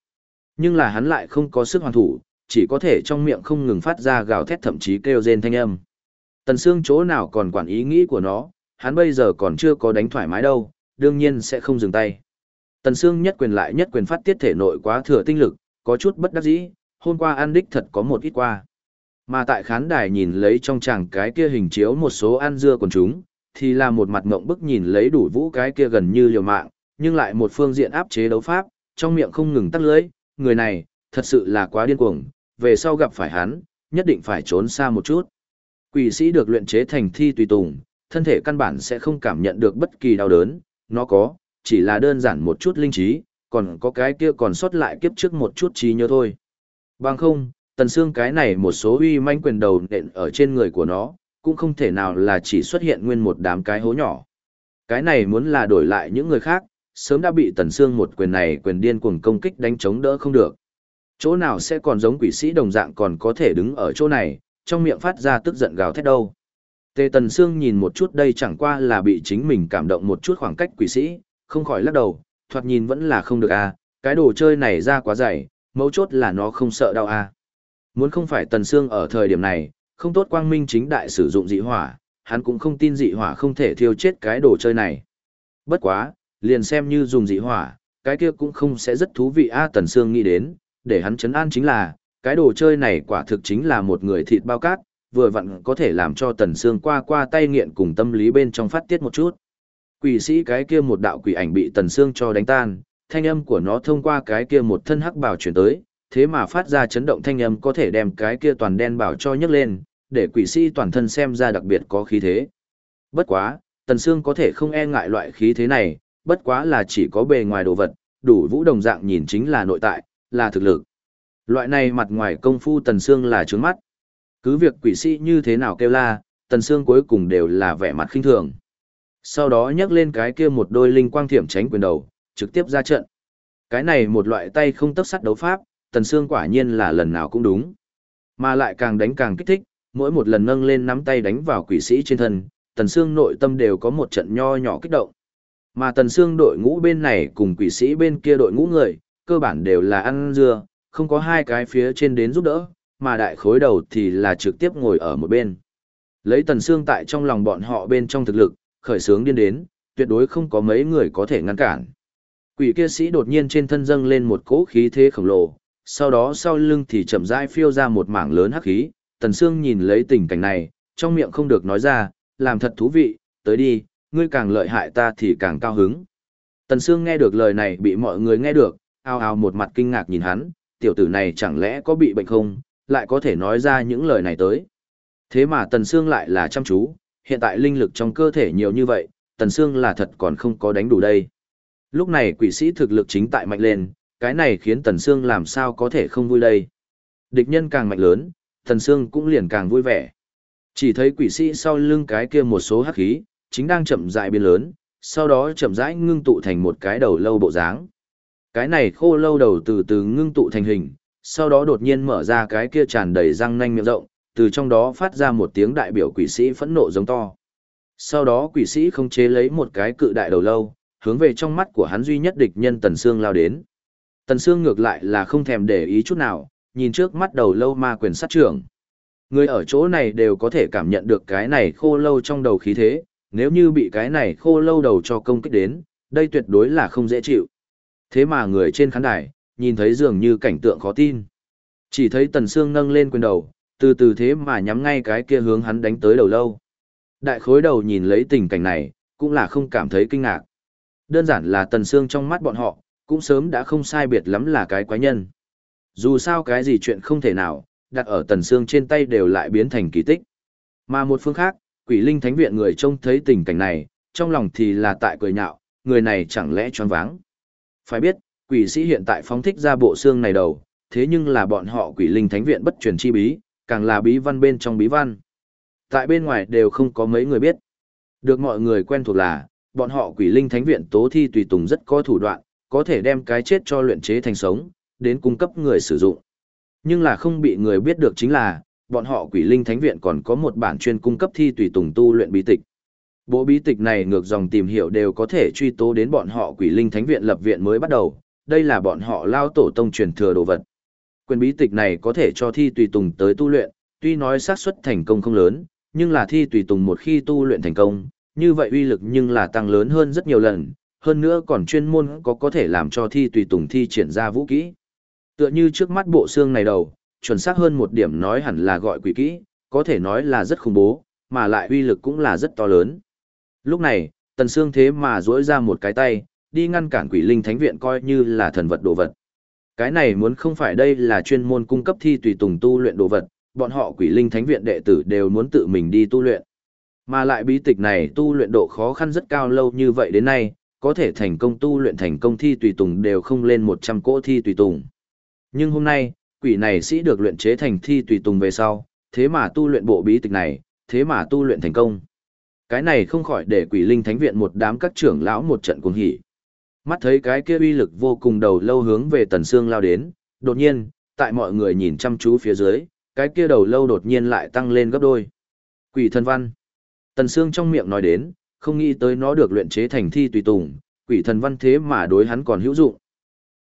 Nhưng là hắn lại không có sức hoàn thủ, chỉ có thể trong miệng không ngừng phát ra gào thét thậm chí kêu rên thanh âm. Tần Sương chỗ nào còn quản ý nghĩ của nó, hắn bây giờ còn chưa có đánh thoải mái đâu, đương nhiên sẽ không dừng tay. Tần Sương nhất quyền lại nhất quyền phát tiết thể nội quá thừa tinh lực, có chút bất đắc dĩ, hôm qua ăn đích thật có một ít qua. Mà tại khán đài nhìn lấy trong chàng cái kia hình chiếu một số ăn dưa của chúng, thì là một mặt ngộng bức nhìn lấy đủ vũ cái kia gần như liều mạng, nhưng lại một phương diện áp chế đấu pháp, trong miệng không ngừng tắt lưỡi, người này, thật sự là quá điên cuồng, về sau gặp phải hắn, nhất định phải trốn xa một chút. Quỷ sĩ được luyện chế thành thi tùy tùng, thân thể căn bản sẽ không cảm nhận được bất kỳ đau đớn, nó có, chỉ là đơn giản một chút linh trí, còn có cái kia còn sót lại kiếp trước một chút trí nhớ thôi. Bằng không, tần xương cái này một số uy manh quyền đầu nện ở trên người của nó, cũng không thể nào là chỉ xuất hiện nguyên một đám cái hố nhỏ. Cái này muốn là đổi lại những người khác, sớm đã bị tần xương một quyền này quyền điên cuồng công kích đánh chống đỡ không được. Chỗ nào sẽ còn giống quỷ sĩ đồng dạng còn có thể đứng ở chỗ này, trong miệng phát ra tức giận gào thét đâu. Tề Tần Sương nhìn một chút đây chẳng qua là bị chính mình cảm động một chút khoảng cách quỷ sĩ, không khỏi lắc đầu, thoạt nhìn vẫn là không được à, cái đồ chơi này ra quá dày, mấu chốt là nó không sợ đau à. Muốn không phải Tần Sương ở thời điểm này, không tốt quang minh chính đại sử dụng dị hỏa, hắn cũng không tin dị hỏa không thể thiêu chết cái đồ chơi này. Bất quá, liền xem như dùng dị hỏa, cái kia cũng không sẽ rất thú vị a Tần Sương nghĩ đến, để hắn chấn an chính là, cái đồ chơi này quả thực chính là một người thịt bao cát, vừa vặn có thể làm cho Tần Sương qua qua tay nghiện cùng tâm lý bên trong phát tiết một chút. Quỷ sĩ cái kia một đạo quỷ ảnh bị Tần Sương cho đánh tan, thanh âm của nó thông qua cái kia một thân hắc bào truyền tới, thế mà phát ra chấn động thanh âm có thể đem cái kia toàn đen bảo cho nhấc lên, để quỷ sĩ toàn thân xem ra đặc biệt có khí thế. Bất quá, Tần Sương có thể không e ngại loại khí thế này, bất quá là chỉ có bề ngoài đồ vật, đủ vũ đồng dạng nhìn chính là nội tại, là thực lực. Loại này mặt ngoài công phu Tần Sương là trướng mắt. Cứ việc quỷ sĩ như thế nào kêu la, Tần Sương cuối cùng đều là vẻ mặt khinh thường. Sau đó nhấc lên cái kia một đôi linh quang thiểm tránh quyền đầu, trực tiếp ra trận. Cái này một loại tay không tấp sắt đấu pháp, Tần Sương quả nhiên là lần nào cũng đúng. Mà lại càng đánh càng kích thích, mỗi một lần nâng lên nắm tay đánh vào quỷ sĩ trên thân, Tần Sương nội tâm đều có một trận nho nhỏ kích động. Mà Tần Sương đội ngũ bên này cùng quỷ sĩ bên kia đội ngũ người, cơ bản đều là ăn dưa, không có hai cái phía trên đến giúp đỡ, mà đại khối đầu thì là trực tiếp ngồi ở một bên. Lấy Tần xương tại trong lòng bọn họ bên trong thực lực, khởi sướng điên đến, tuyệt đối không có mấy người có thể ngăn cản. Quỷ kia sĩ đột nhiên trên thân dâng lên một cỗ khí thế khổng lồ, sau đó sau lưng thì chậm rãi phiêu ra một mảng lớn hắc khí, Tần xương nhìn lấy tình cảnh này, trong miệng không được nói ra, làm thật thú vị, tới đi, ngươi càng lợi hại ta thì càng cao hứng. Tần Sương nghe được lời này bị mọi người nghe được, ao ao một mặt kinh ngạc nhìn hắn, tiểu tử này chẳng lẽ có bị bệnh không, lại có thể nói ra những lời này tới. Thế mà Tần Sương lại là chăm chú, hiện tại linh lực trong cơ thể nhiều như vậy, Tần Sương là thật còn không có đánh đủ đây. Lúc này quỷ sĩ thực lực chính tại mạnh lên, cái này khiến Tần Sương làm sao có thể không vui đây. Địch nhân càng mạnh lớn, Tần Sương cũng liền càng vui vẻ. Chỉ thấy quỷ sĩ sau lưng cái kia một số hắc khí, chính đang chậm rãi biến lớn, sau đó chậm rãi ngưng tụ thành một cái đầu lâu bộ dáng. Cái này khô lâu đầu từ từ ngưng tụ thành hình, sau đó đột nhiên mở ra cái kia tràn đầy răng nanh miệng rộng, từ trong đó phát ra một tiếng đại biểu quỷ sĩ phẫn nộ giống to. Sau đó quỷ sĩ không chế lấy một cái cự đại đầu lâu, hướng về trong mắt của hắn duy nhất địch nhân Tần Sương lao đến. Tần Sương ngược lại là không thèm để ý chút nào, nhìn trước mắt đầu lâu ma quyền sát trưởng. Người ở chỗ này đều có thể cảm nhận được cái này khô lâu trong đầu khí thế, nếu như bị cái này khô lâu đầu cho công kích đến, đây tuyệt đối là không dễ chịu. Thế mà người trên khán đài, nhìn thấy dường như cảnh tượng khó tin. Chỉ thấy Tần Sương nâng lên quyền đầu, từ từ thế mà nhắm ngay cái kia hướng hắn đánh tới đầu lâu. Đại khối đầu nhìn lấy tình cảnh này, cũng là không cảm thấy kinh ngạc. Đơn giản là Tần Sương trong mắt bọn họ, cũng sớm đã không sai biệt lắm là cái quái nhân. Dù sao cái gì chuyện không thể nào, đặt ở Tần Sương trên tay đều lại biến thành kỳ tích. Mà một phương khác, quỷ linh thánh viện người trông thấy tình cảnh này, trong lòng thì là tại cười nhạo, người này chẳng lẽ choáng váng. Phải biết, quỷ sĩ hiện tại phóng thích ra bộ xương này đầu, thế nhưng là bọn họ quỷ linh thánh viện bất truyền chi bí, càng là bí văn bên trong bí văn. Tại bên ngoài đều không có mấy người biết. Được mọi người quen thuộc là, bọn họ quỷ linh thánh viện tố thi tùy tùng rất có thủ đoạn, có thể đem cái chết cho luyện chế thành sống, đến cung cấp người sử dụng. Nhưng là không bị người biết được chính là, bọn họ quỷ linh thánh viện còn có một bản chuyên cung cấp thi tùy tùng tu luyện bí tịch. Bộ bí tịch này ngược dòng tìm hiểu đều có thể truy tố đến bọn họ quỷ linh thánh viện lập viện mới bắt đầu, đây là bọn họ lao tổ tông truyền thừa đồ vật. Quyền bí tịch này có thể cho thi tùy tùng tới tu luyện, tuy nói xác suất thành công không lớn, nhưng là thi tùy tùng một khi tu luyện thành công, như vậy uy lực nhưng là tăng lớn hơn rất nhiều lần, hơn nữa còn chuyên môn có có thể làm cho thi tùy tùng thi triển ra vũ kỹ. Tựa như trước mắt bộ xương này đầu, chuẩn xác hơn một điểm nói hẳn là gọi quỷ kỹ, có thể nói là rất khủng bố, mà lại uy lực cũng là rất to lớn. Lúc này, tần xương thế mà duỗi ra một cái tay, đi ngăn cản quỷ linh thánh viện coi như là thần vật đồ vật. Cái này muốn không phải đây là chuyên môn cung cấp thi tùy tùng tu luyện đồ vật, bọn họ quỷ linh thánh viện đệ tử đều muốn tự mình đi tu luyện. Mà lại bí tịch này tu luyện độ khó khăn rất cao lâu như vậy đến nay, có thể thành công tu luyện thành công thi tùy tùng đều không lên 100 cỗ thi tùy tùng. Nhưng hôm nay, quỷ này sĩ được luyện chế thành thi tùy tùng về sau, thế mà tu luyện bộ bí tịch này, thế mà tu luyện thành công. Cái này không khỏi để quỷ linh thánh viện một đám các trưởng lão một trận cuồng hỉ. Mắt thấy cái kia uy lực vô cùng đầu lâu hướng về tần xương lao đến, đột nhiên, tại mọi người nhìn chăm chú phía dưới, cái kia đầu lâu đột nhiên lại tăng lên gấp đôi. Quỷ thần văn. Tần xương trong miệng nói đến, không nghĩ tới nó được luyện chế thành thi tùy tùng, quỷ thần văn thế mà đối hắn còn hữu dụng.